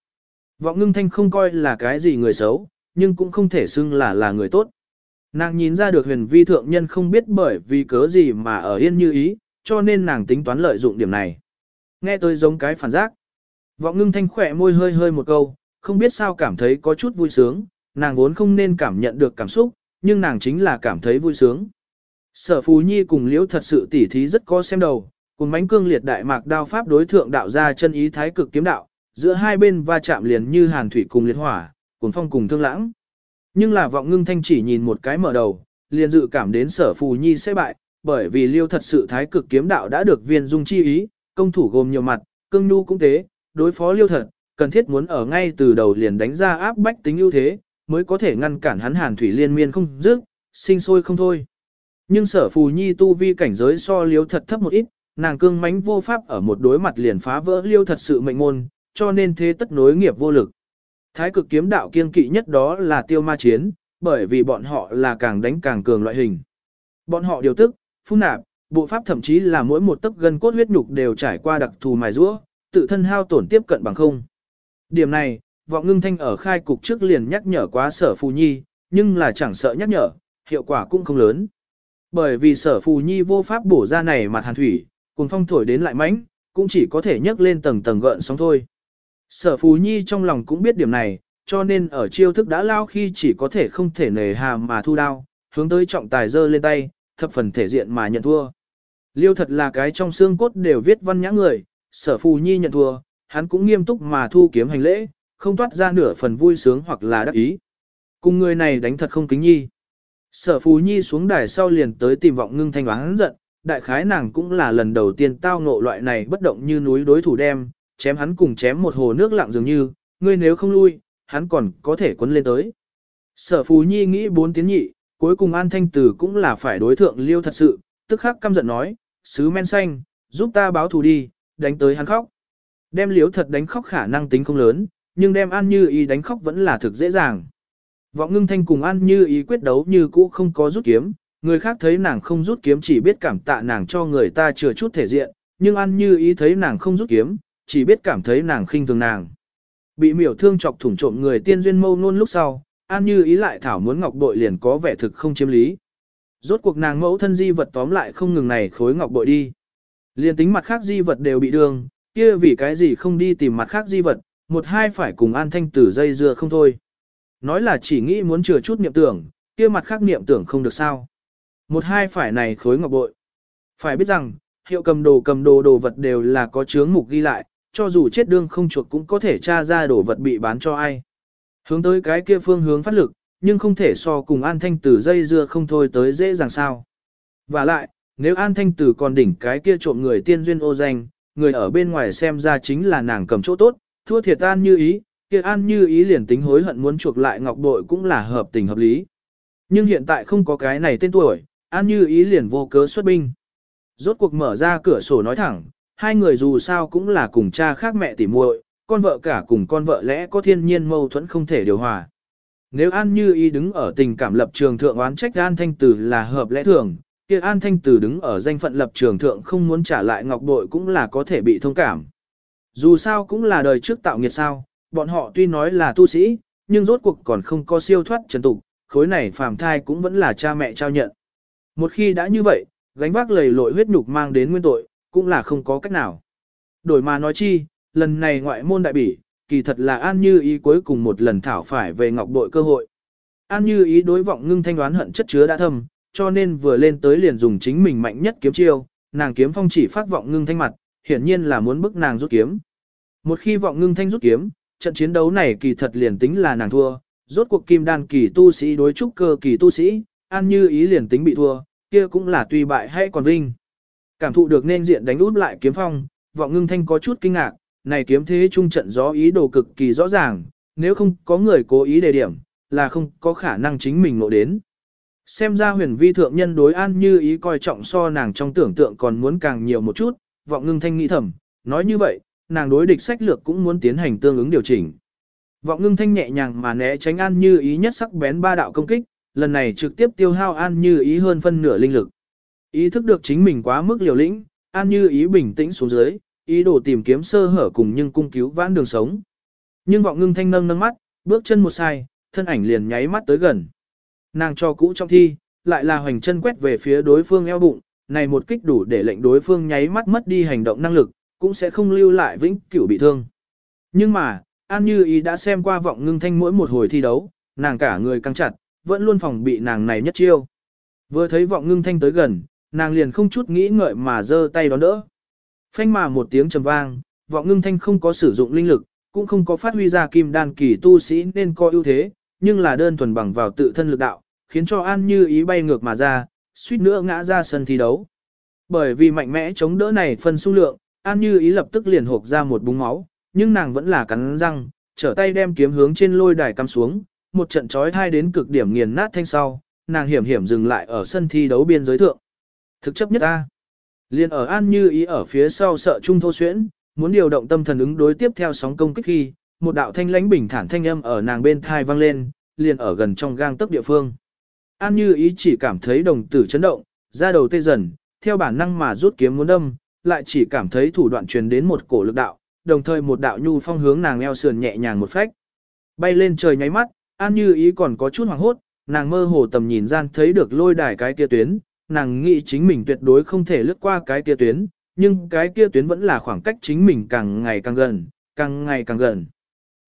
Vọng ngưng thanh không coi là cái gì người xấu, nhưng cũng không thể xưng là là người tốt. Nàng nhìn ra được huyền vi thượng nhân không biết bởi vì cớ gì mà ở yên như ý, cho nên nàng tính toán lợi dụng điểm này. Nghe tôi giống cái phản giác. Vọng ngưng thanh khỏe môi hơi hơi một câu, không biết sao cảm thấy có chút vui sướng, nàng vốn không nên cảm nhận được cảm xúc, nhưng nàng chính là cảm thấy vui sướng. Sở Phú Nhi cùng Liễu thật sự tỉ thí rất có xem đầu, cùng mánh cương liệt đại mạc đao pháp đối thượng đạo ra chân ý thái cực kiếm đạo, giữa hai bên va chạm liền như hàn thủy cùng liệt hỏa, cùng phong cùng thương lãng. Nhưng là vọng ngưng thanh chỉ nhìn một cái mở đầu, liền dự cảm đến sở Phù Nhi sẽ bại, bởi vì liêu thật sự thái cực kiếm đạo đã được viên dung chi ý, công thủ gồm nhiều mặt, cương nhu cũng thế, đối phó liêu thật, cần thiết muốn ở ngay từ đầu liền đánh ra áp bách tính ưu thế, mới có thể ngăn cản hắn hàn thủy liên miên không dứt, sinh sôi không thôi. Nhưng sở phù nhi tu vi cảnh giới so liêu thật thấp một ít, nàng cương mãnh vô pháp ở một đối mặt liền phá vỡ liêu thật sự mệnh môn, cho nên thế tất nối nghiệp vô lực. Thái cực kiếm đạo kiên kỵ nhất đó là tiêu ma chiến, bởi vì bọn họ là càng đánh càng cường loại hình. Bọn họ điều tức, phun nạp, bộ pháp thậm chí là mỗi một tấc gân cốt huyết nhục đều trải qua đặc thù mài rũa, tự thân hao tổn tiếp cận bằng không. Điểm này, vọng ngưng thanh ở khai cục trước liền nhắc nhở quá sở phù nhi, nhưng là chẳng sợ nhắc nhở, hiệu quả cũng không lớn. Bởi vì sở phù nhi vô pháp bổ ra này mặt hàn thủy, cùng phong thổi đến lại mãnh, cũng chỉ có thể nhấc lên tầng tầng gợn sóng thôi. Sở phù nhi trong lòng cũng biết điểm này, cho nên ở chiêu thức đã lao khi chỉ có thể không thể nề hà mà thu đao, hướng tới trọng tài giơ lên tay, thập phần thể diện mà nhận thua. Liêu thật là cái trong xương cốt đều viết văn nhã người, sở phù nhi nhận thua, hắn cũng nghiêm túc mà thu kiếm hành lễ, không toát ra nửa phần vui sướng hoặc là đắc ý. Cùng người này đánh thật không kính nhi. Sở phù nhi xuống đài sau liền tới tìm vọng ngưng thanh oán giận, đại khái nàng cũng là lần đầu tiên tao ngộ loại này bất động như núi đối thủ đem, chém hắn cùng chém một hồ nước lặng dường như, ngươi nếu không lui, hắn còn có thể quấn lên tới. Sở phù nhi nghĩ bốn tiếng nhị, cuối cùng an thanh tử cũng là phải đối thượng liêu thật sự, tức khắc căm giận nói, sứ men xanh, giúp ta báo thù đi, đánh tới hắn khóc. Đem liếu thật đánh khóc khả năng tính không lớn, nhưng đem an như ý đánh khóc vẫn là thực dễ dàng. Vọng ngưng thanh cùng an như ý quyết đấu như cũ không có rút kiếm, người khác thấy nàng không rút kiếm chỉ biết cảm tạ nàng cho người ta chừa chút thể diện, nhưng an như ý thấy nàng không rút kiếm, chỉ biết cảm thấy nàng khinh thường nàng. Bị miểu thương chọc thủng trộm người tiên duyên mâu nôn lúc sau, an như ý lại thảo muốn ngọc bội liền có vẻ thực không chiếm lý. Rốt cuộc nàng mẫu thân di vật tóm lại không ngừng này khối ngọc bội đi. Liền tính mặt khác di vật đều bị đường, kia vì cái gì không đi tìm mặt khác di vật, một hai phải cùng an thanh tử dây dưa không thôi. Nói là chỉ nghĩ muốn chừa chút niệm tưởng, kia mặt khác niệm tưởng không được sao. Một hai phải này khối ngọc bội. Phải biết rằng, hiệu cầm đồ cầm đồ đồ vật đều là có chướng mục ghi lại, cho dù chết đương không chuột cũng có thể tra ra đồ vật bị bán cho ai. Hướng tới cái kia phương hướng phát lực, nhưng không thể so cùng an thanh tử dây dưa không thôi tới dễ dàng sao. Và lại, nếu an thanh tử còn đỉnh cái kia trộm người tiên duyên ô danh, người ở bên ngoài xem ra chính là nàng cầm chỗ tốt, thua thiệt an như ý, kia an như ý liền tính hối hận muốn chuộc lại ngọc bội cũng là hợp tình hợp lý. Nhưng hiện tại không có cái này tên tuổi, an như ý liền vô cớ xuất binh. Rốt cuộc mở ra cửa sổ nói thẳng, hai người dù sao cũng là cùng cha khác mẹ tỉ muội, con vợ cả cùng con vợ lẽ có thiên nhiên mâu thuẫn không thể điều hòa. Nếu An Như Ý đứng ở tình cảm lập trường thượng oán trách An Thanh Tử là hợp lẽ thường, kia An Thanh Tử đứng ở danh phận lập trường thượng không muốn trả lại ngọc bội cũng là có thể bị thông cảm. Dù sao cũng là đời trước tạo nghiệt sao, bọn họ tuy nói là tu sĩ, nhưng rốt cuộc còn không có siêu thoát trần tục, khối này phàm thai cũng vẫn là cha mẹ trao nhận. Một khi đã như vậy, gánh vác lầy lội huyết nhục mang đến nguyên tội, cũng là không có cách nào. Đổi mà nói chi, lần này ngoại môn đại bỉ, kỳ thật là An Như Ý cuối cùng một lần thảo phải về ngọc bội cơ hội. An Như Ý đối vọng ngưng thanh đoán hận chất chứa đã thâm, cho nên vừa lên tới liền dùng chính mình mạnh nhất kiếm chiêu, nàng kiếm phong chỉ phát vọng ngưng thanh mặt, hiển nhiên là muốn bức nàng rút kiếm. Một khi vọng ngưng thanh rút kiếm, trận chiến đấu này kỳ thật liền tính là nàng thua, rốt cuộc kim đan kỳ tu sĩ đối trúc cơ kỳ tu sĩ, An Như Ý liền tính bị thua, kia cũng là tùy bại hay còn vinh. Cảm thụ được nên diện đánh út lại kiếm phong, vọng ngưng thanh có chút kinh ngạc, này kiếm thế trung trận gió ý đồ cực kỳ rõ ràng, nếu không có người cố ý đề điểm, là không có khả năng chính mình ngộ đến. Xem ra huyền vi thượng nhân đối an như ý coi trọng so nàng trong tưởng tượng còn muốn càng nhiều một chút, vọng ngưng thanh nghĩ thầm, nói như vậy, nàng đối địch sách lược cũng muốn tiến hành tương ứng điều chỉnh. Vọng ngưng thanh nhẹ nhàng mà né tránh an như ý nhất sắc bén ba đạo công kích, lần này trực tiếp tiêu hao an như ý hơn phân nửa linh lực. Ý thức được chính mình quá mức liều lĩnh, an như ý bình tĩnh xuống dưới, ý đồ tìm kiếm sơ hở cùng nhưng cung cứu vãn đường sống. Nhưng vọng ngưng thanh nâng nâng mắt, bước chân một sai, thân ảnh liền nháy mắt tới gần. Nàng cho cũ trong thi, lại là hoành chân quét về phía đối phương eo bụng, này một kích đủ để lệnh đối phương nháy mắt mất đi hành động năng lực, cũng sẽ không lưu lại vĩnh cửu bị thương. Nhưng mà, An Như Ý đã xem qua vọng ngưng thanh mỗi một hồi thi đấu, nàng cả người căng chặt, vẫn luôn phòng bị nàng này nhất chiêu. Vừa thấy vọng ngưng thanh tới gần, nàng liền không chút nghĩ ngợi mà giơ tay đón đỡ. Phanh mà một tiếng trầm vang, vọng ngưng thanh không có sử dụng linh lực, cũng không có phát huy ra kim đan kỳ tu sĩ nên có ưu thế, nhưng là đơn thuần bằng vào tự thân lực đạo, khiến cho An Như Ý bay ngược mà ra, suýt nữa ngã ra sân thi đấu. Bởi vì mạnh mẽ chống đỡ này phân xung lượng, An Như Ý lập tức liền hộp ra một búng máu, nhưng nàng vẫn là cắn răng, trở tay đem kiếm hướng trên lôi đài cắm xuống, một trận chói thai đến cực điểm nghiền nát thanh sau, nàng hiểm hiểm dừng lại ở sân thi đấu biên giới thượng. Thực chấp nhất ta Liên ở An Như Ý ở phía sau sợ trung thô xuyễn, muốn điều động tâm thần ứng đối tiếp theo sóng công kích khi, một đạo thanh lãnh bình thản thanh âm ở nàng bên thai vang lên, liền ở gần trong gang tấc địa phương. An Như Ý chỉ cảm thấy đồng tử chấn động, ra đầu tê dần, theo bản năng mà rút kiếm muốn đâm, lại chỉ cảm thấy thủ đoạn truyền đến một cổ lực đạo, đồng thời một đạo nhu phong hướng nàng eo sườn nhẹ nhàng một phách. Bay lên trời nháy mắt, An Như Ý còn có chút hoảng hốt, nàng mơ hồ tầm nhìn gian thấy được lôi đài cái kia tuyến, nàng nghĩ chính mình tuyệt đối không thể lướt qua cái kia tuyến, nhưng cái kia tuyến vẫn là khoảng cách chính mình càng ngày càng gần, càng ngày càng gần.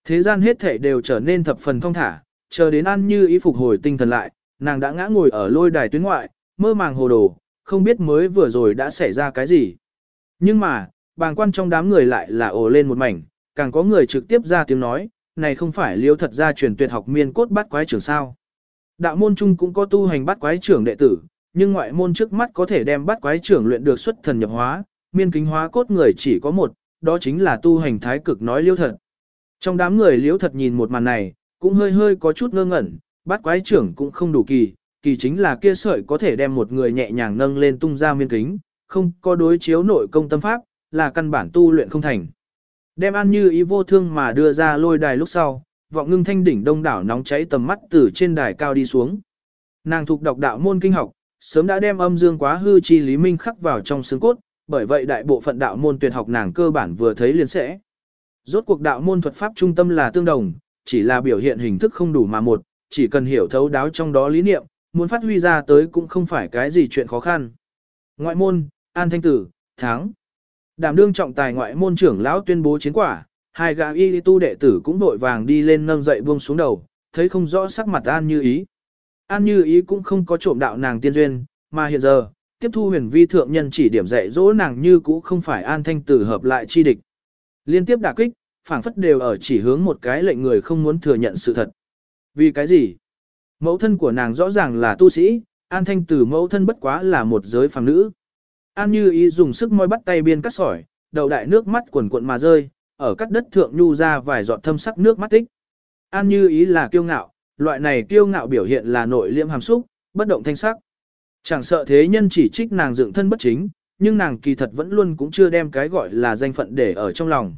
Thế gian hết thể đều trở nên thập phần thông thả, chờ đến ăn Như Ý phục hồi tinh thần lại, nàng đã ngã ngồi ở lôi đài tuyến ngoại, mơ màng hồ đồ, không biết mới vừa rồi đã xảy ra cái gì. Nhưng mà, bàng quan trong đám người lại là ồ lên một mảnh, càng có người trực tiếp ra tiếng nói, này không phải liêu thật ra truyền tuyệt học miên cốt bắt quái trưởng sao. Đạo môn chung cũng có tu hành bắt quái trưởng đệ tử, nhưng ngoại môn trước mắt có thể đem bắt quái trưởng luyện được xuất thần nhập hóa, miên kính hóa cốt người chỉ có một, đó chính là tu hành thái cực nói liêu thật. Trong đám người liêu thật nhìn một màn này, cũng hơi hơi có chút ngơ ngẩn, bắt quái trưởng cũng không đủ kỳ, kỳ chính là kia sợi có thể đem một người nhẹ nhàng nâng lên tung ra miên kính, không có đối chiếu nội công tâm pháp, là căn bản tu luyện không thành. Đem ăn như ý vô thương mà đưa ra lôi đài lúc sau, vọng ngưng thanh đỉnh đông đảo nóng cháy tầm mắt từ trên đài cao đi xuống. Nàng thuộc đọc đạo môn kinh học, sớm đã đem âm dương quá hư chi lý minh khắc vào trong xương cốt, bởi vậy đại bộ phận đạo môn tuyệt học nàng cơ bản vừa thấy liền sẽ. Rốt cuộc đạo môn thuật pháp trung tâm là tương đồng, chỉ là biểu hiện hình thức không đủ mà một, chỉ cần hiểu thấu đáo trong đó lý niệm, muốn phát huy ra tới cũng không phải cái gì chuyện khó khăn. Ngoại môn, An Thanh Tử, tháng. Đảm đương trọng tài ngoại môn trưởng lão tuyên bố chiến quả, hai gã y tu đệ tử cũng vội vàng đi lên nâng dậy buông xuống đầu, thấy không rõ sắc mặt An Như Ý. An Như Ý cũng không có trộm đạo nàng tiên duyên, mà hiện giờ, tiếp thu huyền vi thượng nhân chỉ điểm dạy dỗ nàng như cũ không phải An Thanh Tử hợp lại chi địch. Liên tiếp đả kích, phảng phất đều ở chỉ hướng một cái lệnh người không muốn thừa nhận sự thật. Vì cái gì? Mẫu thân của nàng rõ ràng là tu sĩ, An Thanh Tử mẫu thân bất quá là một giới phàm nữ. An Như Ý dùng sức môi bắt tay biên cắt sỏi, đầu đại nước mắt quần cuộn mà rơi, ở cắt đất thượng nhu ra vài giọt thâm sắc nước mắt tích. An Như Ý là kiêu ngạo, loại này kiêu ngạo biểu hiện là nội liêm hàm xúc, bất động thanh sắc. Chẳng sợ thế nhân chỉ trích nàng dựng thân bất chính, nhưng nàng kỳ thật vẫn luôn cũng chưa đem cái gọi là danh phận để ở trong lòng.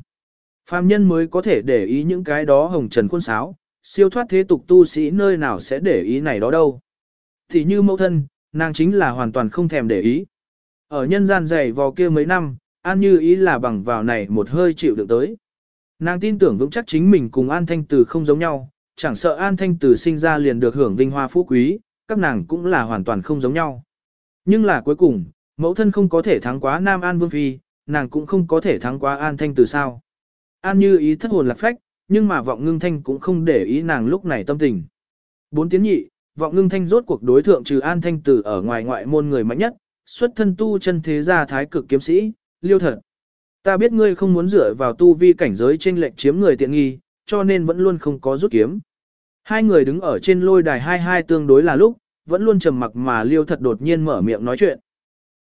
Phàm nhân mới có thể để ý những cái đó hồng trần khuôn sáo, siêu thoát thế tục tu sĩ nơi nào sẽ để ý này đó đâu. Thì như mẫu thân, nàng chính là hoàn toàn không thèm để ý. Ở nhân gian dày vò kia mấy năm, An Như ý là bằng vào này một hơi chịu được tới. Nàng tin tưởng vững chắc chính mình cùng An Thanh Từ không giống nhau, chẳng sợ An Thanh Từ sinh ra liền được hưởng vinh hoa phú quý, các nàng cũng là hoàn toàn không giống nhau. Nhưng là cuối cùng, mẫu thân không có thể thắng quá Nam An Vương Phi, nàng cũng không có thể thắng quá An Thanh Từ sao. An Như ý thất hồn lạc phách, nhưng mà vọng ngưng thanh cũng không để ý nàng lúc này tâm tình. Bốn tiến nhị, vọng ngưng thanh rốt cuộc đối thượng trừ An Thanh Từ ở ngoài ngoại môn người mạnh nhất, xuất thân tu chân thế gia thái cực kiếm sĩ, liêu thật. Ta biết ngươi không muốn dựa vào tu vi cảnh giới trên lệnh chiếm người tiện nghi, cho nên vẫn luôn không có rút kiếm. Hai người đứng ở trên lôi đài hai hai tương đối là lúc, vẫn luôn trầm mặc mà liêu thật đột nhiên mở miệng nói chuyện.